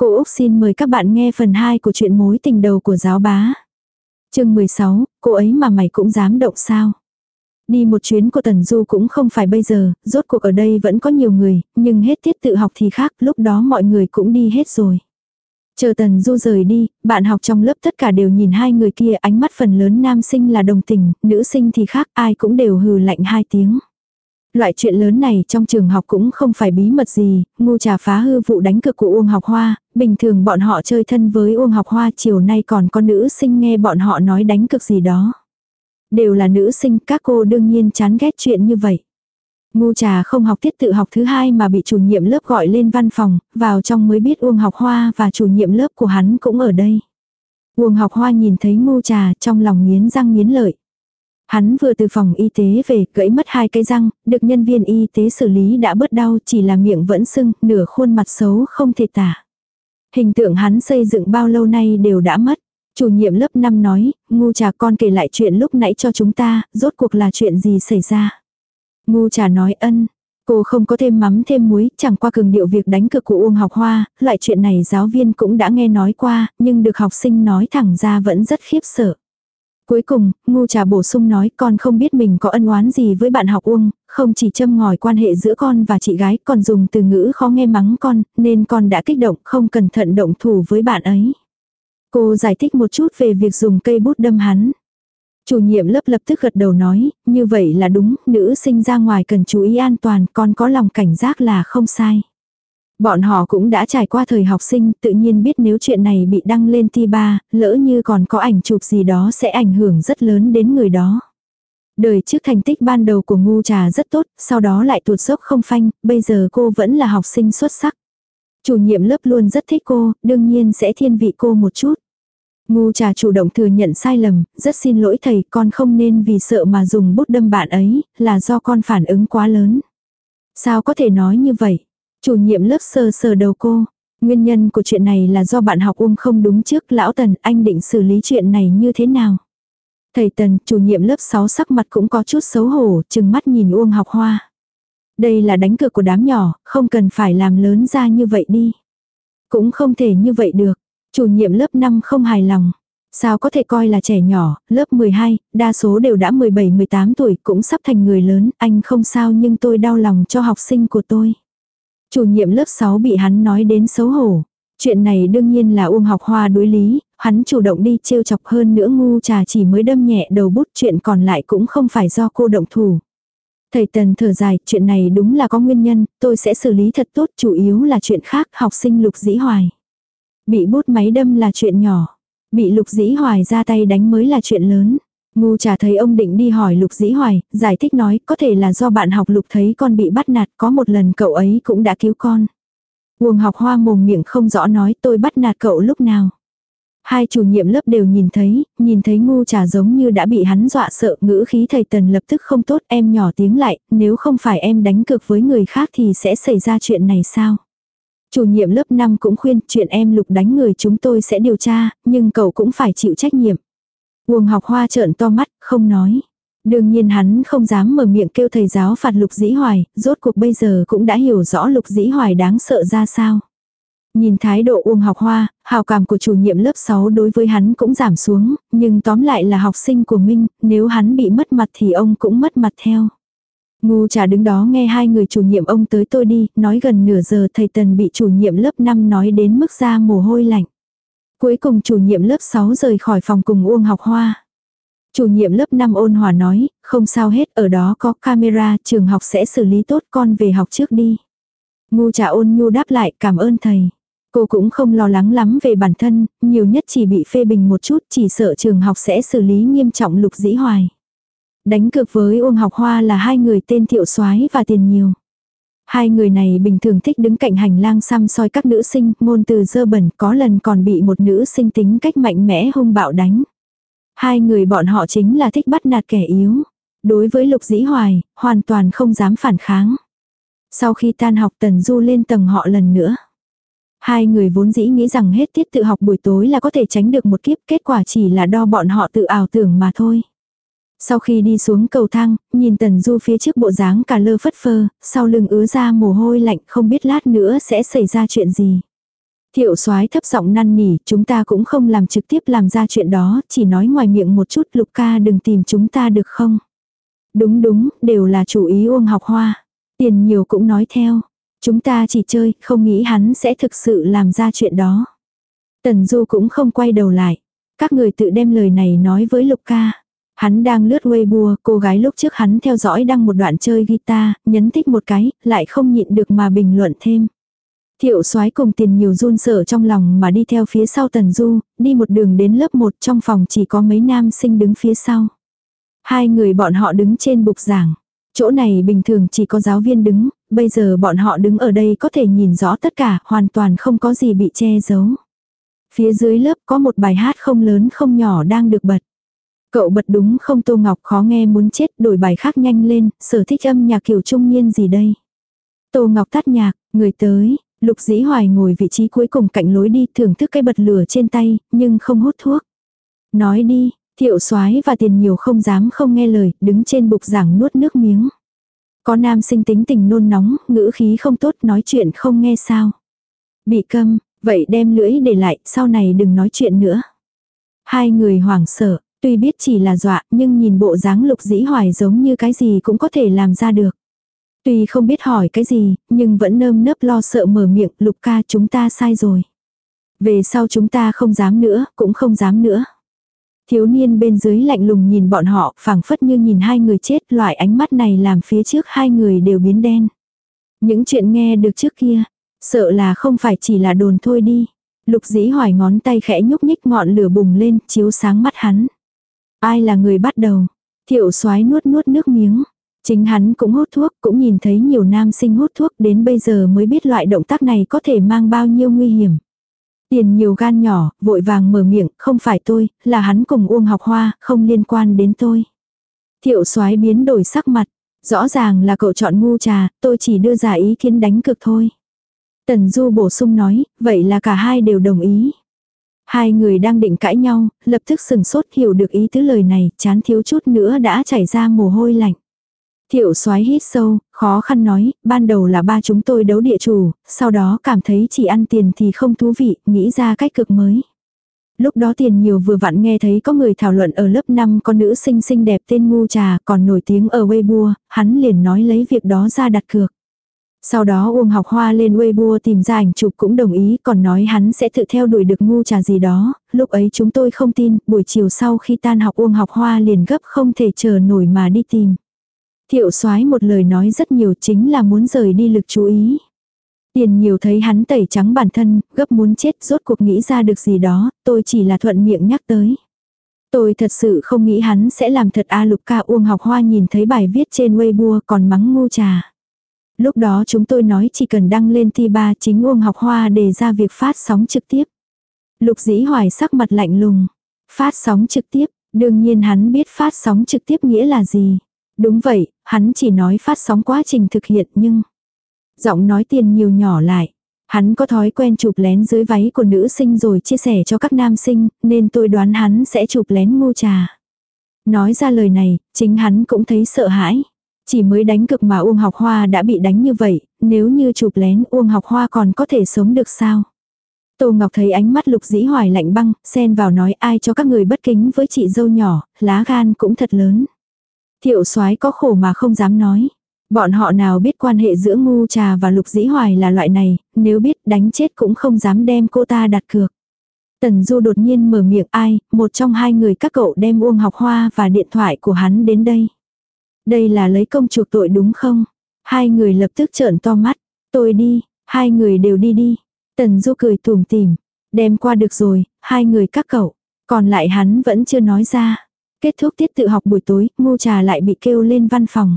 Cô Úc xin mời các bạn nghe phần 2 của chuyện mối tình đầu của giáo bá. chương 16, cô ấy mà mày cũng dám động sao? Đi một chuyến của Tần Du cũng không phải bây giờ, rốt cuộc ở đây vẫn có nhiều người, nhưng hết tiết tự học thì khác, lúc đó mọi người cũng đi hết rồi. Chờ Tần Du rời đi, bạn học trong lớp tất cả đều nhìn hai người kia ánh mắt phần lớn nam sinh là đồng tình, nữ sinh thì khác ai cũng đều hừ lạnh hai tiếng. Loại chuyện lớn này trong trường học cũng không phải bí mật gì, ngu trà phá hư vụ đánh cực của Uông Học Hoa, bình thường bọn họ chơi thân với Uông Học Hoa chiều nay còn có nữ sinh nghe bọn họ nói đánh cực gì đó. Đều là nữ sinh, các cô đương nhiên chán ghét chuyện như vậy. Ngu trà không học tiết tự học thứ hai mà bị chủ nhiệm lớp gọi lên văn phòng, vào trong mới biết Uông Học Hoa và chủ nhiệm lớp của hắn cũng ở đây. Uông Học Hoa nhìn thấy ngu trà trong lòng nghiến răng nghiến lợi. Hắn vừa từ phòng y tế về, gãy mất hai cái răng, được nhân viên y tế xử lý đã bớt đau, chỉ là miệng vẫn sưng, nửa khuôn mặt xấu không thể tả. Hình tượng hắn xây dựng bao lâu nay đều đã mất. Chủ nhiệm lớp 5 nói, ngu trà con kể lại chuyện lúc nãy cho chúng ta, rốt cuộc là chuyện gì xảy ra. Ngu trà nói ân, cô không có thêm mắm thêm muối, chẳng qua cường điệu việc đánh cực của Uông học hoa, loại chuyện này giáo viên cũng đã nghe nói qua, nhưng được học sinh nói thẳng ra vẫn rất khiếp sợ. Cuối cùng, ngu trà bổ sung nói con không biết mình có ân oán gì với bạn học Uông, không chỉ châm ngòi quan hệ giữa con và chị gái, còn dùng từ ngữ khó nghe mắng con, nên con đã kích động không cẩn thận động thủ với bạn ấy. Cô giải thích một chút về việc dùng cây bút đâm hắn. Chủ nhiệm lớp lập tức gật đầu nói, như vậy là đúng, nữ sinh ra ngoài cần chú ý an toàn, con có lòng cảnh giác là không sai. Bọn họ cũng đã trải qua thời học sinh, tự nhiên biết nếu chuyện này bị đăng lên ti ba, lỡ như còn có ảnh chụp gì đó sẽ ảnh hưởng rất lớn đến người đó. Đời trước thành tích ban đầu của ngu trà rất tốt, sau đó lại tuột dốc không phanh, bây giờ cô vẫn là học sinh xuất sắc. Chủ nhiệm lớp luôn rất thích cô, đương nhiên sẽ thiên vị cô một chút. Ngu trà chủ động thừa nhận sai lầm, rất xin lỗi thầy, con không nên vì sợ mà dùng bút đâm bạn ấy, là do con phản ứng quá lớn. Sao có thể nói như vậy? Chủ nhiệm lớp sờ sờ đầu cô. Nguyên nhân của chuyện này là do bạn học ung không đúng trước lão Tần, anh định xử lý chuyện này như thế nào? Thầy Tần, chủ nhiệm lớp 6 sắc mặt cũng có chút xấu hổ, chừng mắt nhìn Uông học hoa. Đây là đánh cược của đám nhỏ, không cần phải làm lớn ra như vậy đi. Cũng không thể như vậy được. Chủ nhiệm lớp 5 không hài lòng. Sao có thể coi là trẻ nhỏ, lớp 12, đa số đều đã 17-18 tuổi, cũng sắp thành người lớn, anh không sao nhưng tôi đau lòng cho học sinh của tôi. Chủ nhiệm lớp 6 bị hắn nói đến xấu hổ. Chuyện này đương nhiên là Uông học hoa đối lý, hắn chủ động đi trêu chọc hơn nữa ngu trà chỉ mới đâm nhẹ đầu bút chuyện còn lại cũng không phải do cô động thủ. Thầy Tần thở dài, chuyện này đúng là có nguyên nhân, tôi sẽ xử lý thật tốt, chủ yếu là chuyện khác, học sinh lục dĩ hoài. Bị bút máy đâm là chuyện nhỏ, bị lục dĩ hoài ra tay đánh mới là chuyện lớn. Ngu trà thấy ông định đi hỏi Lục Dĩ Hoài, giải thích nói có thể là do bạn học Lục thấy con bị bắt nạt, có một lần cậu ấy cũng đã cứu con. Uông học hoa mồm miệng không rõ nói tôi bắt nạt cậu lúc nào. Hai chủ nhiệm lớp đều nhìn thấy, nhìn thấy ngu trà giống như đã bị hắn dọa sợ ngữ khí thầy tần lập tức không tốt em nhỏ tiếng lại, nếu không phải em đánh cực với người khác thì sẽ xảy ra chuyện này sao. Chủ nhiệm lớp 5 cũng khuyên chuyện em lục đánh người chúng tôi sẽ điều tra, nhưng cậu cũng phải chịu trách nhiệm. Uông học hoa trợn to mắt, không nói. Đương nhiên hắn không dám mở miệng kêu thầy giáo phạt lục dĩ hoài, rốt cuộc bây giờ cũng đã hiểu rõ lục dĩ hoài đáng sợ ra sao. Nhìn thái độ Uông học hoa, hào cảm của chủ nhiệm lớp 6 đối với hắn cũng giảm xuống, nhưng tóm lại là học sinh của Minh, nếu hắn bị mất mặt thì ông cũng mất mặt theo. Ngu trà đứng đó nghe hai người chủ nhiệm ông tới tôi đi, nói gần nửa giờ thầy Tần bị chủ nhiệm lớp 5 nói đến mức ra mồ hôi lạnh. Cuối cùng chủ nhiệm lớp 6 rời khỏi phòng cùng Uông học hoa. Chủ nhiệm lớp 5 ôn hòa nói, không sao hết, ở đó có camera, trường học sẽ xử lý tốt con về học trước đi. Ngu trà ôn nhu đáp lại, cảm ơn thầy. Cô cũng không lo lắng lắm về bản thân, nhiều nhất chỉ bị phê bình một chút, chỉ sợ trường học sẽ xử lý nghiêm trọng lục dĩ hoài. Đánh cược với Uông học hoa là hai người tên thiệu soái và tiền nhiều. Hai người này bình thường thích đứng cạnh hành lang xăm soi các nữ sinh, ngôn từ dơ bẩn, có lần còn bị một nữ sinh tính cách mạnh mẽ hung bạo đánh. Hai người bọn họ chính là thích bắt nạt kẻ yếu. Đối với Lục Dĩ Hoài, hoàn toàn không dám phản kháng. Sau khi tan học Tần Du lên tầng họ lần nữa. Hai người vốn dĩ nghĩ rằng hết tiết tự học buổi tối là có thể tránh được một kiếp, kết quả chỉ là đo bọn họ tự ảo tưởng mà thôi. Sau khi đi xuống cầu thang, nhìn Tần Du phía trước bộ dáng cả lơ phất phơ, sau lưng ứa ra mồ hôi lạnh không biết lát nữa sẽ xảy ra chuyện gì. Thiệu soái thấp giọng năn nỉ, chúng ta cũng không làm trực tiếp làm ra chuyện đó, chỉ nói ngoài miệng một chút lục ca đừng tìm chúng ta được không. Đúng đúng, đều là chủ ý Uông học hoa. Tiền nhiều cũng nói theo. Chúng ta chỉ chơi, không nghĩ hắn sẽ thực sự làm ra chuyện đó. Tần Du cũng không quay đầu lại. Các người tự đem lời này nói với Lục ca. Hắn đang lướt Weibo, cô gái lúc trước hắn theo dõi đăng một đoạn chơi guitar, nhấn thích một cái, lại không nhịn được mà bình luận thêm. Thiệu soái cùng tiền nhiều run sợ trong lòng mà đi theo phía sau Tần Du, đi một đường đến lớp 1 trong phòng chỉ có mấy nam sinh đứng phía sau. Hai người bọn họ đứng trên bục giảng. Chỗ này bình thường chỉ có giáo viên đứng, bây giờ bọn họ đứng ở đây có thể nhìn rõ tất cả, hoàn toàn không có gì bị che giấu. Phía dưới lớp có một bài hát không lớn không nhỏ đang được bật. Cậu bật đúng không Tô Ngọc khó nghe muốn chết đổi bài khác nhanh lên, sở thích âm nhạc kiểu trung niên gì đây. Tô Ngọc tắt nhạc, người tới, Lục Dĩ Hoài ngồi vị trí cuối cùng cạnh lối đi thưởng thức cái bật lửa trên tay, nhưng không hút thuốc. Nói đi, thiệu soái và tiền nhiều không dám không nghe lời, đứng trên bục giảng nuốt nước miếng. Có nam sinh tính tình nôn nóng, ngữ khí không tốt nói chuyện không nghe sao. Bị câm, vậy đem lưỡi để lại, sau này đừng nói chuyện nữa. Hai người hoảng sợ, tuy biết chỉ là dọa, nhưng nhìn bộ dáng lục dĩ hoài giống như cái gì cũng có thể làm ra được. Tuy không biết hỏi cái gì, nhưng vẫn nơm nớp lo sợ mở miệng, lục ca chúng ta sai rồi. Về sau chúng ta không dám nữa, cũng không dám nữa. Thiếu niên bên dưới lạnh lùng nhìn bọn họ, phảng phất như nhìn hai người chết, loại ánh mắt này làm phía trước hai người đều biến đen. Những chuyện nghe được trước kia, sợ là không phải chỉ là đồn thôi đi. Lục dĩ hoài ngón tay khẽ nhúc nhích ngọn lửa bùng lên, chiếu sáng mắt hắn. Ai là người bắt đầu? Thiệu soái nuốt nuốt nước miếng. Chính hắn cũng hút thuốc, cũng nhìn thấy nhiều nam sinh hút thuốc đến bây giờ mới biết loại động tác này có thể mang bao nhiêu nguy hiểm. Tiền nhiều gan nhỏ, vội vàng mở miệng, không phải tôi, là hắn cùng Uông học hoa, không liên quan đến tôi. Thiệu soái biến đổi sắc mặt, rõ ràng là cậu chọn ngu trà, tôi chỉ đưa ra ý kiến đánh cực thôi. Tần Du bổ sung nói, vậy là cả hai đều đồng ý. Hai người đang định cãi nhau, lập tức sừng sốt hiểu được ý tứ lời này, chán thiếu chút nữa đã chảy ra mồ hôi lạnh. Thiệu soái hít sâu, khó khăn nói, ban đầu là ba chúng tôi đấu địa chủ, sau đó cảm thấy chỉ ăn tiền thì không thú vị, nghĩ ra cách cực mới. Lúc đó tiền nhiều vừa vặn nghe thấy có người thảo luận ở lớp 5 có nữ sinh xinh đẹp tên ngu trà còn nổi tiếng ở Weibo, hắn liền nói lấy việc đó ra đặt cược. Sau đó Uông học hoa lên Weibo tìm ra ảnh chụp cũng đồng ý còn nói hắn sẽ tự theo đuổi được ngu trà gì đó, lúc ấy chúng tôi không tin, buổi chiều sau khi tan học Uông học hoa liền gấp không thể chờ nổi mà đi tìm. Thiệu soái một lời nói rất nhiều chính là muốn rời đi lực chú ý. Tiền nhiều thấy hắn tẩy trắng bản thân, gấp muốn chết rốt cuộc nghĩ ra được gì đó, tôi chỉ là thuận miệng nhắc tới. Tôi thật sự không nghĩ hắn sẽ làm thật A lục ca uông học hoa nhìn thấy bài viết trên Weibo còn mắng ngu trà. Lúc đó chúng tôi nói chỉ cần đăng lên thi ba chính uông học hoa đề ra việc phát sóng trực tiếp. Lục dĩ hoài sắc mặt lạnh lùng. Phát sóng trực tiếp, đương nhiên hắn biết phát sóng trực tiếp nghĩa là gì. Đúng vậy, hắn chỉ nói phát sóng quá trình thực hiện nhưng... Giọng nói tiền nhiều nhỏ lại. Hắn có thói quen chụp lén dưới váy của nữ sinh rồi chia sẻ cho các nam sinh, nên tôi đoán hắn sẽ chụp lén ngu trà. Nói ra lời này, chính hắn cũng thấy sợ hãi. Chỉ mới đánh cực mà Uông Học Hoa đã bị đánh như vậy, nếu như chụp lén Uông Học Hoa còn có thể sống được sao? Tô Ngọc thấy ánh mắt lục dĩ hoài lạnh băng, xen vào nói ai cho các người bất kính với chị dâu nhỏ, lá gan cũng thật lớn. Thiệu soái có khổ mà không dám nói. Bọn họ nào biết quan hệ giữa ngu trà và lục dĩ hoài là loại này, nếu biết đánh chết cũng không dám đem cô ta đặt cược. Tần Du đột nhiên mở miệng ai, một trong hai người các cậu đem uông học hoa và điện thoại của hắn đến đây. Đây là lấy công chuộc tội đúng không? Hai người lập tức trợn to mắt. Tôi đi, hai người đều đi đi. Tần Du cười tủm tìm. Đem qua được rồi, hai người các cậu. Còn lại hắn vẫn chưa nói ra. Kết thúc tiết tự học buổi tối, ngu trà lại bị kêu lên văn phòng.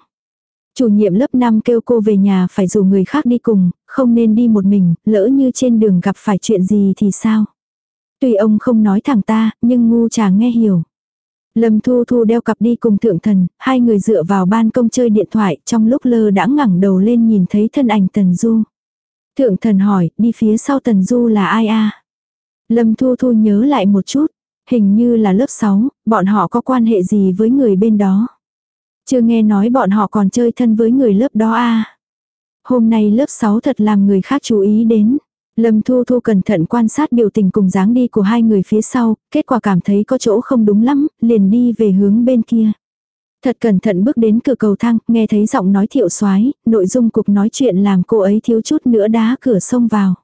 Chủ nhiệm lớp 5 kêu cô về nhà phải rủ người khác đi cùng, không nên đi một mình, lỡ như trên đường gặp phải chuyện gì thì sao. Tuy ông không nói thẳng ta, nhưng ngu trà nghe hiểu. Lâm Thu Thu đeo cặp đi cùng thượng thần, hai người dựa vào ban công chơi điện thoại, trong lúc lơ đã ngẩng đầu lên nhìn thấy thân ảnh Tần Du. Thượng thần hỏi, đi phía sau Tần Du là ai a? Lâm Thu Thu nhớ lại một chút, Hình như là lớp 6, bọn họ có quan hệ gì với người bên đó. Chưa nghe nói bọn họ còn chơi thân với người lớp đó à. Hôm nay lớp 6 thật làm người khác chú ý đến. Lâm Thu Thu cẩn thận quan sát biểu tình cùng dáng đi của hai người phía sau, kết quả cảm thấy có chỗ không đúng lắm, liền đi về hướng bên kia. Thật cẩn thận bước đến cửa cầu thang, nghe thấy giọng nói thiệu soái nội dung cuộc nói chuyện làm cô ấy thiếu chút nữa đá cửa xông vào.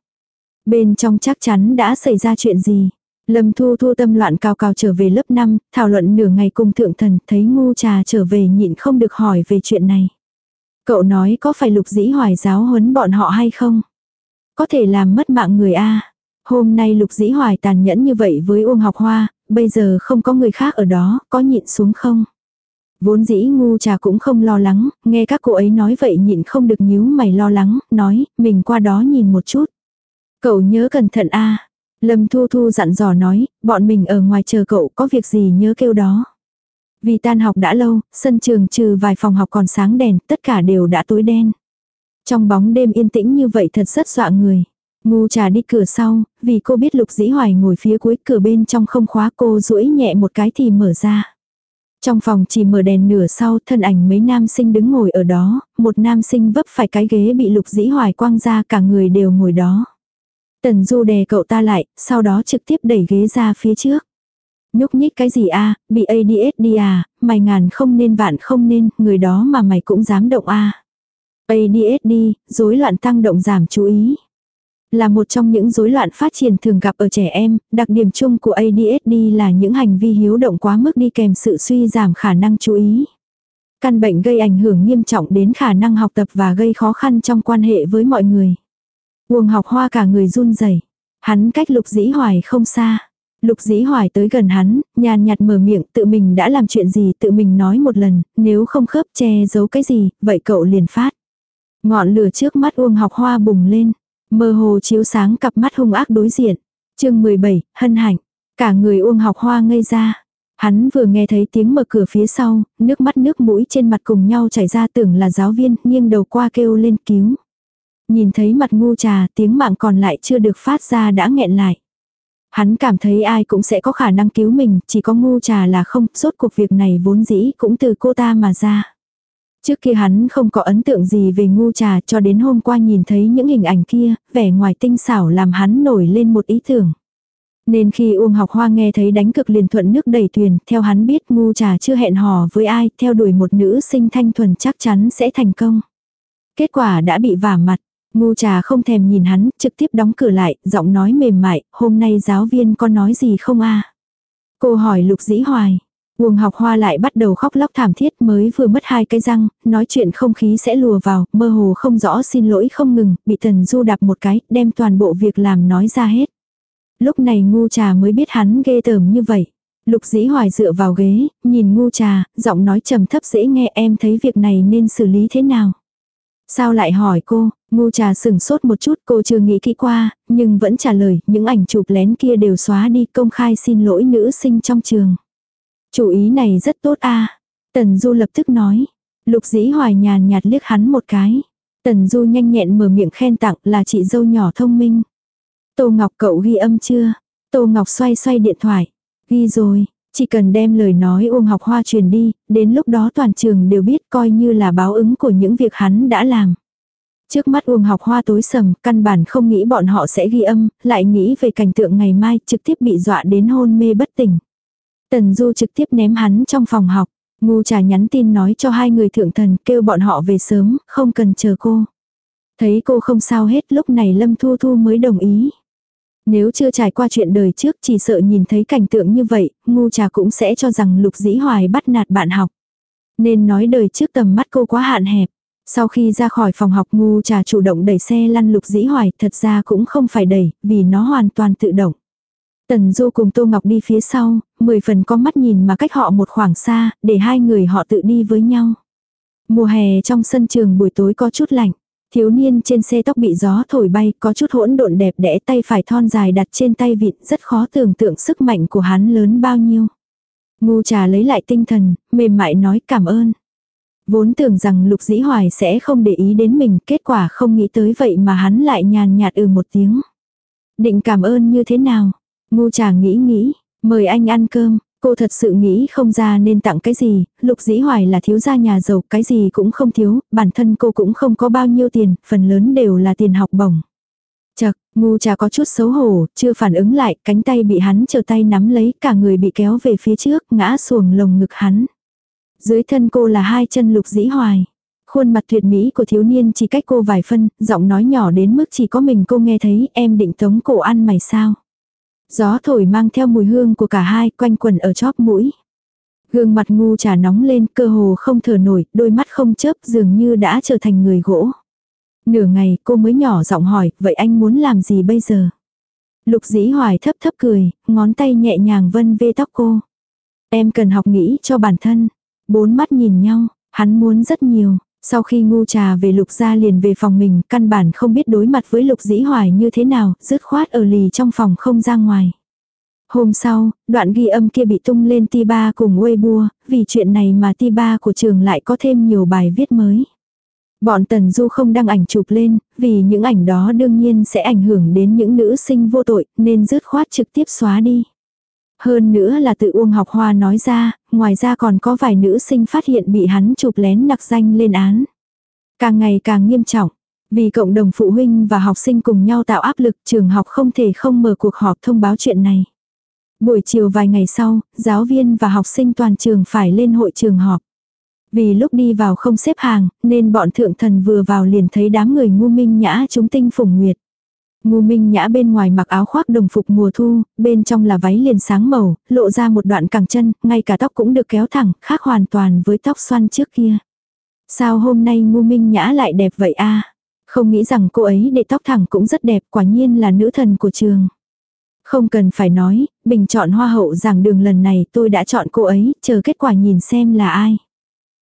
Bên trong chắc chắn đã xảy ra chuyện gì. Lâm Thu Thu tâm loạn cao cao trở về lớp 5, thảo luận nửa ngày cùng thượng thần, thấy ngu trà trở về nhịn không được hỏi về chuyện này. Cậu nói có phải lục dĩ hoài giáo huấn bọn họ hay không? Có thể làm mất mạng người A. Hôm nay lục dĩ hoài tàn nhẫn như vậy với Uông học hoa, bây giờ không có người khác ở đó, có nhịn xuống không? Vốn dĩ ngu trà cũng không lo lắng, nghe các cô ấy nói vậy nhịn không được nhíu mày lo lắng, nói, mình qua đó nhìn một chút. Cậu nhớ cẩn thận a Lâm Thu Thu dặn dò nói, bọn mình ở ngoài chờ cậu có việc gì nhớ kêu đó. Vì tan học đã lâu, sân trường trừ vài phòng học còn sáng đèn, tất cả đều đã tối đen. Trong bóng đêm yên tĩnh như vậy thật rất dọa người. Ngu trà đi cửa sau, vì cô biết lục dĩ hoài ngồi phía cuối cửa bên trong không khóa cô duỗi nhẹ một cái thì mở ra. Trong phòng chỉ mở đèn nửa sau thân ảnh mấy nam sinh đứng ngồi ở đó, một nam sinh vấp phải cái ghế bị lục dĩ hoài quăng ra cả người đều ngồi đó. Tần Du đè cậu ta lại, sau đó trực tiếp đẩy ghế ra phía trước. Nhúc nhích cái gì a bị ADSD à, mày ngàn không nên vạn không nên, người đó mà mày cũng dám động a ADSD, rối loạn tăng động giảm chú ý. Là một trong những rối loạn phát triển thường gặp ở trẻ em, đặc điểm chung của ADSD là những hành vi hiếu động quá mức đi kèm sự suy giảm khả năng chú ý. Căn bệnh gây ảnh hưởng nghiêm trọng đến khả năng học tập và gây khó khăn trong quan hệ với mọi người. Uông học hoa cả người run rẩy Hắn cách lục dĩ hoài không xa. Lục dĩ hoài tới gần hắn, nhàn nhạt mở miệng tự mình đã làm chuyện gì tự mình nói một lần, nếu không khớp che giấu cái gì, vậy cậu liền phát. Ngọn lửa trước mắt Uông học hoa bùng lên, mơ hồ chiếu sáng cặp mắt hung ác đối diện. chương 17, hân hạnh, cả người Uông học hoa ngây ra. Hắn vừa nghe thấy tiếng mở cửa phía sau, nước mắt nước mũi trên mặt cùng nhau chảy ra tưởng là giáo viên, nghiêng đầu qua kêu lên cứu. Nhìn thấy mặt ngu trà, tiếng mạng còn lại chưa được phát ra đã nghẹn lại. Hắn cảm thấy ai cũng sẽ có khả năng cứu mình, chỉ có ngu trà là không, rốt cuộc việc này vốn dĩ cũng từ cô ta mà ra. Trước kia hắn không có ấn tượng gì về ngu trà cho đến hôm qua nhìn thấy những hình ảnh kia, vẻ ngoài tinh xảo làm hắn nổi lên một ý tưởng. Nên khi Uông học hoa nghe thấy đánh cực liền thuận nước đầy thuyền, theo hắn biết ngu trà chưa hẹn hò với ai, theo đuổi một nữ sinh thanh thuần chắc chắn sẽ thành công. Kết quả đã bị vả mặt, Ngu trà không thèm nhìn hắn, trực tiếp đóng cửa lại, giọng nói mềm mại, hôm nay giáo viên có nói gì không a Cô hỏi lục dĩ hoài. Uông học hoa lại bắt đầu khóc lóc thảm thiết mới vừa mất hai cái răng, nói chuyện không khí sẽ lùa vào, mơ hồ không rõ xin lỗi không ngừng, bị tần du đạp một cái, đem toàn bộ việc làm nói ra hết. Lúc này ngu trà mới biết hắn ghê tởm như vậy. Lục dĩ hoài dựa vào ghế, nhìn ngu trà, giọng nói trầm thấp dễ nghe em thấy việc này nên xử lý thế nào. Sao lại hỏi cô, ngu trà sừng sốt một chút cô chưa nghĩ kỹ qua, nhưng vẫn trả lời những ảnh chụp lén kia đều xóa đi công khai xin lỗi nữ sinh trong trường. Chủ ý này rất tốt a Tần Du lập tức nói. Lục dĩ hoài nhàn nhạt liếc hắn một cái. Tần Du nhanh nhẹn mở miệng khen tặng là chị dâu nhỏ thông minh. Tô Ngọc cậu ghi âm chưa? Tô Ngọc xoay xoay điện thoại. Ghi rồi, chỉ cần đem lời nói Uông học hoa truyền đi, đến lúc đó toàn trường đều biết coi như là báo ứng của những việc hắn đã làm. Trước mắt Uông học hoa tối sầm, căn bản không nghĩ bọn họ sẽ ghi âm, lại nghĩ về cảnh tượng ngày mai trực tiếp bị dọa đến hôn mê bất tỉnh. Tần Du trực tiếp ném hắn trong phòng học. Ngu trà nhắn tin nói cho hai người thượng thần kêu bọn họ về sớm, không cần chờ cô. Thấy cô không sao hết lúc này Lâm Thu Thu mới đồng ý. Nếu chưa trải qua chuyện đời trước chỉ sợ nhìn thấy cảnh tượng như vậy, ngu trà cũng sẽ cho rằng lục dĩ hoài bắt nạt bạn học. Nên nói đời trước tầm mắt cô quá hạn hẹp. Sau khi ra khỏi phòng học ngu trà chủ động đẩy xe lăn lục dĩ hoài, thật ra cũng không phải đẩy, vì nó hoàn toàn tự động. Tần Du cùng Tô Ngọc đi phía sau, mười phần có mắt nhìn mà cách họ một khoảng xa, để hai người họ tự đi với nhau. Mùa hè trong sân trường buổi tối có chút lạnh. Thiếu niên trên xe tóc bị gió thổi bay, có chút hỗn độn đẹp đẽ tay phải thon dài đặt trên tay vịt, rất khó tưởng tượng sức mạnh của hắn lớn bao nhiêu. Ngu trà lấy lại tinh thần, mềm mại nói cảm ơn. Vốn tưởng rằng lục dĩ hoài sẽ không để ý đến mình, kết quả không nghĩ tới vậy mà hắn lại nhàn nhạt ừ một tiếng. Định cảm ơn như thế nào? Ngu trà nghĩ nghĩ, mời anh ăn cơm, Cô thật sự nghĩ không ra nên tặng cái gì, lục dĩ hoài là thiếu gia nhà giàu, cái gì cũng không thiếu, bản thân cô cũng không có bao nhiêu tiền, phần lớn đều là tiền học bổng. Chật, ngu trà có chút xấu hổ, chưa phản ứng lại, cánh tay bị hắn chờ tay nắm lấy, cả người bị kéo về phía trước, ngã xuồng lồng ngực hắn. Dưới thân cô là hai chân lục dĩ hoài. Khuôn mặt tuyệt mỹ của thiếu niên chỉ cách cô vài phân, giọng nói nhỏ đến mức chỉ có mình cô nghe thấy em định tống cổ ăn mày sao. Gió thổi mang theo mùi hương của cả hai quanh quần ở chóp mũi. Gương mặt ngu trà nóng lên cơ hồ không thở nổi, đôi mắt không chớp dường như đã trở thành người gỗ. Nửa ngày cô mới nhỏ giọng hỏi, vậy anh muốn làm gì bây giờ? Lục dĩ hoài thấp thấp cười, ngón tay nhẹ nhàng vân vê tóc cô. Em cần học nghĩ cho bản thân. Bốn mắt nhìn nhau, hắn muốn rất nhiều. Sau khi ngu trà về lục gia liền về phòng mình, căn bản không biết đối mặt với lục dĩ hoài như thế nào, dứt khoát ở lì trong phòng không ra ngoài. Hôm sau, đoạn ghi âm kia bị tung lên ti ba cùng Weibo, vì chuyện này mà ti ba của trường lại có thêm nhiều bài viết mới. Bọn Tần Du không đăng ảnh chụp lên, vì những ảnh đó đương nhiên sẽ ảnh hưởng đến những nữ sinh vô tội, nên dứt khoát trực tiếp xóa đi. Hơn nữa là tự Uông Học Hoa nói ra, ngoài ra còn có vài nữ sinh phát hiện bị hắn chụp lén nặc danh lên án. Càng ngày càng nghiêm trọng, vì cộng đồng phụ huynh và học sinh cùng nhau tạo áp lực trường học không thể không mở cuộc họp thông báo chuyện này. Buổi chiều vài ngày sau, giáo viên và học sinh toàn trường phải lên hội trường họp. Vì lúc đi vào không xếp hàng, nên bọn thượng thần vừa vào liền thấy đám người ngu minh nhã chúng tinh phùng nguyệt. Ngu minh nhã bên ngoài mặc áo khoác đồng phục mùa thu, bên trong là váy liền sáng màu, lộ ra một đoạn cẳng chân, ngay cả tóc cũng được kéo thẳng, khác hoàn toàn với tóc xoăn trước kia. Sao hôm nay ngu minh nhã lại đẹp vậy a Không nghĩ rằng cô ấy để tóc thẳng cũng rất đẹp, quả nhiên là nữ thần của trường. Không cần phải nói, bình chọn hoa hậu giảng đường lần này tôi đã chọn cô ấy, chờ kết quả nhìn xem là ai.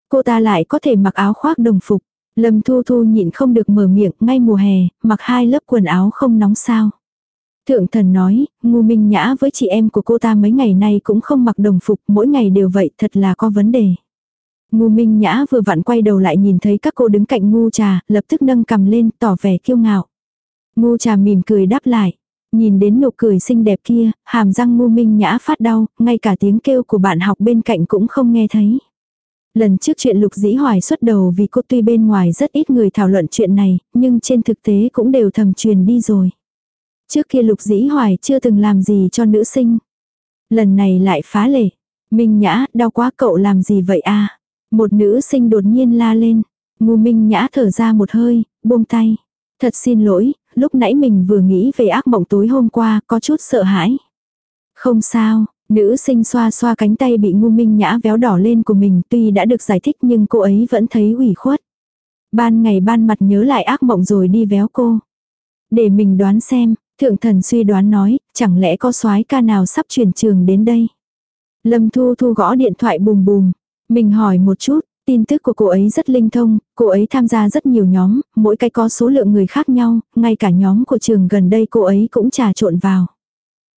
Cô ta lại có thể mặc áo khoác đồng phục. Lâm Thu Thu nhịn không được mở miệng, ngay mùa hè, mặc hai lớp quần áo không nóng sao. Thượng thần nói, ngu minh nhã với chị em của cô ta mấy ngày nay cũng không mặc đồng phục, mỗi ngày đều vậy, thật là có vấn đề. Ngu minh nhã vừa vặn quay đầu lại nhìn thấy các cô đứng cạnh ngu trà, lập tức nâng cầm lên, tỏ vẻ kiêu ngạo. Ngu trà mỉm cười đáp lại. Nhìn đến nụ cười xinh đẹp kia, hàm răng ngu minh nhã phát đau, ngay cả tiếng kêu của bạn học bên cạnh cũng không nghe thấy. Lần trước chuyện lục dĩ hoài xuất đầu vì cô tuy bên ngoài rất ít người thảo luận chuyện này, nhưng trên thực tế cũng đều thầm truyền đi rồi. Trước kia lục dĩ hoài chưa từng làm gì cho nữ sinh. Lần này lại phá lệ. Minh nhã, đau quá cậu làm gì vậy a Một nữ sinh đột nhiên la lên. Ngu minh nhã thở ra một hơi, buông tay. Thật xin lỗi, lúc nãy mình vừa nghĩ về ác mộng tối hôm qua, có chút sợ hãi. Không sao, nữ sinh xoa xoa cánh tay bị ngu minh nhã véo đỏ lên của mình tuy đã được giải thích nhưng cô ấy vẫn thấy ủy khuất. Ban ngày ban mặt nhớ lại ác mộng rồi đi véo cô. Để mình đoán xem, thượng thần suy đoán nói, chẳng lẽ có soái ca nào sắp chuyển trường đến đây. Lâm Thu Thu gõ điện thoại bùm bùm. Mình hỏi một chút, Tin tức của cô ấy rất linh thông, cô ấy tham gia rất nhiều nhóm, mỗi cái có số lượng người khác nhau, ngay cả nhóm của trường gần đây cô ấy cũng trà trộn vào.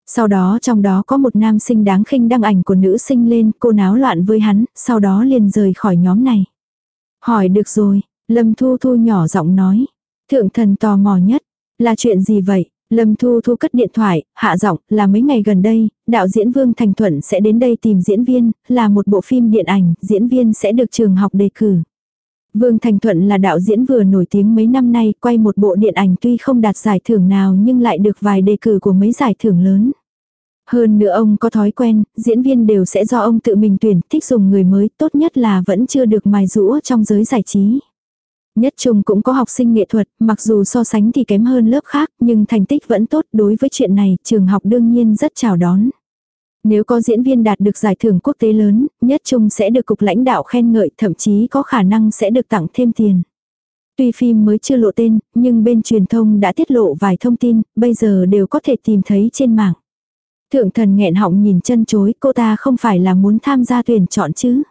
Sau đó trong đó có một nam sinh đáng khinh đăng ảnh của nữ sinh lên, cô náo loạn với hắn, sau đó liền rời khỏi nhóm này. Hỏi được rồi, Lâm Thu Thu nhỏ giọng nói. Thượng thần tò mò nhất, là chuyện gì vậy? Lâm Thu Thu cất điện thoại, hạ giọng, là mấy ngày gần đây, đạo diễn Vương Thành Thuận sẽ đến đây tìm diễn viên, là một bộ phim điện ảnh, diễn viên sẽ được trường học đề cử. Vương Thành Thuận là đạo diễn vừa nổi tiếng mấy năm nay, quay một bộ điện ảnh tuy không đạt giải thưởng nào nhưng lại được vài đề cử của mấy giải thưởng lớn. Hơn nữa ông có thói quen, diễn viên đều sẽ do ông tự mình tuyển, thích dùng người mới, tốt nhất là vẫn chưa được mài rũa trong giới giải trí. Nhất trung cũng có học sinh nghệ thuật, mặc dù so sánh thì kém hơn lớp khác, nhưng thành tích vẫn tốt đối với chuyện này, trường học đương nhiên rất chào đón. Nếu có diễn viên đạt được giải thưởng quốc tế lớn, nhất chung sẽ được cục lãnh đạo khen ngợi, thậm chí có khả năng sẽ được tặng thêm tiền. Tuy phim mới chưa lộ tên, nhưng bên truyền thông đã tiết lộ vài thông tin, bây giờ đều có thể tìm thấy trên mạng. Thượng thần nghẹn họng nhìn chân chối, cô ta không phải là muốn tham gia tuyển chọn chứ.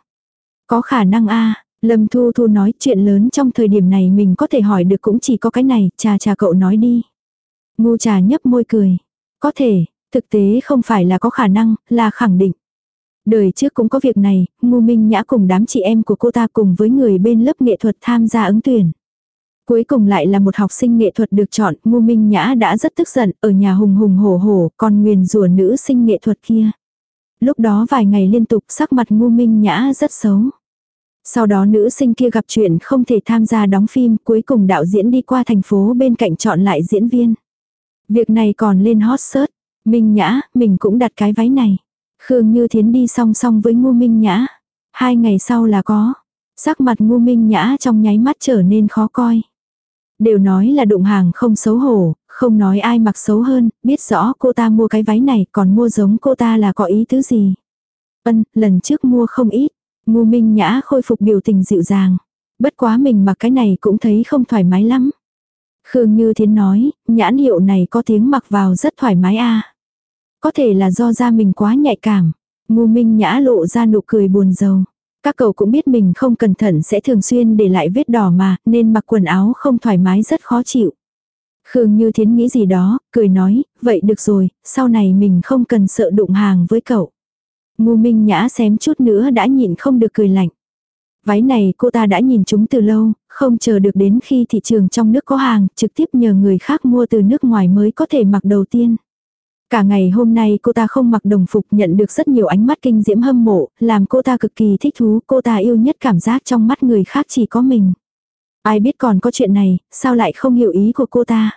Có khả năng a Lâm Thu Thu nói chuyện lớn trong thời điểm này mình có thể hỏi được cũng chỉ có cái này, trà trà cậu nói đi. Ngu trà nhấp môi cười. Có thể, thực tế không phải là có khả năng, là khẳng định. Đời trước cũng có việc này, ngu minh nhã cùng đám chị em của cô ta cùng với người bên lớp nghệ thuật tham gia ứng tuyển. Cuối cùng lại là một học sinh nghệ thuật được chọn, ngu minh nhã đã rất tức giận, ở nhà hùng hùng hổ hổ, còn nguyền rủa nữ sinh nghệ thuật kia. Lúc đó vài ngày liên tục sắc mặt ngu minh nhã rất xấu. Sau đó nữ sinh kia gặp chuyện không thể tham gia đóng phim, cuối cùng đạo diễn đi qua thành phố bên cạnh chọn lại diễn viên. Việc này còn lên hot search. Minh Nhã, mình cũng đặt cái váy này. Khương Như Thiến đi song song với Ngô Minh Nhã. Hai ngày sau là có. Sắc mặt Ngô Minh Nhã trong nháy mắt trở nên khó coi. Đều nói là đụng hàng không xấu hổ, không nói ai mặc xấu hơn, biết rõ cô ta mua cái váy này còn mua giống cô ta là có ý thứ gì. Ân, lần trước mua không ít. Ngô Minh Nhã khôi phục biểu tình dịu dàng. Bất quá mình mặc cái này cũng thấy không thoải mái lắm. Khương Như Thiến nói, nhãn hiệu này có tiếng mặc vào rất thoải mái a. Có thể là do da mình quá nhạy cảm. Ngu Minh Nhã lộ ra nụ cười buồn rầu. Các cậu cũng biết mình không cẩn thận sẽ thường xuyên để lại vết đỏ mà, nên mặc quần áo không thoải mái rất khó chịu. Khương Như Thiến nghĩ gì đó, cười nói, vậy được rồi, sau này mình không cần sợ đụng hàng với cậu. Ngu Minh Nhã xém chút nữa đã nhịn không được cười lạnh. Váy này cô ta đã nhìn chúng từ lâu, không chờ được đến khi thị trường trong nước có hàng, trực tiếp nhờ người khác mua từ nước ngoài mới có thể mặc đầu tiên. Cả ngày hôm nay cô ta không mặc đồng phục nhận được rất nhiều ánh mắt kinh diễm hâm mộ, làm cô ta cực kỳ thích thú, cô ta yêu nhất cảm giác trong mắt người khác chỉ có mình. Ai biết còn có chuyện này, sao lại không hiểu ý của cô ta.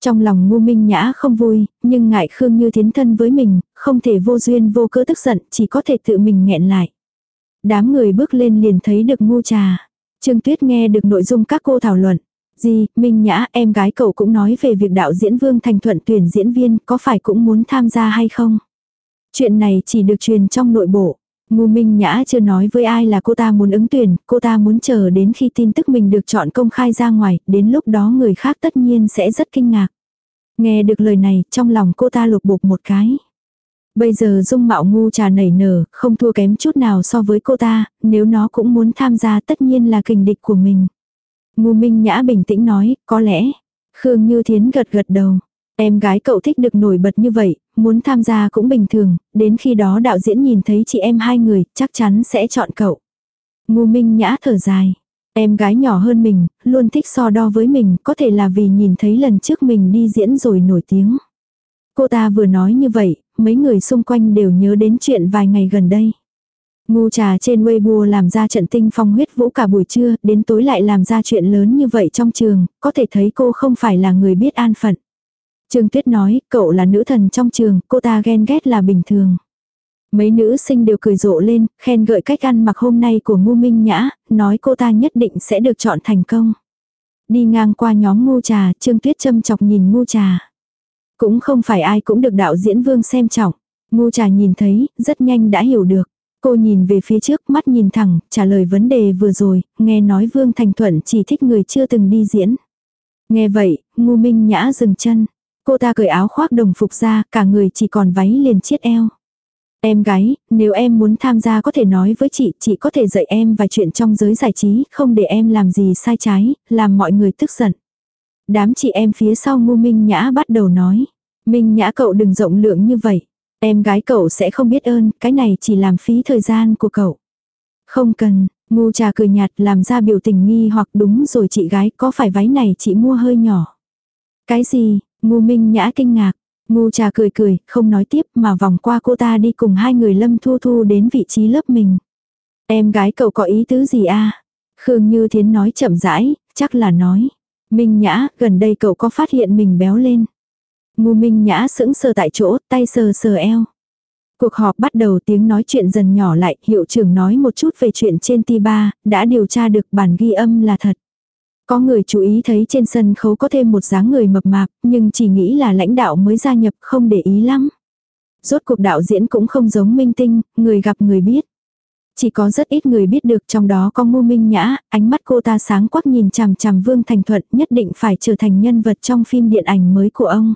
Trong lòng ngu minh nhã không vui, nhưng ngại Khương Như Thiến thân với mình, không thể vô duyên vô cớ tức giận, chỉ có thể tự mình nghẹn lại. Đám người bước lên liền thấy được ngu trà. Trương Tuyết nghe được nội dung các cô thảo luận. Gì, Minh Nhã, em gái cậu cũng nói về việc đạo diễn Vương Thành Thuận tuyển diễn viên, có phải cũng muốn tham gia hay không? Chuyện này chỉ được truyền trong nội bộ. Ngu Minh Nhã chưa nói với ai là cô ta muốn ứng tuyển, cô ta muốn chờ đến khi tin tức mình được chọn công khai ra ngoài, đến lúc đó người khác tất nhiên sẽ rất kinh ngạc. Nghe được lời này, trong lòng cô ta lục bục một cái. Bây giờ dung mạo ngu trà nảy nở, không thua kém chút nào so với cô ta, nếu nó cũng muốn tham gia tất nhiên là kình địch của mình. Ngu Minh Nhã bình tĩnh nói, có lẽ. Khương Như Thiến gật gật đầu. Em gái cậu thích được nổi bật như vậy, muốn tham gia cũng bình thường, đến khi đó đạo diễn nhìn thấy chị em hai người, chắc chắn sẽ chọn cậu. Ngu Minh Nhã thở dài. Em gái nhỏ hơn mình, luôn thích so đo với mình, có thể là vì nhìn thấy lần trước mình đi diễn rồi nổi tiếng. Cô ta vừa nói như vậy, mấy người xung quanh đều nhớ đến chuyện vài ngày gần đây. Ngu trà trên Weibo làm ra trận tinh phong huyết vũ cả buổi trưa, đến tối lại làm ra chuyện lớn như vậy trong trường, có thể thấy cô không phải là người biết an phận. Trương Tuyết nói, cậu là nữ thần trong trường, cô ta ghen ghét là bình thường. Mấy nữ sinh đều cười rộ lên, khen gợi cách ăn mặc hôm nay của Ngu Minh Nhã, nói cô ta nhất định sẽ được chọn thành công. Đi ngang qua nhóm ngu trà, Trương Tuyết châm chọc nhìn ngu trà. Cũng không phải ai cũng được đạo diễn vương xem trọng. Ngu trà nhìn thấy, rất nhanh đã hiểu được. Cô nhìn về phía trước, mắt nhìn thẳng, trả lời vấn đề vừa rồi, nghe nói Vương Thành Thuận chỉ thích người chưa từng đi diễn. Nghe vậy, ngu minh nhã dừng chân. Cô ta cởi áo khoác đồng phục ra, cả người chỉ còn váy liền chiết eo. Em gái, nếu em muốn tham gia có thể nói với chị, chị có thể dạy em vài chuyện trong giới giải trí, không để em làm gì sai trái, làm mọi người tức giận. Đám chị em phía sau ngu Minh Nhã bắt đầu nói. Minh Nhã cậu đừng rộng lượng như vậy. Em gái cậu sẽ không biết ơn, cái này chỉ làm phí thời gian của cậu. Không cần, ngu trà cười nhạt làm ra biểu tình nghi hoặc đúng rồi chị gái có phải váy này chị mua hơi nhỏ. Cái gì, ngu Minh Nhã kinh ngạc. Ngu trà cười cười, không nói tiếp mà vòng qua cô ta đi cùng hai người lâm thu thu đến vị trí lớp mình. Em gái cậu có ý tứ gì a Khương Như Thiến nói chậm rãi, chắc là nói. Minh Nhã, gần đây cậu có phát hiện mình béo lên. Ngu Minh Nhã sững sờ tại chỗ, tay sờ sờ eo. Cuộc họp bắt đầu tiếng nói chuyện dần nhỏ lại, hiệu trưởng nói một chút về chuyện trên T3, đã điều tra được bản ghi âm là thật. Có người chú ý thấy trên sân khấu có thêm một dáng người mập mạp, nhưng chỉ nghĩ là lãnh đạo mới gia nhập không để ý lắm. Rốt cuộc đạo diễn cũng không giống minh tinh, người gặp người biết. Chỉ có rất ít người biết được trong đó có ngu minh nhã, ánh mắt cô ta sáng quắc nhìn chằm chằm Vương Thành Thuận nhất định phải trở thành nhân vật trong phim điện ảnh mới của ông.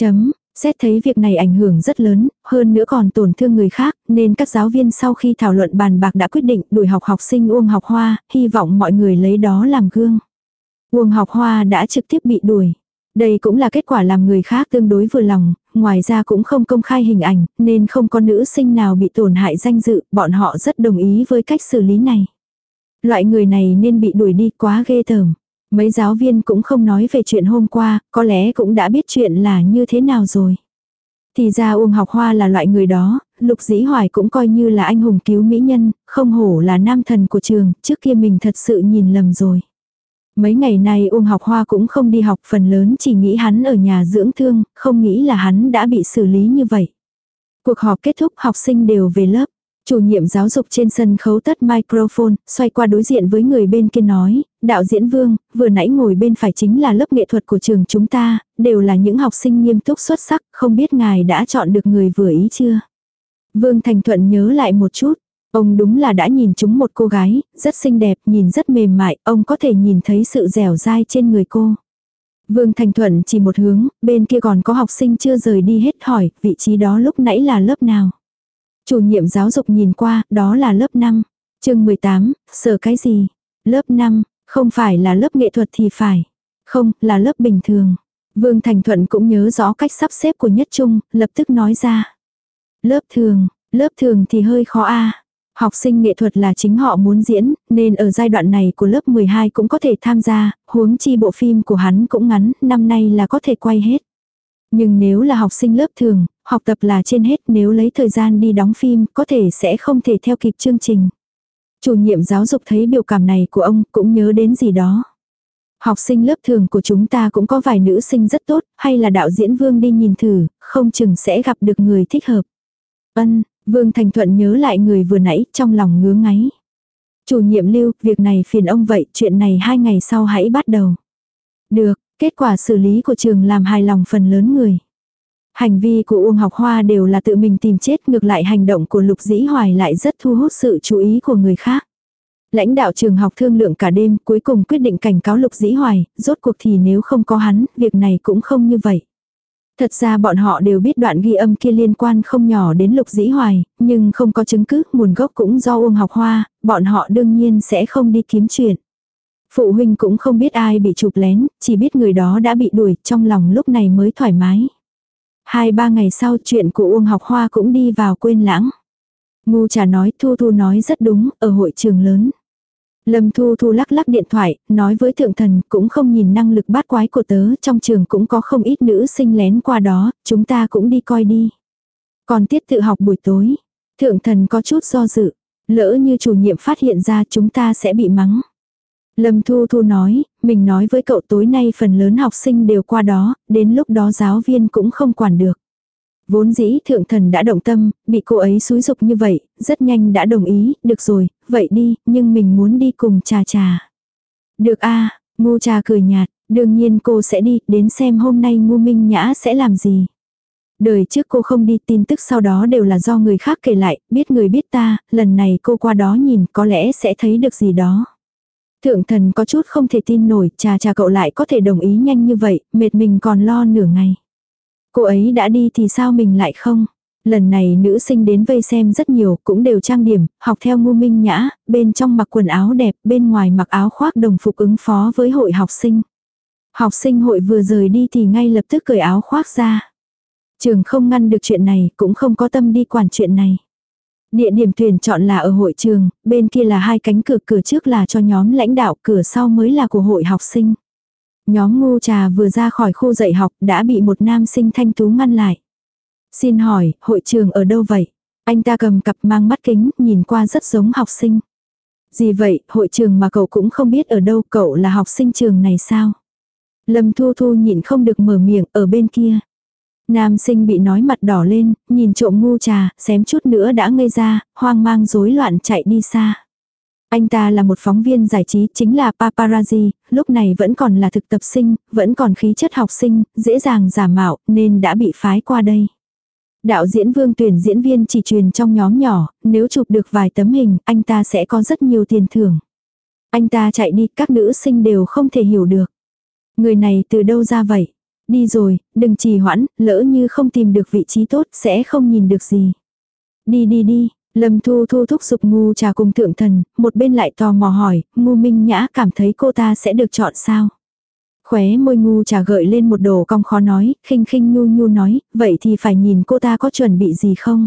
Chấm, xét thấy việc này ảnh hưởng rất lớn, hơn nữa còn tổn thương người khác, nên các giáo viên sau khi thảo luận bàn bạc đã quyết định đuổi học học sinh Uông học hoa, hy vọng mọi người lấy đó làm gương. Uông học hoa đã trực tiếp bị đuổi. Đây cũng là kết quả làm người khác tương đối vừa lòng, ngoài ra cũng không công khai hình ảnh, nên không có nữ sinh nào bị tổn hại danh dự, bọn họ rất đồng ý với cách xử lý này. Loại người này nên bị đuổi đi quá ghê tởm. Mấy giáo viên cũng không nói về chuyện hôm qua, có lẽ cũng đã biết chuyện là như thế nào rồi. Thì ra Uông Học Hoa là loại người đó, Lục Dĩ Hoài cũng coi như là anh hùng cứu mỹ nhân, không hổ là nam thần của trường, trước kia mình thật sự nhìn lầm rồi. Mấy ngày nay Uông học hoa cũng không đi học phần lớn chỉ nghĩ hắn ở nhà dưỡng thương, không nghĩ là hắn đã bị xử lý như vậy. Cuộc họp kết thúc học sinh đều về lớp. Chủ nhiệm giáo dục trên sân khấu tất microphone, xoay qua đối diện với người bên kia nói, đạo diễn vương, vừa nãy ngồi bên phải chính là lớp nghệ thuật của trường chúng ta, đều là những học sinh nghiêm túc xuất sắc, không biết ngài đã chọn được người vừa ý chưa? Vương Thành Thuận nhớ lại một chút, ông đúng là đã nhìn chúng một cô gái, rất xinh đẹp, nhìn rất mềm mại, ông có thể nhìn thấy sự dẻo dai trên người cô. Vương Thành Thuận chỉ một hướng, bên kia còn có học sinh chưa rời đi hết hỏi, vị trí đó lúc nãy là lớp nào? Chủ nhiệm giáo dục nhìn qua, đó là lớp 5. chương 18, sợ cái gì? Lớp 5, không phải là lớp nghệ thuật thì phải. Không, là lớp bình thường. Vương Thành Thuận cũng nhớ rõ cách sắp xếp của Nhất Trung, lập tức nói ra. Lớp thường, lớp thường thì hơi khó a Học sinh nghệ thuật là chính họ muốn diễn, nên ở giai đoạn này của lớp 12 cũng có thể tham gia, huống chi bộ phim của hắn cũng ngắn, năm nay là có thể quay hết. Nhưng nếu là học sinh lớp thường, học tập là trên hết nếu lấy thời gian đi đóng phim có thể sẽ không thể theo kịp chương trình. Chủ nhiệm giáo dục thấy biểu cảm này của ông cũng nhớ đến gì đó. Học sinh lớp thường của chúng ta cũng có vài nữ sinh rất tốt, hay là đạo diễn Vương đi nhìn thử, không chừng sẽ gặp được người thích hợp. Ân, Vương Thành Thuận nhớ lại người vừa nãy trong lòng ngứa ngáy. Chủ nhiệm lưu, việc này phiền ông vậy, chuyện này hai ngày sau hãy bắt đầu. Được, kết quả xử lý của trường làm hài lòng phần lớn người. Hành vi của Uông Học Hoa đều là tự mình tìm chết ngược lại hành động của Lục Dĩ Hoài lại rất thu hút sự chú ý của người khác. Lãnh đạo trường học thương lượng cả đêm cuối cùng quyết định cảnh cáo Lục Dĩ Hoài, rốt cuộc thì nếu không có hắn, việc này cũng không như vậy. Thật ra bọn họ đều biết đoạn ghi âm kia liên quan không nhỏ đến Lục Dĩ Hoài, nhưng không có chứng cứ, nguồn gốc cũng do Uông Học Hoa, bọn họ đương nhiên sẽ không đi kiếm chuyện. Phụ huynh cũng không biết ai bị chụp lén, chỉ biết người đó đã bị đuổi, trong lòng lúc này mới thoải mái. Hai ba ngày sau chuyện của Uông học hoa cũng đi vào quên lãng. Ngu trà nói Thu Thu nói rất đúng, ở hội trường lớn. Lâm Thu Thu lắc lắc điện thoại, nói với thượng thần cũng không nhìn năng lực bát quái của tớ, trong trường cũng có không ít nữ sinh lén qua đó, chúng ta cũng đi coi đi. Còn tiết tự học buổi tối, thượng thần có chút do dự, lỡ như chủ nhiệm phát hiện ra chúng ta sẽ bị mắng. Lâm Thu Thu nói, mình nói với cậu tối nay phần lớn học sinh đều qua đó, đến lúc đó giáo viên cũng không quản được. Vốn dĩ thượng thần đã động tâm, bị cô ấy xúi dục như vậy, rất nhanh đã đồng ý, được rồi, vậy đi, nhưng mình muốn đi cùng trà trà. Được a à, ngu trà cười nhạt, đương nhiên cô sẽ đi, đến xem hôm nay ngu minh nhã sẽ làm gì. Đời trước cô không đi tin tức sau đó đều là do người khác kể lại, biết người biết ta, lần này cô qua đó nhìn có lẽ sẽ thấy được gì đó. Thượng thần có chút không thể tin nổi, cha cha cậu lại có thể đồng ý nhanh như vậy, mệt mình còn lo nửa ngày. Cô ấy đã đi thì sao mình lại không? Lần này nữ sinh đến vây xem rất nhiều, cũng đều trang điểm, học theo ngu minh nhã, bên trong mặc quần áo đẹp, bên ngoài mặc áo khoác đồng phục ứng phó với hội học sinh. Học sinh hội vừa rời đi thì ngay lập tức cởi áo khoác ra. Trường không ngăn được chuyện này, cũng không có tâm đi quản chuyện này. Địa điểm tuyển chọn là ở hội trường, bên kia là hai cánh cửa, cửa trước là cho nhóm lãnh đạo, cửa sau mới là của hội học sinh. Nhóm ngu trà vừa ra khỏi khu dạy học đã bị một nam sinh thanh tú ngăn lại. Xin hỏi, hội trường ở đâu vậy? Anh ta cầm cặp mang mắt kính, nhìn qua rất giống học sinh. Gì vậy, hội trường mà cậu cũng không biết ở đâu, cậu là học sinh trường này sao? Lâm Thu Thu nhịn không được mở miệng ở bên kia. Nam sinh bị nói mặt đỏ lên, nhìn trộm ngu trà, xém chút nữa đã ngây ra, hoang mang rối loạn chạy đi xa. Anh ta là một phóng viên giải trí, chính là paparazzi, lúc này vẫn còn là thực tập sinh, vẫn còn khí chất học sinh, dễ dàng giả mạo, nên đã bị phái qua đây. Đạo diễn vương tuyển diễn viên chỉ truyền trong nhóm nhỏ, nếu chụp được vài tấm hình, anh ta sẽ có rất nhiều tiền thưởng. Anh ta chạy đi, các nữ sinh đều không thể hiểu được. Người này từ đâu ra vậy? Đi rồi, đừng trì hoãn, lỡ như không tìm được vị trí tốt sẽ không nhìn được gì. Đi đi đi, Lâm Thu Thu thúc giục ngu trà cùng thượng thần, một bên lại tò mò hỏi, ngu minh nhã cảm thấy cô ta sẽ được chọn sao? Khóe môi ngu trà gợi lên một đồ cong khó nói, khinh khinh nhu nhu nói, vậy thì phải nhìn cô ta có chuẩn bị gì không?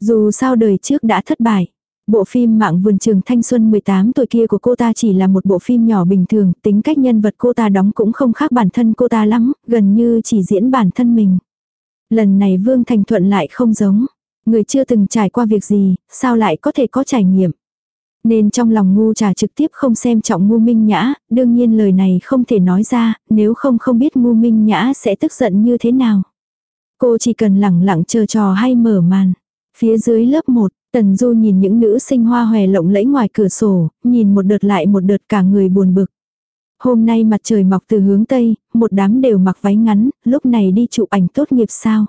Dù sao đời trước đã thất bại. Bộ phim Mạng vườn trường thanh xuân 18 tuổi kia của cô ta chỉ là một bộ phim nhỏ bình thường, tính cách nhân vật cô ta đóng cũng không khác bản thân cô ta lắm, gần như chỉ diễn bản thân mình. Lần này Vương Thành Thuận lại không giống. Người chưa từng trải qua việc gì, sao lại có thể có trải nghiệm. Nên trong lòng ngu trà trực tiếp không xem trọng ngu minh nhã, đương nhiên lời này không thể nói ra, nếu không không biết ngu minh nhã sẽ tức giận như thế nào. Cô chỉ cần lẳng lặng chờ trò hay mở màn. Phía dưới lớp 1, Tần Du nhìn những nữ sinh hoa hòe lộng lẫy ngoài cửa sổ, nhìn một đợt lại một đợt cả người buồn bực. Hôm nay mặt trời mọc từ hướng Tây, một đám đều mặc váy ngắn, lúc này đi chụp ảnh tốt nghiệp sao?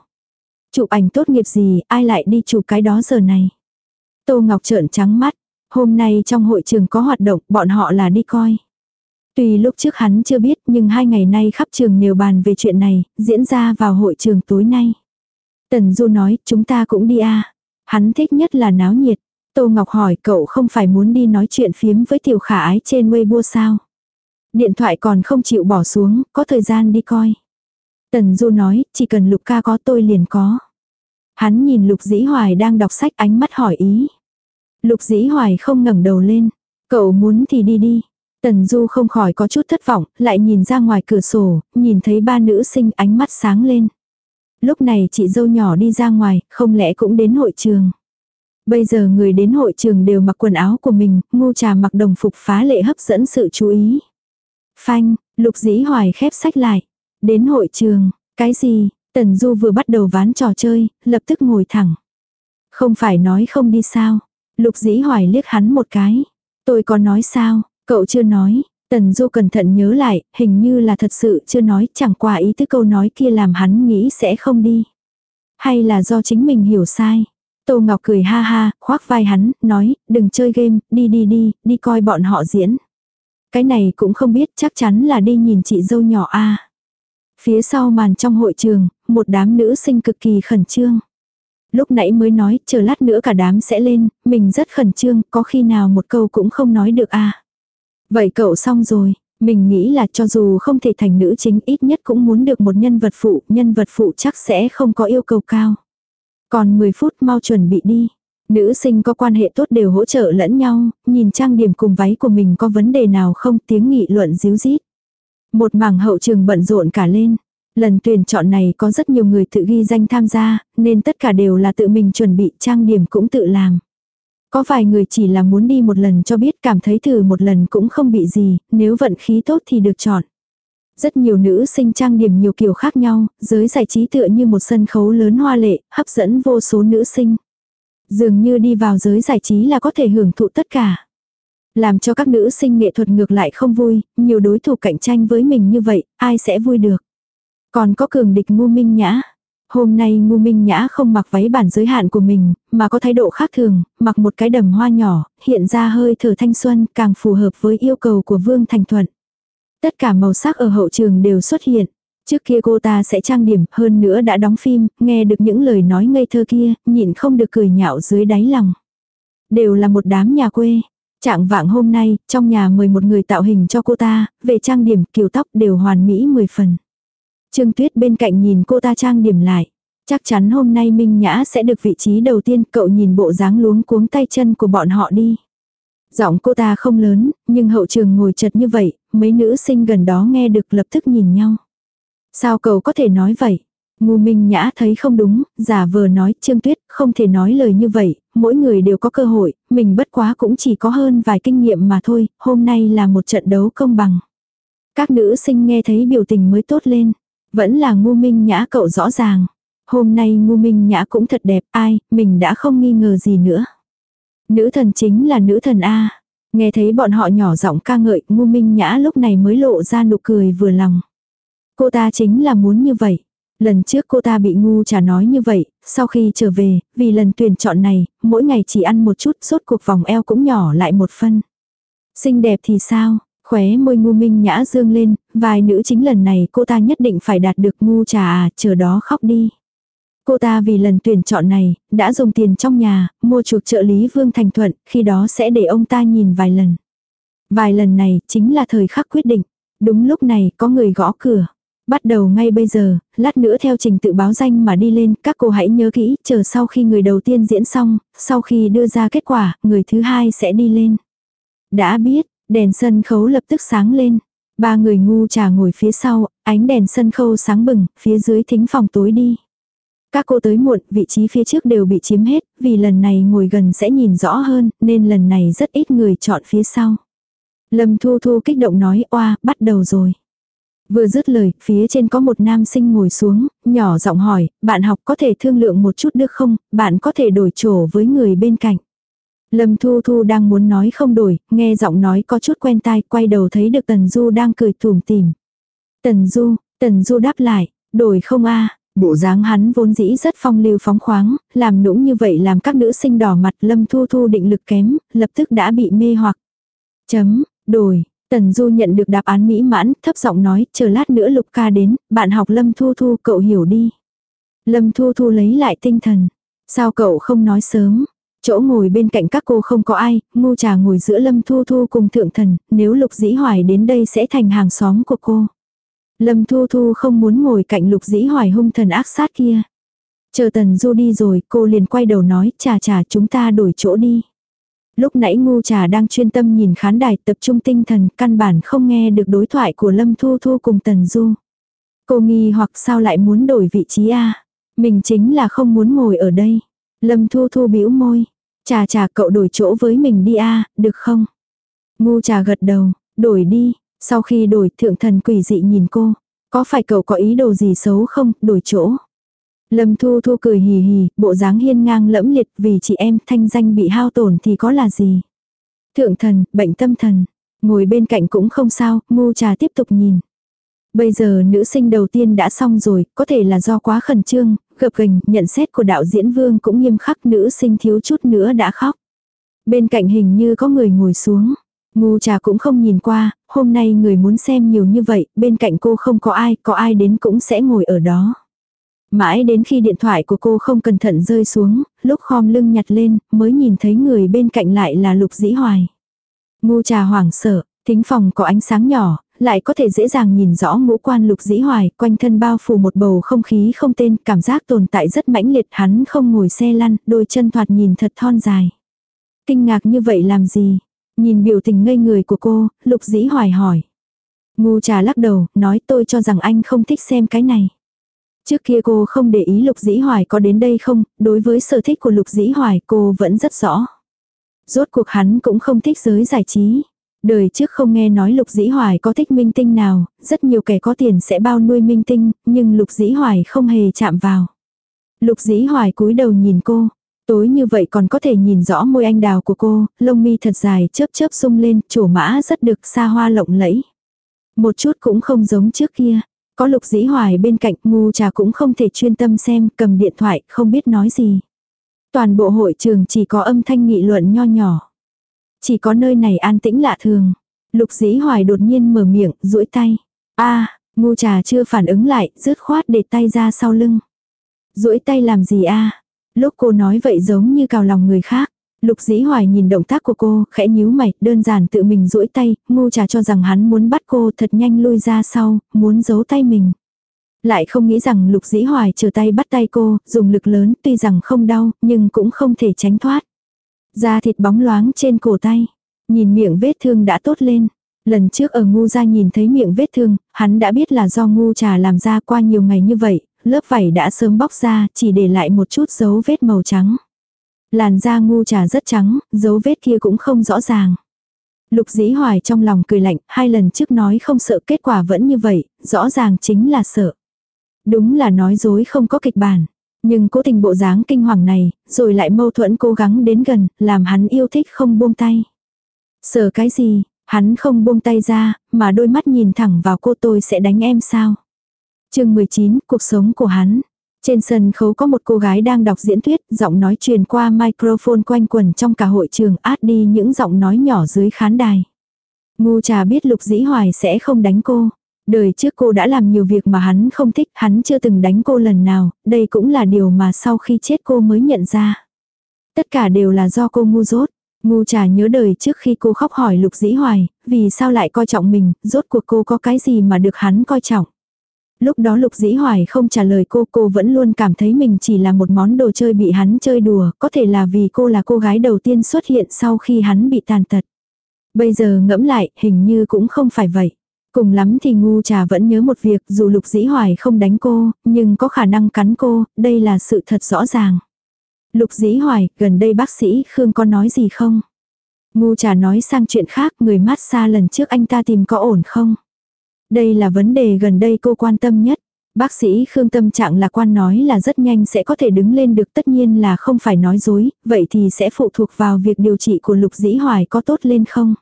Chụp ảnh tốt nghiệp gì, ai lại đi chụp cái đó giờ này? Tô Ngọc trợn trắng mắt, hôm nay trong hội trường có hoạt động, bọn họ là đi coi. Tuy lúc trước hắn chưa biết nhưng hai ngày nay khắp trường đều bàn về chuyện này, diễn ra vào hội trường tối nay. Tần Du nói, chúng ta cũng đi à. Hắn thích nhất là náo nhiệt. Tô Ngọc hỏi cậu không phải muốn đi nói chuyện phiếm với tiểu khả ái trên Weibo sao? Điện thoại còn không chịu bỏ xuống, có thời gian đi coi. Tần Du nói, chỉ cần Lục ca có tôi liền có. Hắn nhìn Lục Dĩ Hoài đang đọc sách ánh mắt hỏi ý. Lục Dĩ Hoài không ngẩng đầu lên. Cậu muốn thì đi đi. Tần Du không khỏi có chút thất vọng, lại nhìn ra ngoài cửa sổ, nhìn thấy ba nữ sinh ánh mắt sáng lên. Lúc này chị dâu nhỏ đi ra ngoài, không lẽ cũng đến hội trường. Bây giờ người đến hội trường đều mặc quần áo của mình, ngu trà mặc đồng phục phá lệ hấp dẫn sự chú ý. Phanh, lục dĩ hoài khép sách lại. Đến hội trường, cái gì, Tần Du vừa bắt đầu ván trò chơi, lập tức ngồi thẳng. Không phải nói không đi sao. Lục dĩ hoài liếc hắn một cái. Tôi có nói sao, cậu chưa nói. Tần Du cẩn thận nhớ lại, hình như là thật sự chưa nói, chẳng qua ý tứ câu nói kia làm hắn nghĩ sẽ không đi. Hay là do chính mình hiểu sai. Tô Ngọc cười ha ha, khoác vai hắn, nói, đừng chơi game, đi đi đi, đi coi bọn họ diễn. Cái này cũng không biết, chắc chắn là đi nhìn chị dâu nhỏ a. Phía sau màn trong hội trường, một đám nữ sinh cực kỳ khẩn trương. Lúc nãy mới nói, chờ lát nữa cả đám sẽ lên, mình rất khẩn trương, có khi nào một câu cũng không nói được a. Vậy cậu xong rồi, mình nghĩ là cho dù không thể thành nữ chính ít nhất cũng muốn được một nhân vật phụ, nhân vật phụ chắc sẽ không có yêu cầu cao. Còn 10 phút mau chuẩn bị đi. Nữ sinh có quan hệ tốt đều hỗ trợ lẫn nhau, nhìn trang điểm cùng váy của mình có vấn đề nào không tiếng nghị luận díu dít. Một mảng hậu trường bận rộn cả lên. Lần tuyển chọn này có rất nhiều người tự ghi danh tham gia, nên tất cả đều là tự mình chuẩn bị trang điểm cũng tự làm. Có vài người chỉ là muốn đi một lần cho biết cảm thấy thử một lần cũng không bị gì, nếu vận khí tốt thì được chọn. Rất nhiều nữ sinh trang điểm nhiều kiểu khác nhau, giới giải trí tựa như một sân khấu lớn hoa lệ, hấp dẫn vô số nữ sinh. Dường như đi vào giới giải trí là có thể hưởng thụ tất cả. Làm cho các nữ sinh nghệ thuật ngược lại không vui, nhiều đối thủ cạnh tranh với mình như vậy, ai sẽ vui được. Còn có cường địch ngu minh nhã. Hôm nay ngu minh nhã không mặc váy bản giới hạn của mình, mà có thái độ khác thường, mặc một cái đầm hoa nhỏ, hiện ra hơi thở thanh xuân càng phù hợp với yêu cầu của Vương Thành Thuận. Tất cả màu sắc ở hậu trường đều xuất hiện. Trước kia cô ta sẽ trang điểm, hơn nữa đã đóng phim, nghe được những lời nói ngây thơ kia, nhịn không được cười nhạo dưới đáy lòng. Đều là một đám nhà quê. Trạng vạng hôm nay, trong nhà mời một người tạo hình cho cô ta, về trang điểm, kiểu tóc đều hoàn mỹ 10 phần. Trương Tuyết bên cạnh nhìn cô ta trang điểm lại. Chắc chắn hôm nay Minh Nhã sẽ được vị trí đầu tiên, cậu nhìn bộ dáng luống cuống tay chân của bọn họ đi. Giọng cô ta không lớn, nhưng hậu trường ngồi chật như vậy, mấy nữ sinh gần đó nghe được lập tức nhìn nhau. Sao cậu có thể nói vậy? Ngu Minh Nhã thấy không đúng, giả vờ nói Trương Tuyết không thể nói lời như vậy, mỗi người đều có cơ hội, mình bất quá cũng chỉ có hơn vài kinh nghiệm mà thôi, hôm nay là một trận đấu công bằng. Các nữ sinh nghe thấy biểu tình mới tốt lên, vẫn là Ngu Minh Nhã cậu rõ ràng. Hôm nay Ngu Minh Nhã cũng thật đẹp, ai, mình đã không nghi ngờ gì nữa. Nữ thần chính là nữ thần A. Nghe thấy bọn họ nhỏ giọng ca ngợi, Ngu Minh Nhã lúc này mới lộ ra nụ cười vừa lòng. Cô ta chính là muốn như vậy. Lần trước cô ta bị ngu trả nói như vậy, sau khi trở về, vì lần tuyển chọn này, mỗi ngày chỉ ăn một chút, suốt cuộc vòng eo cũng nhỏ lại một phân. Xinh đẹp thì sao? Khóe môi ngu minh nhã dương lên, vài nữ chính lần này cô ta nhất định phải đạt được ngu trà à, chờ đó khóc đi. Cô ta vì lần tuyển chọn này, đã dùng tiền trong nhà, mua chuộc trợ lý Vương Thành Thuận, khi đó sẽ để ông ta nhìn vài lần. Vài lần này, chính là thời khắc quyết định. Đúng lúc này, có người gõ cửa. Bắt đầu ngay bây giờ, lát nữa theo trình tự báo danh mà đi lên, các cô hãy nhớ kỹ, chờ sau khi người đầu tiên diễn xong, sau khi đưa ra kết quả, người thứ hai sẽ đi lên. Đã biết, đèn sân khấu lập tức sáng lên. Ba người ngu trà ngồi phía sau, ánh đèn sân khấu sáng bừng, phía dưới thính phòng tối đi. Các cô tới muộn, vị trí phía trước đều bị chiếm hết, vì lần này ngồi gần sẽ nhìn rõ hơn, nên lần này rất ít người chọn phía sau. Lâm Thu Thu kích động nói, oa, bắt đầu rồi. Vừa dứt lời, phía trên có một nam sinh ngồi xuống, nhỏ giọng hỏi, bạn học có thể thương lượng một chút được không, bạn có thể đổi chỗ với người bên cạnh. Lâm Thu Thu đang muốn nói không đổi, nghe giọng nói có chút quen tai, quay đầu thấy được Tần Du đang cười thùm tìm. Tần Du, Tần Du đáp lại, đổi không a Bộ dáng hắn vốn dĩ rất phong lưu phóng khoáng, làm nũng như vậy làm các nữ sinh đỏ mặt Lâm Thu Thu định lực kém, lập tức đã bị mê hoặc. Chấm, đổi, Tần Du nhận được đáp án mỹ mãn, thấp giọng nói, chờ lát nữa Lục ca đến, bạn học Lâm Thu Thu cậu hiểu đi. Lâm Thu Thu lấy lại tinh thần. Sao cậu không nói sớm? Chỗ ngồi bên cạnh các cô không có ai, ngu trà ngồi giữa Lâm Thu Thu cùng thượng thần, nếu Lục Dĩ Hoài đến đây sẽ thành hàng xóm của cô. Lâm Thu Thu không muốn ngồi cạnh Lục Dĩ Hoài hung thần ác sát kia. Chờ Tần Du đi rồi, cô liền quay đầu nói, trà trà chúng ta đổi chỗ đi. Lúc nãy ngu trà đang chuyên tâm nhìn khán đài tập trung tinh thần, căn bản không nghe được đối thoại của Lâm Thu Thu cùng Tần Du. Cô nghi hoặc sao lại muốn đổi vị trí a Mình chính là không muốn ngồi ở đây. Lâm Thu Thu bĩu môi. Trà trà cậu đổi chỗ với mình đi a được không? Ngu trà gật đầu, đổi đi. Sau khi đổi thượng thần quỷ dị nhìn cô. Có phải cậu có ý đồ gì xấu không, đổi chỗ? Lâm Thu Thu cười hì hì, bộ dáng hiên ngang lẫm liệt vì chị em thanh danh bị hao tổn thì có là gì. Thượng thần, bệnh tâm thần, ngồi bên cạnh cũng không sao, ngu trà tiếp tục nhìn. Bây giờ nữ sinh đầu tiên đã xong rồi, có thể là do quá khẩn trương, cập gành, nhận xét của đạo diễn vương cũng nghiêm khắc nữ sinh thiếu chút nữa đã khóc. Bên cạnh hình như có người ngồi xuống. Ngu trà cũng không nhìn qua, hôm nay người muốn xem nhiều như vậy, bên cạnh cô không có ai, có ai đến cũng sẽ ngồi ở đó. Mãi đến khi điện thoại của cô không cẩn thận rơi xuống, lúc khom lưng nhặt lên, mới nhìn thấy người bên cạnh lại là Lục Dĩ Hoài. Ngu trà hoảng sợ, thính phòng có ánh sáng nhỏ, lại có thể dễ dàng nhìn rõ ngũ quan Lục Dĩ Hoài, quanh thân bao phủ một bầu không khí không tên, cảm giác tồn tại rất mãnh liệt, hắn không ngồi xe lăn, đôi chân thoạt nhìn thật thon dài. Kinh ngạc như vậy làm gì? Nhìn biểu tình ngây người của cô, Lục Dĩ Hoài hỏi. Ngu trà lắc đầu, nói tôi cho rằng anh không thích xem cái này. Trước kia cô không để ý Lục Dĩ Hoài có đến đây không, đối với sở thích của Lục Dĩ Hoài cô vẫn rất rõ. Rốt cuộc hắn cũng không thích giới giải trí. Đời trước không nghe nói Lục Dĩ Hoài có thích minh tinh nào, rất nhiều kẻ có tiền sẽ bao nuôi minh tinh, nhưng Lục Dĩ Hoài không hề chạm vào. Lục Dĩ Hoài cúi đầu nhìn cô, tối như vậy còn có thể nhìn rõ môi anh đào của cô, lông mi thật dài chớp chớp sung lên, chủ mã rất được xa hoa lộng lẫy. Một chút cũng không giống trước kia. Có lục dĩ hoài bên cạnh ngu trà cũng không thể chuyên tâm xem, cầm điện thoại, không biết nói gì. Toàn bộ hội trường chỉ có âm thanh nghị luận nho nhỏ. Chỉ có nơi này an tĩnh lạ thường. Lục dĩ hoài đột nhiên mở miệng, duỗi tay. a ngu trà chưa phản ứng lại, rứt khoát để tay ra sau lưng. duỗi tay làm gì a Lúc cô nói vậy giống như cào lòng người khác. Lục dĩ hoài nhìn động tác của cô, khẽ nhíu mày, đơn giản tự mình duỗi tay, ngu trà cho rằng hắn muốn bắt cô thật nhanh lui ra sau, muốn giấu tay mình. Lại không nghĩ rằng lục dĩ hoài chờ tay bắt tay cô, dùng lực lớn tuy rằng không đau, nhưng cũng không thể tránh thoát. Da thịt bóng loáng trên cổ tay, nhìn miệng vết thương đã tốt lên. Lần trước ở ngu ra nhìn thấy miệng vết thương, hắn đã biết là do ngu trà làm ra qua nhiều ngày như vậy, lớp vảy đã sớm bóc ra, chỉ để lại một chút dấu vết màu trắng. Làn da ngu trà rất trắng, dấu vết kia cũng không rõ ràng. Lục dĩ hoài trong lòng cười lạnh, hai lần trước nói không sợ kết quả vẫn như vậy, rõ ràng chính là sợ. Đúng là nói dối không có kịch bản. Nhưng cố tình bộ dáng kinh hoàng này, rồi lại mâu thuẫn cố gắng đến gần, làm hắn yêu thích không buông tay. Sợ cái gì, hắn không buông tay ra, mà đôi mắt nhìn thẳng vào cô tôi sẽ đánh em sao. chương 19, cuộc sống của hắn. Trên sân khấu có một cô gái đang đọc diễn thuyết, giọng nói truyền qua microphone quanh quần trong cả hội trường át đi những giọng nói nhỏ dưới khán đài. Ngu trà biết lục dĩ hoài sẽ không đánh cô. Đời trước cô đã làm nhiều việc mà hắn không thích, hắn chưa từng đánh cô lần nào, đây cũng là điều mà sau khi chết cô mới nhận ra. Tất cả đều là do cô ngu dốt. Ngu trà nhớ đời trước khi cô khóc hỏi lục dĩ hoài, vì sao lại coi trọng mình, rốt cuộc cô có cái gì mà được hắn coi trọng. Lúc đó Lục Dĩ Hoài không trả lời cô, cô vẫn luôn cảm thấy mình chỉ là một món đồ chơi bị hắn chơi đùa, có thể là vì cô là cô gái đầu tiên xuất hiện sau khi hắn bị tàn tật. Bây giờ ngẫm lại, hình như cũng không phải vậy. Cùng lắm thì ngu trà vẫn nhớ một việc dù lục dĩ hoài không đánh cô, nhưng có khả năng cắn cô, đây là sự thật rõ ràng. Lục dĩ hoài, gần đây bác sĩ Khương có nói gì không? Ngu trà nói sang chuyện khác, người mát xa lần trước anh ta tìm có ổn không? Đây là vấn đề gần đây cô quan tâm nhất. Bác sĩ Khương tâm trạng lạc quan nói là rất nhanh sẽ có thể đứng lên được tất nhiên là không phải nói dối, vậy thì sẽ phụ thuộc vào việc điều trị của Lục Dĩ Hoài có tốt lên không.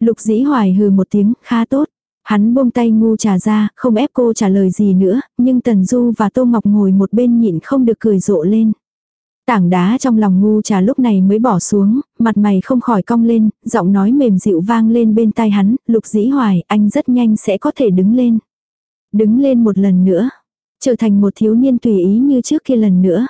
Lục Dĩ Hoài hừ một tiếng, khá tốt. Hắn buông tay ngu trà ra, không ép cô trả lời gì nữa, nhưng Tần Du và Tô Ngọc ngồi một bên nhịn không được cười rộ lên. Tảng đá trong lòng ngu trà lúc này mới bỏ xuống, mặt mày không khỏi cong lên, giọng nói mềm dịu vang lên bên tai hắn, lục dĩ hoài, anh rất nhanh sẽ có thể đứng lên. Đứng lên một lần nữa, trở thành một thiếu niên tùy ý như trước kia lần nữa.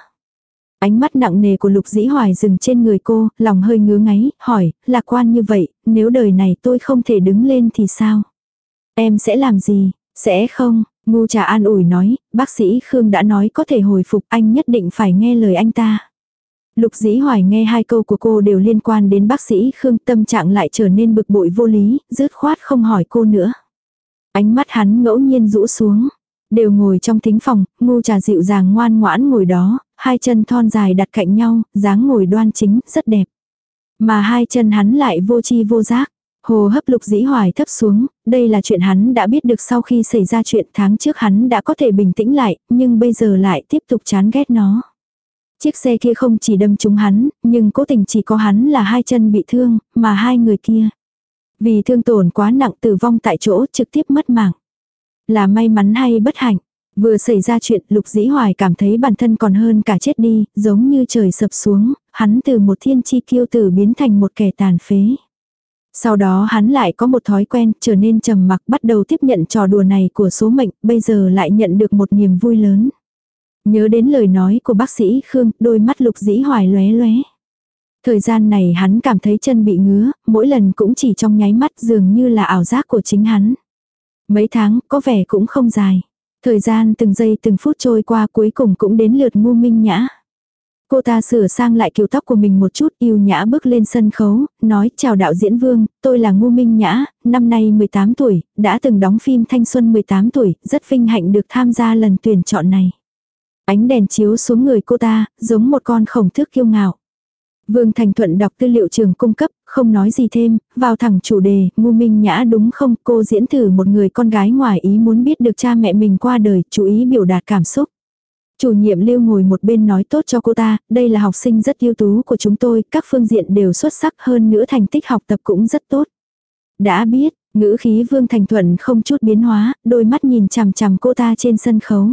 Ánh mắt nặng nề của lục dĩ hoài dừng trên người cô, lòng hơi ngứa ngáy, hỏi, lạc quan như vậy, nếu đời này tôi không thể đứng lên thì sao? Em sẽ làm gì? Sẽ không, ngu trà an ủi nói, bác sĩ Khương đã nói có thể hồi phục anh nhất định phải nghe lời anh ta. Lục dĩ hoài nghe hai câu của cô đều liên quan đến bác sĩ Khương tâm trạng lại trở nên bực bội vô lý, dứt khoát không hỏi cô nữa. Ánh mắt hắn ngẫu nhiên rũ xuống. Đều ngồi trong thính phòng, ngu trà dịu dàng ngoan ngoãn ngồi đó, hai chân thon dài đặt cạnh nhau, dáng ngồi đoan chính, rất đẹp. Mà hai chân hắn lại vô chi vô giác. Hồ hấp lục dĩ hoài thấp xuống, đây là chuyện hắn đã biết được sau khi xảy ra chuyện tháng trước hắn đã có thể bình tĩnh lại, nhưng bây giờ lại tiếp tục chán ghét nó. Chiếc xe kia không chỉ đâm trúng hắn, nhưng cố tình chỉ có hắn là hai chân bị thương, mà hai người kia. Vì thương tổn quá nặng tử vong tại chỗ trực tiếp mất mạng. Là may mắn hay bất hạnh. Vừa xảy ra chuyện lục dĩ hoài cảm thấy bản thân còn hơn cả chết đi, giống như trời sập xuống, hắn từ một thiên chi kiêu tử biến thành một kẻ tàn phế. Sau đó hắn lại có một thói quen trở nên trầm mặc bắt đầu tiếp nhận trò đùa này của số mệnh, bây giờ lại nhận được một niềm vui lớn. Nhớ đến lời nói của bác sĩ Khương, đôi mắt lục dĩ hoài lóe lóe. Thời gian này hắn cảm thấy chân bị ngứa, mỗi lần cũng chỉ trong nháy mắt dường như là ảo giác của chính hắn. Mấy tháng, có vẻ cũng không dài. Thời gian từng giây từng phút trôi qua cuối cùng cũng đến lượt ngu minh nhã. Cô ta sửa sang lại kiểu tóc của mình một chút yêu nhã bước lên sân khấu, nói chào đạo diễn vương, tôi là Ngu Minh Nhã, năm nay 18 tuổi, đã từng đóng phim thanh xuân 18 tuổi, rất vinh hạnh được tham gia lần tuyển chọn này. Ánh đèn chiếu xuống người cô ta, giống một con khổng thước kiêu ngạo. Vương Thành Thuận đọc tư liệu trường cung cấp, không nói gì thêm, vào thẳng chủ đề, ngu minh nhã đúng không, cô diễn thử một người con gái ngoài ý muốn biết được cha mẹ mình qua đời, chú ý biểu đạt cảm xúc. Chủ nhiệm lưu ngồi một bên nói tốt cho cô ta, đây là học sinh rất ưu tú của chúng tôi, các phương diện đều xuất sắc hơn nữa thành tích học tập cũng rất tốt. Đã biết, ngữ khí Vương Thành Thuận không chút biến hóa, đôi mắt nhìn chằm chằm cô ta trên sân khấu.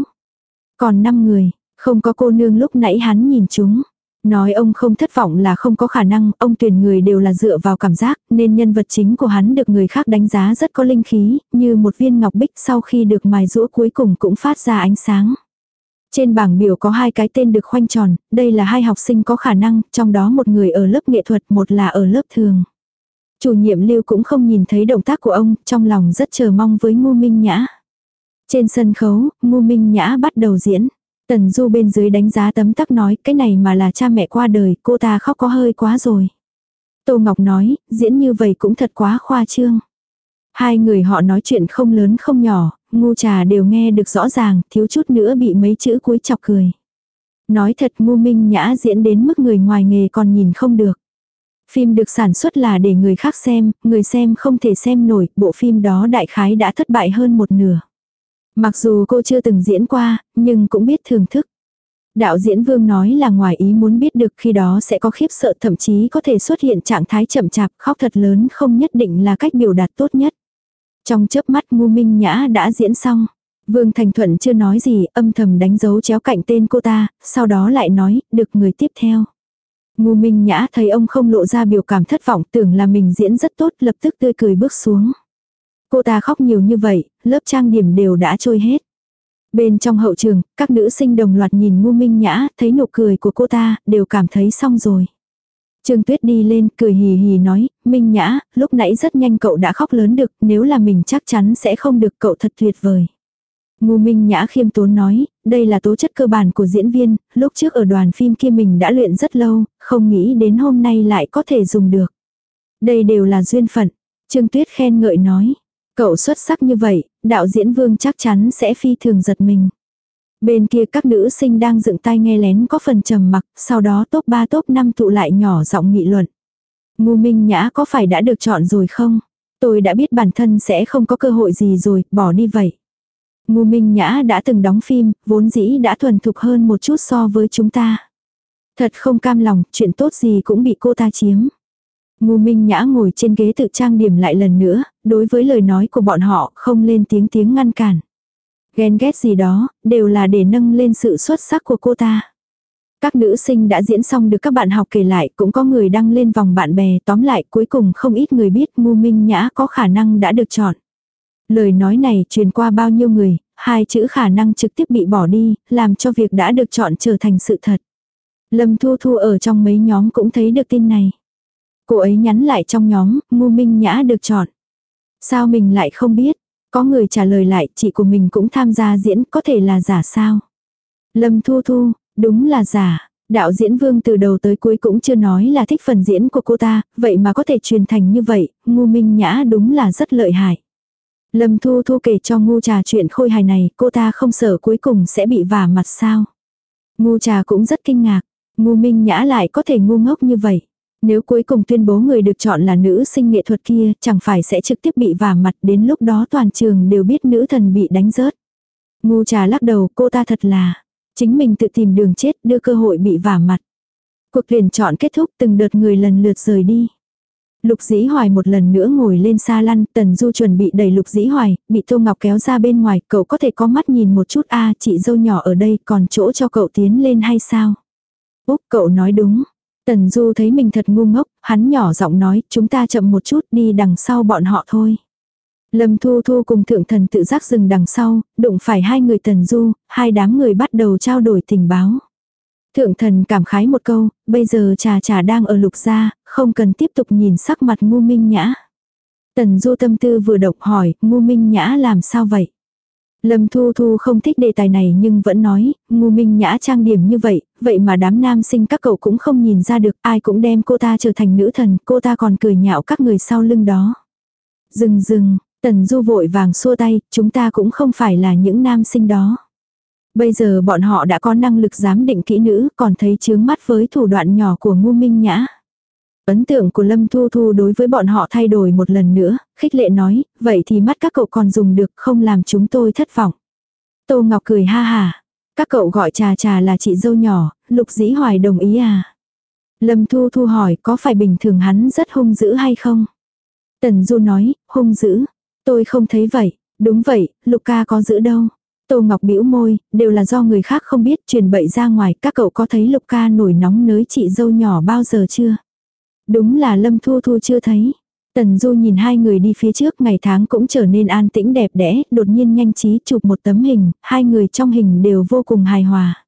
Còn 5 người, không có cô nương lúc nãy hắn nhìn chúng. Nói ông không thất vọng là không có khả năng, ông tuyển người đều là dựa vào cảm giác, nên nhân vật chính của hắn được người khác đánh giá rất có linh khí, như một viên ngọc bích sau khi được mài rũa cuối cùng cũng phát ra ánh sáng. Trên bảng biểu có hai cái tên được khoanh tròn, đây là hai học sinh có khả năng, trong đó một người ở lớp nghệ thuật, một là ở lớp thường. Chủ nhiệm lưu cũng không nhìn thấy động tác của ông, trong lòng rất chờ mong với ngu minh nhã. Trên sân khấu, ngu minh nhã bắt đầu diễn. Tần Du bên dưới đánh giá tấm tắc nói cái này mà là cha mẹ qua đời, cô ta khóc có hơi quá rồi. Tô Ngọc nói, diễn như vậy cũng thật quá khoa trương. Hai người họ nói chuyện không lớn không nhỏ, ngu trà đều nghe được rõ ràng, thiếu chút nữa bị mấy chữ cuối chọc cười. Nói thật ngu minh nhã diễn đến mức người ngoài nghề còn nhìn không được. Phim được sản xuất là để người khác xem, người xem không thể xem nổi, bộ phim đó đại khái đã thất bại hơn một nửa. Mặc dù cô chưa từng diễn qua, nhưng cũng biết thưởng thức. Đạo diễn Vương nói là ngoài ý muốn biết được khi đó sẽ có khiếp sợ thậm chí có thể xuất hiện trạng thái chậm chạp khóc thật lớn không nhất định là cách biểu đạt tốt nhất. Trong chớp mắt ngu minh nhã đã diễn xong. Vương Thành Thuận chưa nói gì âm thầm đánh dấu chéo cạnh tên cô ta, sau đó lại nói, được người tiếp theo. Ngu minh nhã thấy ông không lộ ra biểu cảm thất vọng tưởng là mình diễn rất tốt lập tức tươi cười bước xuống. Cô ta khóc nhiều như vậy, lớp trang điểm đều đã trôi hết. Bên trong hậu trường, các nữ sinh đồng loạt nhìn ngu minh nhã, thấy nụ cười của cô ta, đều cảm thấy xong rồi. Trương Tuyết đi lên, cười hì hì nói, Minh Nhã, lúc nãy rất nhanh cậu đã khóc lớn được, nếu là mình chắc chắn sẽ không được cậu thật tuyệt vời. Ngu Minh Nhã khiêm tốn nói, đây là tố chất cơ bản của diễn viên, lúc trước ở đoàn phim kia mình đã luyện rất lâu, không nghĩ đến hôm nay lại có thể dùng được. Đây đều là duyên phận. Trương Tuyết khen ngợi nói, Cậu xuất sắc như vậy, đạo diễn vương chắc chắn sẽ phi thường giật mình. Bên kia các nữ sinh đang dựng tai nghe lén có phần trầm mặc, sau đó top 3 top 5 tụ lại nhỏ giọng nghị luận. Ngu Minh Nhã có phải đã được chọn rồi không? Tôi đã biết bản thân sẽ không có cơ hội gì rồi, bỏ đi vậy. Ngu Minh Nhã đã từng đóng phim, vốn dĩ đã thuần thục hơn một chút so với chúng ta. Thật không cam lòng, chuyện tốt gì cũng bị cô ta chiếm. Ngu Minh Nhã ngồi trên ghế tự trang điểm lại lần nữa, đối với lời nói của bọn họ không lên tiếng tiếng ngăn cản. Ghen ghét gì đó, đều là để nâng lên sự xuất sắc của cô ta. Các nữ sinh đã diễn xong được các bạn học kể lại, cũng có người đăng lên vòng bạn bè, tóm lại cuối cùng không ít người biết Ngu Minh Nhã có khả năng đã được chọn. Lời nói này truyền qua bao nhiêu người, hai chữ khả năng trực tiếp bị bỏ đi, làm cho việc đã được chọn trở thành sự thật. Lâm Thu Thu ở trong mấy nhóm cũng thấy được tin này. Cô ấy nhắn lại trong nhóm, Ngu Minh Nhã được chọn. Sao mình lại không biết? Có người trả lời lại, chị của mình cũng tham gia diễn, có thể là giả sao? Lâm Thu Thu, đúng là giả. Đạo diễn Vương từ đầu tới cuối cũng chưa nói là thích phần diễn của cô ta, vậy mà có thể truyền thành như vậy, Ngu Minh Nhã đúng là rất lợi hại. Lâm Thu Thu kể cho Ngu Trà chuyện khôi hài này, cô ta không sợ cuối cùng sẽ bị vả mặt sao. Ngu Trà cũng rất kinh ngạc, Ngu Minh Nhã lại có thể ngu ngốc như vậy. Nếu cuối cùng tuyên bố người được chọn là nữ sinh nghệ thuật kia, chẳng phải sẽ trực tiếp bị vả mặt đến lúc đó toàn trường đều biết nữ thần bị đánh rớt. Ngu trà lắc đầu cô ta thật là, chính mình tự tìm đường chết đưa cơ hội bị vả mặt. Cuộc tuyển chọn kết thúc từng đợt người lần lượt rời đi. Lục dĩ hoài một lần nữa ngồi lên xa lăn, tần du chuẩn bị đẩy lục dĩ hoài, bị tô ngọc kéo ra bên ngoài, cậu có thể có mắt nhìn một chút a chị dâu nhỏ ở đây còn chỗ cho cậu tiến lên hay sao? Úc cậu nói đúng, Tần Du thấy mình thật ngu ngốc, hắn nhỏ giọng nói, chúng ta chậm một chút đi đằng sau bọn họ thôi. Lâm Thu Thu cùng thượng thần tự giác dừng đằng sau, đụng phải hai người Tần Du, hai đám người bắt đầu trao đổi tình báo. Thượng thần cảm khái một câu, bây giờ trà trà đang ở lục gia, không cần tiếp tục nhìn sắc mặt ngu minh nhã. Tần Du tâm tư vừa độc hỏi, ngu minh nhã làm sao vậy? Lâm Thu Thu không thích đề tài này nhưng vẫn nói, ngu minh nhã trang điểm như vậy, vậy mà đám nam sinh các cậu cũng không nhìn ra được, ai cũng đem cô ta trở thành nữ thần, cô ta còn cười nhạo các người sau lưng đó. Dừng dừng, Tần Du vội vàng xua tay, chúng ta cũng không phải là những nam sinh đó. Bây giờ bọn họ đã có năng lực giám định kỹ nữ, còn thấy chướng mắt với thủ đoạn nhỏ của ngu minh nhã. Ấn tượng của Lâm Thu Thu đối với bọn họ thay đổi một lần nữa, khích lệ nói, vậy thì mắt các cậu còn dùng được không làm chúng tôi thất vọng. Tô Ngọc cười ha hà, các cậu gọi trà trà là chị dâu nhỏ, Lục Dĩ Hoài đồng ý à? Lâm Thu Thu hỏi có phải bình thường hắn rất hung dữ hay không? Tần Du nói, hung dữ. Tôi không thấy vậy. Đúng vậy, Lục ca có dữ đâu. Tô Ngọc bĩu môi, đều là do người khác không biết truyền bậy ra ngoài. Các cậu có thấy Lục ca nổi nóng nới chị dâu nhỏ bao giờ chưa? Đúng là Lâm Thu Thu chưa thấy. Tần Du nhìn hai người đi phía trước ngày tháng cũng trở nên an tĩnh đẹp đẽ, đột nhiên nhanh trí chụp một tấm hình, hai người trong hình đều vô cùng hài hòa.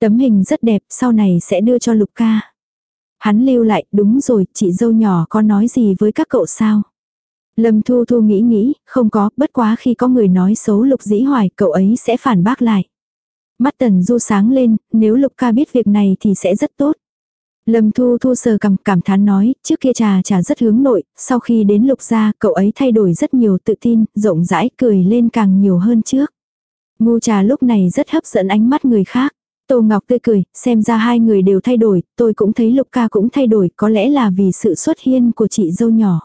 Tấm hình rất đẹp, sau này sẽ đưa cho Lục ca. Hắn lưu lại, đúng rồi, chị dâu nhỏ có nói gì với các cậu sao? Lâm Thu Thu nghĩ nghĩ, không có, bất quá khi có người nói xấu Lục Dĩ Hoài, cậu ấy sẽ phản bác lại. Mắt Tần Du sáng lên, nếu Lục ca biết việc này thì sẽ rất tốt. Lâm Thu Thu sờ cầm cảm thán nói, trước kia trà trà rất hướng nội, sau khi đến lục gia, cậu ấy thay đổi rất nhiều tự tin, rộng rãi, cười lên càng nhiều hơn trước. Ngu trà lúc này rất hấp dẫn ánh mắt người khác. Tô Ngọc tươi cười, xem ra hai người đều thay đổi, tôi cũng thấy lục ca cũng thay đổi, có lẽ là vì sự xuất hiện của chị dâu nhỏ.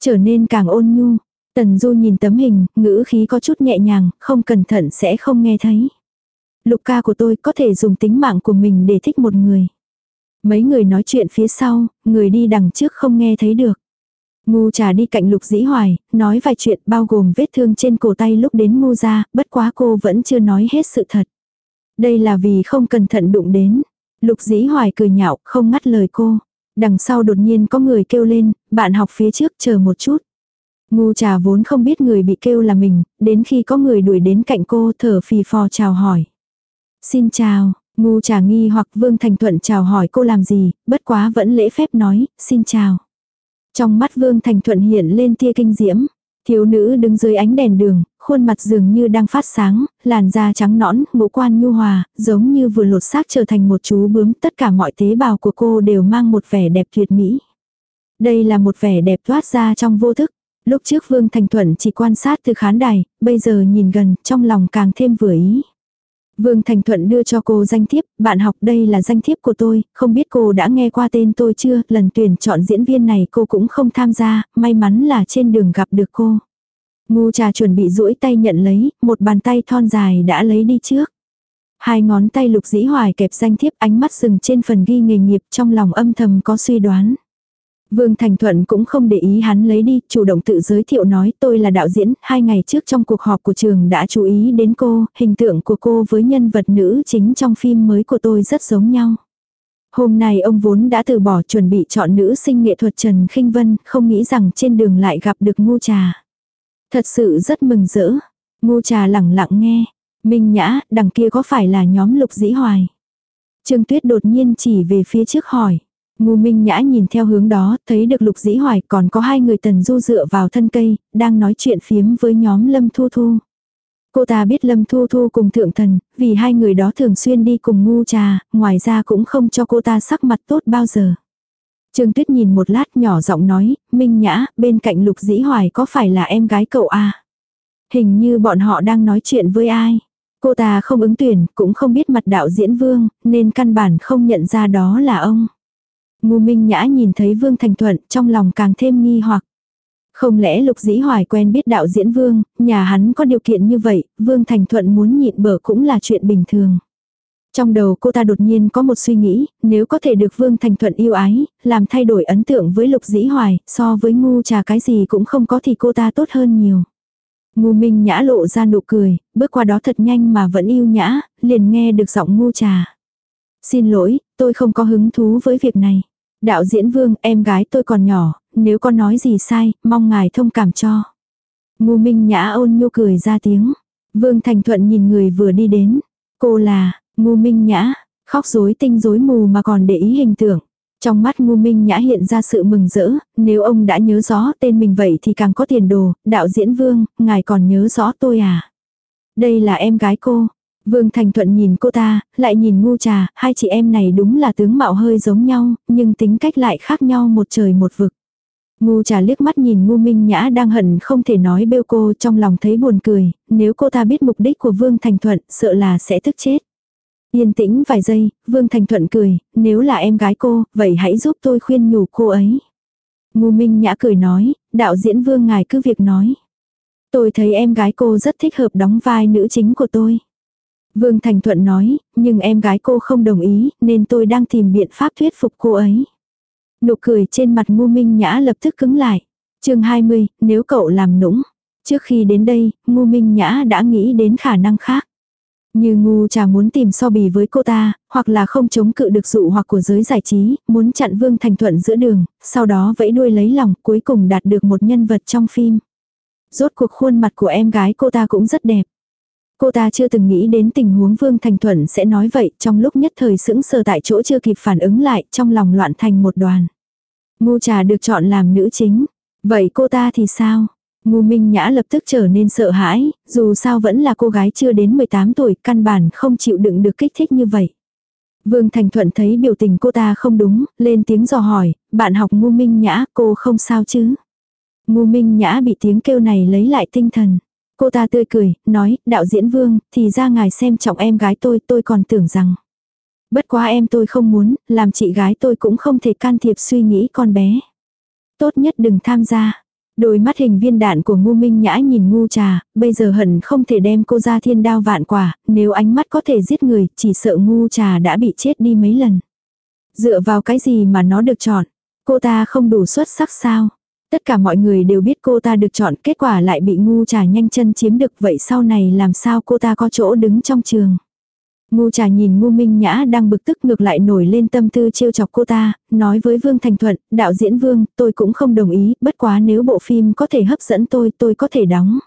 Trở nên càng ôn nhu. Tần Du nhìn tấm hình, ngữ khí có chút nhẹ nhàng, không cẩn thận sẽ không nghe thấy. Lục ca của tôi có thể dùng tính mạng của mình để thích một người. Mấy người nói chuyện phía sau, người đi đằng trước không nghe thấy được. Ngu trà đi cạnh lục dĩ hoài, nói vài chuyện bao gồm vết thương trên cổ tay lúc đến ngu ra, bất quá cô vẫn chưa nói hết sự thật. Đây là vì không cẩn thận đụng đến. Lục dĩ hoài cười nhạo, không ngắt lời cô. Đằng sau đột nhiên có người kêu lên, bạn học phía trước chờ một chút. Ngu trà vốn không biết người bị kêu là mình, đến khi có người đuổi đến cạnh cô thở phì phò chào hỏi. Xin chào, Ngu trà nghi hoặc Vương Thành Thuận chào hỏi cô làm gì, bất quá vẫn lễ phép nói, xin chào. Trong mắt Vương Thành Thuận hiện lên tia kinh diễm. Thiếu nữ đứng dưới ánh đèn đường, khuôn mặt dường như đang phát sáng, làn da trắng nõn, ngũ quan nhu hòa, giống như vừa lột xác trở thành một chú bướm, tất cả mọi tế bào của cô đều mang một vẻ đẹp tuyệt mỹ. Đây là một vẻ đẹp thoát ra trong vô thức. Lúc trước Vương Thành Thuận chỉ quan sát từ khán đài, bây giờ nhìn gần, trong lòng càng thêm vừa ý. Vương Thành Thuận đưa cho cô danh thiếp, bạn học đây là danh thiếp của tôi, không biết cô đã nghe qua tên tôi chưa, lần tuyển chọn diễn viên này cô cũng không tham gia, may mắn là trên đường gặp được cô. Ngu trà chuẩn bị duỗi tay nhận lấy, một bàn tay thon dài đã lấy đi trước. Hai ngón tay lục dĩ hoài kẹp danh thiếp ánh mắt dừng trên phần ghi nghề nghiệp trong lòng âm thầm có suy đoán. Vương Thành Thuận cũng không để ý hắn lấy đi, chủ động tự giới thiệu nói tôi là đạo diễn, hai ngày trước trong cuộc họp của trường đã chú ý đến cô, hình tượng của cô với nhân vật nữ chính trong phim mới của tôi rất giống nhau. Hôm nay ông vốn đã từ bỏ chuẩn bị chọn nữ sinh nghệ thuật Trần Khinh Vân, không nghĩ rằng trên đường lại gặp được ngu trà. Thật sự rất mừng rỡ. Ngu trà lẳng lặng nghe. Minh Nhã, đằng kia có phải là nhóm lục dĩ hoài? Trương Tuyết đột nhiên chỉ về phía trước hỏi. Ngu Minh Nhã nhìn theo hướng đó, thấy được Lục Dĩ Hoài còn có hai người tần du dựa vào thân cây, đang nói chuyện phiếm với nhóm Lâm Thu Thu. Cô ta biết Lâm Thu Thu cùng Thượng Thần, vì hai người đó thường xuyên đi cùng ngu trà, ngoài ra cũng không cho cô ta sắc mặt tốt bao giờ. Trương Tuyết nhìn một lát nhỏ giọng nói, Minh Nhã, bên cạnh Lục Dĩ Hoài có phải là em gái cậu à? Hình như bọn họ đang nói chuyện với ai. Cô ta không ứng tuyển, cũng không biết mặt đạo diễn vương, nên căn bản không nhận ra đó là ông. Ngu Minh Nhã nhìn thấy Vương Thành Thuận trong lòng càng thêm nghi hoặc. Không lẽ Lục Dĩ Hoài quen biết đạo diễn Vương, nhà hắn có điều kiện như vậy, Vương Thành Thuận muốn nhịn bở cũng là chuyện bình thường. Trong đầu cô ta đột nhiên có một suy nghĩ, nếu có thể được Vương Thành Thuận yêu ái, làm thay đổi ấn tượng với Lục Dĩ Hoài, so với ngu trà cái gì cũng không có thì cô ta tốt hơn nhiều. Ngu Minh Nhã lộ ra nụ cười, bước qua đó thật nhanh mà vẫn yêu nhã, liền nghe được giọng ngu trà. Xin lỗi, tôi không có hứng thú với việc này. Đạo diễn vương, em gái tôi còn nhỏ, nếu có nói gì sai, mong ngài thông cảm cho. Ngu Minh Nhã ôn nhu cười ra tiếng. Vương Thành Thuận nhìn người vừa đi đến. Cô là, Ngu Minh Nhã, khóc rối tinh rối mù mà còn để ý hình tượng. Trong mắt Ngu Minh Nhã hiện ra sự mừng rỡ, nếu ông đã nhớ rõ tên mình vậy thì càng có tiền đồ, đạo diễn Vương, ngài còn nhớ rõ tôi à? Đây là em gái cô, Vương Thành Thuận nhìn cô ta, lại nhìn ngu trà, hai chị em này đúng là tướng mạo hơi giống nhau, nhưng tính cách lại khác nhau một trời một vực. Ngu trà liếc mắt nhìn ngu minh nhã đang hận không thể nói bêu cô trong lòng thấy buồn cười, nếu cô ta biết mục đích của Vương Thành Thuận sợ là sẽ tức chết. Yên tĩnh vài giây, Vương Thành Thuận cười, nếu là em gái cô, vậy hãy giúp tôi khuyên nhủ cô ấy. Ngu minh nhã cười nói, đạo diễn Vương ngài cứ việc nói. Tôi thấy em gái cô rất thích hợp đóng vai nữ chính của tôi. Vương Thành Thuận nói, nhưng em gái cô không đồng ý, nên tôi đang tìm biện pháp thuyết phục cô ấy. Nụ cười trên mặt ngu minh nhã lập tức cứng lại. chương 20, nếu cậu làm nũng. Trước khi đến đây, ngu minh nhã đã nghĩ đến khả năng khác. Như ngu trà muốn tìm so bì với cô ta, hoặc là không chống cự được dụ hoặc của giới giải trí, muốn chặn Vương Thành Thuận giữa đường, sau đó vẫy đuôi lấy lòng, cuối cùng đạt được một nhân vật trong phim. Rốt cuộc khuôn mặt của em gái cô ta cũng rất đẹp. Cô ta chưa từng nghĩ đến tình huống Vương Thành Thuận sẽ nói vậy, trong lúc nhất thời sững sờ tại chỗ chưa kịp phản ứng lại, trong lòng loạn thành một đoàn. Ngu trà được chọn làm nữ chính. Vậy cô ta thì sao? Ngu Minh Nhã lập tức trở nên sợ hãi, dù sao vẫn là cô gái chưa đến 18 tuổi, căn bản không chịu đựng được kích thích như vậy. Vương Thành Thuận thấy biểu tình cô ta không đúng, lên tiếng dò hỏi, bạn học Ngu Minh Nhã, cô không sao chứ? Ngu Minh Nhã bị tiếng kêu này lấy lại tinh thần. Cô ta tươi cười, nói, đạo diễn vương, thì ra ngài xem trọng em gái tôi, tôi còn tưởng rằng. Bất quá em tôi không muốn, làm chị gái tôi cũng không thể can thiệp suy nghĩ con bé. Tốt nhất đừng tham gia. Đôi mắt hình viên đạn của ngu minh nhã nhìn ngu trà, bây giờ hận không thể đem cô ra thiên đao vạn quả, nếu ánh mắt có thể giết người, chỉ sợ ngu trà đã bị chết đi mấy lần. Dựa vào cái gì mà nó được chọn? Cô ta không đủ xuất sắc sao? Tất cả mọi người đều biết cô ta được chọn, kết quả lại bị ngu trà nhanh chân chiếm được vậy sau này làm sao cô ta có chỗ đứng trong trường. Ngu trà nhìn ngu minh nhã đang bực tức ngược lại nổi lên tâm tư trêu chọc cô ta, nói với Vương Thành Thuận, đạo diễn Vương, tôi cũng không đồng ý, bất quá nếu bộ phim có thể hấp dẫn tôi, tôi có thể đóng.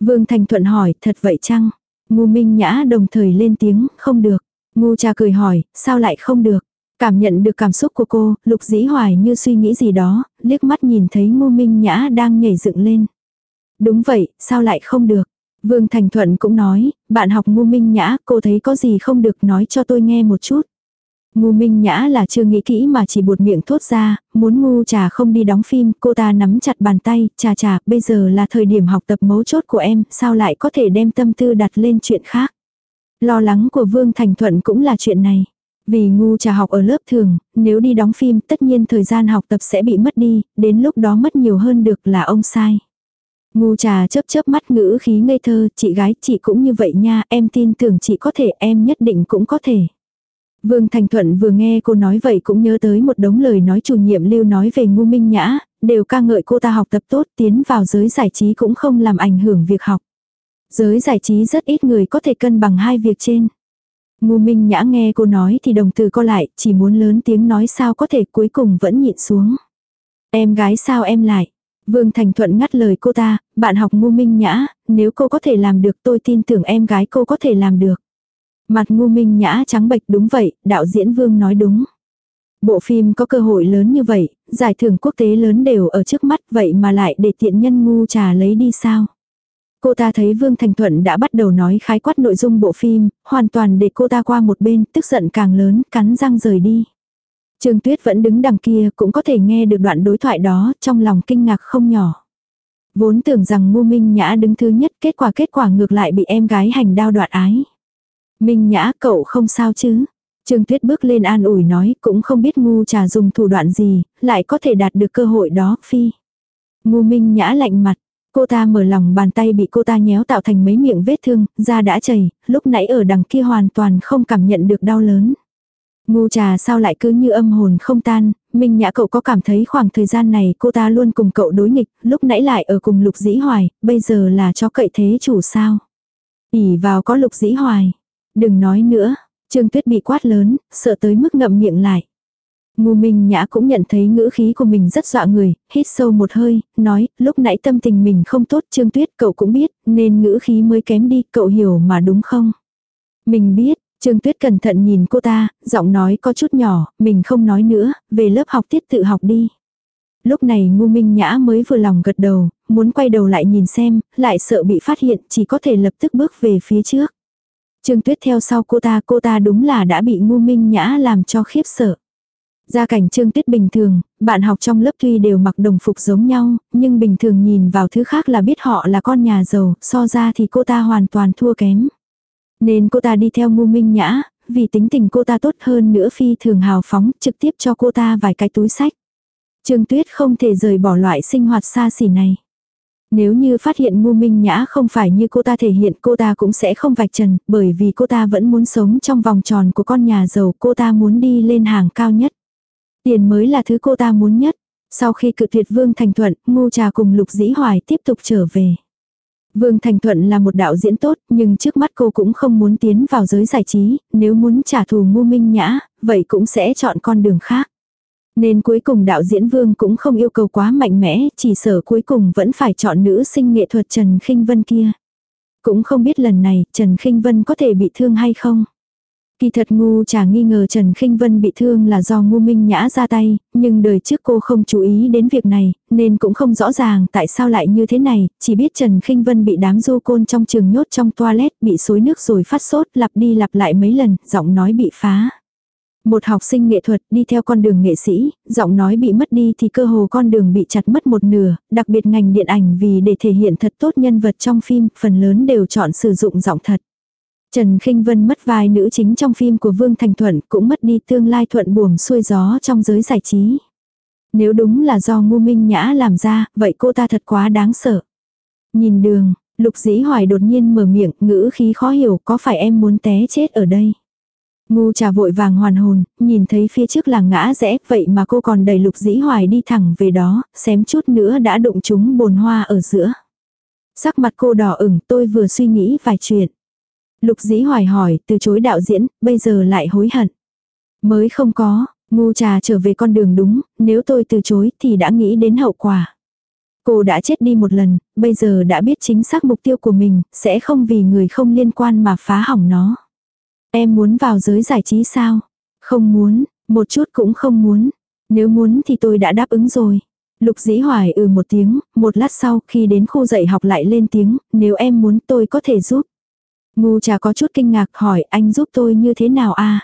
Vương Thành Thuận hỏi, thật vậy chăng? Ngu minh nhã đồng thời lên tiếng, không được. Ngu trà cười hỏi, sao lại không được? Cảm nhận được cảm xúc của cô, lục dĩ hoài như suy nghĩ gì đó, liếc mắt nhìn thấy ngô minh nhã đang nhảy dựng lên. Đúng vậy, sao lại không được? Vương Thành Thuận cũng nói, bạn học ngô minh nhã, cô thấy có gì không được nói cho tôi nghe một chút. Ngu Minh Nhã là chưa nghĩ kỹ mà chỉ buột miệng thốt ra, muốn ngu trà không đi đóng phim, cô ta nắm chặt bàn tay, trà trà, bây giờ là thời điểm học tập mấu chốt của em, sao lại có thể đem tâm tư đặt lên chuyện khác. Lo lắng của Vương Thành Thuận cũng là chuyện này. Vì ngu trà học ở lớp thường, nếu đi đóng phim tất nhiên thời gian học tập sẽ bị mất đi, đến lúc đó mất nhiều hơn được là ông sai. Ngu trà chớp chớp mắt ngữ khí ngây thơ, chị gái chị cũng như vậy nha, em tin tưởng chị có thể, em nhất định cũng có thể. Vương Thành Thuận vừa nghe cô nói vậy cũng nhớ tới một đống lời nói chủ nhiệm lưu nói về ngu minh nhã, đều ca ngợi cô ta học tập tốt tiến vào giới giải trí cũng không làm ảnh hưởng việc học. Giới giải trí rất ít người có thể cân bằng hai việc trên. Ngu minh nhã nghe cô nói thì đồng từ co lại, chỉ muốn lớn tiếng nói sao có thể cuối cùng vẫn nhịn xuống. Em gái sao em lại? Vương Thành Thuận ngắt lời cô ta, bạn học ngu minh nhã, nếu cô có thể làm được tôi tin tưởng em gái cô có thể làm được. Mặt ngu minh nhã trắng bệch đúng vậy, đạo diễn Vương nói đúng. Bộ phim có cơ hội lớn như vậy, giải thưởng quốc tế lớn đều ở trước mắt vậy mà lại để tiện nhân ngu trà lấy đi sao. Cô ta thấy Vương Thành Thuận đã bắt đầu nói khái quát nội dung bộ phim, hoàn toàn để cô ta qua một bên, tức giận càng lớn, cắn răng rời đi. Trương Tuyết vẫn đứng đằng kia cũng có thể nghe được đoạn đối thoại đó, trong lòng kinh ngạc không nhỏ. Vốn tưởng rằng Ngô Minh Nhã đứng thứ nhất, kết quả kết quả ngược lại bị em gái hành đao đoạn ái. Minh Nhã cậu không sao chứ? Trương Tuyết bước lên an ủi nói cũng không biết ngu trà dùng thủ đoạn gì, lại có thể đạt được cơ hội đó, phi. Ngu Minh Nhã lạnh mặt, cô ta mở lòng bàn tay bị cô ta nhéo tạo thành mấy miệng vết thương, da đã chảy, lúc nãy ở đằng kia hoàn toàn không cảm nhận được đau lớn. Ngu trà sao lại cứ như âm hồn không tan, Minh Nhã cậu có cảm thấy khoảng thời gian này cô ta luôn cùng cậu đối nghịch, lúc nãy lại ở cùng lục dĩ hoài, bây giờ là cho cậy thế chủ sao. ỉ vào có lục dĩ hoài. Đừng nói nữa, Trương Tuyết bị quát lớn, sợ tới mức ngậm miệng lại. Ngu Minh Nhã cũng nhận thấy ngữ khí của mình rất dọa người, hít sâu một hơi, nói, lúc nãy tâm tình mình không tốt Trương Tuyết cậu cũng biết, nên ngữ khí mới kém đi, cậu hiểu mà đúng không? Mình biết, Trương Tuyết cẩn thận nhìn cô ta, giọng nói có chút nhỏ, mình không nói nữa, về lớp học tiết tự học đi. Lúc này ngu minh nhã mới vừa lòng gật đầu, muốn quay đầu lại nhìn xem, lại sợ bị phát hiện, chỉ có thể lập tức bước về phía trước. Trương Tuyết theo sau cô ta, cô ta đúng là đã bị ngu minh nhã làm cho khiếp sợ. Gia cảnh Trương Tuyết bình thường, bạn học trong lớp tuy đều mặc đồng phục giống nhau, nhưng bình thường nhìn vào thứ khác là biết họ là con nhà giàu, so ra thì cô ta hoàn toàn thua kém. Nên cô ta đi theo ngu minh nhã, vì tính tình cô ta tốt hơn nữa phi thường hào phóng, trực tiếp cho cô ta vài cái túi sách. Trương Tuyết không thể rời bỏ loại sinh hoạt xa xỉ này. Nếu như phát hiện ngu minh nhã không phải như cô ta thể hiện cô ta cũng sẽ không vạch trần, bởi vì cô ta vẫn muốn sống trong vòng tròn của con nhà giàu, cô ta muốn đi lên hàng cao nhất. Tiền mới là thứ cô ta muốn nhất. Sau khi cự tuyệt Vương Thành Thuận, ngu trà cùng Lục Dĩ Hoài tiếp tục trở về. Vương Thành Thuận là một đạo diễn tốt, nhưng trước mắt cô cũng không muốn tiến vào giới giải trí, nếu muốn trả thù ngu minh nhã, vậy cũng sẽ chọn con đường khác. Nên cuối cùng đạo diễn Vương cũng không yêu cầu quá mạnh mẽ, chỉ sở cuối cùng vẫn phải chọn nữ sinh nghệ thuật Trần Khinh Vân kia. Cũng không biết lần này Trần Khinh Vân có thể bị thương hay không. Kỳ thật ngu chả nghi ngờ Trần Khinh Vân bị thương là do ngu minh nhã ra tay, nhưng đời trước cô không chú ý đến việc này, nên cũng không rõ ràng tại sao lại như thế này, chỉ biết Trần Khinh Vân bị đám du côn trong trường nhốt trong toilet, bị xối nước rồi phát sốt, lặp đi lặp lại mấy lần, giọng nói bị phá. Một học sinh nghệ thuật đi theo con đường nghệ sĩ, giọng nói bị mất đi thì cơ hồ con đường bị chặt mất một nửa, đặc biệt ngành điện ảnh vì để thể hiện thật tốt nhân vật trong phim, phần lớn đều chọn sử dụng giọng thật. Trần Kinh Vân mất vai nữ chính trong phim của Vương Thành Thuận cũng mất đi tương lai thuận buồm xuôi gió trong giới giải trí. Nếu đúng là do ngu minh nhã làm ra, vậy cô ta thật quá đáng sợ. Nhìn đường, Lục Dĩ Hoài đột nhiên mở miệng, ngữ khí khó hiểu, có phải em muốn té chết ở đây? Ngu trà vội vàng hoàn hồn, nhìn thấy phía trước là ngã rẽ, vậy mà cô còn đẩy Lục Dĩ Hoài đi thẳng về đó, xém chút nữa đã đụng chúng bồn hoa ở giữa. Sắc mặt cô đỏ ửng, tôi vừa suy nghĩ vài chuyện. Lục dĩ hoài hỏi, từ chối đạo diễn, bây giờ lại hối hận. Mới không có, ngu trà trở về con đường đúng, nếu tôi từ chối thì đã nghĩ đến hậu quả. Cô đã chết đi một lần, bây giờ đã biết chính xác mục tiêu của mình, sẽ không vì người không liên quan mà phá hỏng nó. Em muốn vào giới giải trí sao? Không muốn, một chút cũng không muốn. Nếu muốn thì tôi đã đáp ứng rồi. Lục dĩ hoài ừ một tiếng, một lát sau khi đến khu dạy học lại lên tiếng, nếu em muốn tôi có thể giúp. Ngu trà có chút kinh ngạc hỏi anh giúp tôi như thế nào a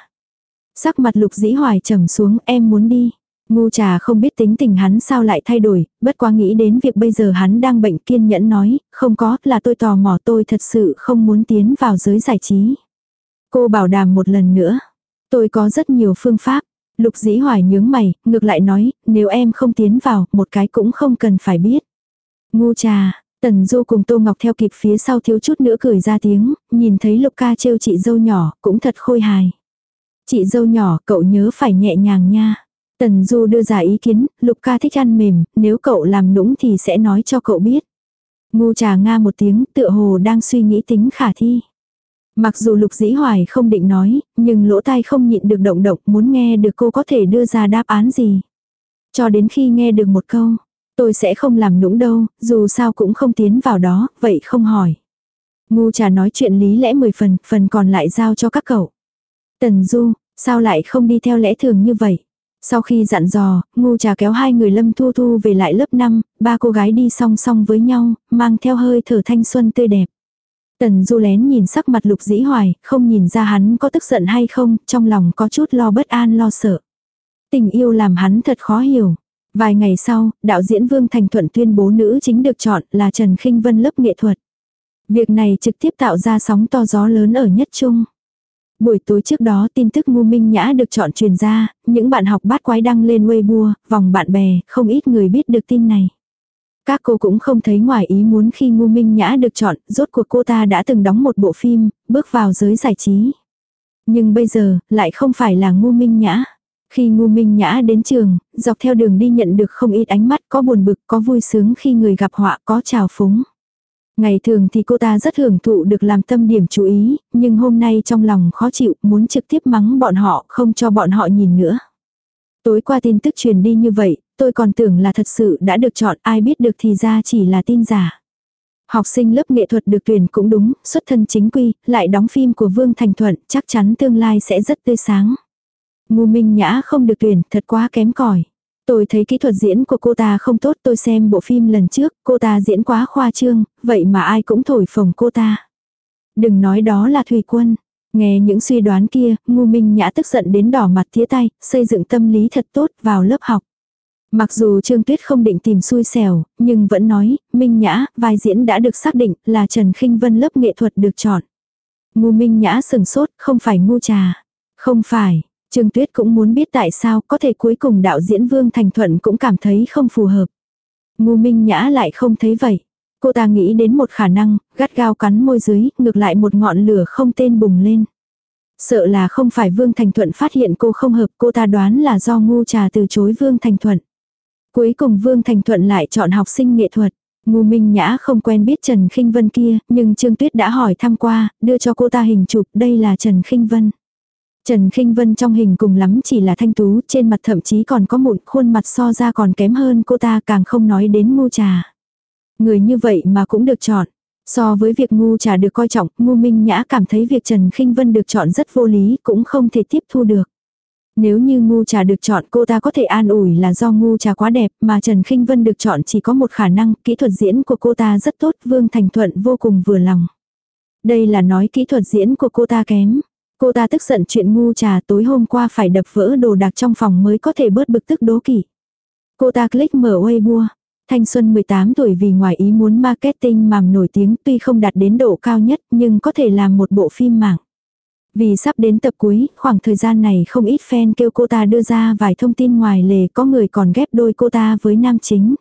Sắc mặt lục dĩ hoài trầm xuống em muốn đi. Ngu trà không biết tính tình hắn sao lại thay đổi, bất quá nghĩ đến việc bây giờ hắn đang bệnh kiên nhẫn nói, không có, là tôi tò mò tôi thật sự không muốn tiến vào giới giải trí. Cô bảo đảm một lần nữa, tôi có rất nhiều phương pháp. Lục dĩ hoài nhướng mày, ngược lại nói, nếu em không tiến vào, một cái cũng không cần phải biết. Ngu trà, Tần Du cùng Tô Ngọc theo kịp phía sau thiếu chút nữa cười ra tiếng, nhìn thấy Lục ca trêu chị dâu nhỏ, cũng thật khôi hài. Chị dâu nhỏ, cậu nhớ phải nhẹ nhàng nha. Tần Du đưa ra ý kiến, Lục ca thích ăn mềm, nếu cậu làm nũng thì sẽ nói cho cậu biết. Ngu trà nga một tiếng, tựa hồ đang suy nghĩ tính khả thi. Mặc dù Lục Dĩ Hoài không định nói, nhưng lỗ tai không nhịn được động động muốn nghe được cô có thể đưa ra đáp án gì. Cho đến khi nghe được một câu, tôi sẽ không làm nũng đâu, dù sao cũng không tiến vào đó, vậy không hỏi. Ngu trà nói chuyện lý lẽ 10 phần, phần còn lại giao cho các cậu. Tần Du, sao lại không đi theo lẽ thường như vậy? Sau khi dặn dò, ngu trà kéo hai người lâm thu thu về lại lớp 5, ba cô gái đi song song với nhau, mang theo hơi thở thanh xuân tươi đẹp. Tần du lén nhìn sắc mặt lục dĩ hoài, không nhìn ra hắn có tức giận hay không, trong lòng có chút lo bất an lo sợ. Tình yêu làm hắn thật khó hiểu. Vài ngày sau, đạo diễn Vương Thành Thuận tuyên bố nữ chính được chọn là Trần Khinh Vân lớp nghệ thuật. Việc này trực tiếp tạo ra sóng to gió lớn ở nhất trung. Buổi tối trước đó tin tức ngu minh nhã được chọn truyền ra, những bạn học bát quái đăng lên Weibo, vòng bạn bè, không ít người biết được tin này. Các cô cũng không thấy ngoài ý muốn khi ngu minh nhã được chọn, rốt cuộc cô ta đã từng đóng một bộ phim, bước vào giới giải trí. Nhưng bây giờ, lại không phải là ngu minh nhã. Khi ngu minh nhã đến trường, dọc theo đường đi nhận được không ít ánh mắt, có buồn bực, có vui sướng khi người gặp họa, có trào phúng. Ngày thường thì cô ta rất hưởng thụ được làm tâm điểm chú ý, nhưng hôm nay trong lòng khó chịu, muốn trực tiếp mắng bọn họ, không cho bọn họ nhìn nữa. Tối qua tin tức truyền đi như vậy, tôi còn tưởng là thật sự đã được chọn, ai biết được thì ra chỉ là tin giả. Học sinh lớp nghệ thuật được tuyển cũng đúng, xuất thân chính quy, lại đóng phim của Vương Thành Thuận, chắc chắn tương lai sẽ rất tươi sáng. Ngu Minh Nhã không được tuyển, thật quá kém cỏi. Tôi thấy kỹ thuật diễn của cô ta không tốt tôi xem bộ phim lần trước, cô ta diễn quá khoa trương, vậy mà ai cũng thổi phồng cô ta. Đừng nói đó là Thùy Quân. Nghe những suy đoán kia, ngu minh nhã tức giận đến đỏ mặt tía tay, xây dựng tâm lý thật tốt vào lớp học. Mặc dù Trương Tuyết không định tìm xui xẻo, nhưng vẫn nói, Minh Nhã, vai diễn đã được xác định là Trần Khinh Vân lớp nghệ thuật được chọn. Ngu Minh Nhã sừng sốt, không phải ngu trà. Không phải, Trương Tuyết cũng muốn biết tại sao có thể cuối cùng đạo diễn Vương Thành Thuận cũng cảm thấy không phù hợp. Ngu Minh Nhã lại không thấy vậy. Cô ta nghĩ đến một khả năng, gắt gao cắn môi dưới, ngược lại một ngọn lửa không tên bùng lên. Sợ là không phải Vương Thành Thuận phát hiện cô không hợp cô ta đoán là do ngu trà từ chối Vương Thành Thuận. Cuối cùng Vương Thành Thuận lại chọn học sinh nghệ thuật. Ngu Minh Nhã không quen biết Trần Khinh Vân kia, nhưng Trương Tuyết đã hỏi thăm qua, đưa cho cô ta hình chụp, đây là Trần Khinh Vân. Trần Kinh Vân trong hình cùng lắm chỉ là thanh tú, trên mặt thậm chí còn có mụn, khuôn mặt so ra còn kém hơn cô ta càng không nói đến ngu trà. Người như vậy mà cũng được chọn. So với việc ngu trà được coi trọng, ngu minh nhã cảm thấy việc Trần Kinh Vân được chọn rất vô lý, cũng không thể tiếp thu được. Nếu như ngu trà được chọn cô ta có thể an ủi là do ngu trà quá đẹp mà Trần Kinh Vân được chọn chỉ có một khả năng, kỹ thuật diễn của cô ta rất tốt, Vương Thành Thuận vô cùng vừa lòng. Đây là nói kỹ thuật diễn của cô ta kém. Cô ta tức giận chuyện ngu trà tối hôm qua phải đập vỡ đồ đạc trong phòng mới có thể bớt bực tức đố kỵ. Cô ta click mở Weibo. Thanh Xuân 18 tuổi vì ngoài ý muốn marketing màm nổi tiếng tuy không đạt đến độ cao nhất nhưng có thể làm một bộ phim mạng. Vì sắp đến tập cuối, khoảng thời gian này không ít fan kêu cô ta đưa ra vài thông tin ngoài lề có người còn ghép đôi cô ta với nam chính.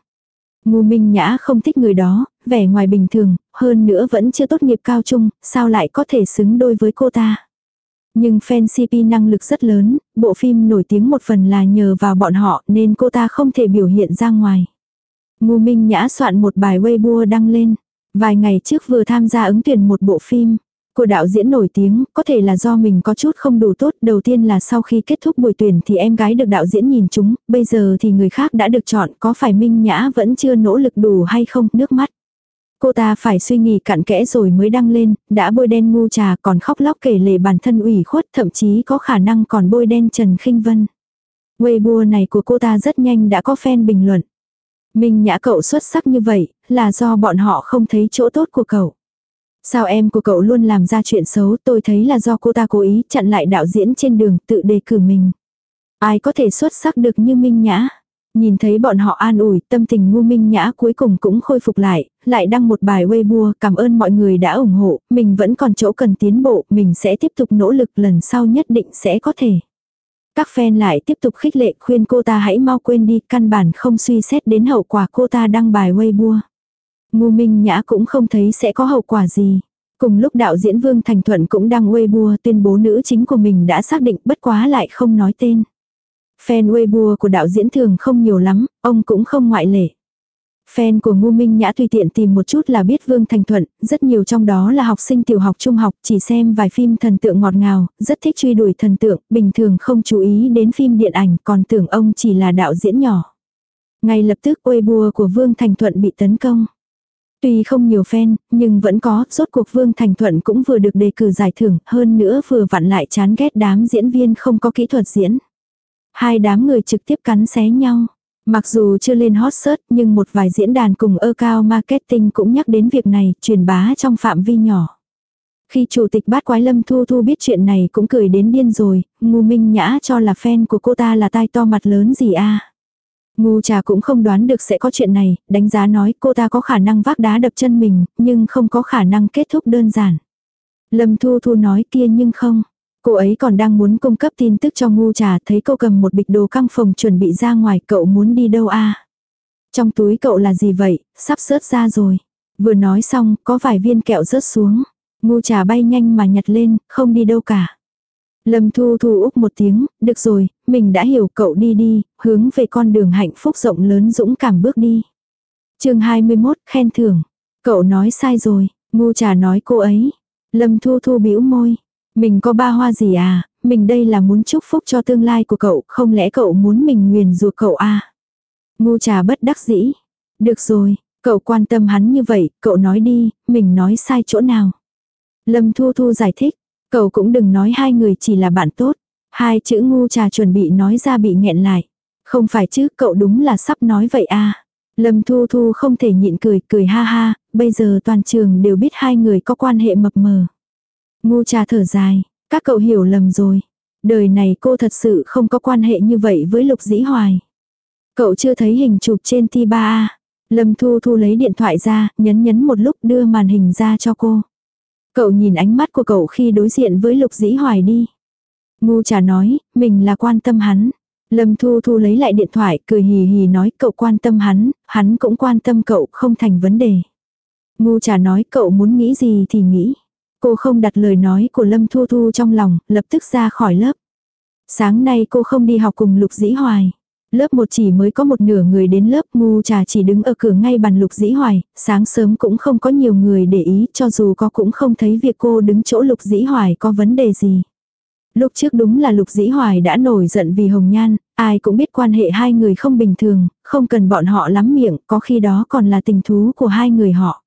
Ngu Minh Nhã không thích người đó, vẻ ngoài bình thường, hơn nữa vẫn chưa tốt nghiệp cao trung, sao lại có thể xứng đôi với cô ta. Nhưng fan CP năng lực rất lớn, bộ phim nổi tiếng một phần là nhờ vào bọn họ nên cô ta không thể biểu hiện ra ngoài. Ngu Minh Nhã soạn một bài Weibo đăng lên. Vài ngày trước vừa tham gia ứng tuyển một bộ phim. Của đạo diễn nổi tiếng, có thể là do mình có chút không đủ tốt. Đầu tiên là sau khi kết thúc buổi tuyển thì em gái được đạo diễn nhìn chúng, bây giờ thì người khác đã được chọn, có phải Minh Nhã vẫn chưa nỗ lực đủ hay không, nước mắt. Cô ta phải suy nghĩ cặn kẽ rồi mới đăng lên, đã bôi đen ngu trà còn khóc lóc kể lể bản thân ủy khuất thậm chí có khả năng còn bôi đen Trần khinh Vân. Weibo này của cô ta rất nhanh đã có fan bình luận. Minh nhã cậu xuất sắc như vậy, là do bọn họ không thấy chỗ tốt của cậu. Sao em của cậu luôn làm ra chuyện xấu tôi thấy là do cô ta cố ý chặn lại đạo diễn trên đường tự đề cử mình. Ai có thể xuất sắc được như Minh Nhã. Nhìn thấy bọn họ an ủi, tâm tình ngu minh nhã cuối cùng cũng khôi phục lại, lại đăng một bài Weibo cảm ơn mọi người đã ủng hộ, mình vẫn còn chỗ cần tiến bộ, mình sẽ tiếp tục nỗ lực lần sau nhất định sẽ có thể. Các fan lại tiếp tục khích lệ khuyên cô ta hãy mau quên đi, căn bản không suy xét đến hậu quả cô ta đăng bài Weibo. Ngu minh nhã cũng không thấy sẽ có hậu quả gì. Cùng lúc đạo diễn Vương Thành Thuận cũng đăng Weibo tuyên bố nữ chính của mình đã xác định bất quá lại không nói tên. Fan Weibo của đạo diễn thường không nhiều lắm, ông cũng không ngoại lệ. Fan của Ngô Minh Nhã tùy tiện tìm một chút là biết Vương Thành Thuận, rất nhiều trong đó là học sinh tiểu học trung học, chỉ xem vài phim thần tượng ngọt ngào, rất thích truy đuổi thần tượng, bình thường không chú ý đến phim điện ảnh, còn tưởng ông chỉ là đạo diễn nhỏ. Ngay lập tức Weibo của Vương Thành Thuận bị tấn công. Tuy không nhiều fan, nhưng vẫn có, rốt cuộc Vương Thành Thuận cũng vừa được đề cử giải thưởng, hơn nữa vừa vặn lại chán ghét đám diễn viên không có kỹ thuật diễn. Hai đám người trực tiếp cắn xé nhau. Mặc dù chưa lên hot search nhưng một vài diễn đàn cùng ơ cao marketing cũng nhắc đến việc này, truyền bá trong phạm vi nhỏ. Khi chủ tịch bát quái lâm thu thu biết chuyện này cũng cười đến điên rồi, ngu minh nhã cho là fan của cô ta là tai to mặt lớn gì a Ngu trà cũng không đoán được sẽ có chuyện này, đánh giá nói cô ta có khả năng vác đá đập chân mình, nhưng không có khả năng kết thúc đơn giản. Lâm thu thu nói kia nhưng không. Cô ấy còn đang muốn cung cấp tin tức cho ngu trà thấy cô cầm một bịch đồ căng phòng chuẩn bị ra ngoài cậu muốn đi đâu a Trong túi cậu là gì vậy, sắp rớt ra rồi. Vừa nói xong, có vài viên kẹo rớt xuống. Ngu trà bay nhanh mà nhặt lên, không đi đâu cả. Lâm Thu Thu úc một tiếng, được rồi, mình đã hiểu cậu đi đi, hướng về con đường hạnh phúc rộng lớn dũng cảm bước đi. chương 21, khen thưởng. Cậu nói sai rồi, ngu trà nói cô ấy. Lâm Thu Thu bĩu môi. Mình có ba hoa gì à, mình đây là muốn chúc phúc cho tương lai của cậu, không lẽ cậu muốn mình nguyền rủa cậu à? Ngu trà bất đắc dĩ. Được rồi, cậu quan tâm hắn như vậy, cậu nói đi, mình nói sai chỗ nào. Lâm Thu Thu giải thích, cậu cũng đừng nói hai người chỉ là bạn tốt. Hai chữ ngu trà chuẩn bị nói ra bị nghẹn lại. Không phải chứ, cậu đúng là sắp nói vậy à. Lâm Thu Thu không thể nhịn cười, cười ha ha, bây giờ toàn trường đều biết hai người có quan hệ mập mờ. Ngu trà thở dài, các cậu hiểu lầm rồi. Đời này cô thật sự không có quan hệ như vậy với Lục Dĩ Hoài. Cậu chưa thấy hình chụp trên T3A. Lâm Thu Thu lấy điện thoại ra, nhấn nhấn một lúc đưa màn hình ra cho cô. Cậu nhìn ánh mắt của cậu khi đối diện với Lục Dĩ Hoài đi. Ngu trà nói, mình là quan tâm hắn. Lâm Thu Thu lấy lại điện thoại, cười hì hì nói cậu quan tâm hắn, hắn cũng quan tâm cậu, không thành vấn đề. Ngu trà nói cậu muốn nghĩ gì thì nghĩ. Cô không đặt lời nói của Lâm Thu Thu trong lòng, lập tức ra khỏi lớp. Sáng nay cô không đi học cùng Lục Dĩ Hoài. Lớp một chỉ mới có một nửa người đến lớp ngu trà chỉ đứng ở cửa ngay bàn Lục Dĩ Hoài, sáng sớm cũng không có nhiều người để ý cho dù có cũng không thấy việc cô đứng chỗ Lục Dĩ Hoài có vấn đề gì. Lúc trước đúng là Lục Dĩ Hoài đã nổi giận vì Hồng Nhan, ai cũng biết quan hệ hai người không bình thường, không cần bọn họ lắm miệng, có khi đó còn là tình thú của hai người họ.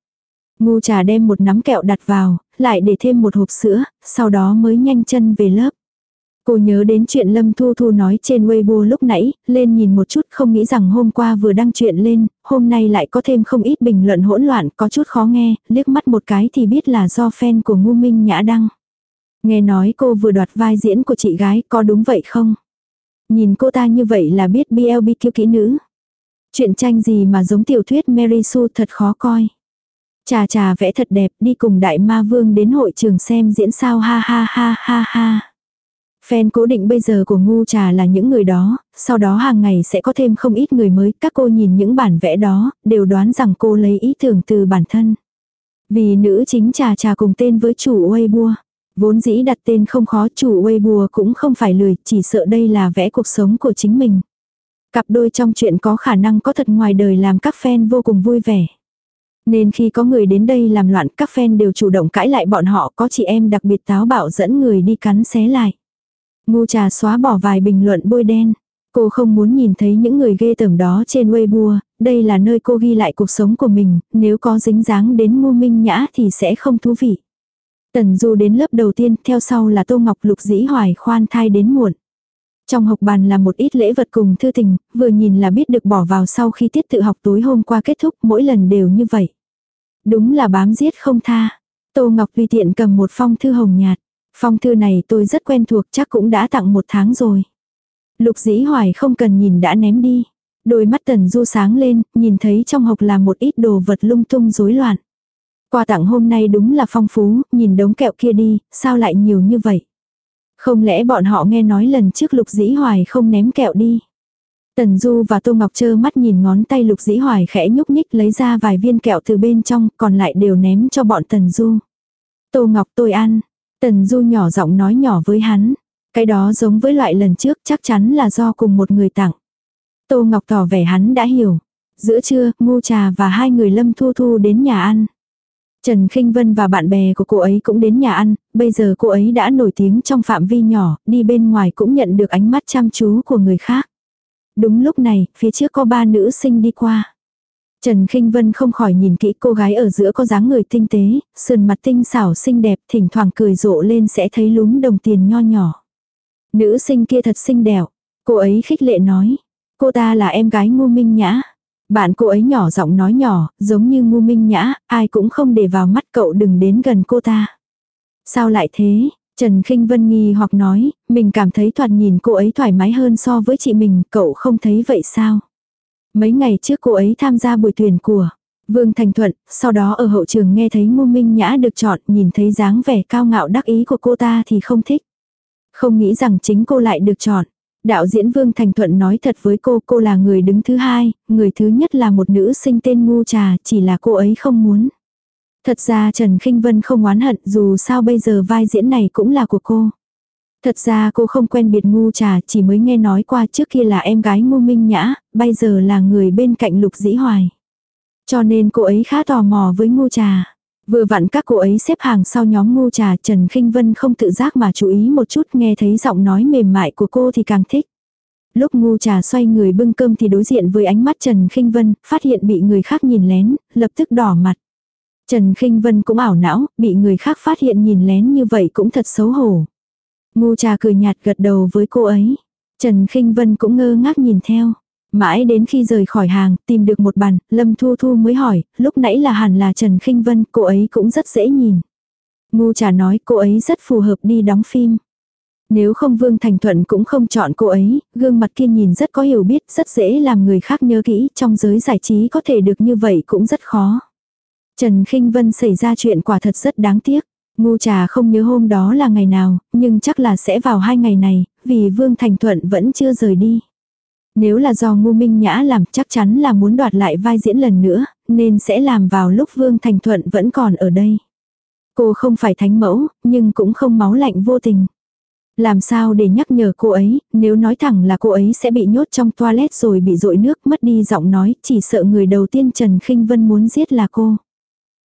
Ngu trà đem một nắm kẹo đặt vào, lại để thêm một hộp sữa, sau đó mới nhanh chân về lớp. Cô nhớ đến chuyện Lâm Thu Thu nói trên Weibo lúc nãy, lên nhìn một chút không nghĩ rằng hôm qua vừa đăng chuyện lên, hôm nay lại có thêm không ít bình luận hỗn loạn, có chút khó nghe, liếc mắt một cái thì biết là do fan của Ngu Minh Nhã đăng. Nghe nói cô vừa đoạt vai diễn của chị gái, có đúng vậy không? Nhìn cô ta như vậy là biết BLBQ kỹ nữ. Chuyện tranh gì mà giống tiểu thuyết Mary Sue thật khó coi. Trà trà vẽ thật đẹp đi cùng đại ma vương đến hội trường xem diễn sao ha ha ha ha ha. Fan cố định bây giờ của ngu trà là những người đó, sau đó hàng ngày sẽ có thêm không ít người mới, các cô nhìn những bản vẽ đó, đều đoán rằng cô lấy ý tưởng từ bản thân. Vì nữ chính trà trà cùng tên với chủ Weibo. Vốn dĩ đặt tên không khó chủ Weibo cũng không phải lười, chỉ sợ đây là vẽ cuộc sống của chính mình. Cặp đôi trong chuyện có khả năng có thật ngoài đời làm các fan vô cùng vui vẻ. Nên khi có người đến đây làm loạn các fan đều chủ động cãi lại bọn họ có chị em đặc biệt táo bạo dẫn người đi cắn xé lại. Ngu trà xóa bỏ vài bình luận bôi đen. Cô không muốn nhìn thấy những người ghê tởm đó trên Weibo, đây là nơi cô ghi lại cuộc sống của mình, nếu có dính dáng đến ngu minh nhã thì sẽ không thú vị. Tần Du đến lớp đầu tiên, theo sau là Tô Ngọc Lục Dĩ Hoài khoan thai đến muộn. Trong học bàn là một ít lễ vật cùng thư tình, vừa nhìn là biết được bỏ vào sau khi tiết tự học tối hôm qua kết thúc, mỗi lần đều như vậy. Đúng là bám giết không tha. Tô Ngọc tùy tiện cầm một phong thư hồng nhạt. Phong thư này tôi rất quen thuộc chắc cũng đã tặng một tháng rồi. Lục dĩ hoài không cần nhìn đã ném đi. Đôi mắt tần du sáng lên, nhìn thấy trong hộp là một ít đồ vật lung tung rối loạn. Quà tặng hôm nay đúng là phong phú, nhìn đống kẹo kia đi, sao lại nhiều như vậy? Không lẽ bọn họ nghe nói lần trước lục dĩ hoài không ném kẹo đi? Tần Du và Tô Ngọc trơ mắt nhìn ngón tay lục dĩ hoài khẽ nhúc nhích lấy ra vài viên kẹo từ bên trong, còn lại đều ném cho bọn Tần Du. Tô Ngọc tôi ăn. Tần Du nhỏ giọng nói nhỏ với hắn. Cái đó giống với loại lần trước chắc chắn là do cùng một người tặng. Tô Ngọc tỏ vẻ hắn đã hiểu. Giữa trưa, ngu trà và hai người Lâm Thu Thu đến nhà ăn. Trần Kinh Vân và bạn bè của cô ấy cũng đến nhà ăn, bây giờ cô ấy đã nổi tiếng trong phạm vi nhỏ, đi bên ngoài cũng nhận được ánh mắt chăm chú của người khác. Đúng lúc này, phía trước có ba nữ sinh đi qua. Trần Kinh Vân không khỏi nhìn kỹ cô gái ở giữa có dáng người tinh tế, sườn mặt tinh xảo xinh đẹp, thỉnh thoảng cười rộ lên sẽ thấy lúm đồng tiền nho nhỏ. Nữ sinh kia thật xinh đẹp, cô ấy khích lệ nói. Cô ta là em gái ngu minh nhã. Bạn cô ấy nhỏ giọng nói nhỏ, giống như ngu minh nhã, ai cũng không để vào mắt cậu đừng đến gần cô ta. Sao lại thế? Trần Kinh Vân nghi hoặc nói, mình cảm thấy thoạt nhìn cô ấy thoải mái hơn so với chị mình, cậu không thấy vậy sao? Mấy ngày trước cô ấy tham gia buổi tuyển của Vương Thành Thuận, sau đó ở hậu trường nghe thấy Ngô Minh Nhã được chọn, nhìn thấy dáng vẻ cao ngạo đắc ý của cô ta thì không thích. Không nghĩ rằng chính cô lại được chọn. Đạo diễn Vương Thành Thuận nói thật với cô, cô là người đứng thứ hai, người thứ nhất là một nữ sinh tên Ngu Trà, chỉ là cô ấy không muốn. Thật ra Trần Kinh Vân không oán hận dù sao bây giờ vai diễn này cũng là của cô. Thật ra cô không quen biệt ngu trà chỉ mới nghe nói qua trước kia là em gái ngu minh nhã, bây giờ là người bên cạnh lục dĩ hoài. Cho nên cô ấy khá tò mò với ngu trà. Vừa vặn các cô ấy xếp hàng sau nhóm ngu trà Trần Kinh Vân không tự giác mà chú ý một chút nghe thấy giọng nói mềm mại của cô thì càng thích. Lúc ngu trà xoay người bưng cơm thì đối diện với ánh mắt Trần Kinh Vân, phát hiện bị người khác nhìn lén, lập tức đỏ mặt. Trần Kinh Vân cũng ảo não, bị người khác phát hiện nhìn lén như vậy cũng thật xấu hổ. Ngu trà cười nhạt gật đầu với cô ấy. Trần Kinh Vân cũng ngơ ngác nhìn theo. Mãi đến khi rời khỏi hàng, tìm được một bàn, Lâm Thu Thu mới hỏi, lúc nãy là hẳn là Trần Kinh Vân, cô ấy cũng rất dễ nhìn. Ngu trà nói cô ấy rất phù hợp đi đóng phim. Nếu không Vương Thành Thuận cũng không chọn cô ấy, gương mặt kia nhìn rất có hiểu biết, rất dễ làm người khác nhớ kỹ, trong giới giải trí có thể được như vậy cũng rất khó. Trần Kinh Vân xảy ra chuyện quả thật rất đáng tiếc. Ngu trà không nhớ hôm đó là ngày nào, nhưng chắc là sẽ vào hai ngày này, vì Vương Thành Thuận vẫn chưa rời đi. Nếu là do ngu minh nhã làm chắc chắn là muốn đoạt lại vai diễn lần nữa, nên sẽ làm vào lúc Vương Thành Thuận vẫn còn ở đây. Cô không phải thánh mẫu, nhưng cũng không máu lạnh vô tình. Làm sao để nhắc nhở cô ấy, nếu nói thẳng là cô ấy sẽ bị nhốt trong toilet rồi bị dội nước mất đi giọng nói, chỉ sợ người đầu tiên Trần Khinh Vân muốn giết là cô.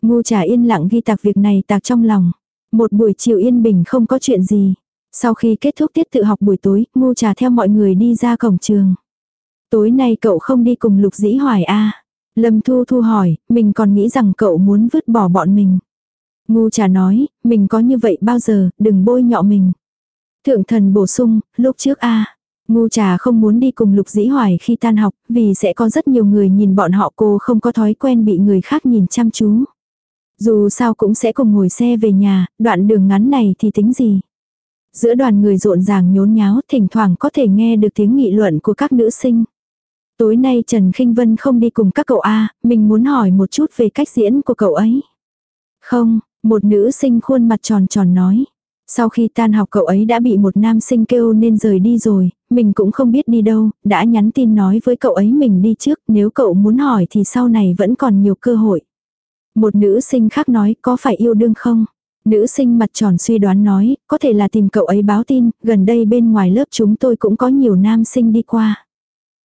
Ngu trà yên lặng ghi tạc việc này tạc trong lòng. Một buổi chiều yên bình không có chuyện gì. Sau khi kết thúc tiết tự học buổi tối, ngu trà theo mọi người đi ra cổng trường. Tối nay cậu không đi cùng lục dĩ hoài a Lâm Thu Thu hỏi, mình còn nghĩ rằng cậu muốn vứt bỏ bọn mình. Ngu trà nói, mình có như vậy bao giờ, đừng bôi nhọ mình. Thượng thần bổ sung, lúc trước a Ngu trà không muốn đi cùng lục dĩ hoài khi tan học, vì sẽ có rất nhiều người nhìn bọn họ cô không có thói quen bị người khác nhìn chăm chú. Dù sao cũng sẽ cùng ngồi xe về nhà, đoạn đường ngắn này thì tính gì. Giữa đoàn người rộn ràng nhốn nháo, thỉnh thoảng có thể nghe được tiếng nghị luận của các nữ sinh. Tối nay Trần Kinh Vân không đi cùng các cậu A, mình muốn hỏi một chút về cách diễn của cậu ấy. Không, một nữ sinh khuôn mặt tròn tròn nói. Sau khi tan học cậu ấy đã bị một nam sinh kêu nên rời đi rồi, mình cũng không biết đi đâu, đã nhắn tin nói với cậu ấy mình đi trước, nếu cậu muốn hỏi thì sau này vẫn còn nhiều cơ hội. Một nữ sinh khác nói có phải yêu đương không? Nữ sinh mặt tròn suy đoán nói, có thể là tìm cậu ấy báo tin, gần đây bên ngoài lớp chúng tôi cũng có nhiều nam sinh đi qua.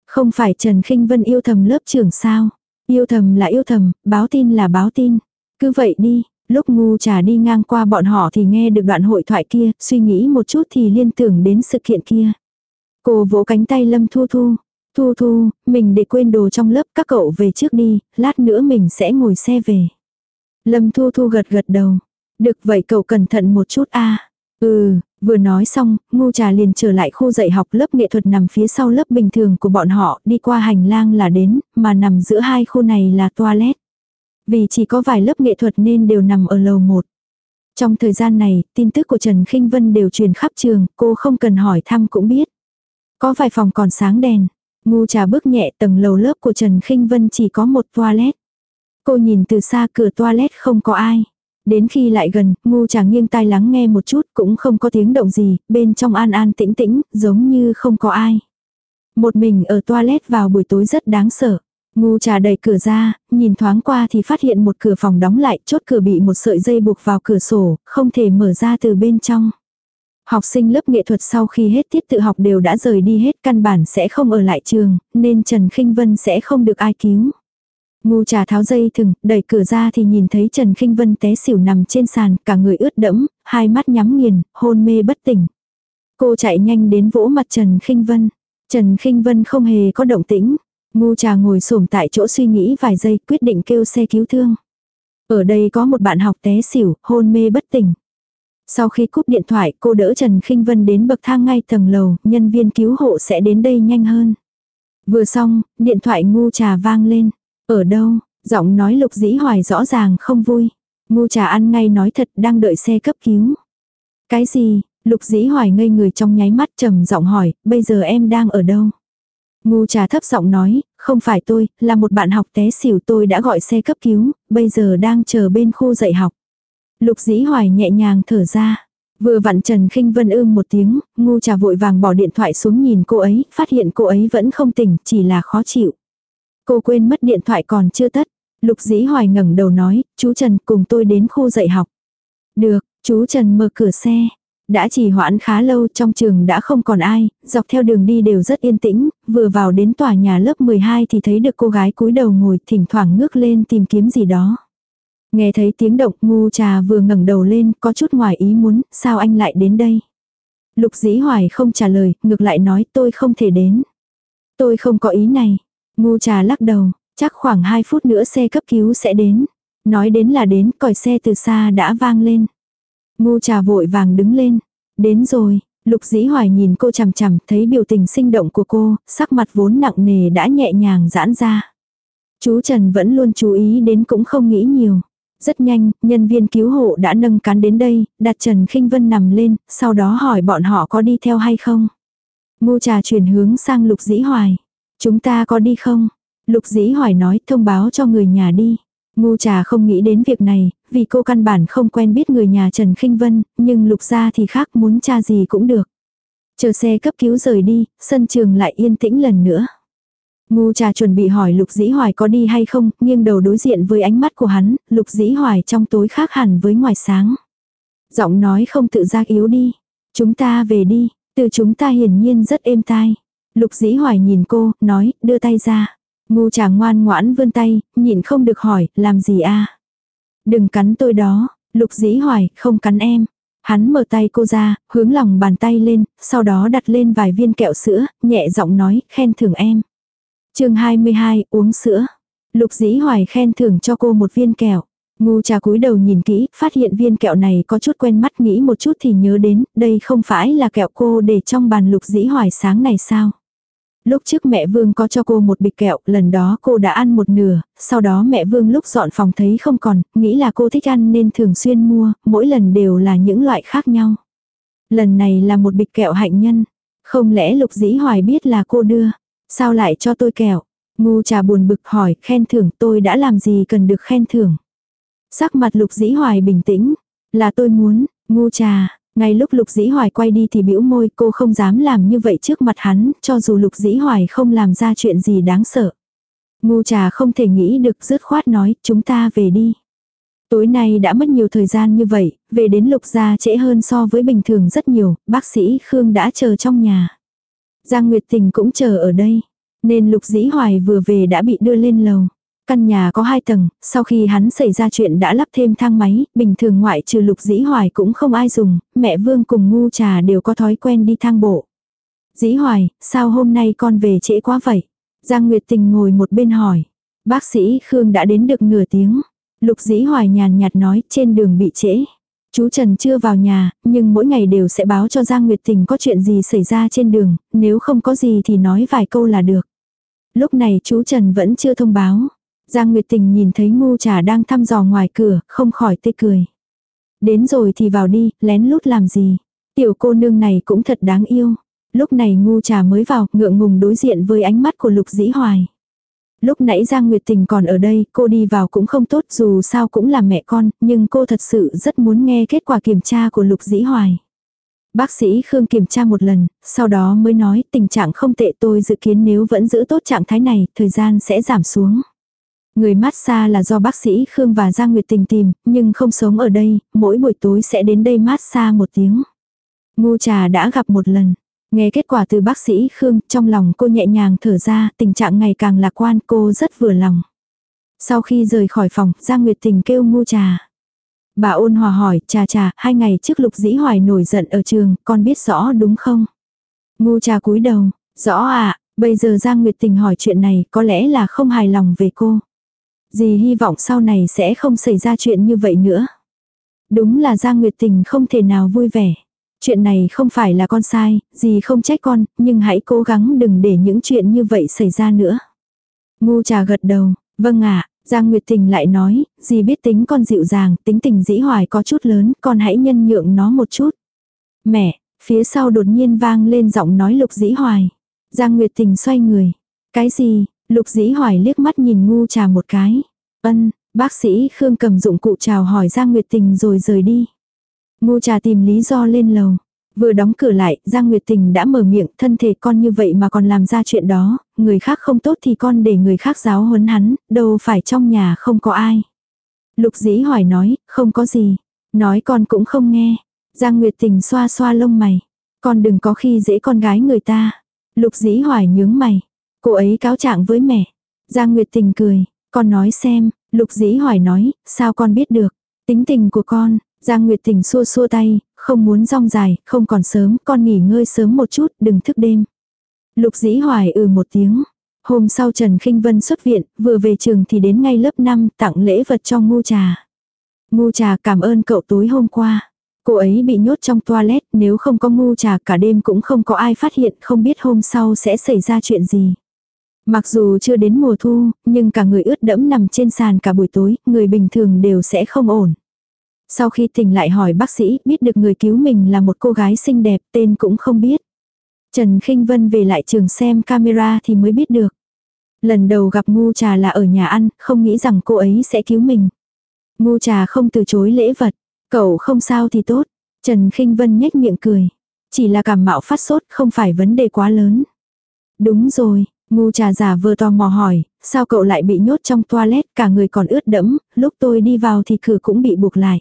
Không phải Trần khinh Vân yêu thầm lớp trưởng sao? Yêu thầm là yêu thầm, báo tin là báo tin. Cứ vậy đi, lúc ngu trà đi ngang qua bọn họ thì nghe được đoạn hội thoại kia, suy nghĩ một chút thì liên tưởng đến sự kiện kia. Cô vỗ cánh tay Lâm Thu Thu. Thu Thu, mình để quên đồ trong lớp các cậu về trước đi, lát nữa mình sẽ ngồi xe về. Lâm Thu Thu gật gật đầu. Được vậy cậu cẩn thận một chút a Ừ, vừa nói xong, ngu trà liền trở lại khu dạy học lớp nghệ thuật nằm phía sau lớp bình thường của bọn họ, đi qua hành lang là đến, mà nằm giữa hai khu này là toilet. Vì chỉ có vài lớp nghệ thuật nên đều nằm ở lầu một. Trong thời gian này, tin tức của Trần Khinh Vân đều truyền khắp trường, cô không cần hỏi thăm cũng biết. Có vài phòng còn sáng đèn. Ngu trà bước nhẹ tầng lầu lớp của Trần Khinh Vân chỉ có một toilet. Cô nhìn từ xa cửa toilet không có ai. Đến khi lại gần, ngu chả nghiêng tai lắng nghe một chút cũng không có tiếng động gì, bên trong an an tĩnh tĩnh, giống như không có ai. Một mình ở toilet vào buổi tối rất đáng sợ. Ngu trà đẩy cửa ra, nhìn thoáng qua thì phát hiện một cửa phòng đóng lại, chốt cửa bị một sợi dây buộc vào cửa sổ, không thể mở ra từ bên trong. Học sinh lớp nghệ thuật sau khi hết tiết tự học đều đã rời đi hết căn bản sẽ không ở lại trường, nên Trần Khinh Vân sẽ không được ai cứu. Ngu trà tháo dây thừng, đẩy cửa ra thì nhìn thấy Trần Khinh Vân té xỉu nằm trên sàn, cả người ướt đẫm, hai mắt nhắm nghiền, hôn mê bất tỉnh. Cô chạy nhanh đến vỗ mặt Trần Khinh Vân. Trần Khinh Vân không hề có động tĩnh. Ngu trà ngồi xổm tại chỗ suy nghĩ vài giây quyết định kêu xe cứu thương. Ở đây có một bạn học té xỉu, hôn mê bất tỉnh. Sau khi cúp điện thoại cô đỡ Trần Khinh Vân đến bậc thang ngay tầng lầu, nhân viên cứu hộ sẽ đến đây nhanh hơn. Vừa xong, điện thoại ngu trà vang lên. Ở đâu? Giọng nói lục dĩ hoài rõ ràng không vui. Ngu trà ăn ngay nói thật đang đợi xe cấp cứu. Cái gì? Lục dĩ hoài ngây người trong nháy mắt trầm giọng hỏi, bây giờ em đang ở đâu? Ngu trà thấp giọng nói, không phải tôi, là một bạn học té xỉu tôi đã gọi xe cấp cứu, bây giờ đang chờ bên khu dạy học. Lục dĩ hoài nhẹ nhàng thở ra. Vừa vặn Trần khinh Vân ưm một tiếng, ngu trà vội vàng bỏ điện thoại xuống nhìn cô ấy, phát hiện cô ấy vẫn không tỉnh, chỉ là khó chịu. Cô quên mất điện thoại còn chưa tất. Lục dĩ hoài ngẩng đầu nói, chú Trần cùng tôi đến khu dạy học. Được, chú Trần mở cửa xe. Đã trì hoãn khá lâu trong trường đã không còn ai, dọc theo đường đi đều rất yên tĩnh, vừa vào đến tòa nhà lớp 12 thì thấy được cô gái cúi đầu ngồi thỉnh thoảng ngước lên tìm kiếm gì đó. Nghe thấy tiếng động ngu trà vừa ngẩng đầu lên có chút ngoài ý muốn, sao anh lại đến đây? Lục dĩ hoài không trả lời, ngược lại nói tôi không thể đến. Tôi không có ý này. Ngu trà lắc đầu, chắc khoảng 2 phút nữa xe cấp cứu sẽ đến. Nói đến là đến, còi xe từ xa đã vang lên. Ngu trà vội vàng đứng lên. Đến rồi, lục dĩ hoài nhìn cô chằm chằm, thấy biểu tình sinh động của cô, sắc mặt vốn nặng nề đã nhẹ nhàng giãn ra. Chú Trần vẫn luôn chú ý đến cũng không nghĩ nhiều. Rất nhanh, nhân viên cứu hộ đã nâng cán đến đây, đặt Trần khinh Vân nằm lên, sau đó hỏi bọn họ có đi theo hay không. Ngu trà chuyển hướng sang lục dĩ hoài. Chúng ta có đi không? Lục dĩ hoài nói thông báo cho người nhà đi. Ngu trà không nghĩ đến việc này, vì cô căn bản không quen biết người nhà Trần khinh Vân, nhưng lục gia thì khác muốn cha gì cũng được. Chờ xe cấp cứu rời đi, sân trường lại yên tĩnh lần nữa. Ngu trà chuẩn bị hỏi lục dĩ hoài có đi hay không, nghiêng đầu đối diện với ánh mắt của hắn, lục dĩ hoài trong tối khác hẳn với ngoài sáng. Giọng nói không tự giác yếu đi. Chúng ta về đi, từ chúng ta hiển nhiên rất êm tai. Lục dĩ hoài nhìn cô, nói, đưa tay ra. Ngu trà ngoan ngoãn vươn tay, nhìn không được hỏi, làm gì a Đừng cắn tôi đó, lục dĩ hoài, không cắn em. Hắn mở tay cô ra, hướng lòng bàn tay lên, sau đó đặt lên vài viên kẹo sữa, nhẹ giọng nói, khen thưởng em. chương 22, uống sữa. Lục dĩ hoài khen thưởng cho cô một viên kẹo. Ngu trà cúi đầu nhìn kỹ, phát hiện viên kẹo này có chút quen mắt nghĩ một chút thì nhớ đến, đây không phải là kẹo cô để trong bàn lục dĩ hoài sáng này sao. Lúc trước mẹ Vương có cho cô một bịch kẹo, lần đó cô đã ăn một nửa, sau đó mẹ Vương lúc dọn phòng thấy không còn, nghĩ là cô thích ăn nên thường xuyên mua, mỗi lần đều là những loại khác nhau. Lần này là một bịch kẹo hạnh nhân. Không lẽ Lục Dĩ Hoài biết là cô đưa, sao lại cho tôi kẹo? Ngu trà buồn bực hỏi, khen thưởng tôi đã làm gì cần được khen thưởng. Sắc mặt Lục Dĩ Hoài bình tĩnh, là tôi muốn, ngu trà, ngay lúc lục dĩ hoài quay đi thì bĩu môi cô không dám làm như vậy trước mặt hắn, cho dù lục dĩ hoài không làm ra chuyện gì đáng sợ. Ngu trà không thể nghĩ được dứt khoát nói, chúng ta về đi. Tối nay đã mất nhiều thời gian như vậy, về đến lục gia trễ hơn so với bình thường rất nhiều, bác sĩ Khương đã chờ trong nhà. Giang Nguyệt Tình cũng chờ ở đây, nên lục dĩ hoài vừa về đã bị đưa lên lầu. Căn nhà có hai tầng, sau khi hắn xảy ra chuyện đã lắp thêm thang máy, bình thường ngoại trừ lục dĩ hoài cũng không ai dùng, mẹ Vương cùng ngu trà đều có thói quen đi thang bộ. Dĩ hoài, sao hôm nay con về trễ quá vậy? Giang Nguyệt Tình ngồi một bên hỏi. Bác sĩ Khương đã đến được nửa tiếng. Lục dĩ hoài nhàn nhạt nói trên đường bị trễ. Chú Trần chưa vào nhà, nhưng mỗi ngày đều sẽ báo cho Giang Nguyệt Tình có chuyện gì xảy ra trên đường, nếu không có gì thì nói vài câu là được. Lúc này chú Trần vẫn chưa thông báo. Giang Nguyệt Tình nhìn thấy ngu trà đang thăm dò ngoài cửa, không khỏi tê cười. Đến rồi thì vào đi, lén lút làm gì. Tiểu cô nương này cũng thật đáng yêu. Lúc này ngu trà mới vào, ngượng ngùng đối diện với ánh mắt của lục dĩ hoài. Lúc nãy Giang Nguyệt Tình còn ở đây, cô đi vào cũng không tốt dù sao cũng là mẹ con, nhưng cô thật sự rất muốn nghe kết quả kiểm tra của Lục Dĩ Hoài. Bác sĩ Khương kiểm tra một lần, sau đó mới nói tình trạng không tệ tôi dự kiến nếu vẫn giữ tốt trạng thái này, thời gian sẽ giảm xuống. Người massage là do bác sĩ Khương và Giang Nguyệt Tình tìm, nhưng không sống ở đây, mỗi buổi tối sẽ đến đây massage một tiếng. Ngu trà đã gặp một lần. Nghe kết quả từ bác sĩ Khương, trong lòng cô nhẹ nhàng thở ra, tình trạng ngày càng lạc quan cô rất vừa lòng. Sau khi rời khỏi phòng, Giang Nguyệt Tình kêu ngu trà. Bà ôn hòa hỏi, trà trà, hai ngày trước lục dĩ hoài nổi giận ở trường, con biết rõ đúng không? Ngu trà cúi đầu, rõ ạ, à, bây giờ Giang Nguyệt Tình hỏi chuyện này có lẽ là không hài lòng về cô. Dì hy vọng sau này sẽ không xảy ra chuyện như vậy nữa. Đúng là Giang Nguyệt Tình không thể nào vui vẻ. Chuyện này không phải là con sai, dì không trách con, nhưng hãy cố gắng đừng để những chuyện như vậy xảy ra nữa. Ngu trà gật đầu, vâng ạ, Giang Nguyệt Tình lại nói, dì biết tính con dịu dàng, tính tình dĩ hoài có chút lớn, con hãy nhân nhượng nó một chút. Mẹ, phía sau đột nhiên vang lên giọng nói lục dĩ hoài. Giang Nguyệt Tình xoay người. Cái gì? Lục dĩ hoài liếc mắt nhìn ngu trà một cái. Ân, bác sĩ Khương cầm dụng cụ chào hỏi Giang Nguyệt Tình rồi rời đi. Ngu trà tìm lý do lên lầu. Vừa đóng cửa lại, Giang Nguyệt Tình đã mở miệng, thân thể con như vậy mà còn làm ra chuyện đó, người khác không tốt thì con để người khác giáo huấn hắn, đâu phải trong nhà không có ai. Lục dĩ hỏi nói, không có gì. Nói con cũng không nghe. Giang Nguyệt Tình xoa xoa lông mày. Con đừng có khi dễ con gái người ta. Lục dĩ hoài nhướng mày. Cô ấy cáo trạng với mẹ. Giang Nguyệt Tình cười. Con nói xem. Lục dĩ hoài nói, sao con biết được. Tính tình của con. Giang Nguyệt Tình xua xua tay, không muốn rong dài, không còn sớm, con nghỉ ngơi sớm một chút, đừng thức đêm. Lục dĩ hoài ừ một tiếng. Hôm sau Trần khinh Vân xuất viện, vừa về trường thì đến ngay lớp 5 tặng lễ vật cho ngu trà. Ngu trà cảm ơn cậu tối hôm qua. Cô ấy bị nhốt trong toilet, nếu không có ngu trà cả đêm cũng không có ai phát hiện, không biết hôm sau sẽ xảy ra chuyện gì. Mặc dù chưa đến mùa thu, nhưng cả người ướt đẫm nằm trên sàn cả buổi tối, người bình thường đều sẽ không ổn. Sau khi tỉnh lại hỏi bác sĩ, biết được người cứu mình là một cô gái xinh đẹp, tên cũng không biết. Trần Kinh Vân về lại trường xem camera thì mới biết được. Lần đầu gặp ngu trà là ở nhà ăn, không nghĩ rằng cô ấy sẽ cứu mình. Ngu trà không từ chối lễ vật. Cậu không sao thì tốt. Trần Kinh Vân nhếch miệng cười. Chỉ là cảm mạo phát sốt không phải vấn đề quá lớn. Đúng rồi, ngu trà giả vừa tò mò hỏi, sao cậu lại bị nhốt trong toilet cả người còn ướt đẫm, lúc tôi đi vào thì cửa cũng bị buộc lại.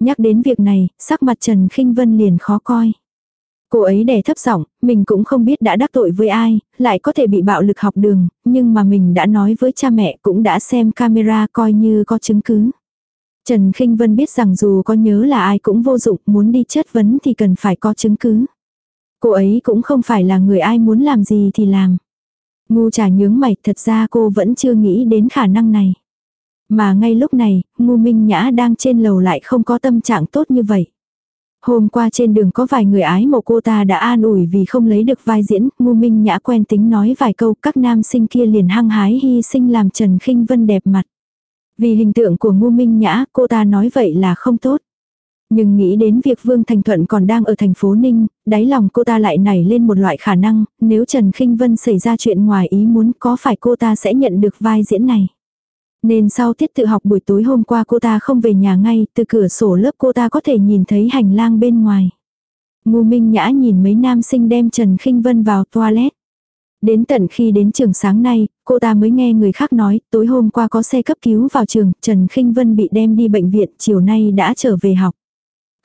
Nhắc đến việc này, sắc mặt Trần Khinh Vân liền khó coi. Cô ấy đè thấp giọng, mình cũng không biết đã đắc tội với ai, lại có thể bị bạo lực học đường, nhưng mà mình đã nói với cha mẹ cũng đã xem camera coi như có chứng cứ. Trần Khinh Vân biết rằng dù có nhớ là ai cũng vô dụng, muốn đi chất vấn thì cần phải có chứng cứ. Cô ấy cũng không phải là người ai muốn làm gì thì làm. Ngu trà nhướng mày, thật ra cô vẫn chưa nghĩ đến khả năng này. Mà ngay lúc này, ngu minh nhã đang trên lầu lại không có tâm trạng tốt như vậy. Hôm qua trên đường có vài người ái mộ cô ta đã an ủi vì không lấy được vai diễn, ngu minh nhã quen tính nói vài câu, các nam sinh kia liền hăng hái hy sinh làm Trần khinh Vân đẹp mặt. Vì hình tượng của ngu minh nhã, cô ta nói vậy là không tốt. Nhưng nghĩ đến việc Vương Thành Thuận còn đang ở thành phố Ninh, đáy lòng cô ta lại nảy lên một loại khả năng, nếu Trần khinh Vân xảy ra chuyện ngoài ý muốn có phải cô ta sẽ nhận được vai diễn này. Nên sau tiết tự học buổi tối hôm qua cô ta không về nhà ngay, từ cửa sổ lớp cô ta có thể nhìn thấy hành lang bên ngoài. Ngô Minh Nhã nhìn mấy nam sinh đem Trần Khinh Vân vào toilet. Đến tận khi đến trường sáng nay, cô ta mới nghe người khác nói, tối hôm qua có xe cấp cứu vào trường, Trần Khinh Vân bị đem đi bệnh viện, chiều nay đã trở về học.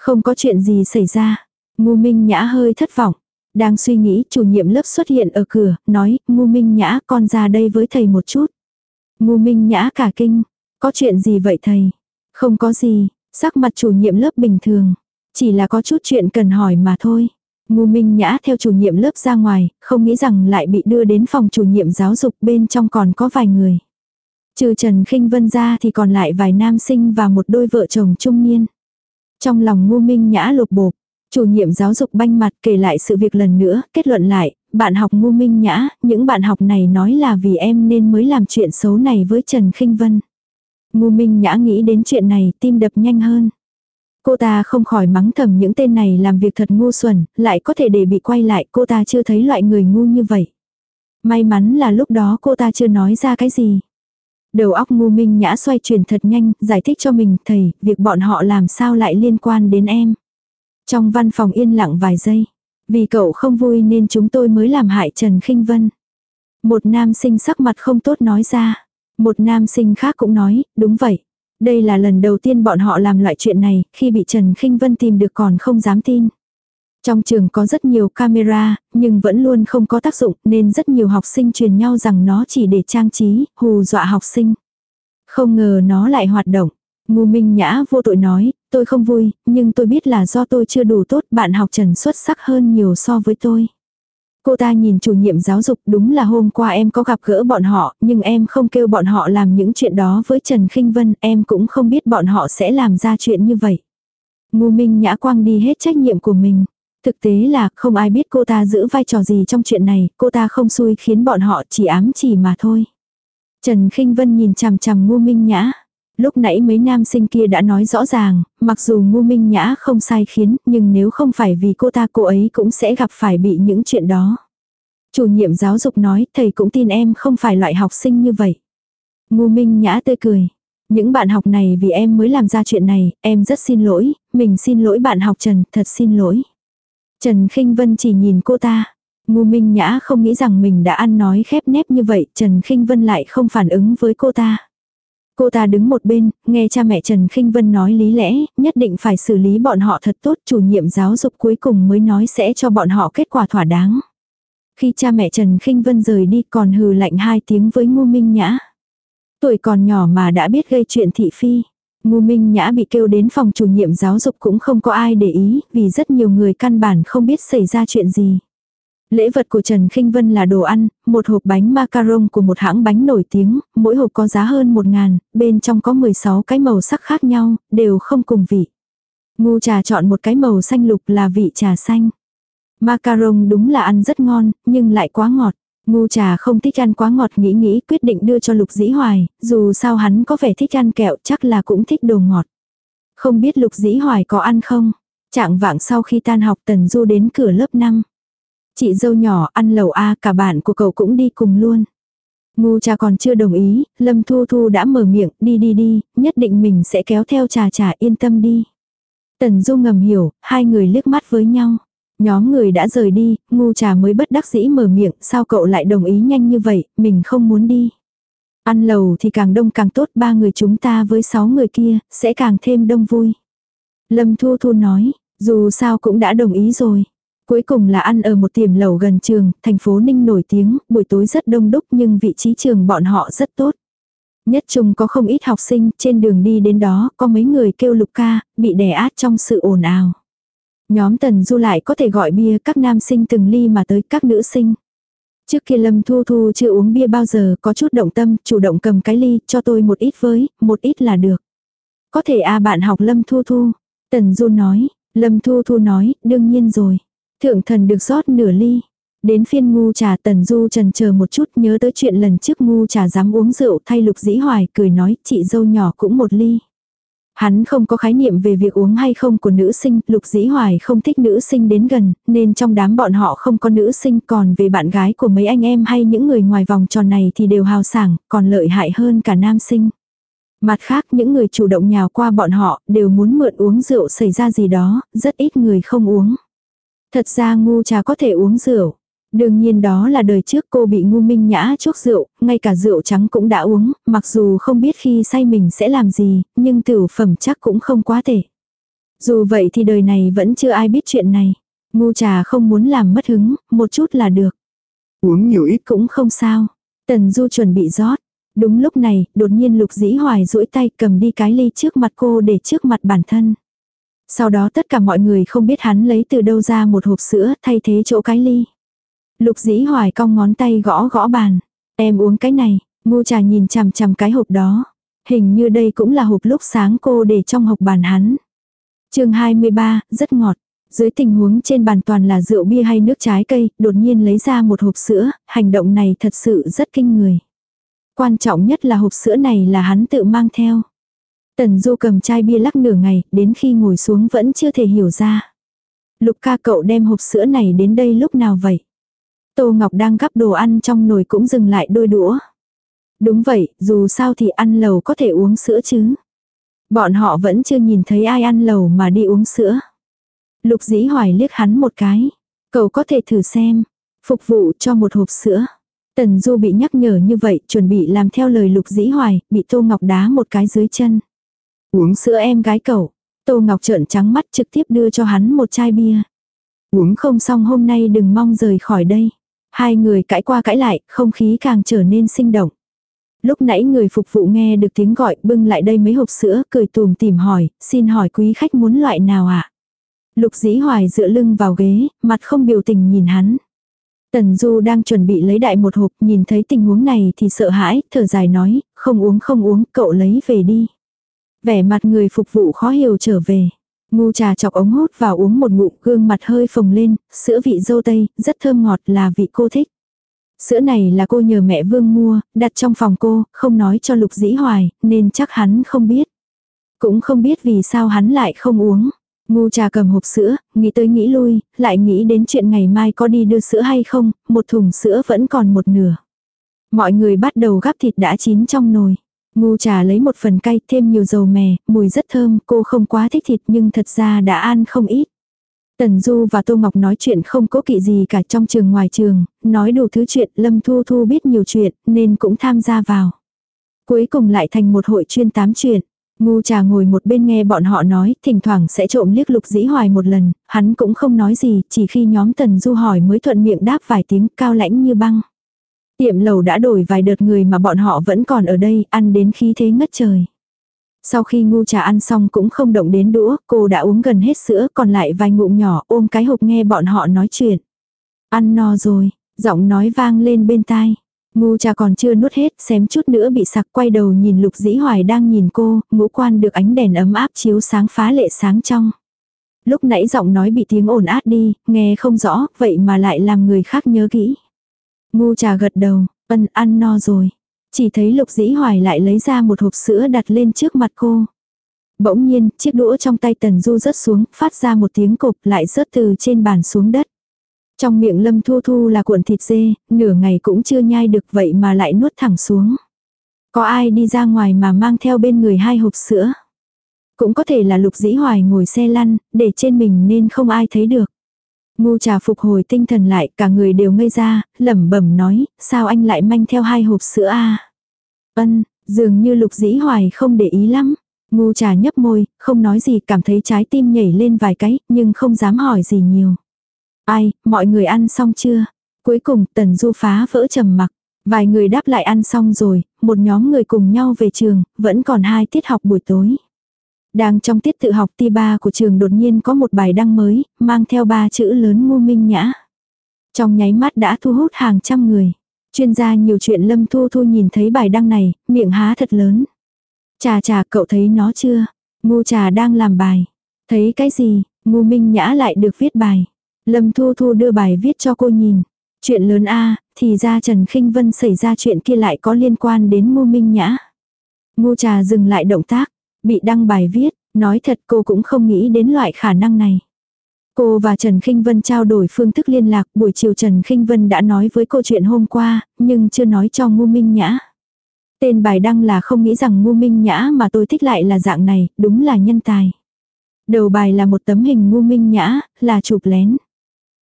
Không có chuyện gì xảy ra. ngu Minh Nhã hơi thất vọng. Đang suy nghĩ, chủ nhiệm lớp xuất hiện ở cửa, nói, ngu Minh Nhã con ra đây với thầy một chút. Ngu minh nhã cả kinh. Có chuyện gì vậy thầy? Không có gì, sắc mặt chủ nhiệm lớp bình thường. Chỉ là có chút chuyện cần hỏi mà thôi. Ngu minh nhã theo chủ nhiệm lớp ra ngoài, không nghĩ rằng lại bị đưa đến phòng chủ nhiệm giáo dục bên trong còn có vài người. Trừ Trần khinh Vân ra thì còn lại vài nam sinh và một đôi vợ chồng trung niên. Trong lòng ngu minh nhã lột bột, chủ nhiệm giáo dục banh mặt kể lại sự việc lần nữa, kết luận lại, bạn học ngu minh nhã, những bạn học này nói là vì em nên mới làm chuyện xấu này với Trần Khinh Vân. Ngu minh nhã nghĩ đến chuyện này, tim đập nhanh hơn. Cô ta không khỏi mắng thầm những tên này làm việc thật ngu xuẩn, lại có thể để bị quay lại, cô ta chưa thấy loại người ngu như vậy. May mắn là lúc đó cô ta chưa nói ra cái gì. Đầu óc ngu minh nhã xoay chuyển thật nhanh, giải thích cho mình, thầy, việc bọn họ làm sao lại liên quan đến em. Trong văn phòng yên lặng vài giây. Vì cậu không vui nên chúng tôi mới làm hại Trần khinh Vân. Một nam sinh sắc mặt không tốt nói ra. Một nam sinh khác cũng nói, đúng vậy. Đây là lần đầu tiên bọn họ làm loại chuyện này, khi bị Trần khinh Vân tìm được còn không dám tin. Trong trường có rất nhiều camera, nhưng vẫn luôn không có tác dụng nên rất nhiều học sinh truyền nhau rằng nó chỉ để trang trí, hù dọa học sinh. Không ngờ nó lại hoạt động. Ngu Minh Nhã vô tội nói, tôi không vui, nhưng tôi biết là do tôi chưa đủ tốt, bạn học Trần xuất sắc hơn nhiều so với tôi. Cô ta nhìn chủ nhiệm giáo dục đúng là hôm qua em có gặp gỡ bọn họ, nhưng em không kêu bọn họ làm những chuyện đó với Trần khinh Vân, em cũng không biết bọn họ sẽ làm ra chuyện như vậy. Ngu Minh Nhã quang đi hết trách nhiệm của mình. Thực tế là không ai biết cô ta giữ vai trò gì trong chuyện này, cô ta không xui khiến bọn họ chỉ ám chỉ mà thôi. Trần khinh Vân nhìn chằm chằm Ngu Minh Nhã. Lúc nãy mấy nam sinh kia đã nói rõ ràng, mặc dù ngu minh nhã không sai khiến, nhưng nếu không phải vì cô ta cô ấy cũng sẽ gặp phải bị những chuyện đó. Chủ nhiệm giáo dục nói, thầy cũng tin em không phải loại học sinh như vậy. Ngu minh nhã tươi cười. Những bạn học này vì em mới làm ra chuyện này, em rất xin lỗi, mình xin lỗi bạn học Trần, thật xin lỗi. Trần khinh Vân chỉ nhìn cô ta. Ngu Minh Nhã không nghĩ rằng mình đã ăn nói khép nép như vậy, Trần khinh Vân lại không phản ứng với cô ta. Cô ta đứng một bên, nghe cha mẹ Trần Kinh Vân nói lý lẽ, nhất định phải xử lý bọn họ thật tốt, chủ nhiệm giáo dục cuối cùng mới nói sẽ cho bọn họ kết quả thỏa đáng. Khi cha mẹ Trần Kinh Vân rời đi còn hừ lạnh hai tiếng với Ngô Minh Nhã. Tuổi còn nhỏ mà đã biết gây chuyện thị phi. Ngô Minh Nhã bị kêu đến phòng chủ nhiệm giáo dục cũng không có ai để ý, vì rất nhiều người căn bản không biết xảy ra chuyện gì. Lễ vật của Trần Kinh Vân là đồ ăn, một hộp bánh macaron của một hãng bánh nổi tiếng, mỗi hộp có giá hơn một ngàn, bên trong có 16 cái màu sắc khác nhau, đều không cùng vị. Ngu trà chọn một cái màu xanh lục là vị trà xanh. Macaron đúng là ăn rất ngon, nhưng lại quá ngọt. Ngu trà không thích ăn quá ngọt nghĩ nghĩ quyết định đưa cho lục dĩ hoài, dù sao hắn có vẻ thích ăn kẹo chắc là cũng thích đồ ngọt. Không biết lục dĩ hoài có ăn không? Trạng vạng sau khi tan học Tần Du đến cửa lớp 5. Chị dâu nhỏ ăn lẩu A cả bạn của cậu cũng đi cùng luôn. Ngu trà còn chưa đồng ý, Lâm Thu Thu đã mở miệng, đi đi đi, nhất định mình sẽ kéo theo trà trà yên tâm đi. Tần Du ngầm hiểu, hai người liếc mắt với nhau. Nhóm người đã rời đi, ngu trà mới bất đắc dĩ mở miệng, sao cậu lại đồng ý nhanh như vậy, mình không muốn đi. Ăn lầu thì càng đông càng tốt, ba người chúng ta với sáu người kia, sẽ càng thêm đông vui. Lâm Thu Thu nói, dù sao cũng đã đồng ý rồi. Cuối cùng là ăn ở một tiệm lẩu gần trường, thành phố Ninh nổi tiếng, buổi tối rất đông đúc nhưng vị trí trường bọn họ rất tốt. Nhất chung có không ít học sinh, trên đường đi đến đó, có mấy người kêu lục ca, bị đè át trong sự ồn ào. Nhóm tần du lại có thể gọi bia các nam sinh từng ly mà tới các nữ sinh. Trước kia Lâm Thu Thu chưa uống bia bao giờ, có chút động tâm, chủ động cầm cái ly, cho tôi một ít với, một ít là được. Có thể à bạn học Lâm Thu Thu. Tần Du nói, Lâm Thu Thu nói, đương nhiên rồi. Thượng thần được rót nửa ly. Đến phiên ngu trà tần du trần chờ một chút nhớ tới chuyện lần trước ngu trà dám uống rượu thay lục dĩ hoài cười nói chị dâu nhỏ cũng một ly. Hắn không có khái niệm về việc uống hay không của nữ sinh, lục dĩ hoài không thích nữ sinh đến gần, nên trong đám bọn họ không có nữ sinh còn về bạn gái của mấy anh em hay những người ngoài vòng tròn này thì đều hào sảng, còn lợi hại hơn cả nam sinh. Mặt khác những người chủ động nhào qua bọn họ đều muốn mượn uống rượu xảy ra gì đó, rất ít người không uống. Thật ra ngu trà có thể uống rượu. Đương nhiên đó là đời trước cô bị ngu minh nhã chuốc rượu, ngay cả rượu trắng cũng đã uống, mặc dù không biết khi say mình sẽ làm gì, nhưng tiểu phẩm chắc cũng không quá tệ. Dù vậy thì đời này vẫn chưa ai biết chuyện này. Ngu trà không muốn làm mất hứng, một chút là được. Uống nhiều ít cũng không sao. Tần Du chuẩn bị rót. Đúng lúc này, đột nhiên lục dĩ hoài duỗi tay cầm đi cái ly trước mặt cô để trước mặt bản thân. Sau đó tất cả mọi người không biết hắn lấy từ đâu ra một hộp sữa thay thế chỗ cái ly. Lục dĩ hoài cong ngón tay gõ gõ bàn. Em uống cái này, ngu trà nhìn chằm chằm cái hộp đó. Hình như đây cũng là hộp lúc sáng cô để trong hộp bàn hắn. chương 23, rất ngọt. Dưới tình huống trên bàn toàn là rượu bia hay nước trái cây, đột nhiên lấy ra một hộp sữa, hành động này thật sự rất kinh người. Quan trọng nhất là hộp sữa này là hắn tự mang theo. Tần Du cầm chai bia lắc nửa ngày, đến khi ngồi xuống vẫn chưa thể hiểu ra. Lục ca cậu đem hộp sữa này đến đây lúc nào vậy? Tô Ngọc đang gắp đồ ăn trong nồi cũng dừng lại đôi đũa. Đúng vậy, dù sao thì ăn lầu có thể uống sữa chứ. Bọn họ vẫn chưa nhìn thấy ai ăn lầu mà đi uống sữa. Lục dĩ hoài liếc hắn một cái. Cậu có thể thử xem. Phục vụ cho một hộp sữa. Tần Du bị nhắc nhở như vậy, chuẩn bị làm theo lời lục dĩ hoài, bị Tô Ngọc đá một cái dưới chân. Uống sữa em gái cậu. Tô Ngọc trợn trắng mắt trực tiếp đưa cho hắn một chai bia. Uống không xong hôm nay đừng mong rời khỏi đây. Hai người cãi qua cãi lại, không khí càng trở nên sinh động. Lúc nãy người phục vụ nghe được tiếng gọi bưng lại đây mấy hộp sữa, cười tùm tìm hỏi, xin hỏi quý khách muốn loại nào ạ? À? Lục dĩ hoài dựa lưng vào ghế, mặt không biểu tình nhìn hắn. Tần Du đang chuẩn bị lấy đại một hộp, nhìn thấy tình huống này thì sợ hãi, thở dài nói, không uống không uống, cậu lấy về đi. Vẻ mặt người phục vụ khó hiểu trở về. Ngu trà chọc ống hút vào uống một ngụm gương mặt hơi phồng lên, sữa vị dâu tây, rất thơm ngọt là vị cô thích. Sữa này là cô nhờ mẹ Vương mua, đặt trong phòng cô, không nói cho Lục Dĩ Hoài, nên chắc hắn không biết. Cũng không biết vì sao hắn lại không uống. Ngu trà cầm hộp sữa, nghĩ tới nghĩ lui, lại nghĩ đến chuyện ngày mai có đi đưa sữa hay không, một thùng sữa vẫn còn một nửa. Mọi người bắt đầu gắp thịt đã chín trong nồi. Ngu trà lấy một phần cay thêm nhiều dầu mè, mùi rất thơm, cô không quá thích thịt nhưng thật ra đã ăn không ít. Tần Du và Tô Ngọc nói chuyện không cố kỵ gì cả trong trường ngoài trường, nói đủ thứ chuyện, Lâm Thu Thu biết nhiều chuyện, nên cũng tham gia vào. Cuối cùng lại thành một hội chuyên tám chuyện. Ngu trà ngồi một bên nghe bọn họ nói, thỉnh thoảng sẽ trộm liếc lục dĩ hoài một lần, hắn cũng không nói gì, chỉ khi nhóm Tần Du hỏi mới thuận miệng đáp vài tiếng cao lãnh như băng. Tiệm lầu đã đổi vài đợt người mà bọn họ vẫn còn ở đây, ăn đến khí thế ngất trời. Sau khi ngu trà ăn xong cũng không động đến đũa, cô đã uống gần hết sữa, còn lại vài ngụm nhỏ ôm cái hộp nghe bọn họ nói chuyện. Ăn no rồi, giọng nói vang lên bên tai. Ngu trà còn chưa nuốt hết, xém chút nữa bị sặc quay đầu nhìn lục dĩ hoài đang nhìn cô, ngũ quan được ánh đèn ấm áp chiếu sáng phá lệ sáng trong. Lúc nãy giọng nói bị tiếng ồn át đi, nghe không rõ, vậy mà lại làm người khác nhớ kỹ. Ngu trà gật đầu, ân ăn no rồi. Chỉ thấy lục dĩ hoài lại lấy ra một hộp sữa đặt lên trước mặt cô. Bỗng nhiên, chiếc đũa trong tay tần du rớt xuống, phát ra một tiếng cộp lại rớt từ trên bàn xuống đất. Trong miệng lâm thu thu là cuộn thịt dê, nửa ngày cũng chưa nhai được vậy mà lại nuốt thẳng xuống. Có ai đi ra ngoài mà mang theo bên người hai hộp sữa. Cũng có thể là lục dĩ hoài ngồi xe lăn, để trên mình nên không ai thấy được. Ngu trà phục hồi tinh thần lại, cả người đều ngây ra, lẩm bẩm nói, sao anh lại manh theo hai hộp sữa à? a Ân, dường như lục dĩ hoài không để ý lắm. Ngu trà nhấp môi, không nói gì, cảm thấy trái tim nhảy lên vài cái, nhưng không dám hỏi gì nhiều. Ai, mọi người ăn xong chưa? Cuối cùng, tần du phá vỡ trầm mặc. Vài người đáp lại ăn xong rồi, một nhóm người cùng nhau về trường, vẫn còn hai tiết học buổi tối. Đang trong tiết tự học ti ba của trường đột nhiên có một bài đăng mới, mang theo ba chữ lớn ngu minh nhã. Trong nháy mắt đã thu hút hàng trăm người. Chuyên gia nhiều chuyện Lâm Thu Thu nhìn thấy bài đăng này, miệng há thật lớn. Trà trà cậu thấy nó chưa? Ngu trà đang làm bài. Thấy cái gì? Ngu minh nhã lại được viết bài. Lâm Thu Thu đưa bài viết cho cô nhìn. Chuyện lớn a thì ra Trần khinh Vân xảy ra chuyện kia lại có liên quan đến ngu minh nhã. Ngu trà dừng lại động tác. Bị đăng bài viết, nói thật cô cũng không nghĩ đến loại khả năng này. Cô và Trần Khinh Vân trao đổi phương thức liên lạc, buổi chiều Trần Khinh Vân đã nói với cô chuyện hôm qua, nhưng chưa nói cho Ngô Minh Nhã. Tên bài đăng là không nghĩ rằng Ngô Minh Nhã mà tôi thích lại là dạng này, đúng là nhân tài. Đầu bài là một tấm hình Ngô Minh Nhã, là chụp lén.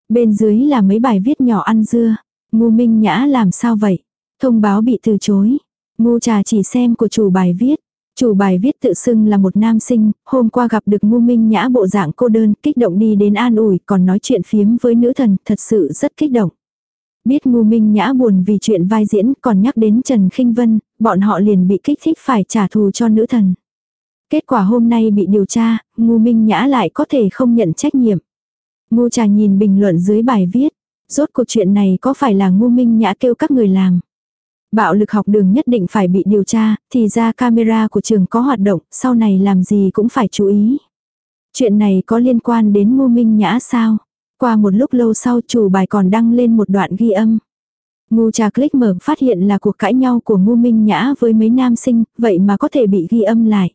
Bên dưới là mấy bài viết nhỏ ăn dưa. Ngô Minh Nhã làm sao vậy? Thông báo bị từ chối. Ngô trà chỉ xem của chủ bài viết. Chủ bài viết tự xưng là một nam sinh, hôm qua gặp được ngu minh nhã bộ dạng cô đơn, kích động đi đến an ủi, còn nói chuyện phiếm với nữ thần, thật sự rất kích động. Biết ngu minh nhã buồn vì chuyện vai diễn, còn nhắc đến Trần khinh Vân, bọn họ liền bị kích thích phải trả thù cho nữ thần. Kết quả hôm nay bị điều tra, ngu minh nhã lại có thể không nhận trách nhiệm. Ngu trà nhìn bình luận dưới bài viết, rốt cuộc chuyện này có phải là ngu minh nhã kêu các người làm. Bạo lực học đường nhất định phải bị điều tra, thì ra camera của trường có hoạt động, sau này làm gì cũng phải chú ý. Chuyện này có liên quan đến ngô minh nhã sao? Qua một lúc lâu sau chủ bài còn đăng lên một đoạn ghi âm. Ngu trà click mở phát hiện là cuộc cãi nhau của ngô minh nhã với mấy nam sinh, vậy mà có thể bị ghi âm lại.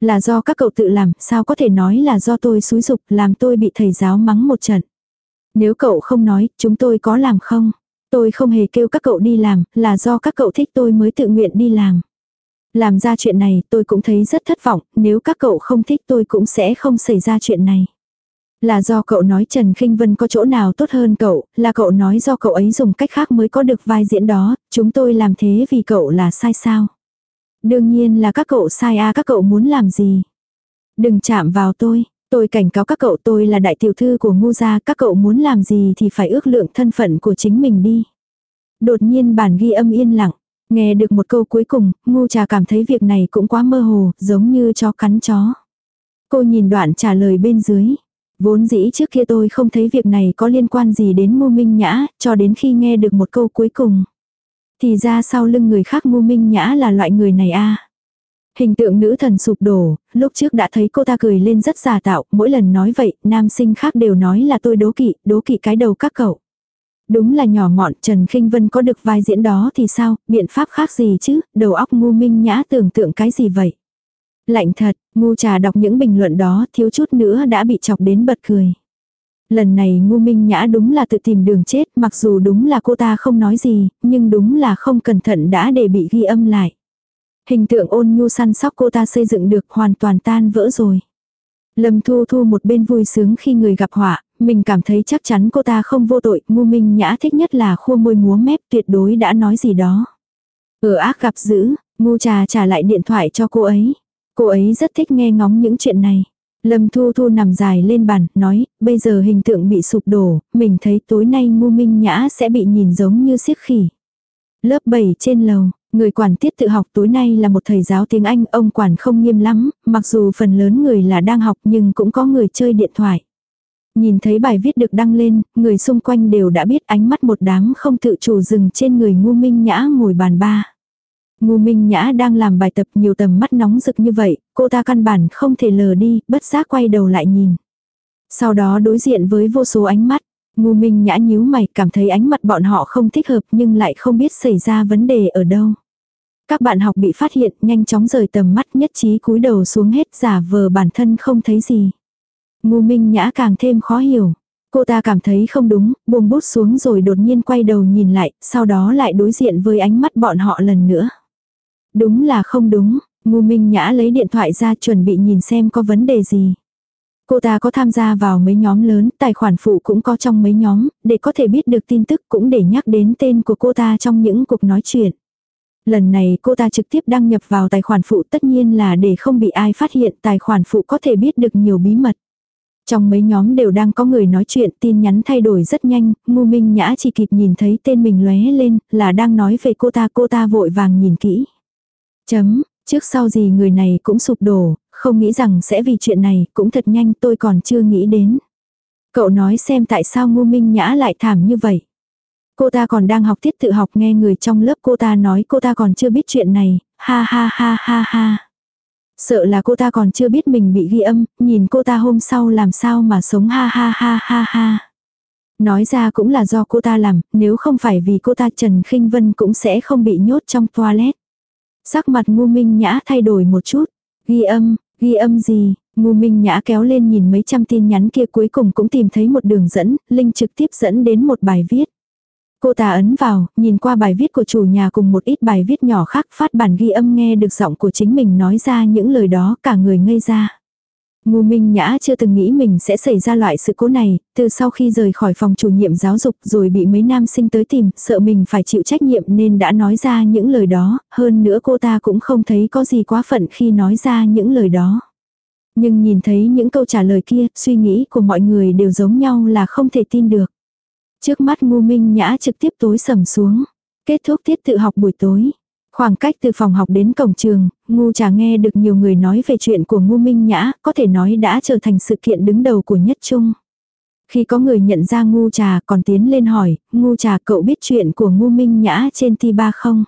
Là do các cậu tự làm, sao có thể nói là do tôi xúi dục làm tôi bị thầy giáo mắng một trận. Nếu cậu không nói, chúng tôi có làm không? Tôi không hề kêu các cậu đi làm, là do các cậu thích tôi mới tự nguyện đi làm. Làm ra chuyện này tôi cũng thấy rất thất vọng, nếu các cậu không thích tôi cũng sẽ không xảy ra chuyện này. Là do cậu nói Trần Kinh Vân có chỗ nào tốt hơn cậu, là cậu nói do cậu ấy dùng cách khác mới có được vai diễn đó, chúng tôi làm thế vì cậu là sai sao. Đương nhiên là các cậu sai à các cậu muốn làm gì. Đừng chạm vào tôi, tôi cảnh cáo các cậu tôi là đại tiểu thư của ngu gia, các cậu muốn làm gì thì phải ước lượng thân phận của chính mình đi. Đột nhiên bản ghi âm yên lặng, nghe được một câu cuối cùng, ngu trà cảm thấy việc này cũng quá mơ hồ, giống như chó cắn chó. Cô nhìn đoạn trả lời bên dưới. Vốn dĩ trước kia tôi không thấy việc này có liên quan gì đến ngu Minh Nhã, cho đến khi nghe được một câu cuối cùng. Thì ra sau lưng người khác ngu Minh Nhã là loại người này a. Hình tượng nữ thần sụp đổ, lúc trước đã thấy cô ta cười lên rất giả tạo, mỗi lần nói vậy, nam sinh khác đều nói là tôi đố kỵ, đố kỵ cái đầu các cậu. Đúng là nhỏ mọn Trần Kinh Vân có được vai diễn đó thì sao, biện pháp khác gì chứ, đầu óc ngu minh nhã tưởng tượng cái gì vậy. Lạnh thật, ngu trà đọc những bình luận đó thiếu chút nữa đã bị chọc đến bật cười. Lần này ngu minh nhã đúng là tự tìm đường chết mặc dù đúng là cô ta không nói gì, nhưng đúng là không cẩn thận đã để bị ghi âm lại. Hình tượng ôn nhu săn sóc cô ta xây dựng được hoàn toàn tan vỡ rồi. Lâm Thu Thu một bên vui sướng khi người gặp họa, mình cảm thấy chắc chắn cô ta không vô tội, ngu minh nhã thích nhất là khua môi múa mép tuyệt đối đã nói gì đó. Ở ác gặp dữ, ngu trà trả lại điện thoại cho cô ấy. Cô ấy rất thích nghe ngóng những chuyện này. Lâm Thu Thu nằm dài lên bàn, nói, bây giờ hình tượng bị sụp đổ, mình thấy tối nay ngu minh nhã sẽ bị nhìn giống như siếc khỉ. Lớp 7 trên lầu, người quản tiết tự học tối nay là một thầy giáo tiếng Anh, ông quản không nghiêm lắm, mặc dù phần lớn người là đang học nhưng cũng có người chơi điện thoại. Nhìn thấy bài viết được đăng lên, người xung quanh đều đã biết ánh mắt một đám không tự chủ dừng trên người ngu minh nhã ngồi bàn ba. Ngu Minh Nhã đang làm bài tập nhiều tầm mắt nóng rực như vậy, cô ta căn bản không thể lờ đi, bất giác quay đầu lại nhìn. Sau đó đối diện với vô số ánh mắt, Ngu Minh Nhã nhíu mày cảm thấy ánh mặt bọn họ không thích hợp nhưng lại không biết xảy ra vấn đề ở đâu. Các bạn học bị phát hiện nhanh chóng rời tầm mắt nhất trí cúi đầu xuống hết giả vờ bản thân không thấy gì. Ngu Minh Nhã càng thêm khó hiểu. Cô ta cảm thấy không đúng, buông bút xuống rồi đột nhiên quay đầu nhìn lại, sau đó lại đối diện với ánh mắt bọn họ lần nữa. Đúng là không đúng, ngu minh nhã lấy điện thoại ra chuẩn bị nhìn xem có vấn đề gì. Cô ta có tham gia vào mấy nhóm lớn, tài khoản phụ cũng có trong mấy nhóm, để có thể biết được tin tức cũng để nhắc đến tên của cô ta trong những cuộc nói chuyện. Lần này cô ta trực tiếp đăng nhập vào tài khoản phụ tất nhiên là để không bị ai phát hiện tài khoản phụ có thể biết được nhiều bí mật. Trong mấy nhóm đều đang có người nói chuyện tin nhắn thay đổi rất nhanh, ngu minh nhã chỉ kịp nhìn thấy tên mình lóe lên là đang nói về cô ta cô ta vội vàng nhìn kỹ. Chấm, trước sau gì người này cũng sụp đổ, không nghĩ rằng sẽ vì chuyện này, cũng thật nhanh tôi còn chưa nghĩ đến. Cậu nói xem tại sao ngu minh nhã lại thảm như vậy. Cô ta còn đang học tiết tự học nghe người trong lớp cô ta nói cô ta còn chưa biết chuyện này, ha ha ha ha ha. Sợ là cô ta còn chưa biết mình bị ghi âm, nhìn cô ta hôm sau làm sao mà sống ha ha ha ha ha. Nói ra cũng là do cô ta làm, nếu không phải vì cô ta Trần khinh Vân cũng sẽ không bị nhốt trong toilet. Sắc mặt ngu minh nhã thay đổi một chút. Ghi âm, ghi âm gì? Ngu minh nhã kéo lên nhìn mấy trăm tin nhắn kia cuối cùng cũng tìm thấy một đường dẫn, linh trực tiếp dẫn đến một bài viết. Cô ta ấn vào, nhìn qua bài viết của chủ nhà cùng một ít bài viết nhỏ khác phát bản ghi âm nghe được giọng của chính mình nói ra những lời đó cả người ngây ra. Ngu Minh Nhã chưa từng nghĩ mình sẽ xảy ra loại sự cố này, từ sau khi rời khỏi phòng chủ nhiệm giáo dục rồi bị mấy nam sinh tới tìm, sợ mình phải chịu trách nhiệm nên đã nói ra những lời đó, hơn nữa cô ta cũng không thấy có gì quá phận khi nói ra những lời đó. Nhưng nhìn thấy những câu trả lời kia, suy nghĩ của mọi người đều giống nhau là không thể tin được. Trước mắt ngu Minh Nhã trực tiếp tối sầm xuống. Kết thúc tiết tự học buổi tối. Khoảng cách từ phòng học đến cổng trường, ngu trà nghe được nhiều người nói về chuyện của ngu minh nhã, có thể nói đã trở thành sự kiện đứng đầu của nhất trung. Khi có người nhận ra ngu trà còn tiến lên hỏi, ngu trà cậu biết chuyện của ngu minh nhã trên thi ba không?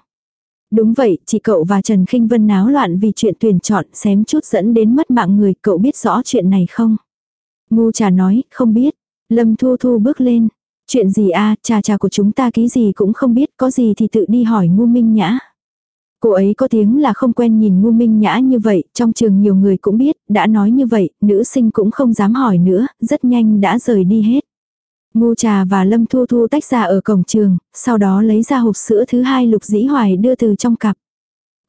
Đúng vậy, chỉ cậu và Trần khinh Vân náo loạn vì chuyện tuyển chọn xém chút dẫn đến mất mạng người, cậu biết rõ chuyện này không? Ngu trà nói, không biết. Lâm Thu Thu bước lên. Chuyện gì a trà trà của chúng ta ký gì cũng không biết, có gì thì tự đi hỏi ngu minh nhã. Cô ấy có tiếng là không quen nhìn ngu minh nhã như vậy, trong trường nhiều người cũng biết, đã nói như vậy, nữ sinh cũng không dám hỏi nữa, rất nhanh đã rời đi hết. Ngu trà và Lâm Thu Thu tách ra ở cổng trường, sau đó lấy ra hộp sữa thứ hai Lục Dĩ Hoài đưa từ trong cặp.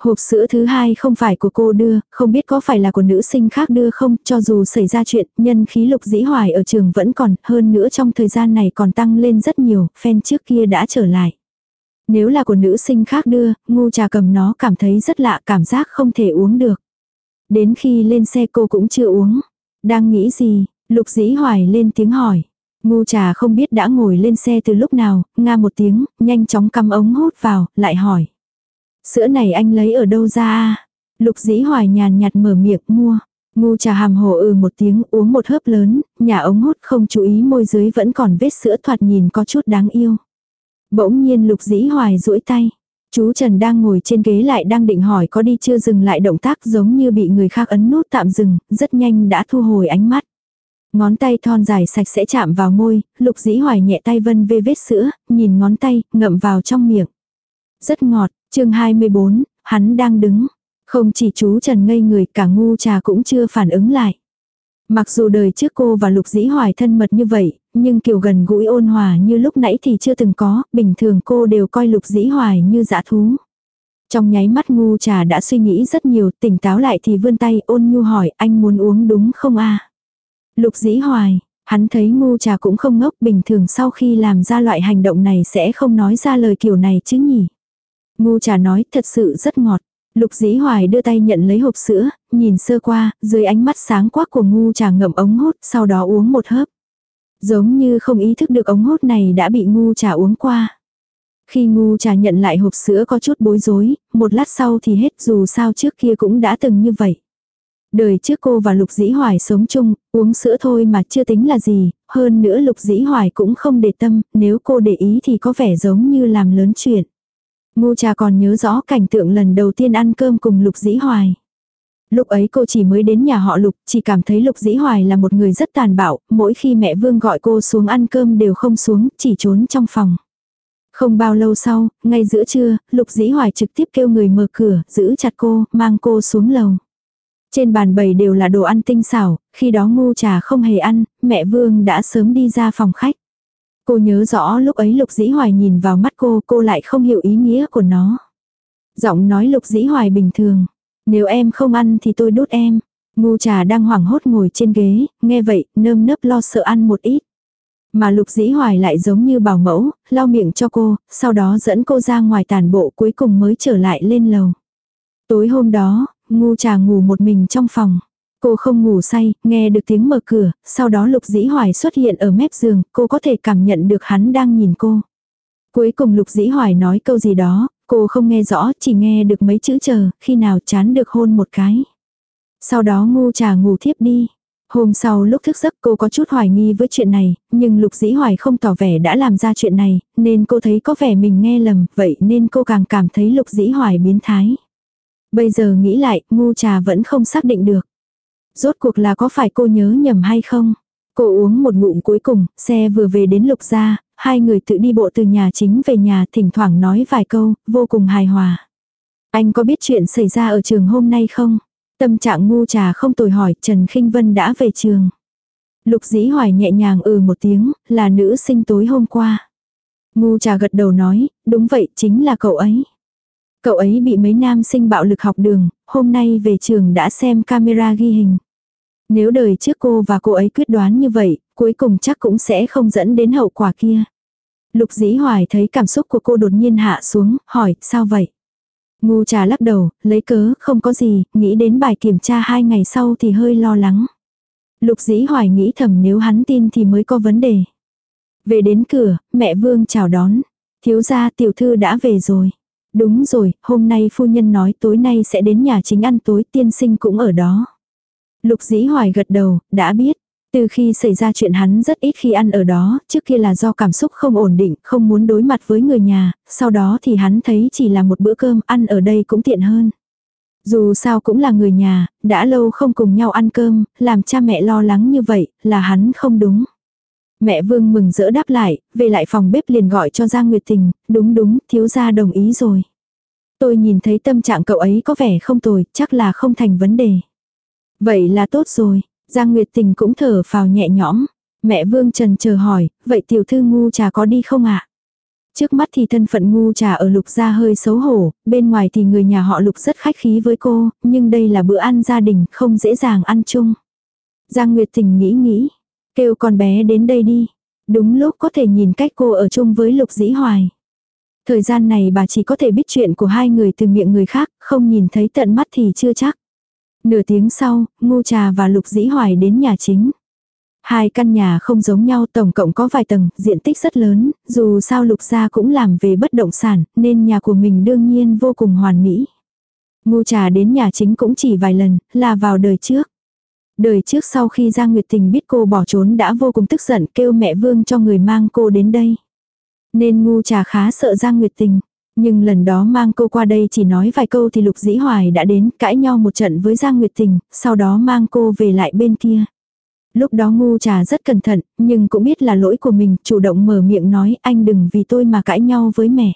Hộp sữa thứ hai không phải của cô đưa, không biết có phải là của nữ sinh khác đưa không, cho dù xảy ra chuyện, nhân khí Lục Dĩ Hoài ở trường vẫn còn, hơn nữa trong thời gian này còn tăng lên rất nhiều, fan trước kia đã trở lại. Nếu là của nữ sinh khác đưa, ngu trà cầm nó cảm thấy rất lạ, cảm giác không thể uống được. Đến khi lên xe cô cũng chưa uống. Đang nghĩ gì? Lục dĩ hoài lên tiếng hỏi. Ngu trà không biết đã ngồi lên xe từ lúc nào, nga một tiếng, nhanh chóng cắm ống hút vào, lại hỏi. Sữa này anh lấy ở đâu ra à? Lục dĩ hoài nhàn nhạt mở miệng mua. Ngu trà hàm hồ ừ một tiếng uống một hớp lớn, nhà ống hút không chú ý môi dưới vẫn còn vết sữa thoạt nhìn có chút đáng yêu. Bỗng nhiên lục dĩ hoài duỗi tay. Chú Trần đang ngồi trên ghế lại đang định hỏi có đi chưa dừng lại động tác giống như bị người khác ấn nút tạm dừng, rất nhanh đã thu hồi ánh mắt. Ngón tay thon dài sạch sẽ chạm vào môi, lục dĩ hoài nhẹ tay vân vê vết sữa, nhìn ngón tay, ngậm vào trong miệng. Rất ngọt, chương 24, hắn đang đứng. Không chỉ chú Trần ngây người cả ngu trà cũng chưa phản ứng lại. Mặc dù đời trước cô và Lục Dĩ Hoài thân mật như vậy, nhưng kiểu gần gũi ôn hòa như lúc nãy thì chưa từng có, bình thường cô đều coi Lục Dĩ Hoài như dã thú. Trong nháy mắt ngu trà đã suy nghĩ rất nhiều, tỉnh táo lại thì vươn tay ôn nhu hỏi anh muốn uống đúng không a Lục Dĩ Hoài, hắn thấy ngu trà cũng không ngốc bình thường sau khi làm ra loại hành động này sẽ không nói ra lời kiểu này chứ nhỉ. Ngu trà nói thật sự rất ngọt. Lục dĩ hoài đưa tay nhận lấy hộp sữa, nhìn sơ qua, dưới ánh mắt sáng quắc của ngu trà ngậm ống hút, sau đó uống một hớp. Giống như không ý thức được ống hút này đã bị ngu trà uống qua. Khi ngu trà nhận lại hộp sữa có chút bối rối, một lát sau thì hết dù sao trước kia cũng đã từng như vậy. Đời trước cô và Lục Dĩ Hoài sống chung, uống sữa thôi mà chưa tính là gì, hơn nữa Lục Dĩ Hoài cũng không để tâm, nếu cô để ý thì có vẻ giống như làm lớn chuyện. Ngu trà còn nhớ rõ cảnh tượng lần đầu tiên ăn cơm cùng Lục Dĩ Hoài. Lúc ấy cô chỉ mới đến nhà họ Lục, chỉ cảm thấy Lục Dĩ Hoài là một người rất tàn bạo, mỗi khi mẹ Vương gọi cô xuống ăn cơm đều không xuống, chỉ trốn trong phòng. Không bao lâu sau, ngay giữa trưa, Lục Dĩ Hoài trực tiếp kêu người mở cửa, giữ chặt cô, mang cô xuống lầu. Trên bàn bày đều là đồ ăn tinh xảo, khi đó ngu trà không hề ăn, mẹ Vương đã sớm đi ra phòng khách. Cô nhớ rõ lúc ấy Lục Dĩ Hoài nhìn vào mắt cô, cô lại không hiểu ý nghĩa của nó. Giọng nói Lục Dĩ Hoài bình thường. Nếu em không ăn thì tôi đốt em. Ngu trà đang hoảng hốt ngồi trên ghế, nghe vậy, nơm nớp lo sợ ăn một ít. Mà Lục Dĩ Hoài lại giống như bảo mẫu, lau miệng cho cô, sau đó dẫn cô ra ngoài tàn bộ cuối cùng mới trở lại lên lầu. Tối hôm đó, ngu trà ngủ một mình trong phòng. Cô không ngủ say, nghe được tiếng mở cửa, sau đó Lục Dĩ Hoài xuất hiện ở mép giường, cô có thể cảm nhận được hắn đang nhìn cô. Cuối cùng Lục Dĩ Hoài nói câu gì đó, cô không nghe rõ, chỉ nghe được mấy chữ chờ, khi nào chán được hôn một cái. Sau đó ngu trà ngủ thiếp đi. Hôm sau lúc thức giấc cô có chút hoài nghi với chuyện này, nhưng Lục Dĩ Hoài không tỏ vẻ đã làm ra chuyện này, nên cô thấy có vẻ mình nghe lầm, vậy nên cô càng cảm thấy Lục Dĩ Hoài biến thái. Bây giờ nghĩ lại, ngu trà vẫn không xác định được. Rốt cuộc là có phải cô nhớ nhầm hay không? Cô uống một ngụm cuối cùng, xe vừa về đến lục gia, hai người tự đi bộ từ nhà chính về nhà thỉnh thoảng nói vài câu, vô cùng hài hòa. Anh có biết chuyện xảy ra ở trường hôm nay không? Tâm trạng ngu trà không tồi hỏi Trần khinh Vân đã về trường. Lục dĩ hoài nhẹ nhàng ừ một tiếng, là nữ sinh tối hôm qua. Ngu trà gật đầu nói, đúng vậy, chính là cậu ấy. Cậu ấy bị mấy nam sinh bạo lực học đường, hôm nay về trường đã xem camera ghi hình. Nếu đời trước cô và cô ấy quyết đoán như vậy, cuối cùng chắc cũng sẽ không dẫn đến hậu quả kia. Lục dĩ hoài thấy cảm xúc của cô đột nhiên hạ xuống, hỏi, sao vậy? Ngu trà lắc đầu, lấy cớ, không có gì, nghĩ đến bài kiểm tra hai ngày sau thì hơi lo lắng. Lục dĩ hoài nghĩ thầm nếu hắn tin thì mới có vấn đề. Về đến cửa, mẹ Vương chào đón. Thiếu gia tiểu thư đã về rồi. Đúng rồi, hôm nay phu nhân nói tối nay sẽ đến nhà chính ăn tối tiên sinh cũng ở đó. Lục dĩ hoài gật đầu, đã biết. Từ khi xảy ra chuyện hắn rất ít khi ăn ở đó, trước kia là do cảm xúc không ổn định, không muốn đối mặt với người nhà, sau đó thì hắn thấy chỉ là một bữa cơm ăn ở đây cũng tiện hơn. Dù sao cũng là người nhà, đã lâu không cùng nhau ăn cơm, làm cha mẹ lo lắng như vậy, là hắn không đúng. Mẹ Vương mừng rỡ đáp lại, về lại phòng bếp liền gọi cho Giang Nguyệt Tình, đúng đúng, thiếu gia đồng ý rồi. Tôi nhìn thấy tâm trạng cậu ấy có vẻ không tồi, chắc là không thành vấn đề. Vậy là tốt rồi, Giang Nguyệt Tình cũng thở phào nhẹ nhõm. Mẹ Vương Trần chờ hỏi, vậy tiểu thư ngu trà có đi không ạ? Trước mắt thì thân phận ngu trà ở lục gia hơi xấu hổ, bên ngoài thì người nhà họ lục rất khách khí với cô, nhưng đây là bữa ăn gia đình, không dễ dàng ăn chung. Giang Nguyệt Tình nghĩ nghĩ, kêu con bé đến đây đi. Đúng lúc có thể nhìn cách cô ở chung với lục dĩ hoài. Thời gian này bà chỉ có thể biết chuyện của hai người từ miệng người khác, không nhìn thấy tận mắt thì chưa chắc. Nửa tiếng sau, Ngô trà và lục dĩ hoài đến nhà chính. Hai căn nhà không giống nhau tổng cộng có vài tầng, diện tích rất lớn, dù sao lục gia cũng làm về bất động sản, nên nhà của mình đương nhiên vô cùng hoàn mỹ. Ngô trà đến nhà chính cũng chỉ vài lần, là vào đời trước. Đời trước sau khi Giang Nguyệt Tình biết cô bỏ trốn đã vô cùng tức giận kêu mẹ Vương cho người mang cô đến đây. Nên ngu trà khá sợ Giang Nguyệt Tình. Nhưng lần đó mang cô qua đây chỉ nói vài câu thì Lục Dĩ Hoài đã đến cãi nhau một trận với Giang Nguyệt Tình, sau đó mang cô về lại bên kia. Lúc đó ngu trà rất cẩn thận, nhưng cũng biết là lỗi của mình, chủ động mở miệng nói anh đừng vì tôi mà cãi nhau với mẹ.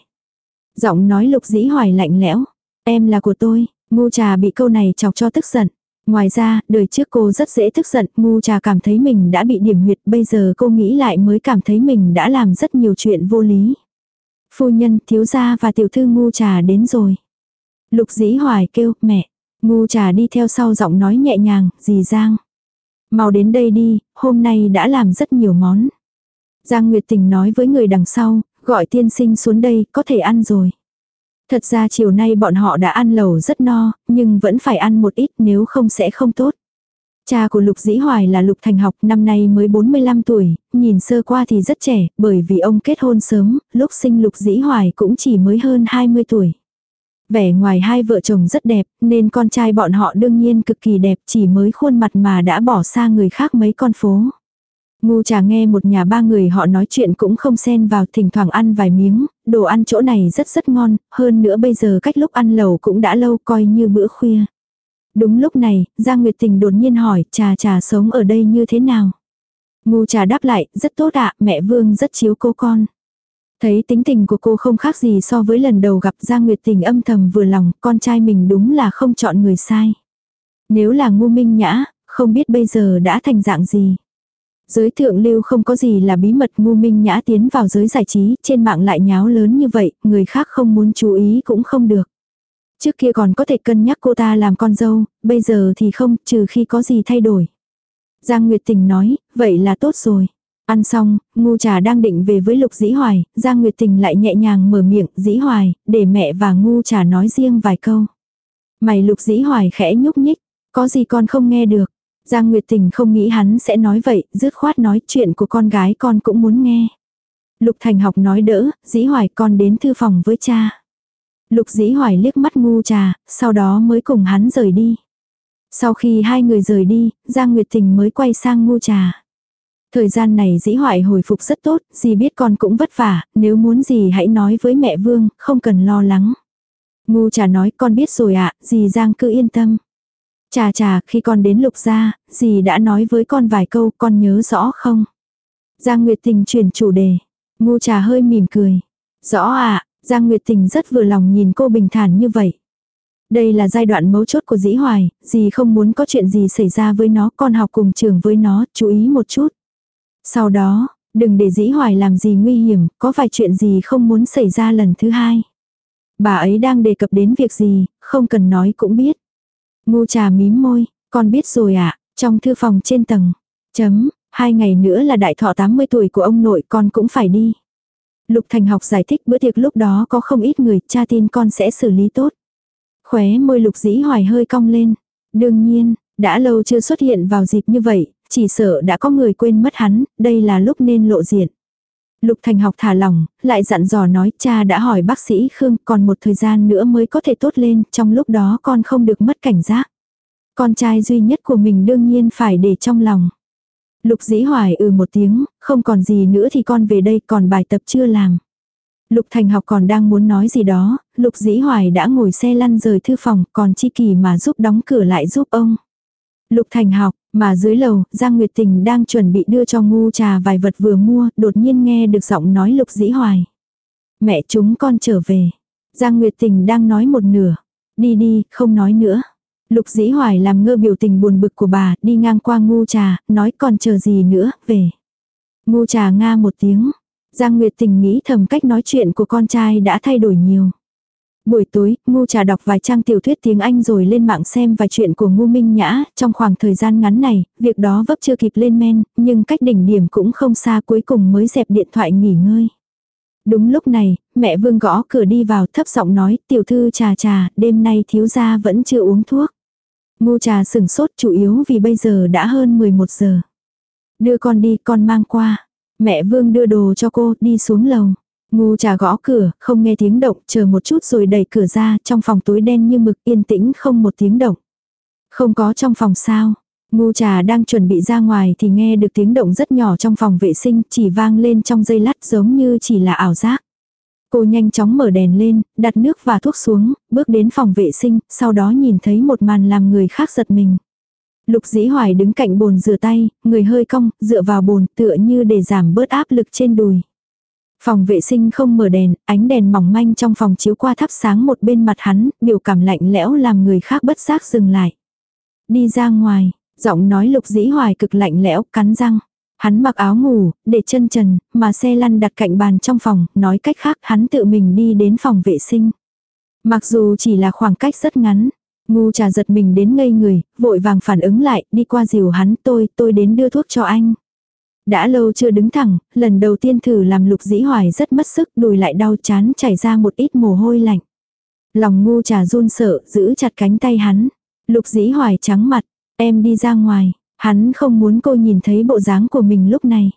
Giọng nói Lục Dĩ Hoài lạnh lẽo, em là của tôi, ngu trà bị câu này chọc cho tức giận. Ngoài ra, đời trước cô rất dễ tức giận, ngu trà cảm thấy mình đã bị điểm huyệt, bây giờ cô nghĩ lại mới cảm thấy mình đã làm rất nhiều chuyện vô lý. Phu nhân, thiếu gia và tiểu thư ngu trà đến rồi. Lục dĩ hoài kêu, mẹ. Ngu trà đi theo sau giọng nói nhẹ nhàng, dì Giang. Mau đến đây đi, hôm nay đã làm rất nhiều món. Giang Nguyệt Tình nói với người đằng sau, gọi tiên sinh xuống đây, có thể ăn rồi. Thật ra chiều nay bọn họ đã ăn lẩu rất no, nhưng vẫn phải ăn một ít nếu không sẽ không tốt. Cha của Lục Dĩ Hoài là Lục Thành Học năm nay mới 45 tuổi, nhìn sơ qua thì rất trẻ, bởi vì ông kết hôn sớm, lúc sinh Lục Dĩ Hoài cũng chỉ mới hơn 20 tuổi. Vẻ ngoài hai vợ chồng rất đẹp, nên con trai bọn họ đương nhiên cực kỳ đẹp chỉ mới khuôn mặt mà đã bỏ xa người khác mấy con phố. Ngu trà nghe một nhà ba người họ nói chuyện cũng không xen vào thỉnh thoảng ăn vài miếng, đồ ăn chỗ này rất rất ngon, hơn nữa bây giờ cách lúc ăn lẩu cũng đã lâu coi như bữa khuya. Đúng lúc này, Giang Nguyệt Tình đột nhiên hỏi, trà trà sống ở đây như thế nào? Ngu trà đáp lại, rất tốt ạ, mẹ Vương rất chiếu cô con. Thấy tính tình của cô không khác gì so với lần đầu gặp Giang Nguyệt Tình âm thầm vừa lòng, con trai mình đúng là không chọn người sai. Nếu là ngu minh nhã, không biết bây giờ đã thành dạng gì. Giới thượng lưu không có gì là bí mật ngu minh nhã tiến vào giới giải trí, trên mạng lại nháo lớn như vậy, người khác không muốn chú ý cũng không được. Trước kia còn có thể cân nhắc cô ta làm con dâu, bây giờ thì không, trừ khi có gì thay đổi. Giang Nguyệt Tình nói, vậy là tốt rồi. Ăn xong, ngu trà đang định về với lục dĩ hoài, Giang Nguyệt Tình lại nhẹ nhàng mở miệng, dĩ hoài, để mẹ và ngu trà nói riêng vài câu. Mày lục dĩ hoài khẽ nhúc nhích, có gì con không nghe được. Giang Nguyệt Tình không nghĩ hắn sẽ nói vậy, dứt khoát nói chuyện của con gái con cũng muốn nghe. Lục Thành học nói đỡ, dĩ hoài con đến thư phòng với cha. Lục dĩ hoài liếc mắt ngu trà, sau đó mới cùng hắn rời đi. Sau khi hai người rời đi, Giang Nguyệt Tình mới quay sang ngu trà. Thời gian này dĩ hoài hồi phục rất tốt, dì biết con cũng vất vả, nếu muốn gì hãy nói với mẹ Vương, không cần lo lắng. Ngu trà nói con biết rồi ạ, dì Giang cứ yên tâm. Chà chà, khi con đến lục gia, dì đã nói với con vài câu, con nhớ rõ không? Giang Nguyệt Tình chuyển chủ đề. Ngu trà hơi mỉm cười. Rõ ạ, Giang Nguyệt Tình rất vừa lòng nhìn cô bình thản như vậy. Đây là giai đoạn mấu chốt của dĩ hoài, dì không muốn có chuyện gì xảy ra với nó, con học cùng trường với nó, chú ý một chút. Sau đó, đừng để dĩ hoài làm gì nguy hiểm, có vài chuyện gì không muốn xảy ra lần thứ hai. Bà ấy đang đề cập đến việc gì, không cần nói cũng biết. Ngu trà mím môi, con biết rồi ạ, à, trong thư phòng trên tầng. Chấm, hai ngày nữa là đại thọ 80 tuổi của ông nội con cũng phải đi. Lục Thành học giải thích bữa tiệc lúc đó có không ít người, cha tin con sẽ xử lý tốt. Khóe môi lục dĩ hoài hơi cong lên. Đương nhiên, đã lâu chưa xuất hiện vào dịp như vậy, chỉ sợ đã có người quên mất hắn, đây là lúc nên lộ diện. Lục Thành học thả lỏng, lại dặn dò nói cha đã hỏi bác sĩ Khương còn một thời gian nữa mới có thể tốt lên, trong lúc đó con không được mất cảnh giác. Con trai duy nhất của mình đương nhiên phải để trong lòng. Lục dĩ hoài ừ một tiếng, không còn gì nữa thì con về đây còn bài tập chưa làm. Lục Thành học còn đang muốn nói gì đó, Lục dĩ hoài đã ngồi xe lăn rời thư phòng còn chi kỳ mà giúp đóng cửa lại giúp ông. Lục Thành học, mà dưới lầu, Giang Nguyệt Tình đang chuẩn bị đưa cho ngu trà vài vật vừa mua, đột nhiên nghe được giọng nói lục dĩ hoài. Mẹ chúng con trở về. Giang Nguyệt Tình đang nói một nửa. Đi đi, không nói nữa. Lục dĩ hoài làm ngơ biểu tình buồn bực của bà, đi ngang qua ngu trà, nói còn chờ gì nữa, về. Ngu trà nga một tiếng. Giang Nguyệt Tình nghĩ thầm cách nói chuyện của con trai đã thay đổi nhiều. Buổi tối, ngu trà đọc vài trang tiểu thuyết tiếng Anh rồi lên mạng xem vài chuyện của ngu minh nhã, trong khoảng thời gian ngắn này, việc đó vấp chưa kịp lên men, nhưng cách đỉnh điểm cũng không xa cuối cùng mới dẹp điện thoại nghỉ ngơi. Đúng lúc này, mẹ Vương gõ cửa đi vào thấp giọng nói, tiểu thư trà trà, đêm nay thiếu gia vẫn chưa uống thuốc. Ngu trà sừng sốt chủ yếu vì bây giờ đã hơn 11 giờ. Đưa con đi, con mang qua. Mẹ Vương đưa đồ cho cô, đi xuống lầu. Ngu trà gõ cửa, không nghe tiếng động, chờ một chút rồi đẩy cửa ra, trong phòng tối đen như mực yên tĩnh không một tiếng động. Không có trong phòng sao. Ngu trà đang chuẩn bị ra ngoài thì nghe được tiếng động rất nhỏ trong phòng vệ sinh, chỉ vang lên trong dây lát giống như chỉ là ảo giác. Cô nhanh chóng mở đèn lên, đặt nước và thuốc xuống, bước đến phòng vệ sinh, sau đó nhìn thấy một màn làm người khác giật mình. Lục dĩ hoài đứng cạnh bồn rửa tay, người hơi cong, dựa vào bồn tựa như để giảm bớt áp lực trên đùi. Phòng vệ sinh không mở đèn, ánh đèn mỏng manh trong phòng chiếu qua thắp sáng một bên mặt hắn, biểu cảm lạnh lẽo làm người khác bất giác dừng lại. Đi ra ngoài, giọng nói lục dĩ hoài cực lạnh lẽo, cắn răng. Hắn mặc áo ngủ, để chân trần, mà xe lăn đặt cạnh bàn trong phòng, nói cách khác hắn tự mình đi đến phòng vệ sinh. Mặc dù chỉ là khoảng cách rất ngắn, ngu trà giật mình đến ngây người, vội vàng phản ứng lại, đi qua dìu hắn tôi, tôi đến đưa thuốc cho anh. Đã lâu chưa đứng thẳng, lần đầu tiên thử làm lục dĩ hoài rất mất sức, đùi lại đau chán chảy ra một ít mồ hôi lạnh. Lòng ngu trà run sợ, giữ chặt cánh tay hắn. Lục dĩ hoài trắng mặt, em đi ra ngoài, hắn không muốn cô nhìn thấy bộ dáng của mình lúc này.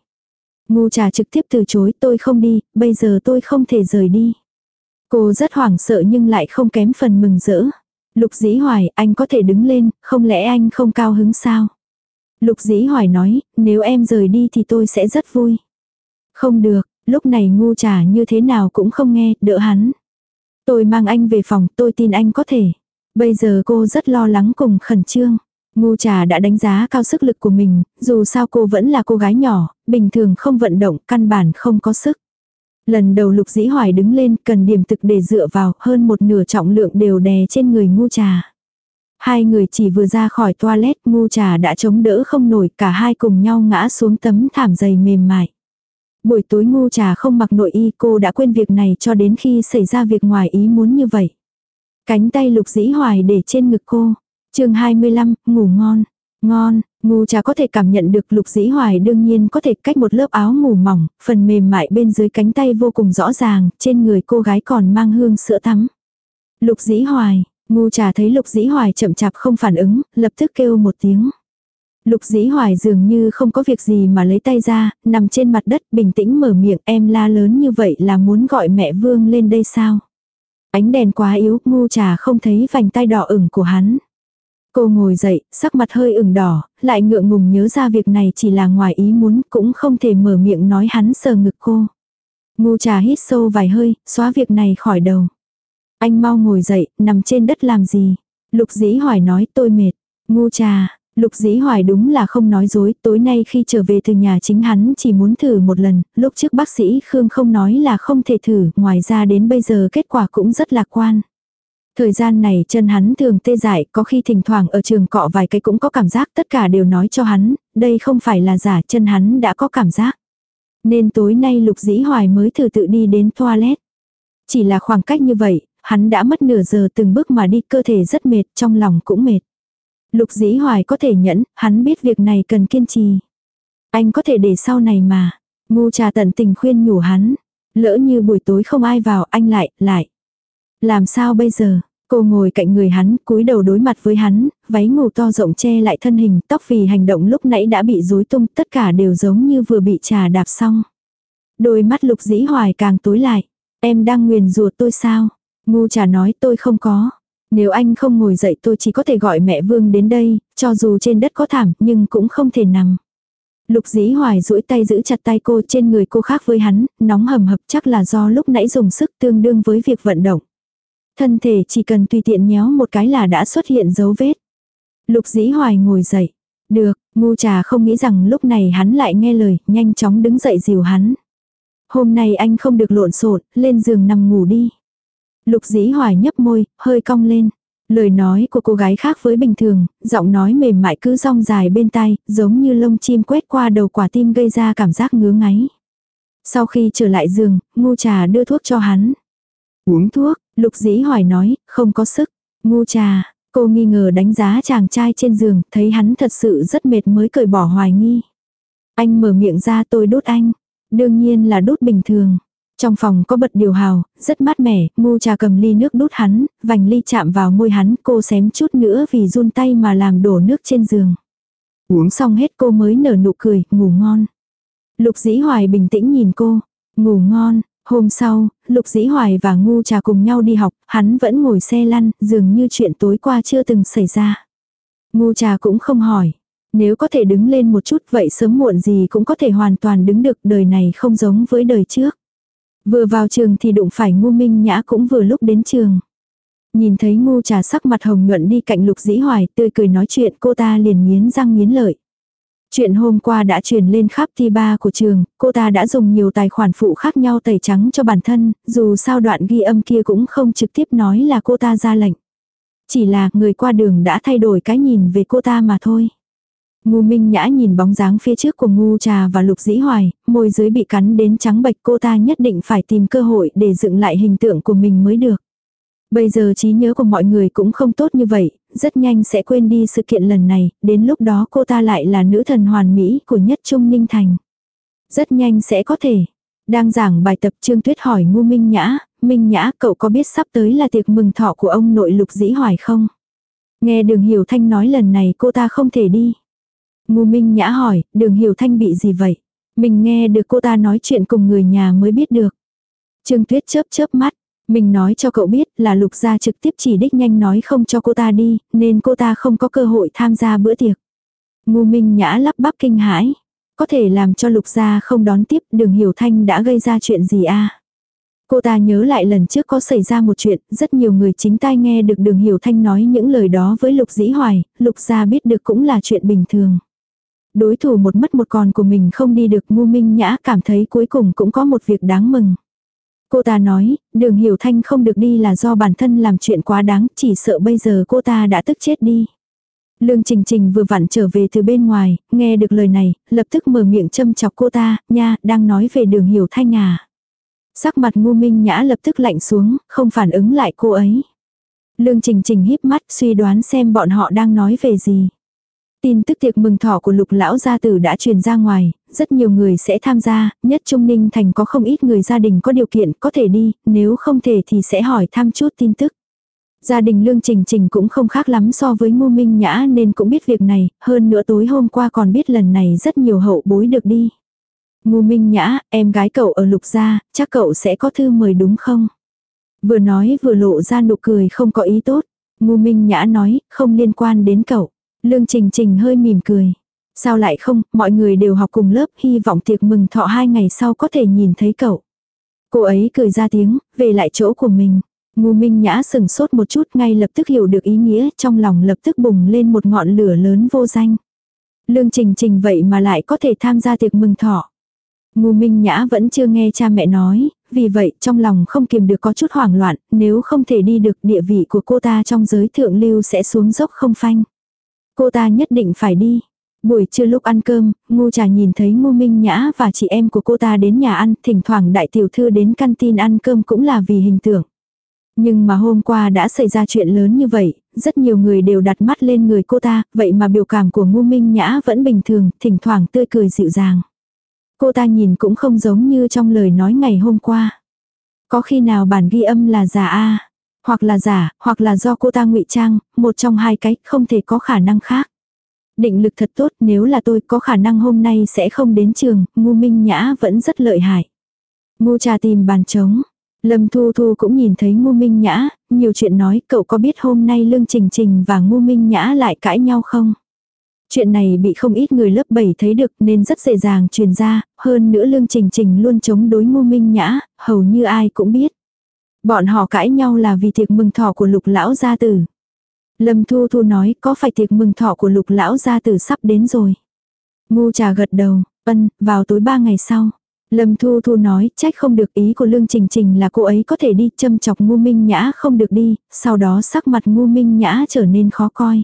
Ngu trà trực tiếp từ chối tôi không đi, bây giờ tôi không thể rời đi. Cô rất hoảng sợ nhưng lại không kém phần mừng rỡ. Lục dĩ hoài, anh có thể đứng lên, không lẽ anh không cao hứng sao? Lục dĩ Hỏi nói, nếu em rời đi thì tôi sẽ rất vui. Không được, lúc này ngu trà như thế nào cũng không nghe, đỡ hắn. Tôi mang anh về phòng, tôi tin anh có thể. Bây giờ cô rất lo lắng cùng khẩn trương. Ngu trà đã đánh giá cao sức lực của mình, dù sao cô vẫn là cô gái nhỏ, bình thường không vận động, căn bản không có sức. Lần đầu lục dĩ hoài đứng lên cần điểm thực để dựa vào hơn một nửa trọng lượng đều đè trên người ngu trà. Hai người chỉ vừa ra khỏi toilet ngu trà đã chống đỡ không nổi cả hai cùng nhau ngã xuống tấm thảm dày mềm mại. Buổi tối ngu trà không mặc nội y cô đã quên việc này cho đến khi xảy ra việc ngoài ý muốn như vậy. Cánh tay lục dĩ hoài để trên ngực cô. chương 25, ngủ ngon. Ngon, ngu trà có thể cảm nhận được lục dĩ hoài đương nhiên có thể cách một lớp áo ngủ mỏng, phần mềm mại bên dưới cánh tay vô cùng rõ ràng, trên người cô gái còn mang hương sữa tắm. Lục dĩ hoài, Ngu trà thấy lục dĩ hoài chậm chạp không phản ứng, lập tức kêu một tiếng. Lục dĩ hoài dường như không có việc gì mà lấy tay ra, nằm trên mặt đất bình tĩnh mở miệng em la lớn như vậy là muốn gọi mẹ vương lên đây sao. Ánh đèn quá yếu, ngu trà không thấy vành tay đỏ ửng của hắn. Cô ngồi dậy, sắc mặt hơi ửng đỏ, lại ngượng ngùng nhớ ra việc này chỉ là ngoài ý muốn, cũng không thể mở miệng nói hắn sờ ngực cô. Ngu trà hít sâu vài hơi, xóa việc này khỏi đầu. Anh mau ngồi dậy, nằm trên đất làm gì? Lục dĩ hỏi nói tôi mệt. Ngu trà, lục dĩ hỏi đúng là không nói dối. Tối nay khi trở về từ nhà chính hắn chỉ muốn thử một lần. Lúc trước bác sĩ Khương không nói là không thể thử. Ngoài ra đến bây giờ kết quả cũng rất lạc quan. Thời gian này chân hắn thường tê dại, có khi thỉnh thoảng ở trường cọ vài cái cũng có cảm giác tất cả đều nói cho hắn, đây không phải là giả chân hắn đã có cảm giác. Nên tối nay lục dĩ hoài mới thử tự đi đến toilet. Chỉ là khoảng cách như vậy, hắn đã mất nửa giờ từng bước mà đi cơ thể rất mệt, trong lòng cũng mệt. Lục dĩ hoài có thể nhẫn, hắn biết việc này cần kiên trì. Anh có thể để sau này mà. Ngu trà tận tình khuyên nhủ hắn. Lỡ như buổi tối không ai vào anh lại, lại. Làm sao bây giờ? Cô ngồi cạnh người hắn, cúi đầu đối mặt với hắn, váy ngủ to rộng che lại thân hình, tóc vì hành động lúc nãy đã bị rối tung, tất cả đều giống như vừa bị trà đạp xong. Đôi mắt lục dĩ hoài càng tối lại. Em đang nguyền rủa tôi sao? Ngu trà nói tôi không có. Nếu anh không ngồi dậy tôi chỉ có thể gọi mẹ Vương đến đây, cho dù trên đất có thảm nhưng cũng không thể nằm. Lục dĩ hoài duỗi tay giữ chặt tay cô trên người cô khác với hắn, nóng hầm hập chắc là do lúc nãy dùng sức tương đương với việc vận động. Thân thể chỉ cần tùy tiện nhéo một cái là đã xuất hiện dấu vết. Lục dĩ hoài ngồi dậy. Được, ngu trà không nghĩ rằng lúc này hắn lại nghe lời, nhanh chóng đứng dậy dìu hắn. Hôm nay anh không được lộn xộn, lên giường nằm ngủ đi. Lục dĩ hoài nhấp môi, hơi cong lên. Lời nói của cô gái khác với bình thường, giọng nói mềm mại cứ rong dài bên tai, giống như lông chim quét qua đầu quả tim gây ra cảm giác ngứa ngáy. Sau khi trở lại giường, ngu trà đưa thuốc cho hắn. Uống thuốc, lục dĩ hoài nói, không có sức. Ngu trà, cô nghi ngờ đánh giá chàng trai trên giường, thấy hắn thật sự rất mệt mới cởi bỏ hoài nghi. Anh mở miệng ra tôi đốt anh. Đương nhiên là đốt bình thường. Trong phòng có bật điều hào, rất mát mẻ, ngu trà cầm ly nước đút hắn, vành ly chạm vào môi hắn, cô xém chút nữa vì run tay mà làm đổ nước trên giường. Uống xong hết cô mới nở nụ cười, ngủ ngon. Lục dĩ hoài bình tĩnh nhìn cô, ngủ ngon. Hôm sau, Lục Dĩ Hoài và Ngu Trà cùng nhau đi học, hắn vẫn ngồi xe lăn, dường như chuyện tối qua chưa từng xảy ra. Ngu Trà cũng không hỏi. Nếu có thể đứng lên một chút vậy sớm muộn gì cũng có thể hoàn toàn đứng được đời này không giống với đời trước. Vừa vào trường thì đụng phải ngu minh nhã cũng vừa lúc đến trường. Nhìn thấy ngu trà sắc mặt hồng nhuận đi cạnh lục dĩ hoài tươi cười nói chuyện cô ta liền nghiến răng nghiến lợi. Chuyện hôm qua đã truyền lên khắp thi ba của trường, cô ta đã dùng nhiều tài khoản phụ khác nhau tẩy trắng cho bản thân, dù sao đoạn ghi âm kia cũng không trực tiếp nói là cô ta ra lệnh. Chỉ là người qua đường đã thay đổi cái nhìn về cô ta mà thôi. Ngu Minh Nhã nhìn bóng dáng phía trước của Ngu Trà và Lục Dĩ Hoài, môi dưới bị cắn đến trắng bệch cô ta nhất định phải tìm cơ hội để dựng lại hình tượng của mình mới được. Bây giờ trí nhớ của mọi người cũng không tốt như vậy, rất nhanh sẽ quên đi sự kiện lần này, đến lúc đó cô ta lại là nữ thần hoàn mỹ của nhất Trung Ninh Thành. Rất nhanh sẽ có thể. Đang giảng bài tập Trương Tuyết hỏi Ngu Minh Nhã, Minh Nhã cậu có biết sắp tới là tiệc mừng thọ của ông nội Lục Dĩ Hoài không? Nghe đường Hiểu Thanh nói lần này cô ta không thể đi. Ngu Minh Nhã hỏi, đường Hiểu Thanh bị gì vậy? Mình nghe được cô ta nói chuyện cùng người nhà mới biết được. Trương Tuyết chớp chớp mắt, mình nói cho cậu biết là lục gia trực tiếp chỉ đích nhanh nói không cho cô ta đi, nên cô ta không có cơ hội tham gia bữa tiệc. Ngu Minh Nhã lắp bắp kinh hãi. Có thể làm cho lục gia không đón tiếp đường Hiểu Thanh đã gây ra chuyện gì a Cô ta nhớ lại lần trước có xảy ra một chuyện, rất nhiều người chính tai nghe được đường Hiểu Thanh nói những lời đó với lục dĩ hoài, lục gia biết được cũng là chuyện bình thường. Đối thủ một mất một còn của mình không đi được ngu minh nhã cảm thấy cuối cùng cũng có một việc đáng mừng. Cô ta nói, đường hiểu thanh không được đi là do bản thân làm chuyện quá đáng, chỉ sợ bây giờ cô ta đã tức chết đi. Lương Trình Trình vừa vặn trở về từ bên ngoài, nghe được lời này, lập tức mở miệng châm chọc cô ta, nha, đang nói về đường hiểu thanh à. Sắc mặt ngu minh nhã lập tức lạnh xuống, không phản ứng lại cô ấy. Lương Trình Trình híp mắt suy đoán xem bọn họ đang nói về gì. Tin tức tiệc mừng thọ của lục lão gia tử đã truyền ra ngoài, rất nhiều người sẽ tham gia, nhất Trung Ninh Thành có không ít người gia đình có điều kiện có thể đi, nếu không thể thì sẽ hỏi thăm chút tin tức. Gia đình Lương Trình Trình cũng không khác lắm so với Ngô Minh Nhã nên cũng biết việc này, hơn nữa tối hôm qua còn biết lần này rất nhiều hậu bối được đi. Ngô Minh Nhã, em gái cậu ở lục gia, chắc cậu sẽ có thư mời đúng không? Vừa nói vừa lộ ra nụ cười không có ý tốt. Ngô Minh Nhã nói, không liên quan đến cậu. Lương Trình Trình hơi mỉm cười. Sao lại không, mọi người đều học cùng lớp, hy vọng tiệc mừng thọ hai ngày sau có thể nhìn thấy cậu. Cô ấy cười ra tiếng, về lại chỗ của mình. Ngu Minh Nhã sừng sốt một chút ngay lập tức hiểu được ý nghĩa, trong lòng lập tức bùng lên một ngọn lửa lớn vô danh. Lương Trình Trình vậy mà lại có thể tham gia tiệc mừng thọ. Ngu Minh Nhã vẫn chưa nghe cha mẹ nói, vì vậy trong lòng không kiềm được có chút hoảng loạn, nếu không thể đi được địa vị của cô ta trong giới thượng lưu sẽ xuống dốc không phanh. Cô ta nhất định phải đi. Buổi trưa lúc ăn cơm, ngu trà nhìn thấy ngu minh nhã và chị em của cô ta đến nhà ăn, thỉnh thoảng đại tiểu thư đến canteen tin ăn cơm cũng là vì hình tượng. Nhưng mà hôm qua đã xảy ra chuyện lớn như vậy, rất nhiều người đều đặt mắt lên người cô ta, vậy mà biểu cảm của ngu minh nhã vẫn bình thường, thỉnh thoảng tươi cười dịu dàng. Cô ta nhìn cũng không giống như trong lời nói ngày hôm qua. Có khi nào bản ghi âm là giả a hoặc là giả, hoặc là do cô ta ngụy trang, một trong hai cái, không thể có khả năng khác. Định lực thật tốt, nếu là tôi có khả năng hôm nay sẽ không đến trường, ngu minh nhã vẫn rất lợi hại. Ngu trà tìm bàn trống. Lâm Thu Thu cũng nhìn thấy ngu minh nhã, nhiều chuyện nói, cậu có biết hôm nay Lương Trình Trình và ngu minh nhã lại cãi nhau không? Chuyện này bị không ít người lớp 7 thấy được nên rất dễ dàng truyền ra, hơn nữa Lương Trình Trình luôn chống đối ngu minh nhã, hầu như ai cũng biết. Bọn họ cãi nhau là vì tiệc mừng thọ của lục lão gia tử. Lâm Thu Thu nói có phải tiệc mừng thọ của lục lão gia tử sắp đến rồi. Ngu trà gật đầu, ân, vào tối ba ngày sau. Lâm Thu Thu nói, trách không được ý của Lương Trình Trình là cô ấy có thể đi châm chọc ngu minh nhã không được đi, sau đó sắc mặt ngu minh nhã trở nên khó coi.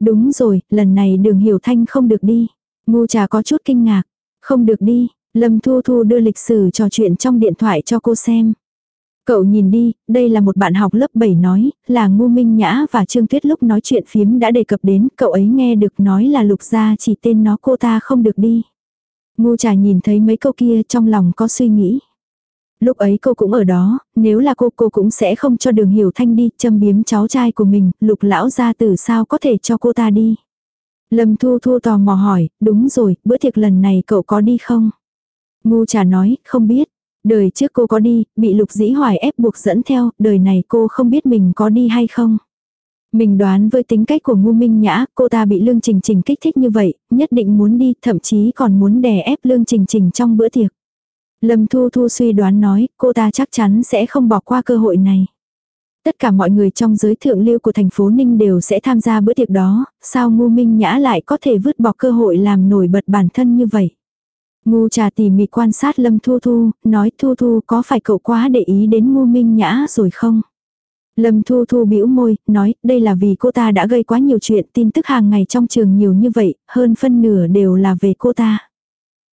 Đúng rồi, lần này đường hiểu thanh không được đi. Ngu trà có chút kinh ngạc. Không được đi, Lâm Thu Thu đưa lịch sử trò chuyện trong điện thoại cho cô xem. Cậu nhìn đi, đây là một bạn học lớp 7 nói, là Ngu Minh Nhã và Trương Tuyết lúc nói chuyện phiếm đã đề cập đến, cậu ấy nghe được nói là lục gia chỉ tên nó cô ta không được đi. Ngu trà nhìn thấy mấy câu kia trong lòng có suy nghĩ. Lúc ấy cô cũng ở đó, nếu là cô cô cũng sẽ không cho đường hiểu thanh đi châm biếm cháu trai của mình, lục lão gia tử sao có thể cho cô ta đi. Lâm Thu Thu tò mò hỏi, đúng rồi, bữa tiệc lần này cậu có đi không? Ngu trà nói, không biết. Đời trước cô có đi, bị lục dĩ hoài ép buộc dẫn theo, đời này cô không biết mình có đi hay không. Mình đoán với tính cách của ngu minh nhã, cô ta bị lương trình trình kích thích như vậy, nhất định muốn đi, thậm chí còn muốn đè ép lương trình trình trong bữa tiệc. Lâm Thu Thu suy đoán nói, cô ta chắc chắn sẽ không bỏ qua cơ hội này. Tất cả mọi người trong giới thượng lưu của thành phố Ninh đều sẽ tham gia bữa tiệc đó, sao ngu minh nhã lại có thể vứt bỏ cơ hội làm nổi bật bản thân như vậy. Ngu trà tỉ mỉ quan sát Lâm Thu Thu, nói Thu Thu có phải cậu quá để ý đến ngu minh nhã rồi không? Lâm Thu Thu bĩu môi, nói đây là vì cô ta đã gây quá nhiều chuyện tin tức hàng ngày trong trường nhiều như vậy, hơn phân nửa đều là về cô ta.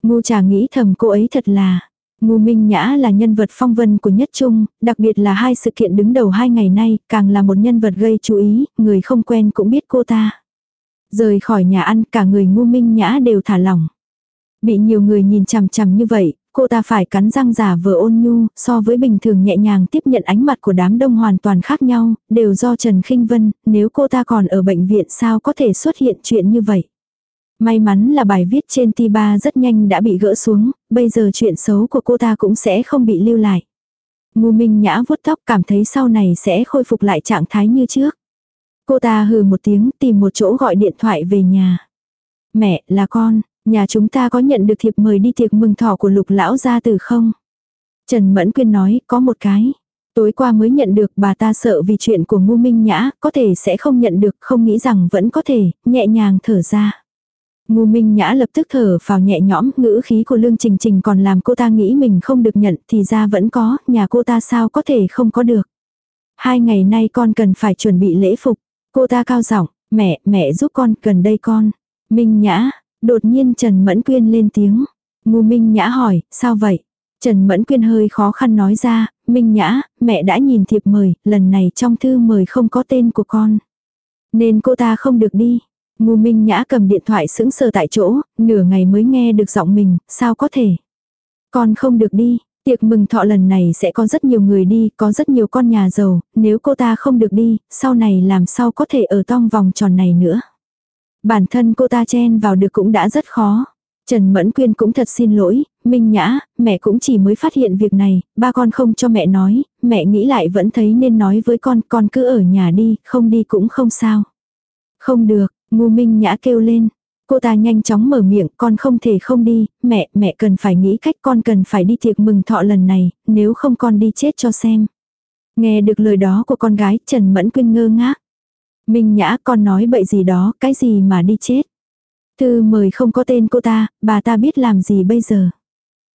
Ngu trà nghĩ thầm cô ấy thật là, Ngu Minh Nhã là nhân vật phong vân của nhất trung, đặc biệt là hai sự kiện đứng đầu hai ngày nay, càng là một nhân vật gây chú ý, người không quen cũng biết cô ta. Rời khỏi nhà ăn, cả người Ngu Minh Nhã đều thả lỏng. Bị nhiều người nhìn chằm chằm như vậy, cô ta phải cắn răng giả vờ ôn nhu, so với bình thường nhẹ nhàng tiếp nhận ánh mặt của đám đông hoàn toàn khác nhau, đều do Trần Khinh Vân, nếu cô ta còn ở bệnh viện sao có thể xuất hiện chuyện như vậy. May mắn là bài viết trên T3 rất nhanh đã bị gỡ xuống, bây giờ chuyện xấu của cô ta cũng sẽ không bị lưu lại. Ngu Minh Nhã vuốt tóc cảm thấy sau này sẽ khôi phục lại trạng thái như trước. Cô ta hừ một tiếng tìm một chỗ gọi điện thoại về nhà. Mẹ, là con, nhà chúng ta có nhận được thiệp mời đi tiệc mừng thọ của lục lão gia tử không? Trần Mẫn Quyên nói, có một cái. Tối qua mới nhận được bà ta sợ vì chuyện của ngu minh nhã, có thể sẽ không nhận được, không nghĩ rằng vẫn có thể, nhẹ nhàng thở ra. Ngu Minh Nhã lập tức thở vào nhẹ nhõm, ngữ khí của Lương Trình Trình còn làm cô ta nghĩ mình không được nhận, thì ra vẫn có, nhà cô ta sao có thể không có được. Hai ngày nay con cần phải chuẩn bị lễ phục. Cô ta cao giọng, mẹ, mẹ giúp con, gần đây con. Minh Nhã, đột nhiên Trần Mẫn Quyên lên tiếng. Ngu Minh Nhã hỏi, sao vậy? Trần Mẫn Quyên hơi khó khăn nói ra, Minh Nhã, mẹ đã nhìn thiệp mời, lần này trong thư mời không có tên của con. Nên cô ta không được đi. Ngu Minh Nhã cầm điện thoại sững sờ tại chỗ, nửa ngày mới nghe được giọng mình, sao có thể. Con không được đi, tiệc mừng thọ lần này sẽ có rất nhiều người đi, có rất nhiều con nhà giàu, nếu cô ta không được đi, sau này làm sao có thể ở trong vòng tròn này nữa. Bản thân cô ta chen vào được cũng đã rất khó. Trần Mẫn Quyên cũng thật xin lỗi, Minh Nhã, mẹ cũng chỉ mới phát hiện việc này, ba con không cho mẹ nói, mẹ nghĩ lại vẫn thấy nên nói với con, con cứ ở nhà đi, không đi cũng không sao. Không được, Ngu Minh Nhã kêu lên. Cô ta nhanh chóng mở miệng, con không thể không đi, mẹ, mẹ cần phải nghĩ cách con cần phải đi tiệc mừng thọ lần này, nếu không con đi chết cho xem. Nghe được lời đó của con gái, Trần Mẫn Quyên ngơ ngác. Minh Nhã con nói bậy gì đó, cái gì mà đi chết. Thư mời không có tên cô ta, bà ta biết làm gì bây giờ.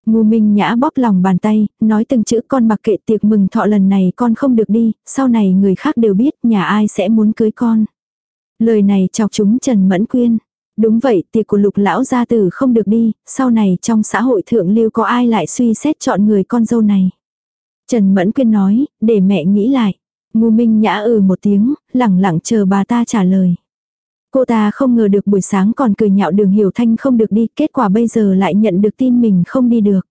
Ngu Minh Nhã bóp lòng bàn tay, nói từng chữ con mặc kệ tiệc mừng thọ lần này con không được đi, sau này người khác đều biết nhà ai sẽ muốn cưới con. Lời này chọc chúng Trần Mẫn Quyên. Đúng vậy, tiệc của lục lão gia tử không được đi, sau này trong xã hội thượng lưu có ai lại suy xét chọn người con dâu này. Trần Mẫn Quyên nói, để mẹ nghĩ lại. Ngu Minh Nhã ừ một tiếng, lẳng lặng chờ bà ta trả lời. Cô ta không ngờ được buổi sáng còn cười nhạo đường Hiểu Thanh không được đi, kết quả bây giờ lại nhận được tin mình không đi được.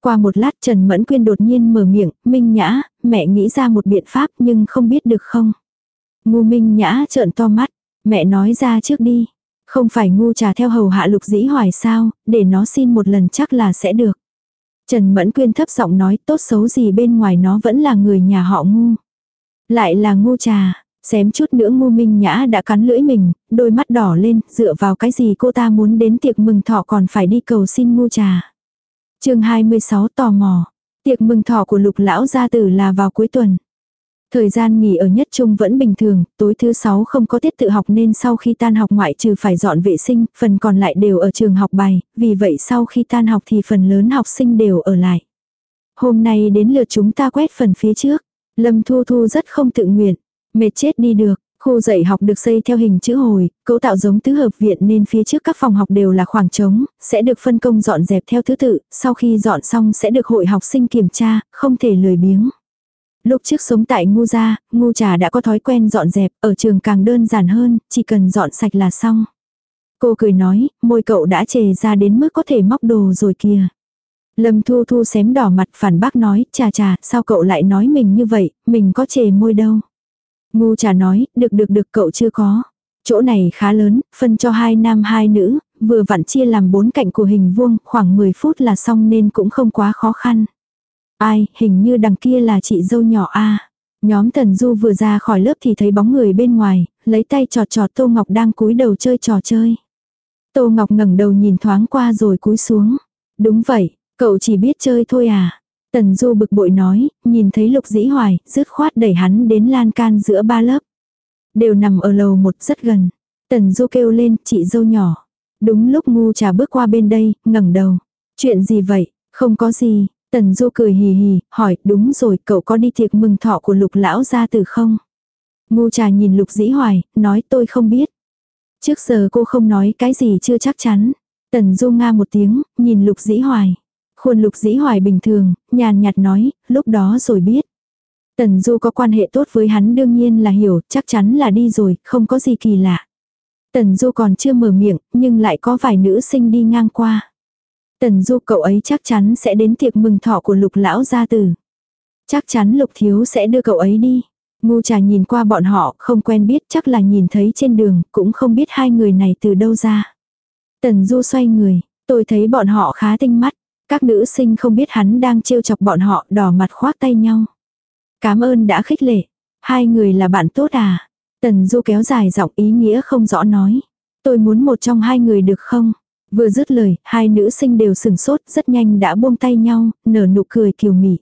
Qua một lát Trần Mẫn Quyên đột nhiên mở miệng, Minh Nhã, mẹ nghĩ ra một biện pháp nhưng không biết được không. Ngu Minh Nhã trợn to mắt, mẹ nói ra trước đi. Không phải ngu trà theo hầu hạ lục dĩ hoài sao, để nó xin một lần chắc là sẽ được. Trần Mẫn Quyên thấp giọng nói tốt xấu gì bên ngoài nó vẫn là người nhà họ ngu. Lại là ngu trà, xém chút nữa ngu minh nhã đã cắn lưỡi mình, đôi mắt đỏ lên, dựa vào cái gì cô ta muốn đến tiệc mừng thọ còn phải đi cầu xin ngu trà. chương 26 tò mò, tiệc mừng thọ của lục lão gia tử là vào cuối tuần. Thời gian nghỉ ở nhất trung vẫn bình thường, tối thứ sáu không có tiết tự học nên sau khi tan học ngoại trừ phải dọn vệ sinh, phần còn lại đều ở trường học bài, vì vậy sau khi tan học thì phần lớn học sinh đều ở lại. Hôm nay đến lượt chúng ta quét phần phía trước. Lâm Thu Thu rất không tự nguyện, mệt chết đi được. Khu dạy học được xây theo hình chữ hồi, cấu tạo giống tứ hợp viện nên phía trước các phòng học đều là khoảng trống, sẽ được phân công dọn dẹp theo thứ tự, sau khi dọn xong sẽ được hội học sinh kiểm tra, không thể lười biếng. Lúc trước sống tại ngu gia, ngu trà đã có thói quen dọn dẹp, ở trường càng đơn giản hơn, chỉ cần dọn sạch là xong. Cô cười nói, môi cậu đã chề ra đến mức có thể móc đồ rồi kìa. Lâm Thu Thu xém đỏ mặt phản bác nói, chà chà, sao cậu lại nói mình như vậy, mình có chề môi đâu. Ngu trà nói, được được được cậu chưa có. Chỗ này khá lớn, phân cho hai nam hai nữ, vừa vặn chia làm bốn cạnh của hình vuông, khoảng 10 phút là xong nên cũng không quá khó khăn. Ai, hình như đằng kia là chị dâu nhỏ a. Nhóm Tần Du vừa ra khỏi lớp thì thấy bóng người bên ngoài, lấy tay trọt trọt Tô Ngọc đang cúi đầu chơi trò chơi. Tô Ngọc ngẩng đầu nhìn thoáng qua rồi cúi xuống. Đúng vậy, cậu chỉ biết chơi thôi à. Tần Du bực bội nói, nhìn thấy Lục Dĩ Hoài, dứt khoát đẩy hắn đến lan can giữa ba lớp. Đều nằm ở lầu một rất gần. Tần Du kêu lên, chị dâu nhỏ. Đúng lúc ngu trà bước qua bên đây, ngẩng đầu. Chuyện gì vậy? Không có gì. Tần Du cười hì hì, hỏi, đúng rồi, cậu có đi tiệc mừng thọ của lục lão gia từ không? Ngu trà nhìn lục dĩ hoài, nói tôi không biết. Trước giờ cô không nói cái gì chưa chắc chắn. Tần Du nga một tiếng, nhìn lục dĩ hoài. Khuôn lục dĩ hoài bình thường, nhàn nhạt nói, lúc đó rồi biết. Tần Du có quan hệ tốt với hắn đương nhiên là hiểu, chắc chắn là đi rồi, không có gì kỳ lạ. Tần Du còn chưa mở miệng, nhưng lại có vài nữ sinh đi ngang qua. Tần Du cậu ấy chắc chắn sẽ đến tiệc mừng thọ của lục lão gia tử. Chắc chắn lục thiếu sẽ đưa cậu ấy đi. Ngu trà nhìn qua bọn họ, không quen biết chắc là nhìn thấy trên đường, cũng không biết hai người này từ đâu ra. Tần Du xoay người, tôi thấy bọn họ khá tinh mắt. Các nữ sinh không biết hắn đang trêu chọc bọn họ đỏ mặt khoác tay nhau. Cảm ơn đã khích lệ. Hai người là bạn tốt à? Tần Du kéo dài giọng ý nghĩa không rõ nói. Tôi muốn một trong hai người được không? Vừa dứt lời, hai nữ sinh đều sừng sốt, rất nhanh đã buông tay nhau, nở nụ cười kiều mị.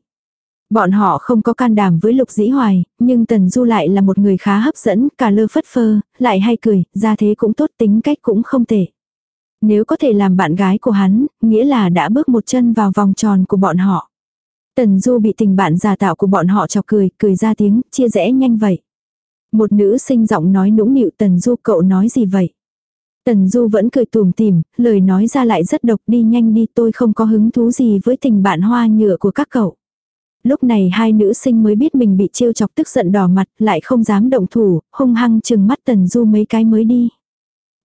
Bọn họ không có can đảm với Lục Dĩ Hoài, nhưng Tần Du lại là một người khá hấp dẫn, cả lơ phất phơ, lại hay cười, ra thế cũng tốt tính cách cũng không tệ. Nếu có thể làm bạn gái của hắn, nghĩa là đã bước một chân vào vòng tròn của bọn họ. Tần Du bị tình bạn giả tạo của bọn họ chọc cười, cười ra tiếng, chia rẽ nhanh vậy. Một nữ sinh giọng nói nũng nịu Tần Du cậu nói gì vậy? Tần Du vẫn cười tùm tìm, lời nói ra lại rất độc đi nhanh đi tôi không có hứng thú gì với tình bạn hoa nhựa của các cậu. Lúc này hai nữ sinh mới biết mình bị trêu chọc tức giận đỏ mặt, lại không dám động thủ, hung hăng chừng mắt Tần Du mấy cái mới đi.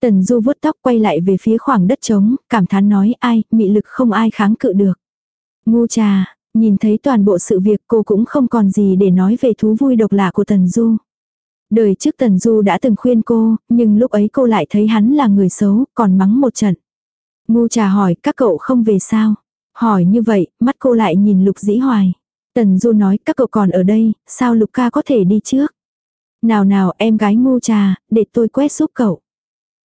Tần Du vuốt tóc quay lại về phía khoảng đất trống, cảm thán nói ai, mị lực không ai kháng cự được. Ngu trà, nhìn thấy toàn bộ sự việc cô cũng không còn gì để nói về thú vui độc lạ của Tần Du. Đời trước Tần Du đã từng khuyên cô, nhưng lúc ấy cô lại thấy hắn là người xấu, còn mắng một trận. Ngu trà hỏi các cậu không về sao? Hỏi như vậy, mắt cô lại nhìn Lục Dĩ Hoài. Tần Du nói các cậu còn ở đây, sao Lục ca có thể đi trước? Nào nào em gái ngu trà, để tôi quét giúp cậu.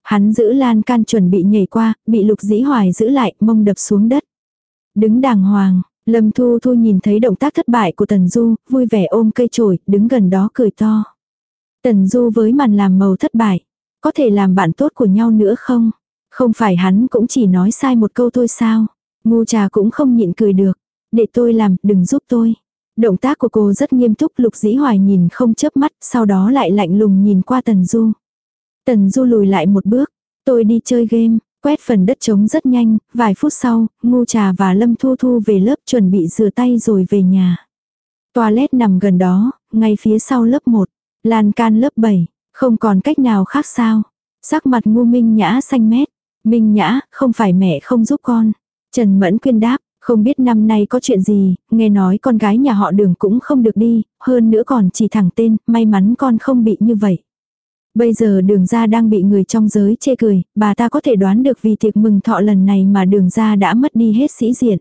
Hắn giữ lan can chuẩn bị nhảy qua, bị Lục Dĩ Hoài giữ lại, mông đập xuống đất. Đứng đàng hoàng, Lâm Thu Thu nhìn thấy động tác thất bại của Tần Du, vui vẻ ôm cây chổi, đứng gần đó cười to. Tần Du với màn làm màu thất bại. Có thể làm bạn tốt của nhau nữa không? Không phải hắn cũng chỉ nói sai một câu thôi sao? Ngu trà cũng không nhịn cười được. Để tôi làm, đừng giúp tôi. Động tác của cô rất nghiêm túc lục dĩ hoài nhìn không chớp mắt, sau đó lại lạnh lùng nhìn qua Tần Du. Tần Du lùi lại một bước. Tôi đi chơi game, quét phần đất trống rất nhanh, vài phút sau, ngu trà và Lâm Thu Thu về lớp chuẩn bị rửa tay rồi về nhà. Toilet nằm gần đó, ngay phía sau lớp 1. Lan can lớp 7, không còn cách nào khác sao. Sắc mặt ngu minh nhã xanh mét. Minh nhã, không phải mẹ không giúp con. Trần Mẫn quyên đáp, không biết năm nay có chuyện gì, nghe nói con gái nhà họ đường cũng không được đi, hơn nữa còn chỉ thẳng tên, may mắn con không bị như vậy. Bây giờ đường ra đang bị người trong giới chê cười, bà ta có thể đoán được vì tiệc mừng thọ lần này mà đường ra đã mất đi hết sĩ diện.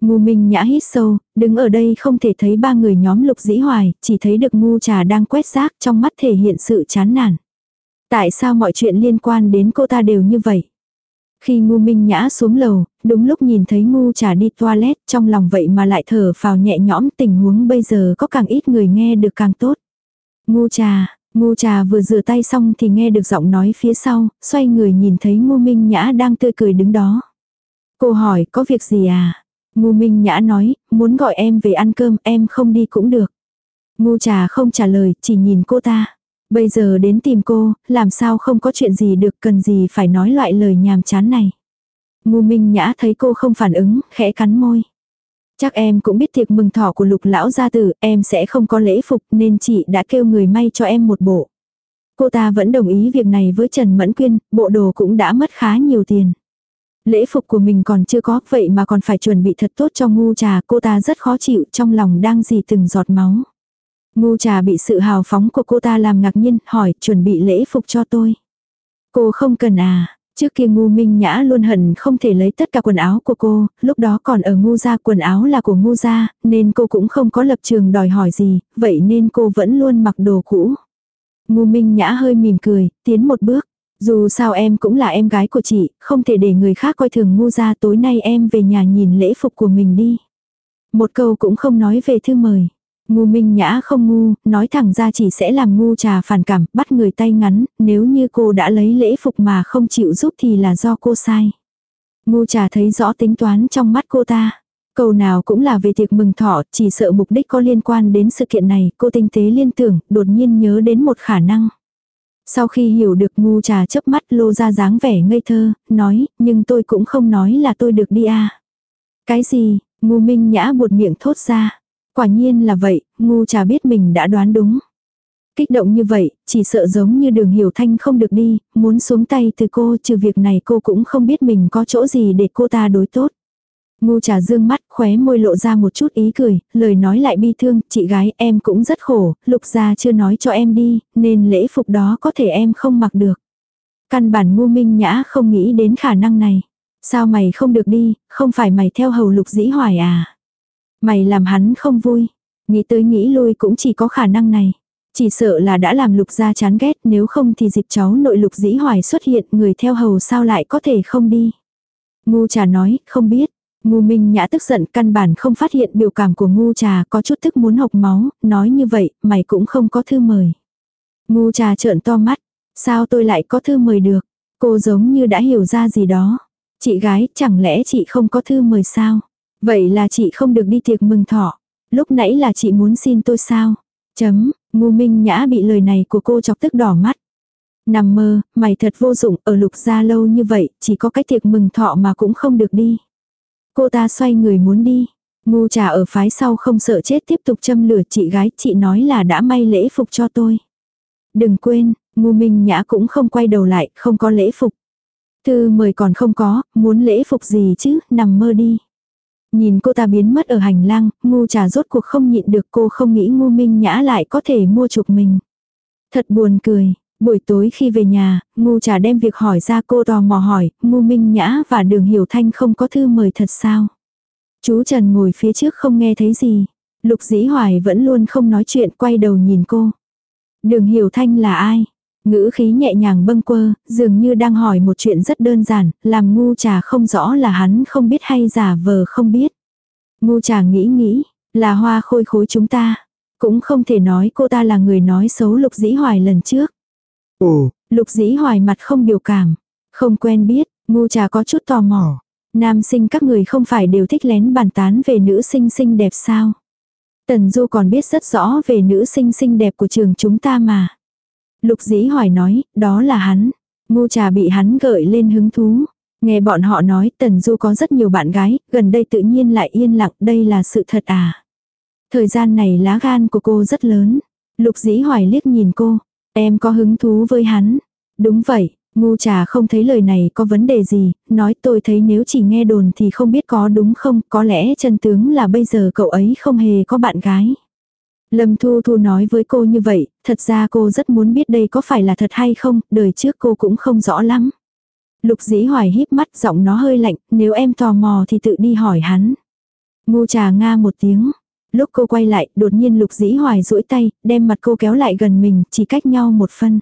Ngu Minh Nhã hít sâu, đứng ở đây không thể thấy ba người nhóm lục dĩ hoài, chỉ thấy được ngu trà đang quét rác trong mắt thể hiện sự chán nản. Tại sao mọi chuyện liên quan đến cô ta đều như vậy? Khi ngu Minh Nhã xuống lầu, đúng lúc nhìn thấy ngu trà đi toilet trong lòng vậy mà lại thở phào nhẹ nhõm tình huống bây giờ có càng ít người nghe được càng tốt. Ngu trà, ngu trà vừa rửa tay xong thì nghe được giọng nói phía sau, xoay người nhìn thấy ngu minh nhã đang tươi cười đứng đó. Cô hỏi có việc gì à? Ngu minh nhã nói, muốn gọi em về ăn cơm em không đi cũng được. Ngu trà không trả lời, chỉ nhìn cô ta. Bây giờ đến tìm cô, làm sao không có chuyện gì được cần gì phải nói loại lời nhàm chán này. Ngu Minh Nhã thấy cô không phản ứng, khẽ cắn môi. Chắc em cũng biết tiệc mừng thọ của lục lão gia tử, em sẽ không có lễ phục nên chị đã kêu người may cho em một bộ. Cô ta vẫn đồng ý việc này với Trần Mẫn Quyên, bộ đồ cũng đã mất khá nhiều tiền. Lễ phục của mình còn chưa có, vậy mà còn phải chuẩn bị thật tốt cho ngu trà, cô ta rất khó chịu, trong lòng đang dì từng giọt máu. Ngu trà bị sự hào phóng của cô ta làm ngạc nhiên, hỏi, chuẩn bị lễ phục cho tôi. Cô không cần à, Trước kia ngu minh nhã luôn hận không thể lấy tất cả quần áo của cô, lúc đó còn ở ngu gia quần áo là của ngu gia, nên cô cũng không có lập trường đòi hỏi gì, vậy nên cô vẫn luôn mặc đồ cũ. Ngu minh nhã hơi mỉm cười, tiến một bước. Dù sao em cũng là em gái của chị, không thể để người khác coi thường ngu gia tối nay em về nhà nhìn lễ phục của mình đi. Một câu cũng không nói về thư mời. Ngu minh nhã không ngu, nói thẳng ra chỉ sẽ làm ngu trà phản cảm, bắt người tay ngắn, nếu như cô đã lấy lễ phục mà không chịu giúp thì là do cô sai. Ngu trà thấy rõ tính toán trong mắt cô ta. Câu nào cũng là về tiệc mừng thọ, chỉ sợ mục đích có liên quan đến sự kiện này, cô tinh tế liên tưởng, đột nhiên nhớ đến một khả năng. Sau khi hiểu được ngu trà chớp mắt lô ra dáng vẻ ngây thơ, nói, nhưng tôi cũng không nói là tôi được đi à. Cái gì, ngu minh nhã buột miệng thốt ra. Quả nhiên là vậy, ngu trà biết mình đã đoán đúng. Kích động như vậy, chỉ sợ giống như đường hiểu thanh không được đi, muốn xuống tay từ cô trừ việc này cô cũng không biết mình có chỗ gì để cô ta đối tốt. Ngu trà dương mắt khóe môi lộ ra một chút ý cười, lời nói lại bi thương, chị gái em cũng rất khổ, lục gia chưa nói cho em đi, nên lễ phục đó có thể em không mặc được. Căn bản ngu minh nhã không nghĩ đến khả năng này. Sao mày không được đi, không phải mày theo hầu lục dĩ hoài à? Mày làm hắn không vui. Nghĩ tới nghĩ lui cũng chỉ có khả năng này. Chỉ sợ là đã làm lục gia chán ghét nếu không thì dịp cháu nội lục dĩ hoài xuất hiện người theo hầu sao lại có thể không đi. Ngu trà nói, không biết. Ngu minh nhã tức giận căn bản không phát hiện biểu cảm của ngu trà có chút tức muốn hộc máu, nói như vậy, mày cũng không có thư mời. Ngu trà trợn to mắt, sao tôi lại có thư mời được, cô giống như đã hiểu ra gì đó. Chị gái, chẳng lẽ chị không có thư mời sao? Vậy là chị không được đi tiệc mừng thọ. Lúc nãy là chị muốn xin tôi sao? Chấm, ngu minh nhã bị lời này của cô chọc tức đỏ mắt. Nằm mơ, mày thật vô dụng, ở lục gia lâu như vậy, chỉ có cái tiệc mừng thọ mà cũng không được đi. Cô ta xoay người muốn đi. Ngu trà ở phái sau không sợ chết tiếp tục châm lửa chị gái, chị nói là đã may lễ phục cho tôi. Đừng quên, ngu minh nhã cũng không quay đầu lại, không có lễ phục. Thư mời còn không có, muốn lễ phục gì chứ, nằm mơ đi. Nhìn cô ta biến mất ở hành lang, ngu trà rốt cuộc không nhịn được cô không nghĩ ngu minh nhã lại có thể mua chuộc mình. Thật buồn cười, buổi tối khi về nhà, ngu trà đem việc hỏi ra cô tò mò hỏi, ngu minh nhã và đường hiểu thanh không có thư mời thật sao. Chú Trần ngồi phía trước không nghe thấy gì. Lục dĩ hoài vẫn luôn không nói chuyện quay đầu nhìn cô. Đường hiểu thanh là ai? Ngữ khí nhẹ nhàng bâng quơ, dường như đang hỏi một chuyện rất đơn giản, làm ngu trà không rõ là hắn không biết hay giả vờ không biết. Ngu trà nghĩ nghĩ, là hoa khôi khối chúng ta. Cũng không thể nói cô ta là người nói xấu lục dĩ hoài lần trước. Ồ, Lục dĩ hoài mặt không biểu cảm. Không quen biết, ngu trà có chút tò mò. Nam sinh các người không phải đều thích lén bàn tán về nữ sinh xinh đẹp sao? Tần Du còn biết rất rõ về nữ sinh xinh đẹp của trường chúng ta mà. Lục dĩ hỏi nói, đó là hắn. Ngu trà bị hắn gợi lên hứng thú. Nghe bọn họ nói Tần Du có rất nhiều bạn gái, gần đây tự nhiên lại yên lặng, đây là sự thật à. Thời gian này lá gan của cô rất lớn. Lục dĩ hoài liếc nhìn cô, em có hứng thú với hắn. Đúng vậy, ngu trà không thấy lời này có vấn đề gì, nói tôi thấy nếu chỉ nghe đồn thì không biết có đúng không, có lẽ chân tướng là bây giờ cậu ấy không hề có bạn gái. Lâm Thu Thu nói với cô như vậy, thật ra cô rất muốn biết đây có phải là thật hay không, đời trước cô cũng không rõ lắm. Lục dĩ hoài híp mắt giọng nó hơi lạnh, nếu em tò mò thì tự đi hỏi hắn. Ngu trà nga một tiếng. Lúc cô quay lại, đột nhiên lục dĩ hoài duỗi tay, đem mặt cô kéo lại gần mình, chỉ cách nhau một phân.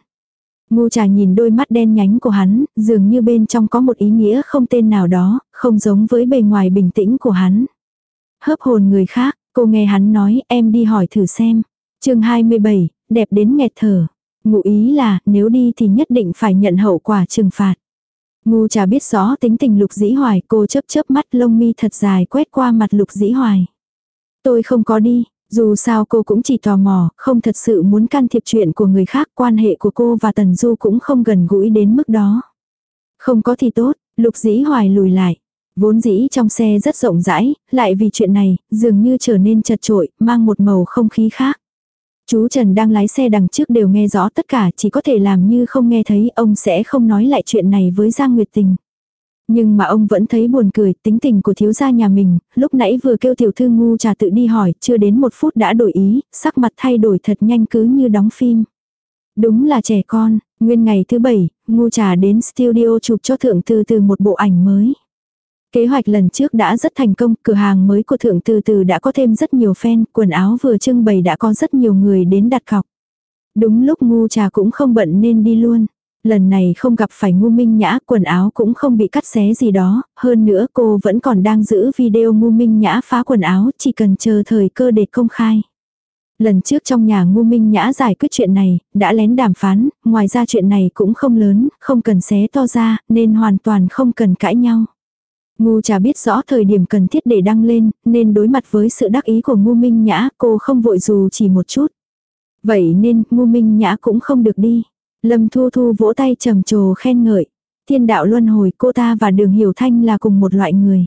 Ngu trà nhìn đôi mắt đen nhánh của hắn, dường như bên trong có một ý nghĩa không tên nào đó, không giống với bề ngoài bình tĩnh của hắn. Hớp hồn người khác, cô nghe hắn nói em đi hỏi thử xem. chương 27, đẹp đến nghẹt thở. Ngụ ý là nếu đi thì nhất định phải nhận hậu quả trừng phạt. Ngu trà biết rõ tính tình lục dĩ hoài cô chớp chớp mắt lông mi thật dài quét qua mặt lục dĩ hoài. Tôi không có đi, dù sao cô cũng chỉ tò mò, không thật sự muốn can thiệp chuyện của người khác, quan hệ của cô và Tần Du cũng không gần gũi đến mức đó. Không có thì tốt, lục dĩ hoài lùi lại. Vốn dĩ trong xe rất rộng rãi, lại vì chuyện này, dường như trở nên chật trội, mang một màu không khí khác. Chú Trần đang lái xe đằng trước đều nghe rõ tất cả, chỉ có thể làm như không nghe thấy, ông sẽ không nói lại chuyện này với Giang Nguyệt Tình. Nhưng mà ông vẫn thấy buồn cười, tính tình của thiếu gia nhà mình, lúc nãy vừa kêu tiểu thư ngu trà tự đi hỏi, chưa đến một phút đã đổi ý, sắc mặt thay đổi thật nhanh cứ như đóng phim. Đúng là trẻ con, nguyên ngày thứ bảy, ngu trà đến studio chụp cho thượng thư từ một bộ ảnh mới. Kế hoạch lần trước đã rất thành công, cửa hàng mới của thượng từ từ đã có thêm rất nhiều fan, quần áo vừa trưng bày đã có rất nhiều người đến đặt cọc. Đúng lúc ngu trà cũng không bận nên đi luôn. Lần này không gặp phải ngu minh nhã, quần áo cũng không bị cắt xé gì đó, hơn nữa cô vẫn còn đang giữ video ngu minh nhã phá quần áo, chỉ cần chờ thời cơ để công khai. Lần trước trong nhà ngu minh nhã giải quyết chuyện này, đã lén đàm phán, ngoài ra chuyện này cũng không lớn, không cần xé to ra, nên hoàn toàn không cần cãi nhau. Ngu trà biết rõ thời điểm cần thiết để đăng lên, nên đối mặt với sự đắc ý của ngu minh nhã cô không vội dù chỉ một chút. Vậy nên ngu minh nhã cũng không được đi. Lâm Thu Thu vỗ tay trầm trồ khen ngợi. Thiên đạo luân hồi cô ta và đường hiểu thanh là cùng một loại người.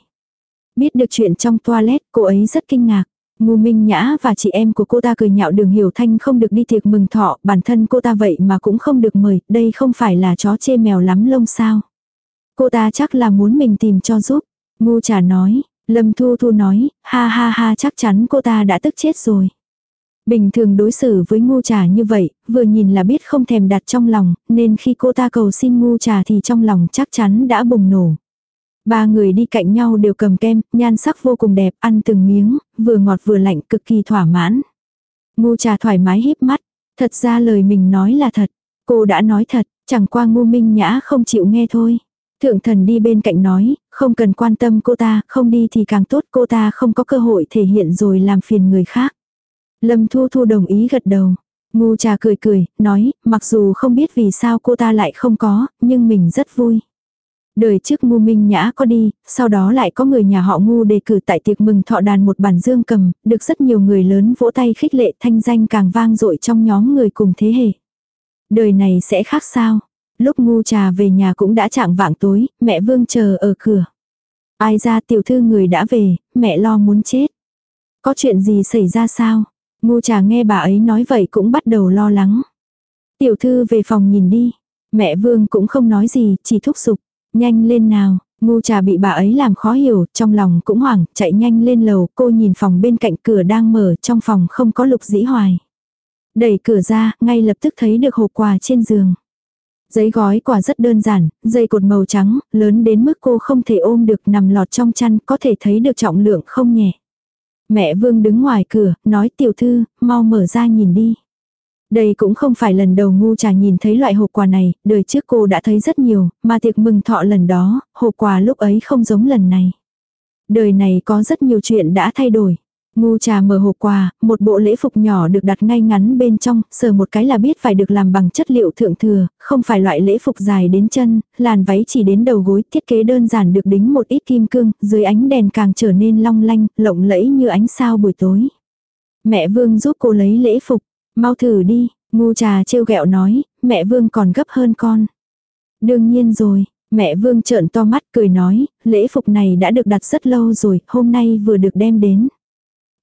Biết được chuyện trong toilet cô ấy rất kinh ngạc. Ngu Minh Nhã và chị em của cô ta cười nhạo đường hiểu thanh không được đi tiệc mừng thọ, bản thân cô ta vậy mà cũng không được mời, đây không phải là chó chê mèo lắm lông sao. Cô ta chắc là muốn mình tìm cho giúp. Ngu trà nói, Lâm Thu Thu nói, ha ha ha chắc chắn cô ta đã tức chết rồi. Bình thường đối xử với ngu trà như vậy, vừa nhìn là biết không thèm đặt trong lòng, nên khi cô ta cầu xin ngu trà thì trong lòng chắc chắn đã bùng nổ. Ba người đi cạnh nhau đều cầm kem, nhan sắc vô cùng đẹp, ăn từng miếng, vừa ngọt vừa lạnh cực kỳ thỏa mãn. Ngu trà thoải mái híp mắt, thật ra lời mình nói là thật. Cô đã nói thật, chẳng qua ngu minh nhã không chịu nghe thôi. Thượng thần đi bên cạnh nói, không cần quan tâm cô ta, không đi thì càng tốt cô ta không có cơ hội thể hiện rồi làm phiền người khác. Lâm Thu Thu đồng ý gật đầu. Ngu trà cười cười, nói, mặc dù không biết vì sao cô ta lại không có, nhưng mình rất vui. Đời trước ngu minh nhã có đi, sau đó lại có người nhà họ ngu đề cử tại tiệc mừng thọ đàn một bản dương cầm, được rất nhiều người lớn vỗ tay khích lệ thanh danh càng vang dội trong nhóm người cùng thế hệ. Đời này sẽ khác sao? Lúc ngu trà về nhà cũng đã chạng vạng tối, mẹ vương chờ ở cửa. Ai ra tiểu thư người đã về, mẹ lo muốn chết. Có chuyện gì xảy ra sao? Ngu trà nghe bà ấy nói vậy cũng bắt đầu lo lắng. Tiểu thư về phòng nhìn đi. Mẹ Vương cũng không nói gì, chỉ thúc giục. Nhanh lên nào, ngu trà bị bà ấy làm khó hiểu, trong lòng cũng hoảng, chạy nhanh lên lầu, cô nhìn phòng bên cạnh cửa đang mở, trong phòng không có lục dĩ hoài. Đẩy cửa ra, ngay lập tức thấy được hộp quà trên giường. Giấy gói quà rất đơn giản, dây cột màu trắng, lớn đến mức cô không thể ôm được nằm lọt trong chăn, có thể thấy được trọng lượng không nhẹ. Mẹ Vương đứng ngoài cửa, nói tiểu thư, mau mở ra nhìn đi. Đây cũng không phải lần đầu ngu trà nhìn thấy loại hộp quà này, đời trước cô đã thấy rất nhiều, mà tiệc mừng thọ lần đó, hộp quà lúc ấy không giống lần này. Đời này có rất nhiều chuyện đã thay đổi. Ngu trà mở hộp quà, một bộ lễ phục nhỏ được đặt ngay ngắn bên trong, sờ một cái là biết phải được làm bằng chất liệu thượng thừa, không phải loại lễ phục dài đến chân, làn váy chỉ đến đầu gối, thiết kế đơn giản được đính một ít kim cương, dưới ánh đèn càng trở nên long lanh, lộng lẫy như ánh sao buổi tối. Mẹ Vương giúp cô lấy lễ phục, mau thử đi, ngu trà trêu ghẹo nói, mẹ Vương còn gấp hơn con. Đương nhiên rồi, mẹ Vương trợn to mắt cười nói, lễ phục này đã được đặt rất lâu rồi, hôm nay vừa được đem đến.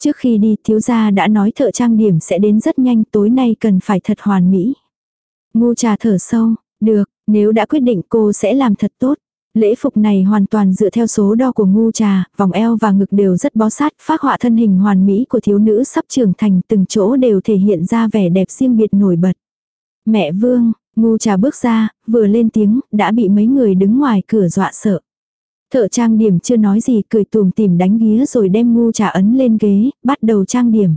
Trước khi đi thiếu gia đã nói thợ trang điểm sẽ đến rất nhanh tối nay cần phải thật hoàn mỹ. Ngu trà thở sâu, được, nếu đã quyết định cô sẽ làm thật tốt. Lễ phục này hoàn toàn dựa theo số đo của ngu trà, vòng eo và ngực đều rất bó sát, phác họa thân hình hoàn mỹ của thiếu nữ sắp trưởng thành từng chỗ đều thể hiện ra vẻ đẹp riêng biệt nổi bật. Mẹ Vương, ngu trà bước ra, vừa lên tiếng, đã bị mấy người đứng ngoài cửa dọa sợ. Thợ trang điểm chưa nói gì cười tùm tìm đánh ghía rồi đem ngu trà ấn lên ghế, bắt đầu trang điểm.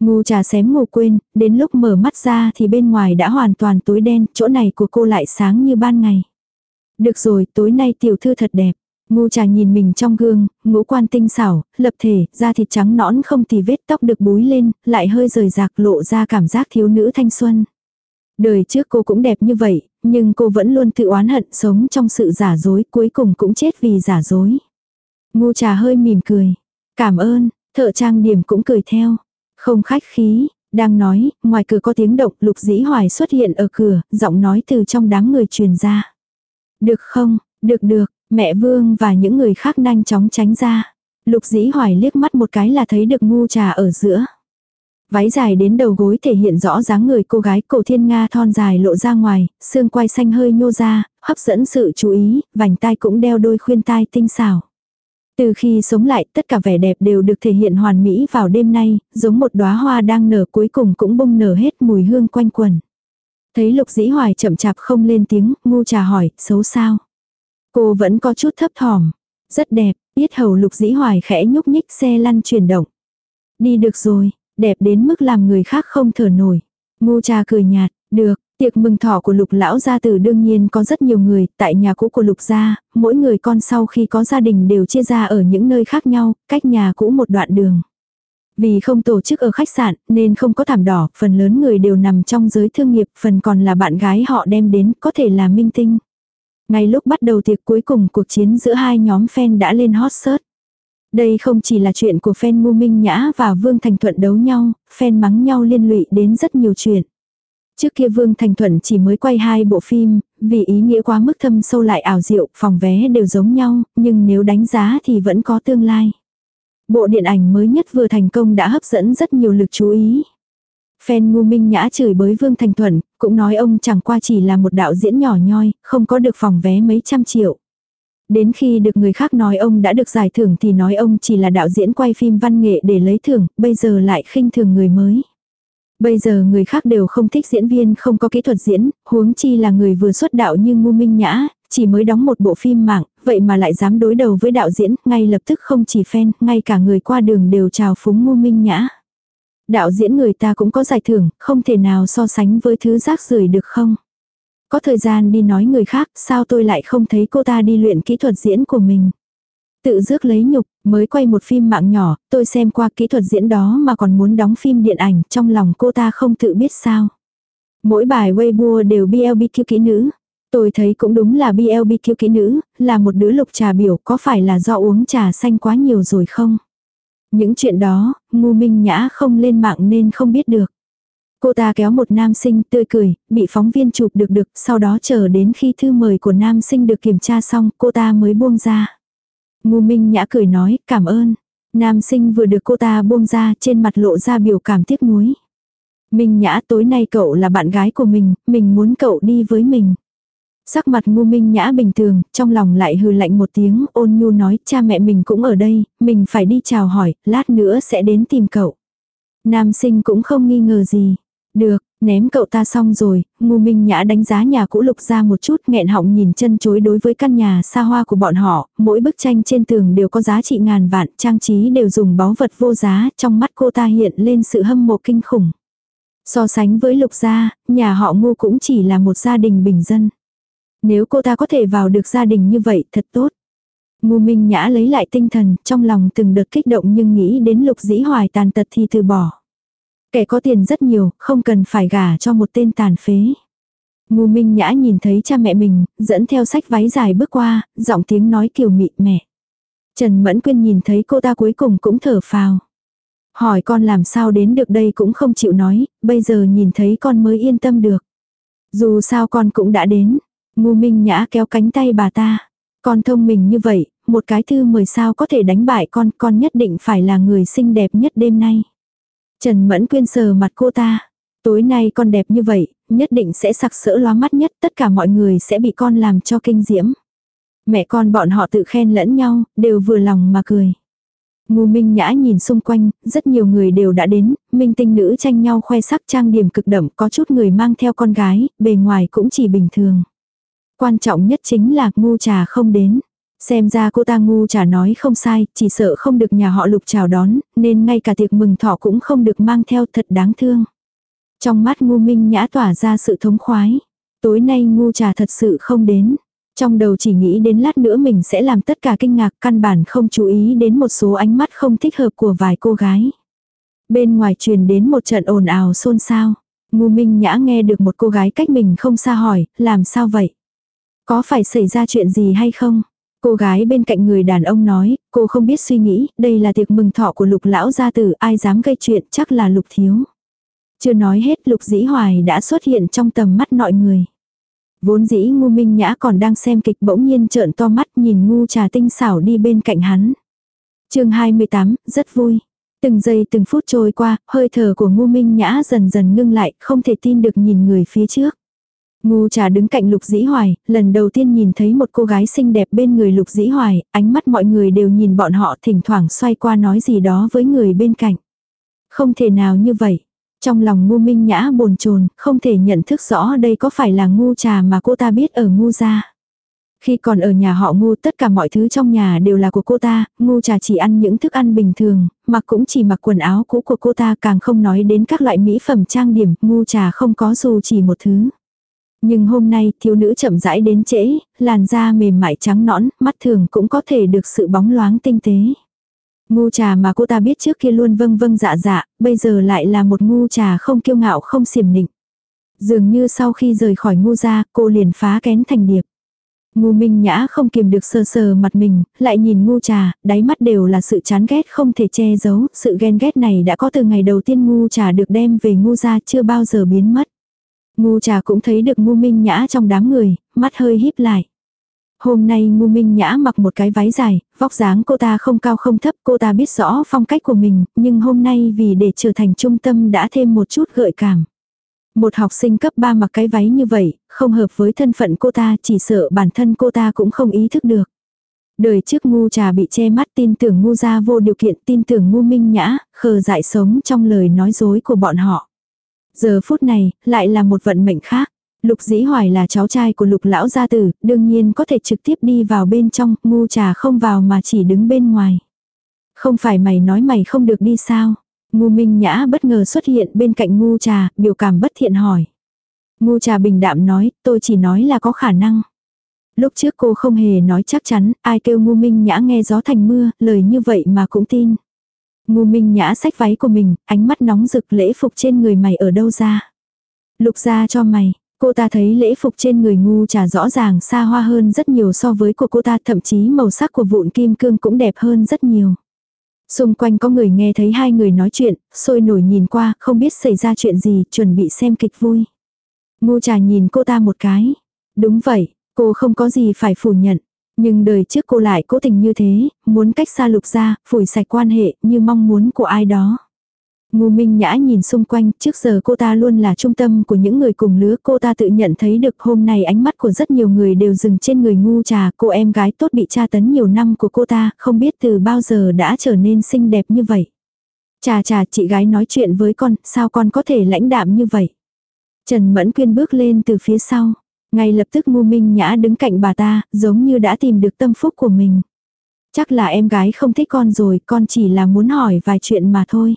Ngu trà xém ngủ quên, đến lúc mở mắt ra thì bên ngoài đã hoàn toàn tối đen, chỗ này của cô lại sáng như ban ngày. Được rồi, tối nay tiểu thư thật đẹp. Ngu trà nhìn mình trong gương, ngũ quan tinh xảo, lập thể, da thịt trắng nõn không tì vết tóc được búi lên, lại hơi rời rạc lộ ra cảm giác thiếu nữ thanh xuân. Đời trước cô cũng đẹp như vậy, nhưng cô vẫn luôn tự oán hận sống trong sự giả dối, cuối cùng cũng chết vì giả dối. Ngu trà hơi mỉm cười. Cảm ơn, thợ trang điểm cũng cười theo. Không khách khí, đang nói, ngoài cửa có tiếng động, lục dĩ hoài xuất hiện ở cửa, giọng nói từ trong đám người truyền ra. Được không, được được, mẹ vương và những người khác nhanh chóng tránh ra. Lục dĩ hoài liếc mắt một cái là thấy được ngu trà ở giữa. Váy dài đến đầu gối thể hiện rõ dáng người cô gái cổ thiên nga thon dài lộ ra ngoài, xương quai xanh hơi nhô ra, hấp dẫn sự chú ý, vành tai cũng đeo đôi khuyên tai tinh xảo. Từ khi sống lại, tất cả vẻ đẹp đều được thể hiện hoàn mỹ vào đêm nay, giống một đóa hoa đang nở cuối cùng cũng bung nở hết mùi hương quanh quần. Thấy lục dĩ hoài chậm chạp không lên tiếng, ngu trà hỏi, xấu sao? Cô vẫn có chút thấp thỏm. Rất đẹp, biết hầu lục dĩ hoài khẽ nhúc nhích xe lăn chuyển động. Đi được rồi, đẹp đến mức làm người khác không thở nổi. Ngu trà cười nhạt, được, Tiệc mừng thọ của lục lão gia tử đương nhiên có rất nhiều người, tại nhà cũ của lục gia, mỗi người con sau khi có gia đình đều chia ra ở những nơi khác nhau, cách nhà cũ một đoạn đường. Vì không tổ chức ở khách sạn nên không có thảm đỏ, phần lớn người đều nằm trong giới thương nghiệp, phần còn là bạn gái họ đem đến, có thể là minh tinh. Ngay lúc bắt đầu tiệc cuối cùng cuộc chiến giữa hai nhóm fan đã lên hot search. Đây không chỉ là chuyện của fan Ngu Minh Nhã và Vương Thành Thuận đấu nhau, fan mắng nhau liên lụy đến rất nhiều chuyện. Trước kia Vương Thành Thuận chỉ mới quay hai bộ phim, vì ý nghĩa quá mức thâm sâu lại ảo diệu, phòng vé đều giống nhau, nhưng nếu đánh giá thì vẫn có tương lai. Bộ điện ảnh mới nhất vừa thành công đã hấp dẫn rất nhiều lực chú ý. Fan ngu minh nhã chửi bới Vương Thành Thuận, cũng nói ông chẳng qua chỉ là một đạo diễn nhỏ nhoi, không có được phòng vé mấy trăm triệu. Đến khi được người khác nói ông đã được giải thưởng thì nói ông chỉ là đạo diễn quay phim văn nghệ để lấy thưởng, bây giờ lại khinh thường người mới. Bây giờ người khác đều không thích diễn viên không có kỹ thuật diễn, huống chi là người vừa xuất đạo như Ngô Minh Nhã, chỉ mới đóng một bộ phim mạng, vậy mà lại dám đối đầu với đạo diễn, ngay lập tức không chỉ fan, ngay cả người qua đường đều chào phúng Ngô Minh Nhã. Đạo diễn người ta cũng có giải thưởng, không thể nào so sánh với thứ rác rưởi được không? Có thời gian đi nói người khác, sao tôi lại không thấy cô ta đi luyện kỹ thuật diễn của mình? Tự dước lấy nhục, mới quay một phim mạng nhỏ, tôi xem qua kỹ thuật diễn đó mà còn muốn đóng phim điện ảnh, trong lòng cô ta không tự biết sao. Mỗi bài Weibo đều BLBQ kỹ nữ. Tôi thấy cũng đúng là BLBQ kỹ nữ, là một đứa lục trà biểu, có phải là do uống trà xanh quá nhiều rồi không? Những chuyện đó, ngu minh nhã không lên mạng nên không biết được. Cô ta kéo một nam sinh tươi cười, bị phóng viên chụp được được, sau đó chờ đến khi thư mời của nam sinh được kiểm tra xong, cô ta mới buông ra. Ngu Minh Nhã cười nói, cảm ơn. Nam sinh vừa được cô ta buông ra trên mặt lộ ra biểu cảm tiếc nuối. Minh Nhã tối nay cậu là bạn gái của mình, mình muốn cậu đi với mình. Sắc mặt ngu Minh Nhã bình thường, trong lòng lại hừ lạnh một tiếng ôn nhu nói cha mẹ mình cũng ở đây, mình phải đi chào hỏi, lát nữa sẽ đến tìm cậu. Nam sinh cũng không nghi ngờ gì. Được, Ném cậu ta xong rồi, ngu minh nhã đánh giá nhà cũ lục ra một chút nghẹn họng nhìn chân chối đối với căn nhà xa hoa của bọn họ, mỗi bức tranh trên tường đều có giá trị ngàn vạn, trang trí đều dùng báu vật vô giá, trong mắt cô ta hiện lên sự hâm mộ kinh khủng. So sánh với lục gia, nhà họ ngu cũng chỉ là một gia đình bình dân. Nếu cô ta có thể vào được gia đình như vậy thật tốt. Ngu minh nhã lấy lại tinh thần, trong lòng từng đợt kích động nhưng nghĩ đến lục dĩ hoài tàn tật thì từ bỏ. Kẻ có tiền rất nhiều, không cần phải gả cho một tên tàn phế. Ngu Minh Nhã nhìn thấy cha mẹ mình, dẫn theo sách váy dài bước qua, giọng tiếng nói kiều mị mẹ. Trần Mẫn Quyên nhìn thấy cô ta cuối cùng cũng thở phào. Hỏi con làm sao đến được đây cũng không chịu nói, bây giờ nhìn thấy con mới yên tâm được. Dù sao con cũng đã đến. Ngu Minh Nhã kéo cánh tay bà ta. Con thông minh như vậy, một cái thư mười sao có thể đánh bại con, con nhất định phải là người xinh đẹp nhất đêm nay. Trần Mẫn Quyên sờ mặt cô ta. Tối nay con đẹp như vậy, nhất định sẽ sặc sỡ lóa mắt nhất, tất cả mọi người sẽ bị con làm cho kinh diễm. Mẹ con bọn họ tự khen lẫn nhau, đều vừa lòng mà cười. Ngô Minh Nhã nhìn xung quanh, rất nhiều người đều đã đến, minh tinh nữ tranh nhau khoe sắc trang điểm cực đậm, có chút người mang theo con gái, bề ngoài cũng chỉ bình thường. Quan trọng nhất chính là ngu trà không đến. Xem ra cô ta ngu chả nói không sai, chỉ sợ không được nhà họ lục chào đón, nên ngay cả tiệc mừng thọ cũng không được mang theo thật đáng thương. Trong mắt ngu minh nhã tỏa ra sự thống khoái. Tối nay ngu trà thật sự không đến. Trong đầu chỉ nghĩ đến lát nữa mình sẽ làm tất cả kinh ngạc căn bản không chú ý đến một số ánh mắt không thích hợp của vài cô gái. Bên ngoài truyền đến một trận ồn ào xôn xao. Ngu Minh Nhã nghe được một cô gái cách mình không xa hỏi, làm sao vậy? Có phải xảy ra chuyện gì hay không? Cô gái bên cạnh người đàn ông nói, cô không biết suy nghĩ, đây là tiệc mừng thọ của lục lão gia tử, ai dám gây chuyện chắc là lục thiếu. Chưa nói hết lục dĩ hoài đã xuất hiện trong tầm mắt mọi người. Vốn dĩ ngu minh nhã còn đang xem kịch bỗng nhiên trợn to mắt nhìn ngu trà tinh xảo đi bên cạnh hắn. chương 28, rất vui. Từng giây từng phút trôi qua, hơi thở của ngu minh nhã dần dần ngưng lại, không thể tin được nhìn người phía trước. Ngu trà đứng cạnh lục dĩ hoài, lần đầu tiên nhìn thấy một cô gái xinh đẹp bên người lục dĩ hoài, ánh mắt mọi người đều nhìn bọn họ thỉnh thoảng xoay qua nói gì đó với người bên cạnh. Không thể nào như vậy. Trong lòng ngu minh nhã bồn chồn không thể nhận thức rõ đây có phải là ngu trà mà cô ta biết ở ngu gia. Khi còn ở nhà họ ngu tất cả mọi thứ trong nhà đều là của cô ta, ngu trà chỉ ăn những thức ăn bình thường, mặc cũng chỉ mặc quần áo cũ của cô ta càng không nói đến các loại mỹ phẩm trang điểm, ngu trà không có dù chỉ một thứ. Nhưng hôm nay thiếu nữ chậm rãi đến trễ, làn da mềm mại trắng nõn, mắt thường cũng có thể được sự bóng loáng tinh tế. Ngu trà mà cô ta biết trước kia luôn vâng vâng dạ dạ, bây giờ lại là một ngu trà không kiêu ngạo không xiểm nịnh. Dường như sau khi rời khỏi ngu ra, cô liền phá kén thành điệp. Ngu minh nhã không kiềm được sờ sờ mặt mình, lại nhìn ngu trà, đáy mắt đều là sự chán ghét không thể che giấu, sự ghen ghét này đã có từ ngày đầu tiên ngu trà được đem về ngu ra chưa bao giờ biến mất. Ngu trà cũng thấy được ngu minh nhã trong đám người, mắt hơi híp lại. Hôm nay ngu minh nhã mặc một cái váy dài, vóc dáng cô ta không cao không thấp, cô ta biết rõ phong cách của mình, nhưng hôm nay vì để trở thành trung tâm đã thêm một chút gợi cảm. Một học sinh cấp 3 mặc cái váy như vậy, không hợp với thân phận cô ta, chỉ sợ bản thân cô ta cũng không ý thức được. Đời trước ngu trà bị che mắt tin tưởng ngu gia vô điều kiện tin tưởng ngu minh nhã, khờ dại sống trong lời nói dối của bọn họ. Giờ phút này, lại là một vận mệnh khác. Lục dĩ hoài là cháu trai của lục lão gia tử, đương nhiên có thể trực tiếp đi vào bên trong, ngu trà không vào mà chỉ đứng bên ngoài. Không phải mày nói mày không được đi sao? Ngu minh nhã bất ngờ xuất hiện bên cạnh ngu trà, biểu cảm bất thiện hỏi. Ngu trà bình đạm nói, tôi chỉ nói là có khả năng. Lúc trước cô không hề nói chắc chắn, ai kêu ngu minh nhã nghe gió thành mưa, lời như vậy mà cũng tin. Ngu minh nhã sách váy của mình, ánh mắt nóng rực lễ phục trên người mày ở đâu ra. Lục ra cho mày, cô ta thấy lễ phục trên người ngu trà rõ ràng xa hoa hơn rất nhiều so với của cô ta thậm chí màu sắc của vụn kim cương cũng đẹp hơn rất nhiều. Xung quanh có người nghe thấy hai người nói chuyện, sôi nổi nhìn qua, không biết xảy ra chuyện gì, chuẩn bị xem kịch vui. Ngu trà nhìn cô ta một cái. Đúng vậy, cô không có gì phải phủ nhận. Nhưng đời trước cô lại cố tình như thế, muốn cách xa lục ra, phủi sạch quan hệ như mong muốn của ai đó. Ngu Minh Nhã nhìn xung quanh, trước giờ cô ta luôn là trung tâm của những người cùng lứa. Cô ta tự nhận thấy được hôm nay ánh mắt của rất nhiều người đều dừng trên người ngu trà. Cô em gái tốt bị tra tấn nhiều năm của cô ta, không biết từ bao giờ đã trở nên xinh đẹp như vậy. Trà trà chị gái nói chuyện với con, sao con có thể lãnh đạm như vậy? Trần Mẫn Quyên bước lên từ phía sau. Ngay lập tức ngu minh nhã đứng cạnh bà ta, giống như đã tìm được tâm phúc của mình. Chắc là em gái không thích con rồi, con chỉ là muốn hỏi vài chuyện mà thôi.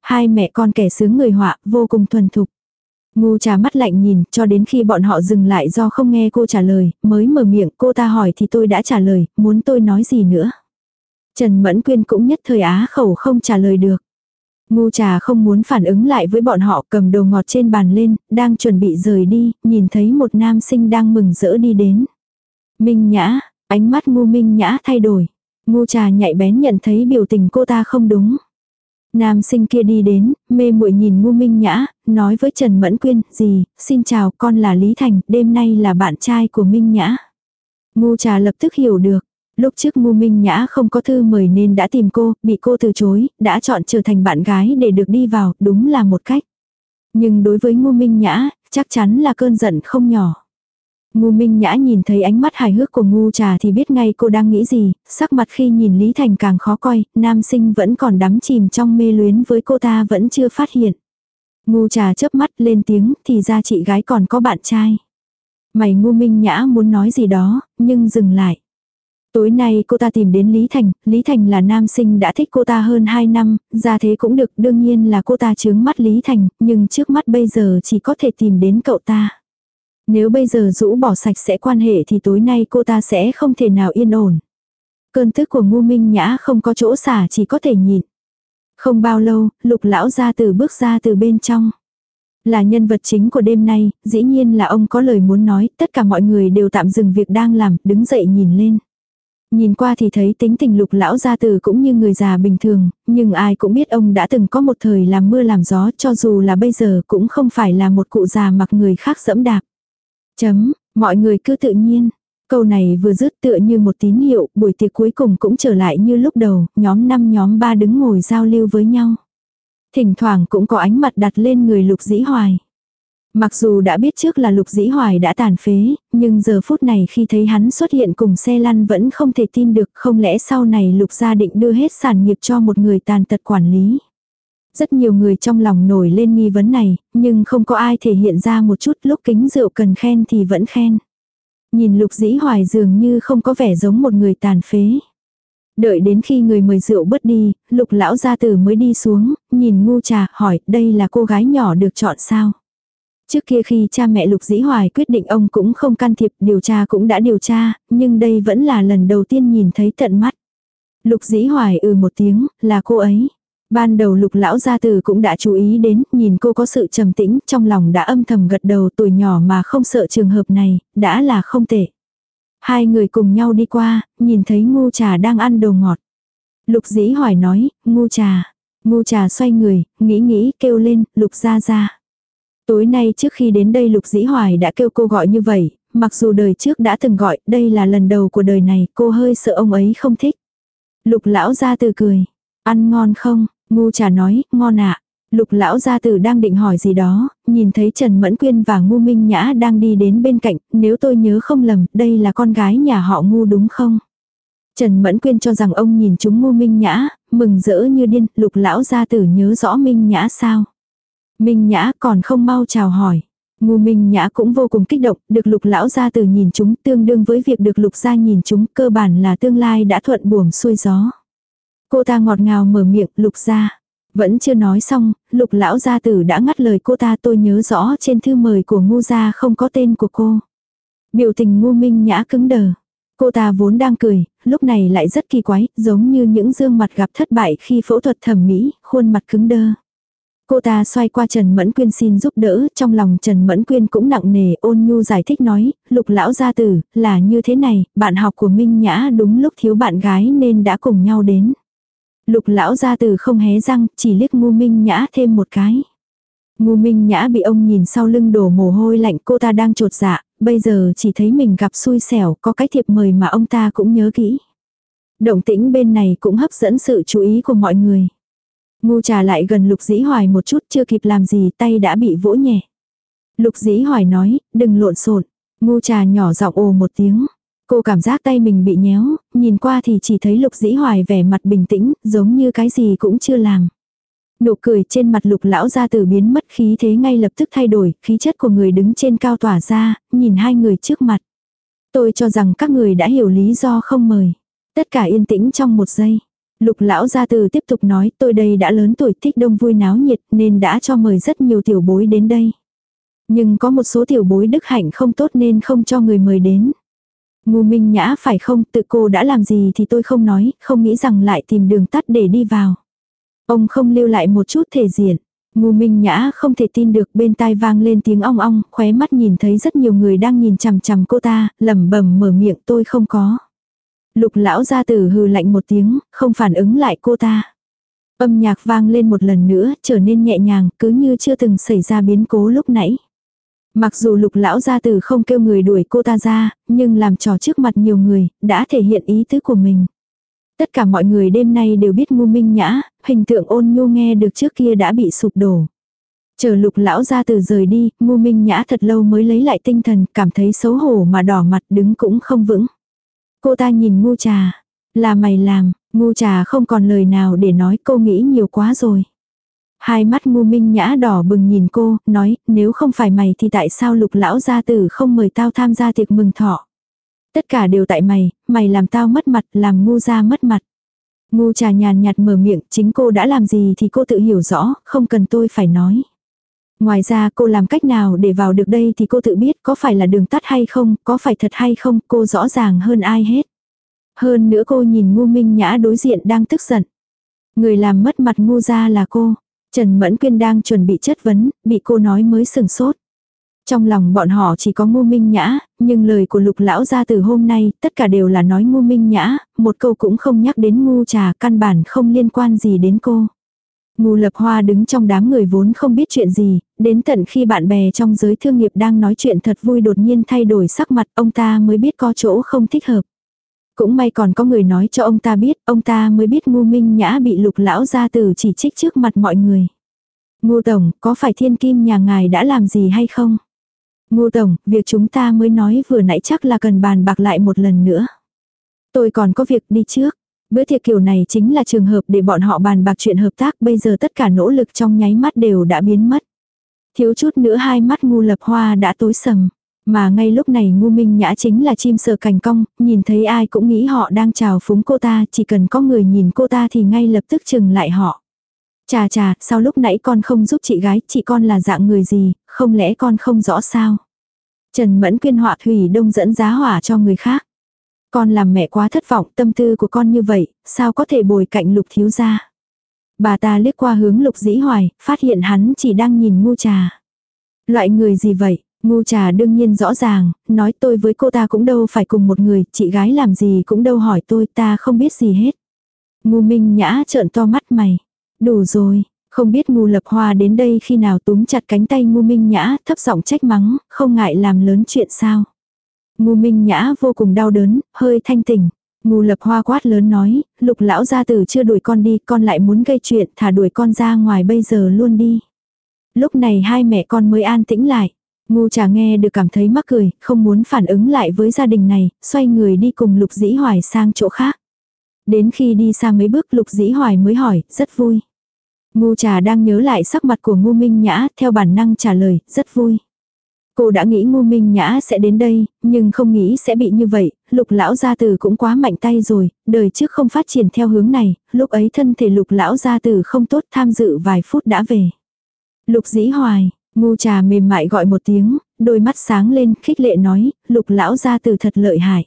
Hai mẹ con kẻ sướng người họa, vô cùng thuần thục. Ngu trà mắt lạnh nhìn, cho đến khi bọn họ dừng lại do không nghe cô trả lời, mới mở miệng cô ta hỏi thì tôi đã trả lời, muốn tôi nói gì nữa. Trần Mẫn Quyên cũng nhất thời á khẩu không trả lời được. Ngu trà không muốn phản ứng lại với bọn họ cầm đồ ngọt trên bàn lên, đang chuẩn bị rời đi, nhìn thấy một nam sinh đang mừng rỡ đi đến. Minh nhã, ánh mắt ngu minh nhã thay đổi. Ngu trà nhạy bén nhận thấy biểu tình cô ta không đúng. Nam sinh kia đi đến, mê muội nhìn ngu minh nhã, nói với Trần Mẫn Quyên, gì, xin chào con là Lý Thành, đêm nay là bạn trai của Minh Nhã. Ngu trà lập tức hiểu được, Lúc trước Ngu Minh Nhã không có thư mời nên đã tìm cô, bị cô từ chối, đã chọn trở thành bạn gái để được đi vào, đúng là một cách. Nhưng đối với Ngu Minh Nhã, chắc chắn là cơn giận không nhỏ. Ngu Minh Nhã nhìn thấy ánh mắt hài hước của Ngu Trà thì biết ngay cô đang nghĩ gì, sắc mặt khi nhìn Lý Thành càng khó coi, nam sinh vẫn còn đắm chìm trong mê luyến với cô ta vẫn chưa phát hiện. Ngu Trà chớp mắt lên tiếng thì ra chị gái còn có bạn trai. Mày Ngu Minh Nhã muốn nói gì đó, nhưng dừng lại. Tối nay cô ta tìm đến Lý Thành, Lý Thành là nam sinh đã thích cô ta hơn 2 năm, ra thế cũng được, đương nhiên là cô ta chướng mắt Lý Thành, nhưng trước mắt bây giờ chỉ có thể tìm đến cậu ta. Nếu bây giờ rũ bỏ sạch sẽ quan hệ thì tối nay cô ta sẽ không thể nào yên ổn. Cơn tức của ngu minh nhã không có chỗ xả chỉ có thể nhịn. Không bao lâu, lục lão ra từ bước ra từ bên trong. Là nhân vật chính của đêm nay, dĩ nhiên là ông có lời muốn nói, tất cả mọi người đều tạm dừng việc đang làm, đứng dậy nhìn lên. Nhìn qua thì thấy tính tình lục lão gia tử cũng như người già bình thường, nhưng ai cũng biết ông đã từng có một thời làm mưa làm gió cho dù là bây giờ cũng không phải là một cụ già mặc người khác dẫm đạp. Chấm, mọi người cứ tự nhiên. Câu này vừa dứt tựa như một tín hiệu, buổi tiệc cuối cùng cũng trở lại như lúc đầu, nhóm 5 nhóm 3 đứng ngồi giao lưu với nhau. Thỉnh thoảng cũng có ánh mặt đặt lên người lục dĩ hoài. Mặc dù đã biết trước là lục dĩ hoài đã tàn phế, nhưng giờ phút này khi thấy hắn xuất hiện cùng xe lăn vẫn không thể tin được không lẽ sau này lục gia định đưa hết sản nghiệp cho một người tàn tật quản lý. Rất nhiều người trong lòng nổi lên nghi vấn này, nhưng không có ai thể hiện ra một chút lúc kính rượu cần khen thì vẫn khen. Nhìn lục dĩ hoài dường như không có vẻ giống một người tàn phế. Đợi đến khi người mời rượu bớt đi, lục lão gia tử mới đi xuống, nhìn ngu trà, hỏi đây là cô gái nhỏ được chọn sao. Trước kia khi cha mẹ Lục Dĩ Hoài quyết định ông cũng không can thiệp, điều tra cũng đã điều tra, nhưng đây vẫn là lần đầu tiên nhìn thấy tận mắt. Lục Dĩ Hoài ừ một tiếng, là cô ấy. Ban đầu lục lão gia tử cũng đã chú ý đến, nhìn cô có sự trầm tĩnh, trong lòng đã âm thầm gật đầu tuổi nhỏ mà không sợ trường hợp này, đã là không tệ. Hai người cùng nhau đi qua, nhìn thấy ngu trà đang ăn đồ ngọt. Lục dĩ hỏi nói, ngu trà. Ngu trà xoay người, nghĩ nghĩ, kêu lên, lục ra ra. Tối nay trước khi đến đây Lục Dĩ Hoài đã kêu cô gọi như vậy, mặc dù đời trước đã từng gọi, đây là lần đầu của đời này, cô hơi sợ ông ấy không thích. Lục lão ra từ cười, ăn ngon không, ngu trà nói, ngon ạ. Lục lão gia tử đang định hỏi gì đó, nhìn thấy Trần Mẫn Quyên và Ngu Minh Nhã đang đi đến bên cạnh, nếu tôi nhớ không lầm, đây là con gái nhà họ Ngu đúng không? Trần Mẫn Quyên cho rằng ông nhìn chúng Ngu Minh Nhã, mừng rỡ như điên, lục lão gia tử nhớ rõ Minh Nhã sao? Minh Nhã còn không mau chào hỏi. Ngu Minh Nhã cũng vô cùng kích động, được lục lão gia từ nhìn chúng tương đương với việc được lục gia nhìn chúng cơ bản là tương lai đã thuận buồm xuôi gió. Cô ta ngọt ngào mở miệng lục gia. Vẫn chưa nói xong, lục lão gia tử đã ngắt lời cô ta tôi nhớ rõ trên thư mời của ngu gia không có tên của cô. Biểu tình ngu minh nhã cứng đờ. Cô ta vốn đang cười, lúc này lại rất kỳ quái, giống như những dương mặt gặp thất bại khi phẫu thuật thẩm mỹ, khuôn mặt cứng đơ. Cô ta xoay qua Trần Mẫn Quyên xin giúp đỡ, trong lòng Trần Mẫn Quyên cũng nặng nề ôn nhu giải thích nói, lục lão gia tử, là như thế này, bạn học của Minh Nhã đúng lúc thiếu bạn gái nên đã cùng nhau đến. Lục lão gia tử không hé răng, chỉ liếc ngu Minh Nhã thêm một cái. Ngu Minh Nhã bị ông nhìn sau lưng đổ mồ hôi lạnh cô ta đang trột dạ, bây giờ chỉ thấy mình gặp xui xẻo, có cái thiệp mời mà ông ta cũng nhớ kỹ. Động tĩnh bên này cũng hấp dẫn sự chú ý của mọi người. Ngu trà lại gần lục dĩ hoài một chút chưa kịp làm gì tay đã bị vỗ nhẹ. Lục dĩ hoài nói, đừng lộn xộn. Ngu trà nhỏ giọng ồ một tiếng. Cô cảm giác tay mình bị nhéo, nhìn qua thì chỉ thấy lục dĩ hoài vẻ mặt bình tĩnh, giống như cái gì cũng chưa làm. Nụ cười trên mặt lục lão ra từ biến mất khí thế ngay lập tức thay đổi, khí chất của người đứng trên cao tỏa ra, nhìn hai người trước mặt. Tôi cho rằng các người đã hiểu lý do không mời. Tất cả yên tĩnh trong một giây. Lục lão gia từ tiếp tục nói tôi đây đã lớn tuổi thích đông vui náo nhiệt nên đã cho mời rất nhiều tiểu bối đến đây. Nhưng có một số tiểu bối đức hạnh không tốt nên không cho người mời đến. Ngu minh nhã phải không tự cô đã làm gì thì tôi không nói, không nghĩ rằng lại tìm đường tắt để đi vào. Ông không lưu lại một chút thể diện. Ngu minh nhã không thể tin được bên tai vang lên tiếng ong ong, khóe mắt nhìn thấy rất nhiều người đang nhìn chằm chằm cô ta, lẩm bẩm mở miệng tôi không có. Lục lão gia tử hừ lạnh một tiếng, không phản ứng lại cô ta. Âm nhạc vang lên một lần nữa, trở nên nhẹ nhàng, cứ như chưa từng xảy ra biến cố lúc nãy. Mặc dù lục lão gia tử không kêu người đuổi cô ta ra, nhưng làm trò trước mặt nhiều người, đã thể hiện ý tứ của mình. Tất cả mọi người đêm nay đều biết ngu minh nhã, hình tượng ôn nhu nghe được trước kia đã bị sụp đổ. Chờ lục lão gia tử rời đi, ngu minh nhã thật lâu mới lấy lại tinh thần, cảm thấy xấu hổ mà đỏ mặt đứng cũng không vững. Cô ta nhìn ngu trà. Là mày làm, ngu trà không còn lời nào để nói cô nghĩ nhiều quá rồi. Hai mắt ngu minh nhã đỏ bừng nhìn cô, nói, nếu không phải mày thì tại sao lục lão gia tử không mời tao tham gia tiệc mừng thọ. Tất cả đều tại mày, mày làm tao mất mặt, làm ngu ra mất mặt. Ngu trà nhàn nhạt mở miệng, chính cô đã làm gì thì cô tự hiểu rõ, không cần tôi phải nói. Ngoài ra cô làm cách nào để vào được đây thì cô tự biết có phải là đường tắt hay không, có phải thật hay không, cô rõ ràng hơn ai hết. Hơn nữa cô nhìn ngu minh nhã đối diện đang tức giận. Người làm mất mặt ngu ra là cô. Trần Mẫn Quyên đang chuẩn bị chất vấn, bị cô nói mới sừng sốt. Trong lòng bọn họ chỉ có ngu minh nhã, nhưng lời của lục lão ra từ hôm nay, tất cả đều là nói ngu minh nhã, một câu cũng không nhắc đến ngu trà, căn bản không liên quan gì đến cô. Ngu lập hoa đứng trong đám người vốn không biết chuyện gì, đến tận khi bạn bè trong giới thương nghiệp đang nói chuyện thật vui đột nhiên thay đổi sắc mặt, ông ta mới biết có chỗ không thích hợp. Cũng may còn có người nói cho ông ta biết, ông ta mới biết ngu minh nhã bị lục lão gia tử chỉ trích trước mặt mọi người. Ngu tổng, có phải thiên kim nhà ngài đã làm gì hay không? Ngu tổng, việc chúng ta mới nói vừa nãy chắc là cần bàn bạc lại một lần nữa. Tôi còn có việc đi trước. Bữa tiệc kiểu này chính là trường hợp để bọn họ bàn bạc chuyện hợp tác, bây giờ tất cả nỗ lực trong nháy mắt đều đã biến mất. Thiếu chút nữa hai mắt ngu lập hoa đã tối sầm. Mà ngay lúc này ngu minh nhã chính là chim sờ cành cong, nhìn thấy ai cũng nghĩ họ đang chào phúng cô ta, chỉ cần có người nhìn cô ta thì ngay lập tức chừng lại họ. Chà chà, sao lúc nãy con không giúp chị gái, chị con là dạng người gì, không lẽ con không rõ sao? Trần Mẫn quyên họa thủy đông dẫn giá hỏa cho người khác. Con làm mẹ quá thất vọng, tâm tư của con như vậy, sao có thể bồi cạnh lục thiếu gia? Bà ta liếc qua hướng lục dĩ hoài, phát hiện hắn chỉ đang nhìn ngu trà. Loại người gì vậy? Ngu trà đương nhiên rõ ràng, nói tôi với cô ta cũng đâu phải cùng một người, chị gái làm gì cũng đâu hỏi tôi, ta không biết gì hết. Ngu minh nhã trợn to mắt mày. Đủ rồi, không biết ngu lập hoa đến đây khi nào túm chặt cánh tay ngu minh nhã, thấp giọng trách mắng, không ngại làm lớn chuyện sao. Ngu minh nhã vô cùng đau đớn, hơi thanh tỉnh. Ngu lập hoa quát lớn nói, lục lão gia tử chưa đuổi con đi, con lại muốn gây chuyện, thả đuổi con ra ngoài bây giờ luôn đi. Lúc này hai mẹ con mới an tĩnh lại. Ngu trà nghe được cảm thấy mắc cười, không muốn phản ứng lại với gia đình này, xoay người đi cùng lục dĩ hoài sang chỗ khác. Đến khi đi xa mấy bước lục dĩ hoài mới hỏi, rất vui. Ngu trà đang nhớ lại sắc mặt của ngu minh nhã, theo bản năng trả lời, rất vui. Cô đã nghĩ ngu minh nhã sẽ đến đây, nhưng không nghĩ sẽ bị như vậy, lục lão gia tử cũng quá mạnh tay rồi, đời trước không phát triển theo hướng này, lúc ấy thân thể lục lão gia tử không tốt tham dự vài phút đã về. Lục dĩ hoài, ngu trà mềm mại gọi một tiếng, đôi mắt sáng lên khích lệ nói, lục lão gia tử thật lợi hại.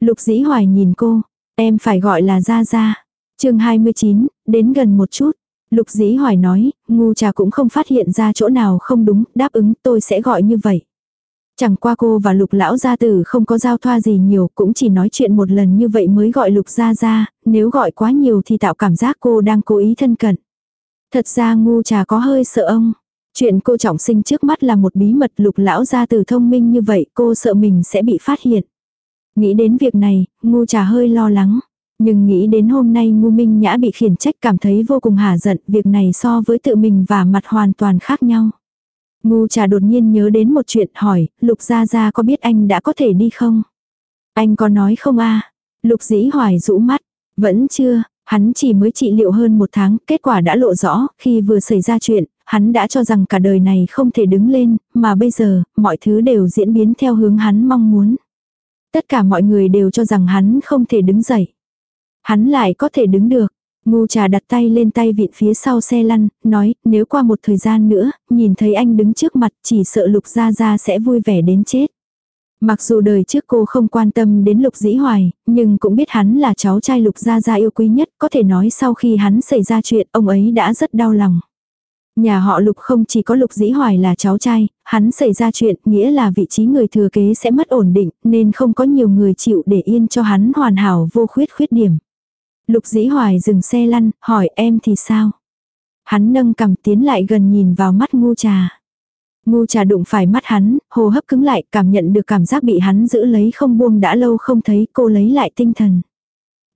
Lục dĩ hoài nhìn cô, em phải gọi là gia gia. chương 29, đến gần một chút. Lục dĩ hỏi nói, ngu trà cũng không phát hiện ra chỗ nào không đúng, đáp ứng tôi sẽ gọi như vậy. Chẳng qua cô và lục lão gia tử không có giao thoa gì nhiều, cũng chỉ nói chuyện một lần như vậy mới gọi lục gia gia, nếu gọi quá nhiều thì tạo cảm giác cô đang cố ý thân cận. Thật ra ngu trà có hơi sợ ông. Chuyện cô trọng sinh trước mắt là một bí mật lục lão gia tử thông minh như vậy cô sợ mình sẽ bị phát hiện. Nghĩ đến việc này, ngu trà hơi lo lắng. Nhưng nghĩ đến hôm nay ngu minh nhã bị khiển trách cảm thấy vô cùng hả giận, việc này so với tự mình và mặt hoàn toàn khác nhau. Ngu trà đột nhiên nhớ đến một chuyện hỏi, lục gia gia có biết anh đã có thể đi không? Anh có nói không a Lục dĩ hoài rũ mắt, vẫn chưa, hắn chỉ mới trị liệu hơn một tháng, kết quả đã lộ rõ, khi vừa xảy ra chuyện, hắn đã cho rằng cả đời này không thể đứng lên, mà bây giờ, mọi thứ đều diễn biến theo hướng hắn mong muốn. Tất cả mọi người đều cho rằng hắn không thể đứng dậy. Hắn lại có thể đứng được. Ngu trà đặt tay lên tay vịn phía sau xe lăn, nói, nếu qua một thời gian nữa, nhìn thấy anh đứng trước mặt chỉ sợ lục gia gia sẽ vui vẻ đến chết. Mặc dù đời trước cô không quan tâm đến lục dĩ hoài, nhưng cũng biết hắn là cháu trai lục gia gia yêu quý nhất, có thể nói sau khi hắn xảy ra chuyện, ông ấy đã rất đau lòng. Nhà họ lục không chỉ có lục dĩ hoài là cháu trai, hắn xảy ra chuyện, nghĩa là vị trí người thừa kế sẽ mất ổn định, nên không có nhiều người chịu để yên cho hắn hoàn hảo vô khuyết khuyết điểm. Lục dĩ hoài dừng xe lăn, hỏi em thì sao? Hắn nâng cầm tiến lại gần nhìn vào mắt ngu trà. Ngu trà đụng phải mắt hắn, hồ hấp cứng lại, cảm nhận được cảm giác bị hắn giữ lấy không buông đã lâu không thấy cô lấy lại tinh thần.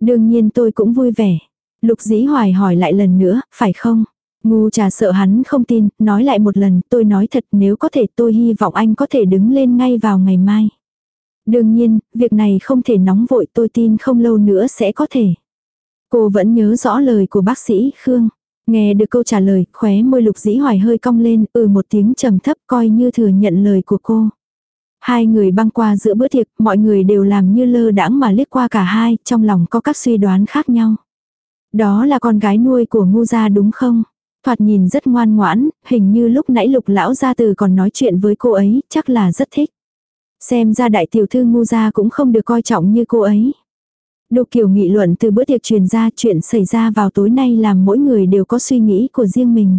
Đương nhiên tôi cũng vui vẻ. Lục dĩ hoài hỏi lại lần nữa, phải không? Ngu trà sợ hắn không tin, nói lại một lần, tôi nói thật nếu có thể tôi hy vọng anh có thể đứng lên ngay vào ngày mai. Đương nhiên, việc này không thể nóng vội tôi tin không lâu nữa sẽ có thể. Cô vẫn nhớ rõ lời của bác sĩ Khương. Nghe được câu trả lời, khóe môi lục dĩ hoài hơi cong lên, ừ một tiếng trầm thấp coi như thừa nhận lời của cô. Hai người băng qua giữa bữa tiệc, mọi người đều làm như lơ đãng mà liếc qua cả hai, trong lòng có các suy đoán khác nhau. Đó là con gái nuôi của ngu gia đúng không? Thoạt nhìn rất ngoan ngoãn, hình như lúc nãy lục lão gia từ còn nói chuyện với cô ấy, chắc là rất thích. Xem ra đại tiểu thư ngu gia cũng không được coi trọng như cô ấy. Đồ kiểu nghị luận từ bữa tiệc truyền ra chuyện xảy ra vào tối nay làm mỗi người đều có suy nghĩ của riêng mình.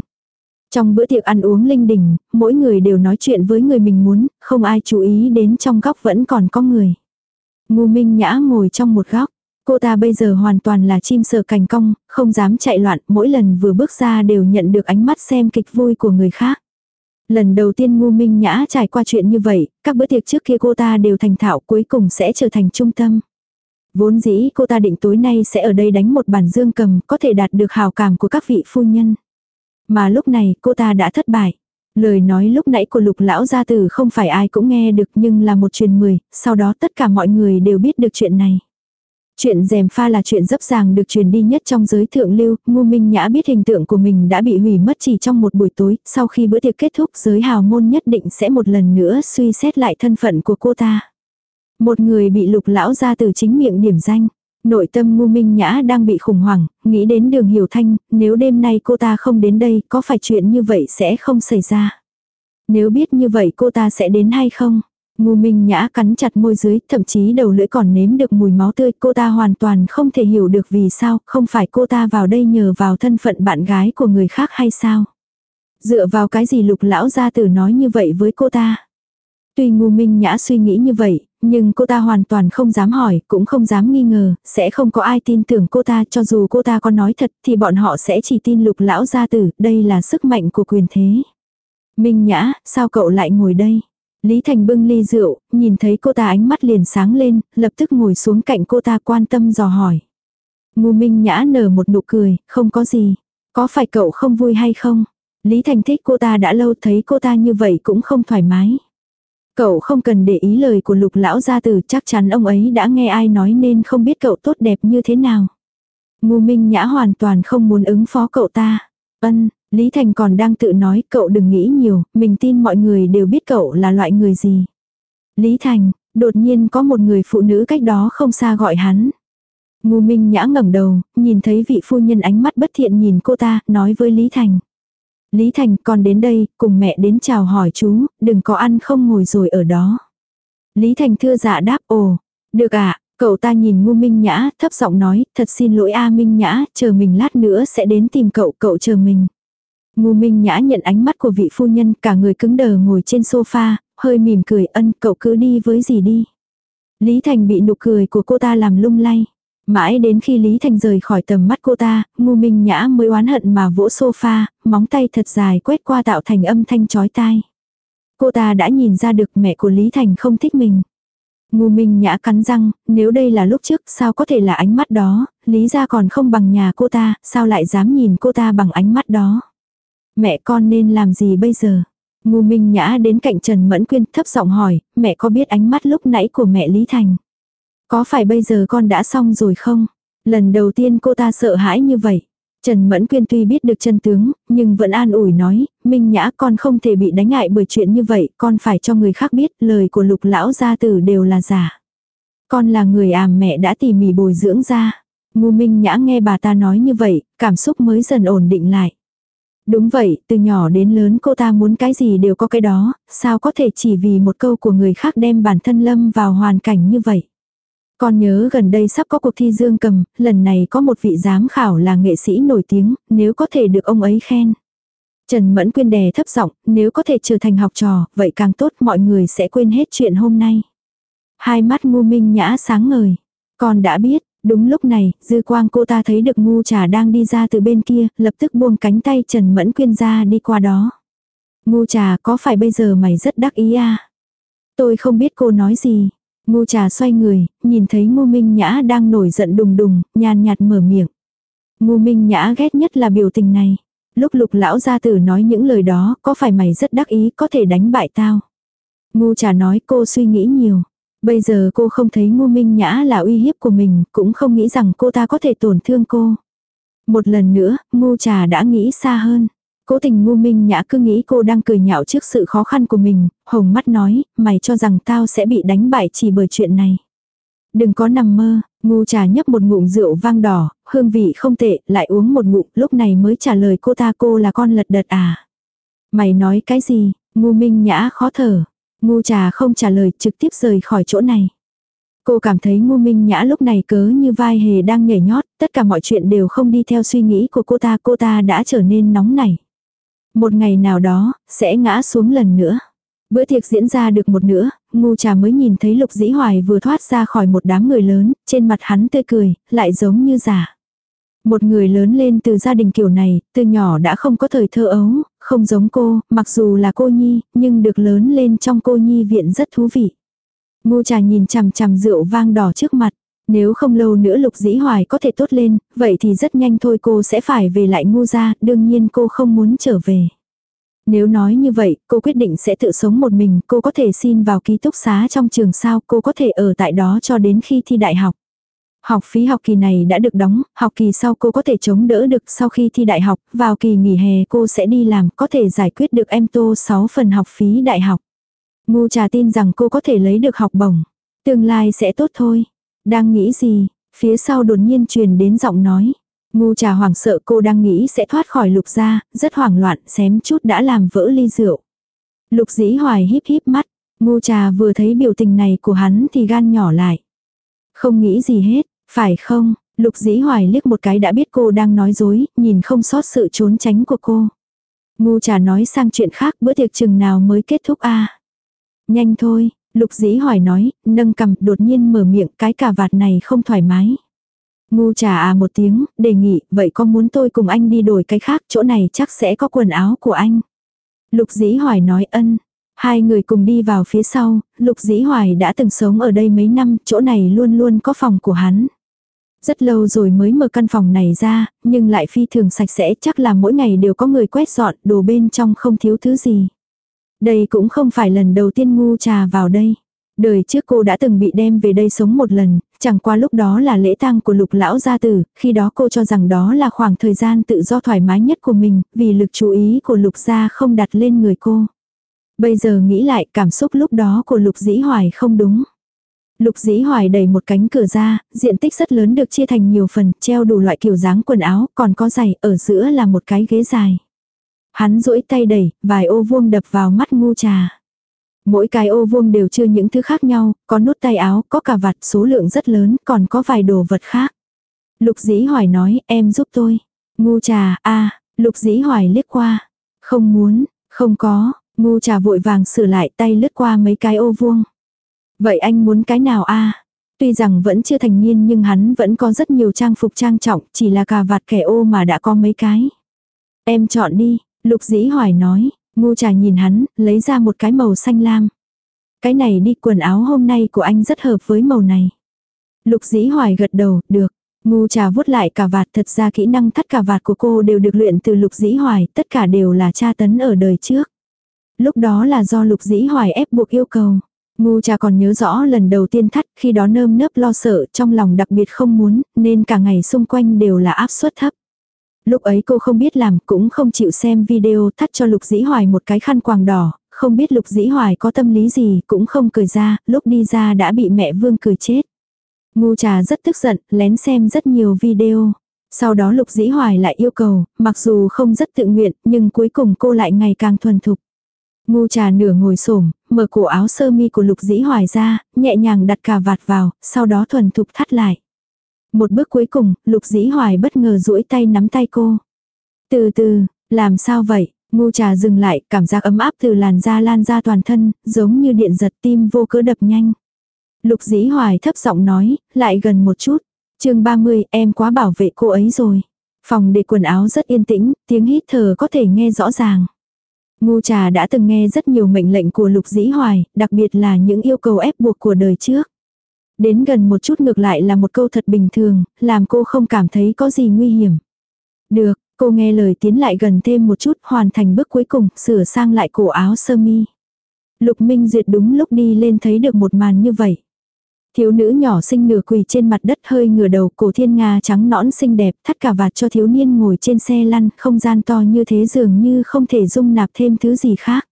Trong bữa tiệc ăn uống linh đình, mỗi người đều nói chuyện với người mình muốn, không ai chú ý đến trong góc vẫn còn có người. Ngu Minh Nhã ngồi trong một góc. Cô ta bây giờ hoàn toàn là chim sợ cành cong, không dám chạy loạn, mỗi lần vừa bước ra đều nhận được ánh mắt xem kịch vui của người khác. Lần đầu tiên Ngu Minh Nhã trải qua chuyện như vậy, các bữa tiệc trước kia cô ta đều thành thạo cuối cùng sẽ trở thành trung tâm. Vốn dĩ cô ta định tối nay sẽ ở đây đánh một bản dương cầm, có thể đạt được hào cảm của các vị phu nhân. Mà lúc này cô ta đã thất bại. Lời nói lúc nãy của lục lão gia tử không phải ai cũng nghe được nhưng là một truyền mười, sau đó tất cả mọi người đều biết được chuyện này. Chuyện dèm pha là chuyện dấp dàng được truyền đi nhất trong giới thượng lưu, ngu minh nhã biết hình tượng của mình đã bị hủy mất chỉ trong một buổi tối, sau khi bữa tiệc kết thúc giới hào môn nhất định sẽ một lần nữa suy xét lại thân phận của cô ta. Một người bị lục lão ra từ chính miệng điểm danh. Nội tâm ngu minh nhã đang bị khủng hoảng, nghĩ đến đường hiểu thanh, nếu đêm nay cô ta không đến đây có phải chuyện như vậy sẽ không xảy ra. Nếu biết như vậy cô ta sẽ đến hay không? Ngu minh nhã cắn chặt môi dưới, thậm chí đầu lưỡi còn nếm được mùi máu tươi. Cô ta hoàn toàn không thể hiểu được vì sao, không phải cô ta vào đây nhờ vào thân phận bạn gái của người khác hay sao? Dựa vào cái gì lục lão gia tử nói như vậy với cô ta? Tuy ngu minh nhã suy nghĩ như vậy, nhưng cô ta hoàn toàn không dám hỏi, cũng không dám nghi ngờ, sẽ không có ai tin tưởng cô ta cho dù cô ta có nói thật thì bọn họ sẽ chỉ tin lục lão gia tử, đây là sức mạnh của quyền thế. Minh nhã, sao cậu lại ngồi đây? Lý Thành bưng ly rượu, nhìn thấy cô ta ánh mắt liền sáng lên, lập tức ngồi xuống cạnh cô ta quan tâm dò hỏi. Ngu Minh Nhã nở một nụ cười, không có gì. Có phải cậu không vui hay không? Lý Thành thích cô ta đã lâu thấy cô ta như vậy cũng không thoải mái. Cậu không cần để ý lời của lục lão gia tử chắc chắn ông ấy đã nghe ai nói nên không biết cậu tốt đẹp như thế nào. Ngu Minh Nhã hoàn toàn không muốn ứng phó cậu ta. Ân, Lý Thành còn đang tự nói cậu đừng nghĩ nhiều, mình tin mọi người đều biết cậu là loại người gì. Lý Thành, đột nhiên có một người phụ nữ cách đó không xa gọi hắn. Ngu Minh Nhã ngẩng đầu, nhìn thấy vị phu nhân ánh mắt bất thiện nhìn cô ta, nói với Lý Thành. Lý Thành con đến đây, cùng mẹ đến chào hỏi chú, đừng có ăn không ngồi rồi ở đó. Lý Thành thưa dạ đáp ồ, được ạ, à, cậu ta nhìn ngu Minh Nhã, thấp giọng nói, thật xin lỗi A Minh Nhã, chờ mình lát nữa sẽ đến tìm cậu, cậu chờ mình. Ngu Minh Nhã nhận ánh mắt của vị phu nhân, cả người cứng đờ ngồi trên sofa, hơi mỉm cười ân, cậu cứ đi với gì đi. Lý Thành bị nụ cười của cô ta làm lung lay. Mãi đến khi Lý Thành rời khỏi tầm mắt cô ta, ngu minh nhã mới oán hận mà vỗ sofa, móng tay thật dài quét qua tạo thành âm thanh chói tai. Cô ta đã nhìn ra được mẹ của Lý Thành không thích mình. Ngu minh nhã cắn răng, nếu đây là lúc trước sao có thể là ánh mắt đó, Lý ra còn không bằng nhà cô ta, sao lại dám nhìn cô ta bằng ánh mắt đó. Mẹ con nên làm gì bây giờ? Ngu minh nhã đến cạnh Trần Mẫn Quyên thấp giọng hỏi, mẹ có biết ánh mắt lúc nãy của mẹ Lý Thành? Có phải bây giờ con đã xong rồi không? Lần đầu tiên cô ta sợ hãi như vậy. Trần Mẫn Quyên tuy biết được chân tướng, nhưng vẫn an ủi nói, Minh Nhã con không thể bị đánh ngại bởi chuyện như vậy, con phải cho người khác biết lời của lục lão gia tử đều là giả. Con là người àm mẹ đã tỉ mỉ bồi dưỡng ra. Ngu Minh Nhã nghe bà ta nói như vậy, cảm xúc mới dần ổn định lại. Đúng vậy, từ nhỏ đến lớn cô ta muốn cái gì đều có cái đó, sao có thể chỉ vì một câu của người khác đem bản thân lâm vào hoàn cảnh như vậy. Con nhớ gần đây sắp có cuộc thi dương cầm, lần này có một vị giám khảo là nghệ sĩ nổi tiếng, nếu có thể được ông ấy khen. Trần Mẫn Quyên đè thấp giọng, nếu có thể trở thành học trò, vậy càng tốt mọi người sẽ quên hết chuyện hôm nay. Hai mắt ngu minh nhã sáng ngời. Con đã biết, đúng lúc này, dư quang cô ta thấy được ngu trà đang đi ra từ bên kia, lập tức buông cánh tay Trần Mẫn Quyên ra đi qua đó. Ngu trà có phải bây giờ mày rất đắc ý à? Tôi không biết cô nói gì. Ngu trà xoay người, nhìn thấy ngu minh nhã đang nổi giận đùng đùng, nhàn nhạt mở miệng. Ngu minh nhã ghét nhất là biểu tình này. Lúc lục lão gia tử nói những lời đó, có phải mày rất đắc ý có thể đánh bại tao? Ngu trà nói cô suy nghĩ nhiều. Bây giờ cô không thấy ngu minh nhã là uy hiếp của mình, cũng không nghĩ rằng cô ta có thể tổn thương cô. Một lần nữa, ngu trà đã nghĩ xa hơn. Cố tình ngu minh nhã cứ nghĩ cô đang cười nhạo trước sự khó khăn của mình, hồng mắt nói, mày cho rằng tao sẽ bị đánh bại chỉ bởi chuyện này. Đừng có nằm mơ, ngu trà nhấp một ngụm rượu vang đỏ, hương vị không tệ, lại uống một ngụm, lúc này mới trả lời cô ta cô là con lật đật à. Mày nói cái gì, ngu minh nhã khó thở. Ngu trà không trả lời trực tiếp rời khỏi chỗ này. Cô cảm thấy ngu minh nhã lúc này cớ như vai hề đang nhảy nhót, tất cả mọi chuyện đều không đi theo suy nghĩ của cô ta, cô ta đã trở nên nóng nảy. Một ngày nào đó, sẽ ngã xuống lần nữa. Bữa tiệc diễn ra được một nửa, ngu trà mới nhìn thấy lục dĩ hoài vừa thoát ra khỏi một đám người lớn, trên mặt hắn tươi cười, lại giống như giả. Một người lớn lên từ gia đình kiểu này, từ nhỏ đã không có thời thơ ấu, không giống cô, mặc dù là cô nhi, nhưng được lớn lên trong cô nhi viện rất thú vị. Ngu trà nhìn chằm chằm rượu vang đỏ trước mặt. Nếu không lâu nữa lục dĩ hoài có thể tốt lên, vậy thì rất nhanh thôi cô sẽ phải về lại ngu ra, đương nhiên cô không muốn trở về. Nếu nói như vậy, cô quyết định sẽ tự sống một mình, cô có thể xin vào ký túc xá trong trường sao, cô có thể ở tại đó cho đến khi thi đại học. Học phí học kỳ này đã được đóng, học kỳ sau cô có thể chống đỡ được sau khi thi đại học, vào kỳ nghỉ hè cô sẽ đi làm, có thể giải quyết được em tô 6 phần học phí đại học. Ngu trà tin rằng cô có thể lấy được học bổng. Tương lai sẽ tốt thôi. Đang nghĩ gì? Phía sau đột nhiên truyền đến giọng nói. Ngu trà hoảng sợ cô đang nghĩ sẽ thoát khỏi lục gia, rất hoảng loạn, xém chút đã làm vỡ ly rượu. Lục dĩ hoài híp híp mắt, ngu trà vừa thấy biểu tình này của hắn thì gan nhỏ lại. Không nghĩ gì hết, phải không? Lục dĩ hoài liếc một cái đã biết cô đang nói dối, nhìn không sót sự trốn tránh của cô. Ngu trà nói sang chuyện khác bữa tiệc chừng nào mới kết thúc a Nhanh thôi, lục dĩ Hỏi nói, nâng cầm đột nhiên mở miệng cái cà vạt này không thoải mái. Ngu trà à một tiếng, đề nghị, vậy có muốn tôi cùng anh đi đổi cái khác, chỗ này chắc sẽ có quần áo của anh. Lục dĩ hoài nói ân. Hai người cùng đi vào phía sau, lục dĩ hoài đã từng sống ở đây mấy năm, chỗ này luôn luôn có phòng của hắn. Rất lâu rồi mới mở căn phòng này ra, nhưng lại phi thường sạch sẽ chắc là mỗi ngày đều có người quét dọn, đồ bên trong không thiếu thứ gì. Đây cũng không phải lần đầu tiên ngu trà vào đây. Đời trước cô đã từng bị đem về đây sống một lần, chẳng qua lúc đó là lễ tang của lục lão gia tử, khi đó cô cho rằng đó là khoảng thời gian tự do thoải mái nhất của mình, vì lực chú ý của lục gia không đặt lên người cô. Bây giờ nghĩ lại cảm xúc lúc đó của lục dĩ hoài không đúng. Lục dĩ hoài đẩy một cánh cửa ra, diện tích rất lớn được chia thành nhiều phần, treo đủ loại kiểu dáng quần áo, còn có giày, ở giữa là một cái ghế dài. Hắn duỗi tay đẩy, vài ô vuông đập vào mắt ngu trà. Mỗi cái ô vuông đều chưa những thứ khác nhau, có nút tay áo, có cả vặt, số lượng rất lớn, còn có vài đồ vật khác. Lục dĩ hoài nói, em giúp tôi. Ngu trà, a lục dĩ hoài liếc qua. Không muốn, không có, ngu trà vội vàng sửa lại tay lướt qua mấy cái ô vuông. Vậy anh muốn cái nào a Tuy rằng vẫn chưa thành niên nhưng hắn vẫn có rất nhiều trang phục trang trọng, chỉ là cà vạt kẻ ô mà đã có mấy cái. Em chọn đi, lục dĩ hoài nói, ngu trà nhìn hắn, lấy ra một cái màu xanh lam. Cái này đi quần áo hôm nay của anh rất hợp với màu này. Lục dĩ hoài gật đầu, được. Ngu trà vuốt lại cà vạt thật ra kỹ năng thắt cà vạt của cô đều được luyện từ lục dĩ hoài, tất cả đều là tra tấn ở đời trước. Lúc đó là do lục dĩ hoài ép buộc yêu cầu. Ngu trà còn nhớ rõ lần đầu tiên thắt khi đó nơm nớp lo sợ trong lòng đặc biệt không muốn nên cả ngày xung quanh đều là áp suất thấp. Lúc ấy cô không biết làm cũng không chịu xem video thắt cho lục dĩ hoài một cái khăn quàng đỏ, không biết lục dĩ hoài có tâm lý gì cũng không cười ra, lúc đi ra đã bị mẹ vương cười chết. Ngu trà rất tức giận, lén xem rất nhiều video. Sau đó lục dĩ hoài lại yêu cầu, mặc dù không rất tự nguyện, nhưng cuối cùng cô lại ngày càng thuần thục. Ngu trà nửa ngồi xổm mở cổ áo sơ mi của lục dĩ hoài ra, nhẹ nhàng đặt cà vạt vào, sau đó thuần thục thắt lại. Một bước cuối cùng, lục dĩ hoài bất ngờ duỗi tay nắm tay cô. Từ từ, làm sao vậy? Ngu trà dừng lại, cảm giác ấm áp từ làn da lan ra toàn thân, giống như điện giật tim vô cớ đập nhanh. Lục dĩ hoài thấp giọng nói, lại gần một chút. chương 30, em quá bảo vệ cô ấy rồi. Phòng để quần áo rất yên tĩnh, tiếng hít thở có thể nghe rõ ràng. Ngu trà đã từng nghe rất nhiều mệnh lệnh của lục dĩ hoài, đặc biệt là những yêu cầu ép buộc của đời trước. Đến gần một chút ngược lại là một câu thật bình thường, làm cô không cảm thấy có gì nguy hiểm. Được, cô nghe lời tiến lại gần thêm một chút hoàn thành bước cuối cùng, sửa sang lại cổ áo sơ mi. Lục Minh Duyệt đúng lúc đi lên thấy được một màn như vậy. Thiếu nữ nhỏ xinh nửa quỳ trên mặt đất hơi ngửa đầu cổ thiên nga trắng nõn xinh đẹp thắt cả vạt cho thiếu niên ngồi trên xe lăn không gian to như thế dường như không thể dung nạp thêm thứ gì khác.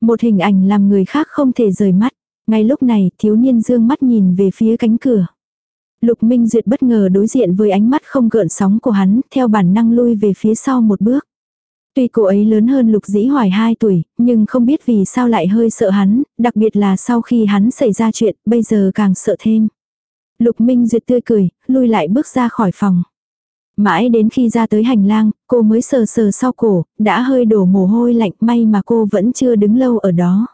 Một hình ảnh làm người khác không thể rời mắt. Ngay lúc này thiếu niên dương mắt nhìn về phía cánh cửa. Lục Minh Duyệt bất ngờ đối diện với ánh mắt không gợn sóng của hắn, theo bản năng lui về phía sau một bước. Tuy cô ấy lớn hơn Lục Dĩ Hoài 2 tuổi, nhưng không biết vì sao lại hơi sợ hắn, đặc biệt là sau khi hắn xảy ra chuyện, bây giờ càng sợ thêm. Lục Minh Duyệt tươi cười, lui lại bước ra khỏi phòng. Mãi đến khi ra tới hành lang, cô mới sờ sờ sau cổ, đã hơi đổ mồ hôi lạnh may mà cô vẫn chưa đứng lâu ở đó.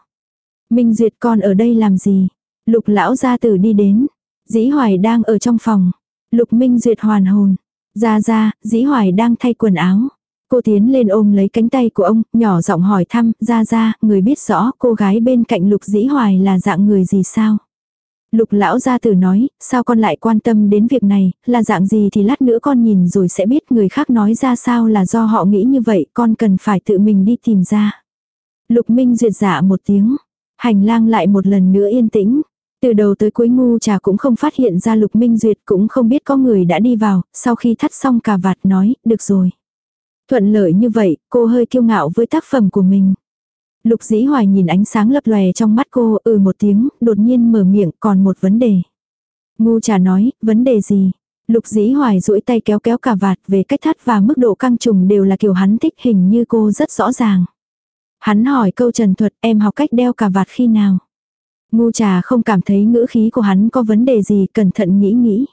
Minh Duyệt con ở đây làm gì? Lục lão gia tử đi đến. Dĩ Hoài đang ở trong phòng. Lục Minh Duyệt hoàn hồn. Ra ra, Dĩ Hoài đang thay quần áo. Cô tiến lên ôm lấy cánh tay của ông, nhỏ giọng hỏi thăm, ra ra, người biết rõ cô gái bên cạnh Lục Dĩ Hoài là dạng người gì sao? Lục lão gia tử nói, sao con lại quan tâm đến việc này, là dạng gì thì lát nữa con nhìn rồi sẽ biết người khác nói ra sao là do họ nghĩ như vậy, con cần phải tự mình đi tìm ra. Lục Minh duyệt dạ một tiếng, hành lang lại một lần nữa yên tĩnh. Từ đầu tới cuối ngu trà cũng không phát hiện ra Lục Minh Duyệt cũng không biết có người đã đi vào, sau khi thắt xong cà vạt nói, được rồi. Thuận lợi như vậy, cô hơi kiêu ngạo với tác phẩm của mình. Lục dĩ hoài nhìn ánh sáng lập lòe trong mắt cô, ừ một tiếng, đột nhiên mở miệng, còn một vấn đề. Ngu trà nói, vấn đề gì? Lục dĩ hoài duỗi tay kéo kéo cà vạt về cách thắt và mức độ căng trùng đều là kiểu hắn thích hình như cô rất rõ ràng. Hắn hỏi câu trần thuật em học cách đeo cà vạt khi nào? Ngu trà không cảm thấy ngữ khí của hắn có vấn đề gì cẩn thận nghĩ nghĩ.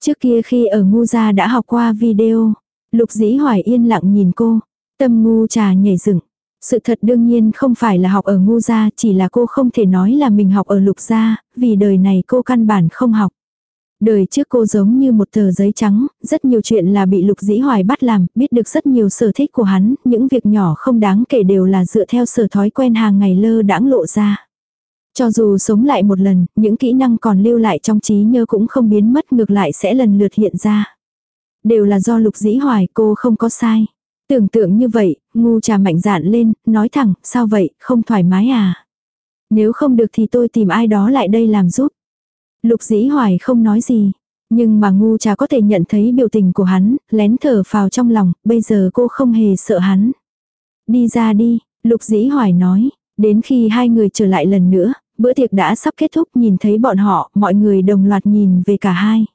Trước kia khi ở ngu gia đã học qua video, lục dĩ hoài yên lặng nhìn cô, tâm ngu trà nhảy dựng. Sự thật đương nhiên không phải là học ở ngu gia, chỉ là cô không thể nói là mình học ở lục gia, vì đời này cô căn bản không học. Đời trước cô giống như một tờ giấy trắng, rất nhiều chuyện là bị lục dĩ hoài bắt làm, biết được rất nhiều sở thích của hắn, những việc nhỏ không đáng kể đều là dựa theo sở thói quen hàng ngày lơ đãng lộ ra. Cho dù sống lại một lần, những kỹ năng còn lưu lại trong trí nhớ cũng không biến mất ngược lại sẽ lần lượt hiện ra. Đều là do lục dĩ hoài cô không có sai. Tưởng tượng như vậy, ngu trà mạnh dạn lên, nói thẳng, sao vậy, không thoải mái à? Nếu không được thì tôi tìm ai đó lại đây làm giúp. Lục dĩ hoài không nói gì. Nhưng mà ngu trà có thể nhận thấy biểu tình của hắn, lén thở phào trong lòng, bây giờ cô không hề sợ hắn. Đi ra đi, lục dĩ hoài nói, đến khi hai người trở lại lần nữa, bữa tiệc đã sắp kết thúc nhìn thấy bọn họ, mọi người đồng loạt nhìn về cả hai.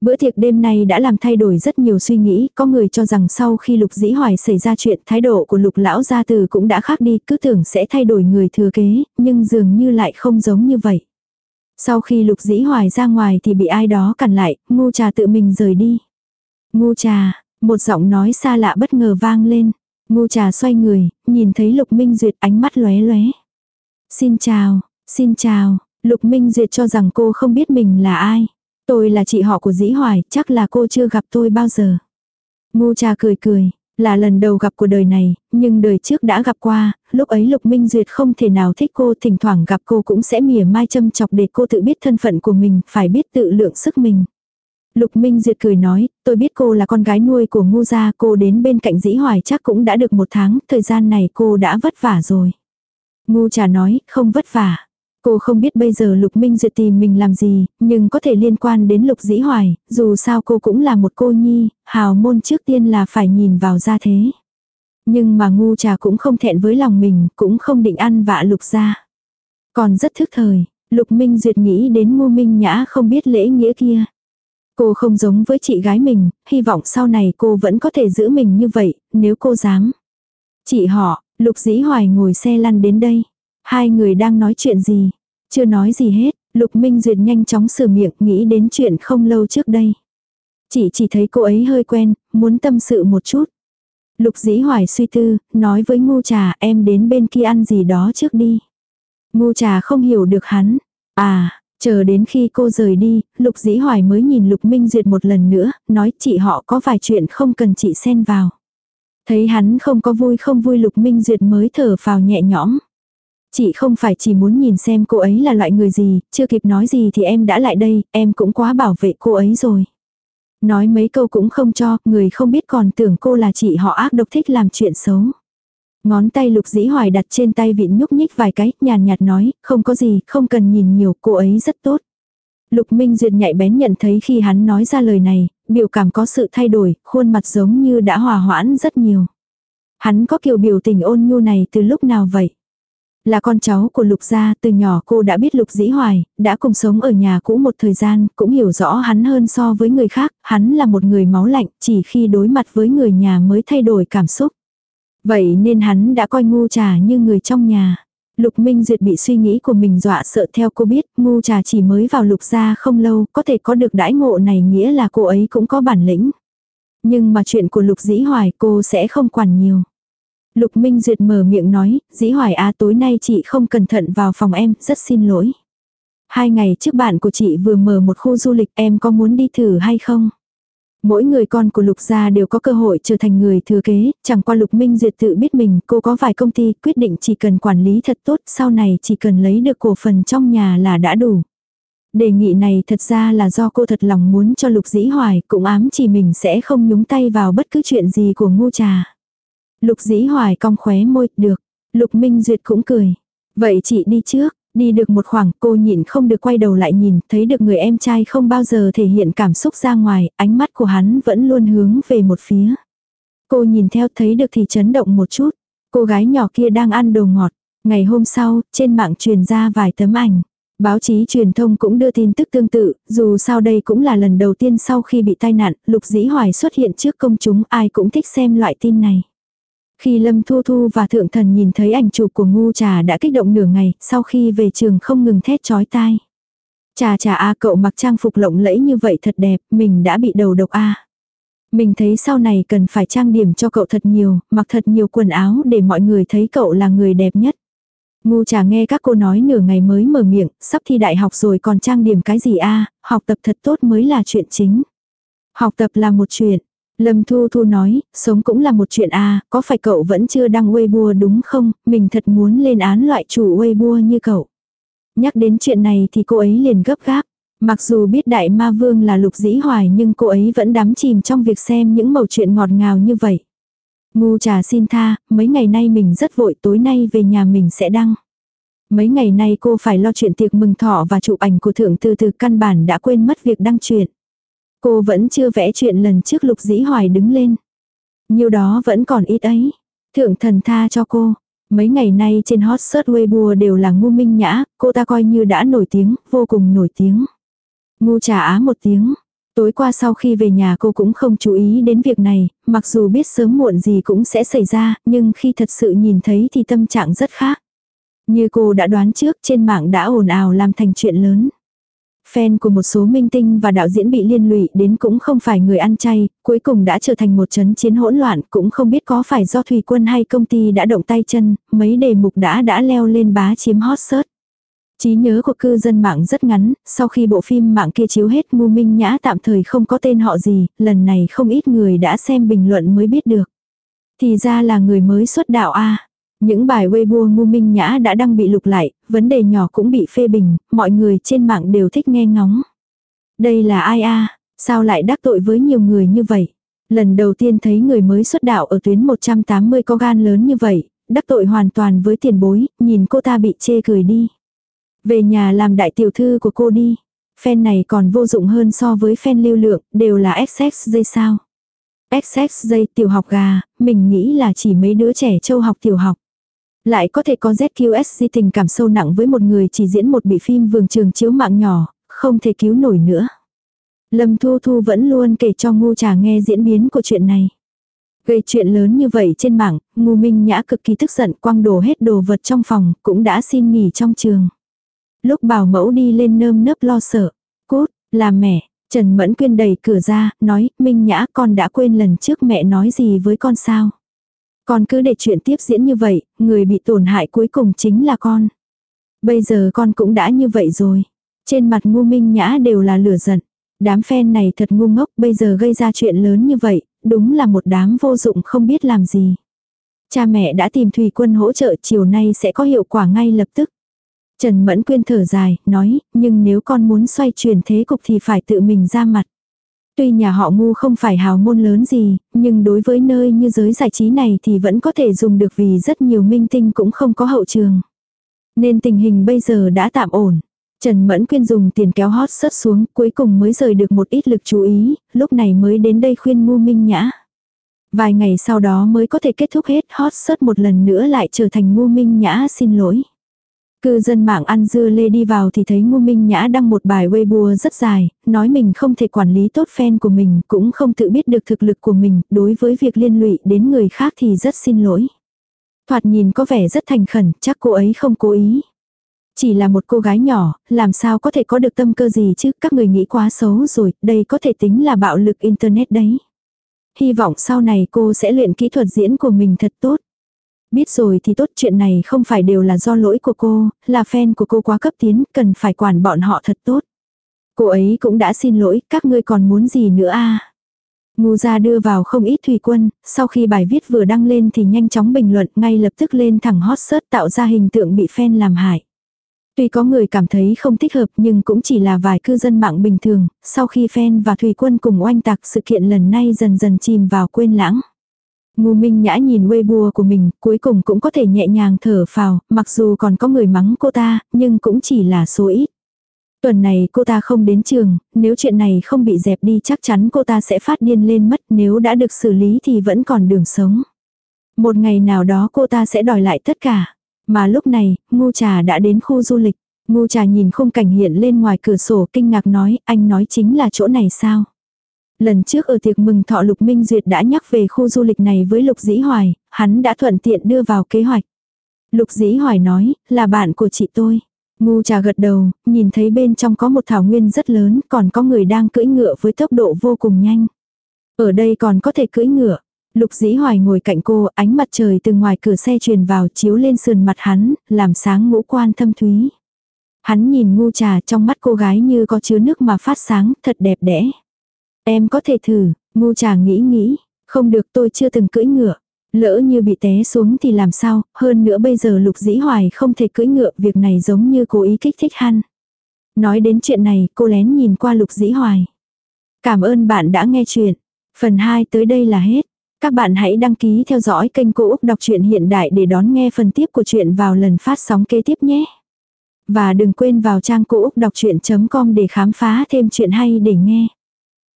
Bữa tiệc đêm nay đã làm thay đổi rất nhiều suy nghĩ, có người cho rằng sau khi lục dĩ hoài xảy ra chuyện thái độ của lục lão gia từ cũng đã khác đi, cứ tưởng sẽ thay đổi người thừa kế, nhưng dường như lại không giống như vậy. Sau khi lục dĩ hoài ra ngoài thì bị ai đó cản lại, ngu trà tự mình rời đi. Ngu trà, một giọng nói xa lạ bất ngờ vang lên. Ngu trà xoay người, nhìn thấy lục minh duyệt ánh mắt lóe lóe. Xin chào, xin chào, lục minh duyệt cho rằng cô không biết mình là ai. Tôi là chị họ của Dĩ Hoài, chắc là cô chưa gặp tôi bao giờ. Ngu trà cười cười, là lần đầu gặp của đời này, nhưng đời trước đã gặp qua, lúc ấy Lục Minh Duyệt không thể nào thích cô, thỉnh thoảng gặp cô cũng sẽ mỉa mai châm chọc để cô tự biết thân phận của mình, phải biết tự lượng sức mình. Lục Minh Duyệt cười nói, tôi biết cô là con gái nuôi của ngu gia, cô đến bên cạnh dĩ hoài chắc cũng đã được một tháng, thời gian này cô đã vất vả rồi. Ngu trà nói, không vất vả. Cô không biết bây giờ Lục Minh Duyệt tìm mình làm gì, nhưng có thể liên quan đến Lục Dĩ Hoài, dù sao cô cũng là một cô nhi, hào môn trước tiên là phải nhìn vào gia thế. Nhưng mà ngu trà cũng không thẹn với lòng mình, cũng không định ăn vạ Lục gia. Còn rất thức thời, Lục Minh Duyệt nghĩ đến ngu Minh Nhã không biết lễ nghĩa kia. Cô không giống với chị gái mình, hy vọng sau này cô vẫn có thể giữ mình như vậy, nếu cô dám. Chị họ, Lục Dĩ Hoài ngồi xe lăn đến đây. Hai người đang nói chuyện gì? Chưa nói gì hết, Lục Minh Duyệt nhanh chóng sửa miệng nghĩ đến chuyện không lâu trước đây. Chỉ chỉ thấy cô ấy hơi quen, muốn tâm sự một chút. Lục dĩ hoài suy tư, nói với ngu trà em đến bên kia ăn gì đó trước đi. Ngu trà không hiểu được hắn. À, chờ đến khi cô rời đi, lục dĩ hoài mới nhìn lục minh duyệt một lần nữa, nói chị họ có vài chuyện không cần chị xen vào. Thấy hắn không có vui không vui lục minh duyệt mới thở vào nhẹ nhõm. Chị không phải chỉ muốn nhìn xem cô ấy là loại người gì, chưa kịp nói gì thì em đã lại đây, em cũng quá bảo vệ cô ấy rồi. Nói mấy câu cũng không cho, người không biết còn tưởng cô là chị họ ác độc thích làm chuyện xấu. Ngón tay lục dĩ hoài đặt trên tay vịn nhúc nhích vài cái, nhàn nhạt nói, không có gì, không cần nhìn nhiều, cô ấy rất tốt. Lục Minh Duyệt nhạy bén nhận thấy khi hắn nói ra lời này, biểu cảm có sự thay đổi, khuôn mặt giống như đã hòa hoãn rất nhiều. Hắn có kiểu biểu tình ôn nhu này từ lúc nào vậy? Là con cháu của Lục gia, từ nhỏ cô đã biết Lục Dĩ Hoài, đã cùng sống ở nhà cũ một thời gian, cũng hiểu rõ hắn hơn so với người khác, hắn là một người máu lạnh, chỉ khi đối mặt với người nhà mới thay đổi cảm xúc. Vậy nên hắn đã coi ngu trà như người trong nhà. Lục Minh Duyệt bị suy nghĩ của mình dọa sợ theo cô biết, ngu trà chỉ mới vào lục gia không lâu, có thể có được đãi ngộ này nghĩa là cô ấy cũng có bản lĩnh. Nhưng mà chuyện của lục dĩ hoài cô sẽ không quản nhiều. Lục Minh Duyệt mở miệng nói, dĩ hoài à tối nay chị không cẩn thận vào phòng em, rất xin lỗi. Hai ngày trước bạn của chị vừa mở một khu du lịch em có muốn đi thử hay không? Mỗi người con của Lục Gia đều có cơ hội trở thành người thừa kế, chẳng qua Lục Minh Duyệt tự biết mình, cô có vài công ty quyết định chỉ cần quản lý thật tốt, sau này chỉ cần lấy được cổ phần trong nhà là đã đủ. Đề nghị này thật ra là do cô thật lòng muốn cho Lục Dĩ Hoài, cũng ám chỉ mình sẽ không nhúng tay vào bất cứ chuyện gì của ngu trà. Lục Dĩ Hoài cong khóe môi, được. Lục Minh Duyệt cũng cười. Vậy chị đi trước. Đi được một khoảng cô nhịn không được quay đầu lại nhìn, thấy được người em trai không bao giờ thể hiện cảm xúc ra ngoài, ánh mắt của hắn vẫn luôn hướng về một phía. Cô nhìn theo thấy được thì chấn động một chút. Cô gái nhỏ kia đang ăn đồ ngọt. Ngày hôm sau, trên mạng truyền ra vài tấm ảnh. Báo chí truyền thông cũng đưa tin tức tương tự, dù sao đây cũng là lần đầu tiên sau khi bị tai nạn, Lục Dĩ Hoài xuất hiện trước công chúng, ai cũng thích xem loại tin này. Khi Lâm Thu Thu và Thượng Thần nhìn thấy ảnh chụp của ngu trà đã kích động nửa ngày, sau khi về trường không ngừng thét chói tai. Trà trà a cậu mặc trang phục lộng lẫy như vậy thật đẹp, mình đã bị đầu độc a. Mình thấy sau này cần phải trang điểm cho cậu thật nhiều, mặc thật nhiều quần áo để mọi người thấy cậu là người đẹp nhất. Ngu trà nghe các cô nói nửa ngày mới mở miệng, sắp thi đại học rồi còn trang điểm cái gì a học tập thật tốt mới là chuyện chính. Học tập là một chuyện, Lâm Thu Thu nói, sống cũng là một chuyện à, có phải cậu vẫn chưa đăng Weibo đúng không, mình thật muốn lên án loại chủ Weibo như cậu. Nhắc đến chuyện này thì cô ấy liền gấp gáp. Mặc dù biết đại ma vương là lục dĩ hoài nhưng cô ấy vẫn đắm chìm trong việc xem những mẩu chuyện ngọt ngào như vậy. Ngu trà xin tha, mấy ngày nay mình rất vội tối nay về nhà mình sẽ đăng. Mấy ngày nay cô phải lo chuyện tiệc mừng thọ và chụp ảnh của thượng từ từ căn bản đã quên mất việc đăng chuyện. Cô vẫn chưa vẽ chuyện lần trước lục dĩ hoài đứng lên. Nhiều đó vẫn còn ít ấy. Thượng thần tha cho cô. Mấy ngày nay trên hot search Weibo đều là ngu minh nhã, cô ta coi như đã nổi tiếng, vô cùng nổi tiếng. Ngu trả á một tiếng. Tối qua sau khi về nhà cô cũng không chú ý đến việc này, mặc dù biết sớm muộn gì cũng sẽ xảy ra, nhưng khi thật sự nhìn thấy thì tâm trạng rất khác. Như cô đã đoán trước trên mạng đã ồn ào làm thành chuyện lớn. Fan của một số minh tinh và đạo diễn bị liên lụy đến cũng không phải người ăn chay, cuối cùng đã trở thành một chấn chiến hỗn loạn, cũng không biết có phải do thủy quân hay công ty đã động tay chân, mấy đề mục đã đã leo lên bá chiếm hot search. Trí nhớ của cư dân mạng rất ngắn, sau khi bộ phim mạng kia chiếu hết Ngu Minh Nhã tạm thời không có tên họ gì, lần này không ít người đã xem bình luận mới biết được. Thì ra là người mới xuất đạo A. Những bài Weibo ngu minh nhã đã đăng bị lục lại, vấn đề nhỏ cũng bị phê bình, mọi người trên mạng đều thích nghe ngóng. Đây là ai a sao lại đắc tội với nhiều người như vậy? Lần đầu tiên thấy người mới xuất đạo ở tuyến 180 có gan lớn như vậy, đắc tội hoàn toàn với tiền bối, nhìn cô ta bị chê cười đi. Về nhà làm đại tiểu thư của cô đi. Fan này còn vô dụng hơn so với fan lưu lượng, đều là XXJ dây sao. XXJ dây tiểu học gà, mình nghĩ là chỉ mấy đứa trẻ châu học tiểu học. Lại có thể có ZQSC tình cảm sâu nặng với một người chỉ diễn một bị phim vườn trường chiếu mạng nhỏ, không thể cứu nổi nữa. Lâm Thu Thu vẫn luôn kể cho ngu trà nghe diễn biến của chuyện này. Gây chuyện lớn như vậy trên mạng, ngu minh nhã cực kỳ tức giận quăng đổ hết đồ vật trong phòng, cũng đã xin nghỉ trong trường. Lúc bảo mẫu đi lên nơm nớp lo sợ. Cút, là mẹ, Trần Mẫn Quyên đẩy cửa ra, nói, Minh Nhã con đã quên lần trước mẹ nói gì với con sao. Con cứ để chuyện tiếp diễn như vậy, người bị tổn hại cuối cùng chính là con. Bây giờ con cũng đã như vậy rồi. Trên mặt ngu minh nhã đều là lửa giận. Đám fan này thật ngu ngốc bây giờ gây ra chuyện lớn như vậy, đúng là một đám vô dụng không biết làm gì. Cha mẹ đã tìm Thùy Quân hỗ trợ chiều nay sẽ có hiệu quả ngay lập tức. Trần Mẫn Quyên thở dài, nói, nhưng nếu con muốn xoay chuyển thế cục thì phải tự mình ra mặt. Tuy nhà họ ngu không phải hào môn lớn gì, nhưng đối với nơi như giới giải trí này thì vẫn có thể dùng được vì rất nhiều minh tinh cũng không có hậu trường. Nên tình hình bây giờ đã tạm ổn. Trần Mẫn Quyên dùng tiền kéo hot sớt xuống, cuối cùng mới rời được một ít lực chú ý, lúc này mới đến đây khuyên ngu minh nhã. Vài ngày sau đó mới có thể kết thúc hết hot sớt một lần nữa lại trở thành ngu minh nhã xin lỗi. Cư dân mạng ăn dưa lê đi vào thì thấy Ngô Minh Nhã đăng một bài Weibo rất dài, nói mình không thể quản lý tốt fan của mình, cũng không tự biết được thực lực của mình, đối với việc liên lụy đến người khác thì rất xin lỗi. Thoạt nhìn có vẻ rất thành khẩn, chắc cô ấy không cố ý. Chỉ là một cô gái nhỏ, làm sao có thể có được tâm cơ gì chứ, các người nghĩ quá xấu rồi, đây có thể tính là bạo lực internet đấy. Hy vọng sau này cô sẽ luyện kỹ thuật diễn của mình thật tốt. Biết rồi thì tốt chuyện này không phải đều là do lỗi của cô, là fan của cô quá cấp tiến, cần phải quản bọn họ thật tốt. Cô ấy cũng đã xin lỗi, các ngươi còn muốn gì nữa à? a Ngu ra đưa vào không ít thủy quân, sau khi bài viết vừa đăng lên thì nhanh chóng bình luận ngay lập tức lên thẳng hot search tạo ra hình tượng bị fan làm hại. Tuy có người cảm thấy không thích hợp nhưng cũng chỉ là vài cư dân mạng bình thường, sau khi fan và thủy quân cùng oanh tạc sự kiện lần này dần dần chìm vào quên lãng. Ngu Minh Nhã nhìn Weibo của mình, cuối cùng cũng có thể nhẹ nhàng thở phào, mặc dù còn có người mắng cô ta, nhưng cũng chỉ là số ít. Tuần này cô ta không đến trường, nếu chuyện này không bị dẹp đi chắc chắn cô ta sẽ phát điên lên mất, nếu đã được xử lý thì vẫn còn đường sống. Một ngày nào đó cô ta sẽ đòi lại tất cả. Mà lúc này, ngu trà đã đến khu du lịch. Ngu trà nhìn khung cảnh hiện lên ngoài cửa sổ kinh ngạc nói, anh nói chính là chỗ này sao? Lần trước ở tiệc mừng thọ Lục Minh Duyệt đã nhắc về khu du lịch này với Lục Dĩ Hoài, hắn đã thuận tiện đưa vào kế hoạch. Lục Dĩ Hoài nói, là bạn của chị tôi. Ngu trà gật đầu, nhìn thấy bên trong có một thảo nguyên rất lớn, còn có người đang cưỡi ngựa với tốc độ vô cùng nhanh. Ở đây còn có thể cưỡi ngựa. Lục dĩ hoài ngồi cạnh cô, ánh mặt trời từ ngoài cửa xe truyền vào chiếu lên sườn mặt hắn, làm sáng ngũ quan thâm thúy. Hắn nhìn ngu trà trong mắt cô gái như có chứa nước mà phát sáng, thật đẹp đẽ. Em có thể thử, ngu trà nghĩ nghĩ, không được tôi chưa từng cưỡi ngựa. Lỡ như bị té xuống thì làm sao, hơn nữa bây giờ lục dĩ hoài không thể cưỡi ngựa, việc này giống như cố ý kích thích hắn. Nói đến chuyện này, cô lén nhìn qua lục dĩ hoài. Cảm ơn bạn đã nghe chuyện. Phần 2 tới đây là hết. Các bạn hãy đăng ký theo dõi kênh Cô Úc Đọc truyện Hiện Đại để đón nghe phần tiếp của chuyện vào lần phát sóng kế tiếp nhé. Và đừng quên vào trang cô úc đọc chuyện.com để khám phá thêm chuyện hay để nghe.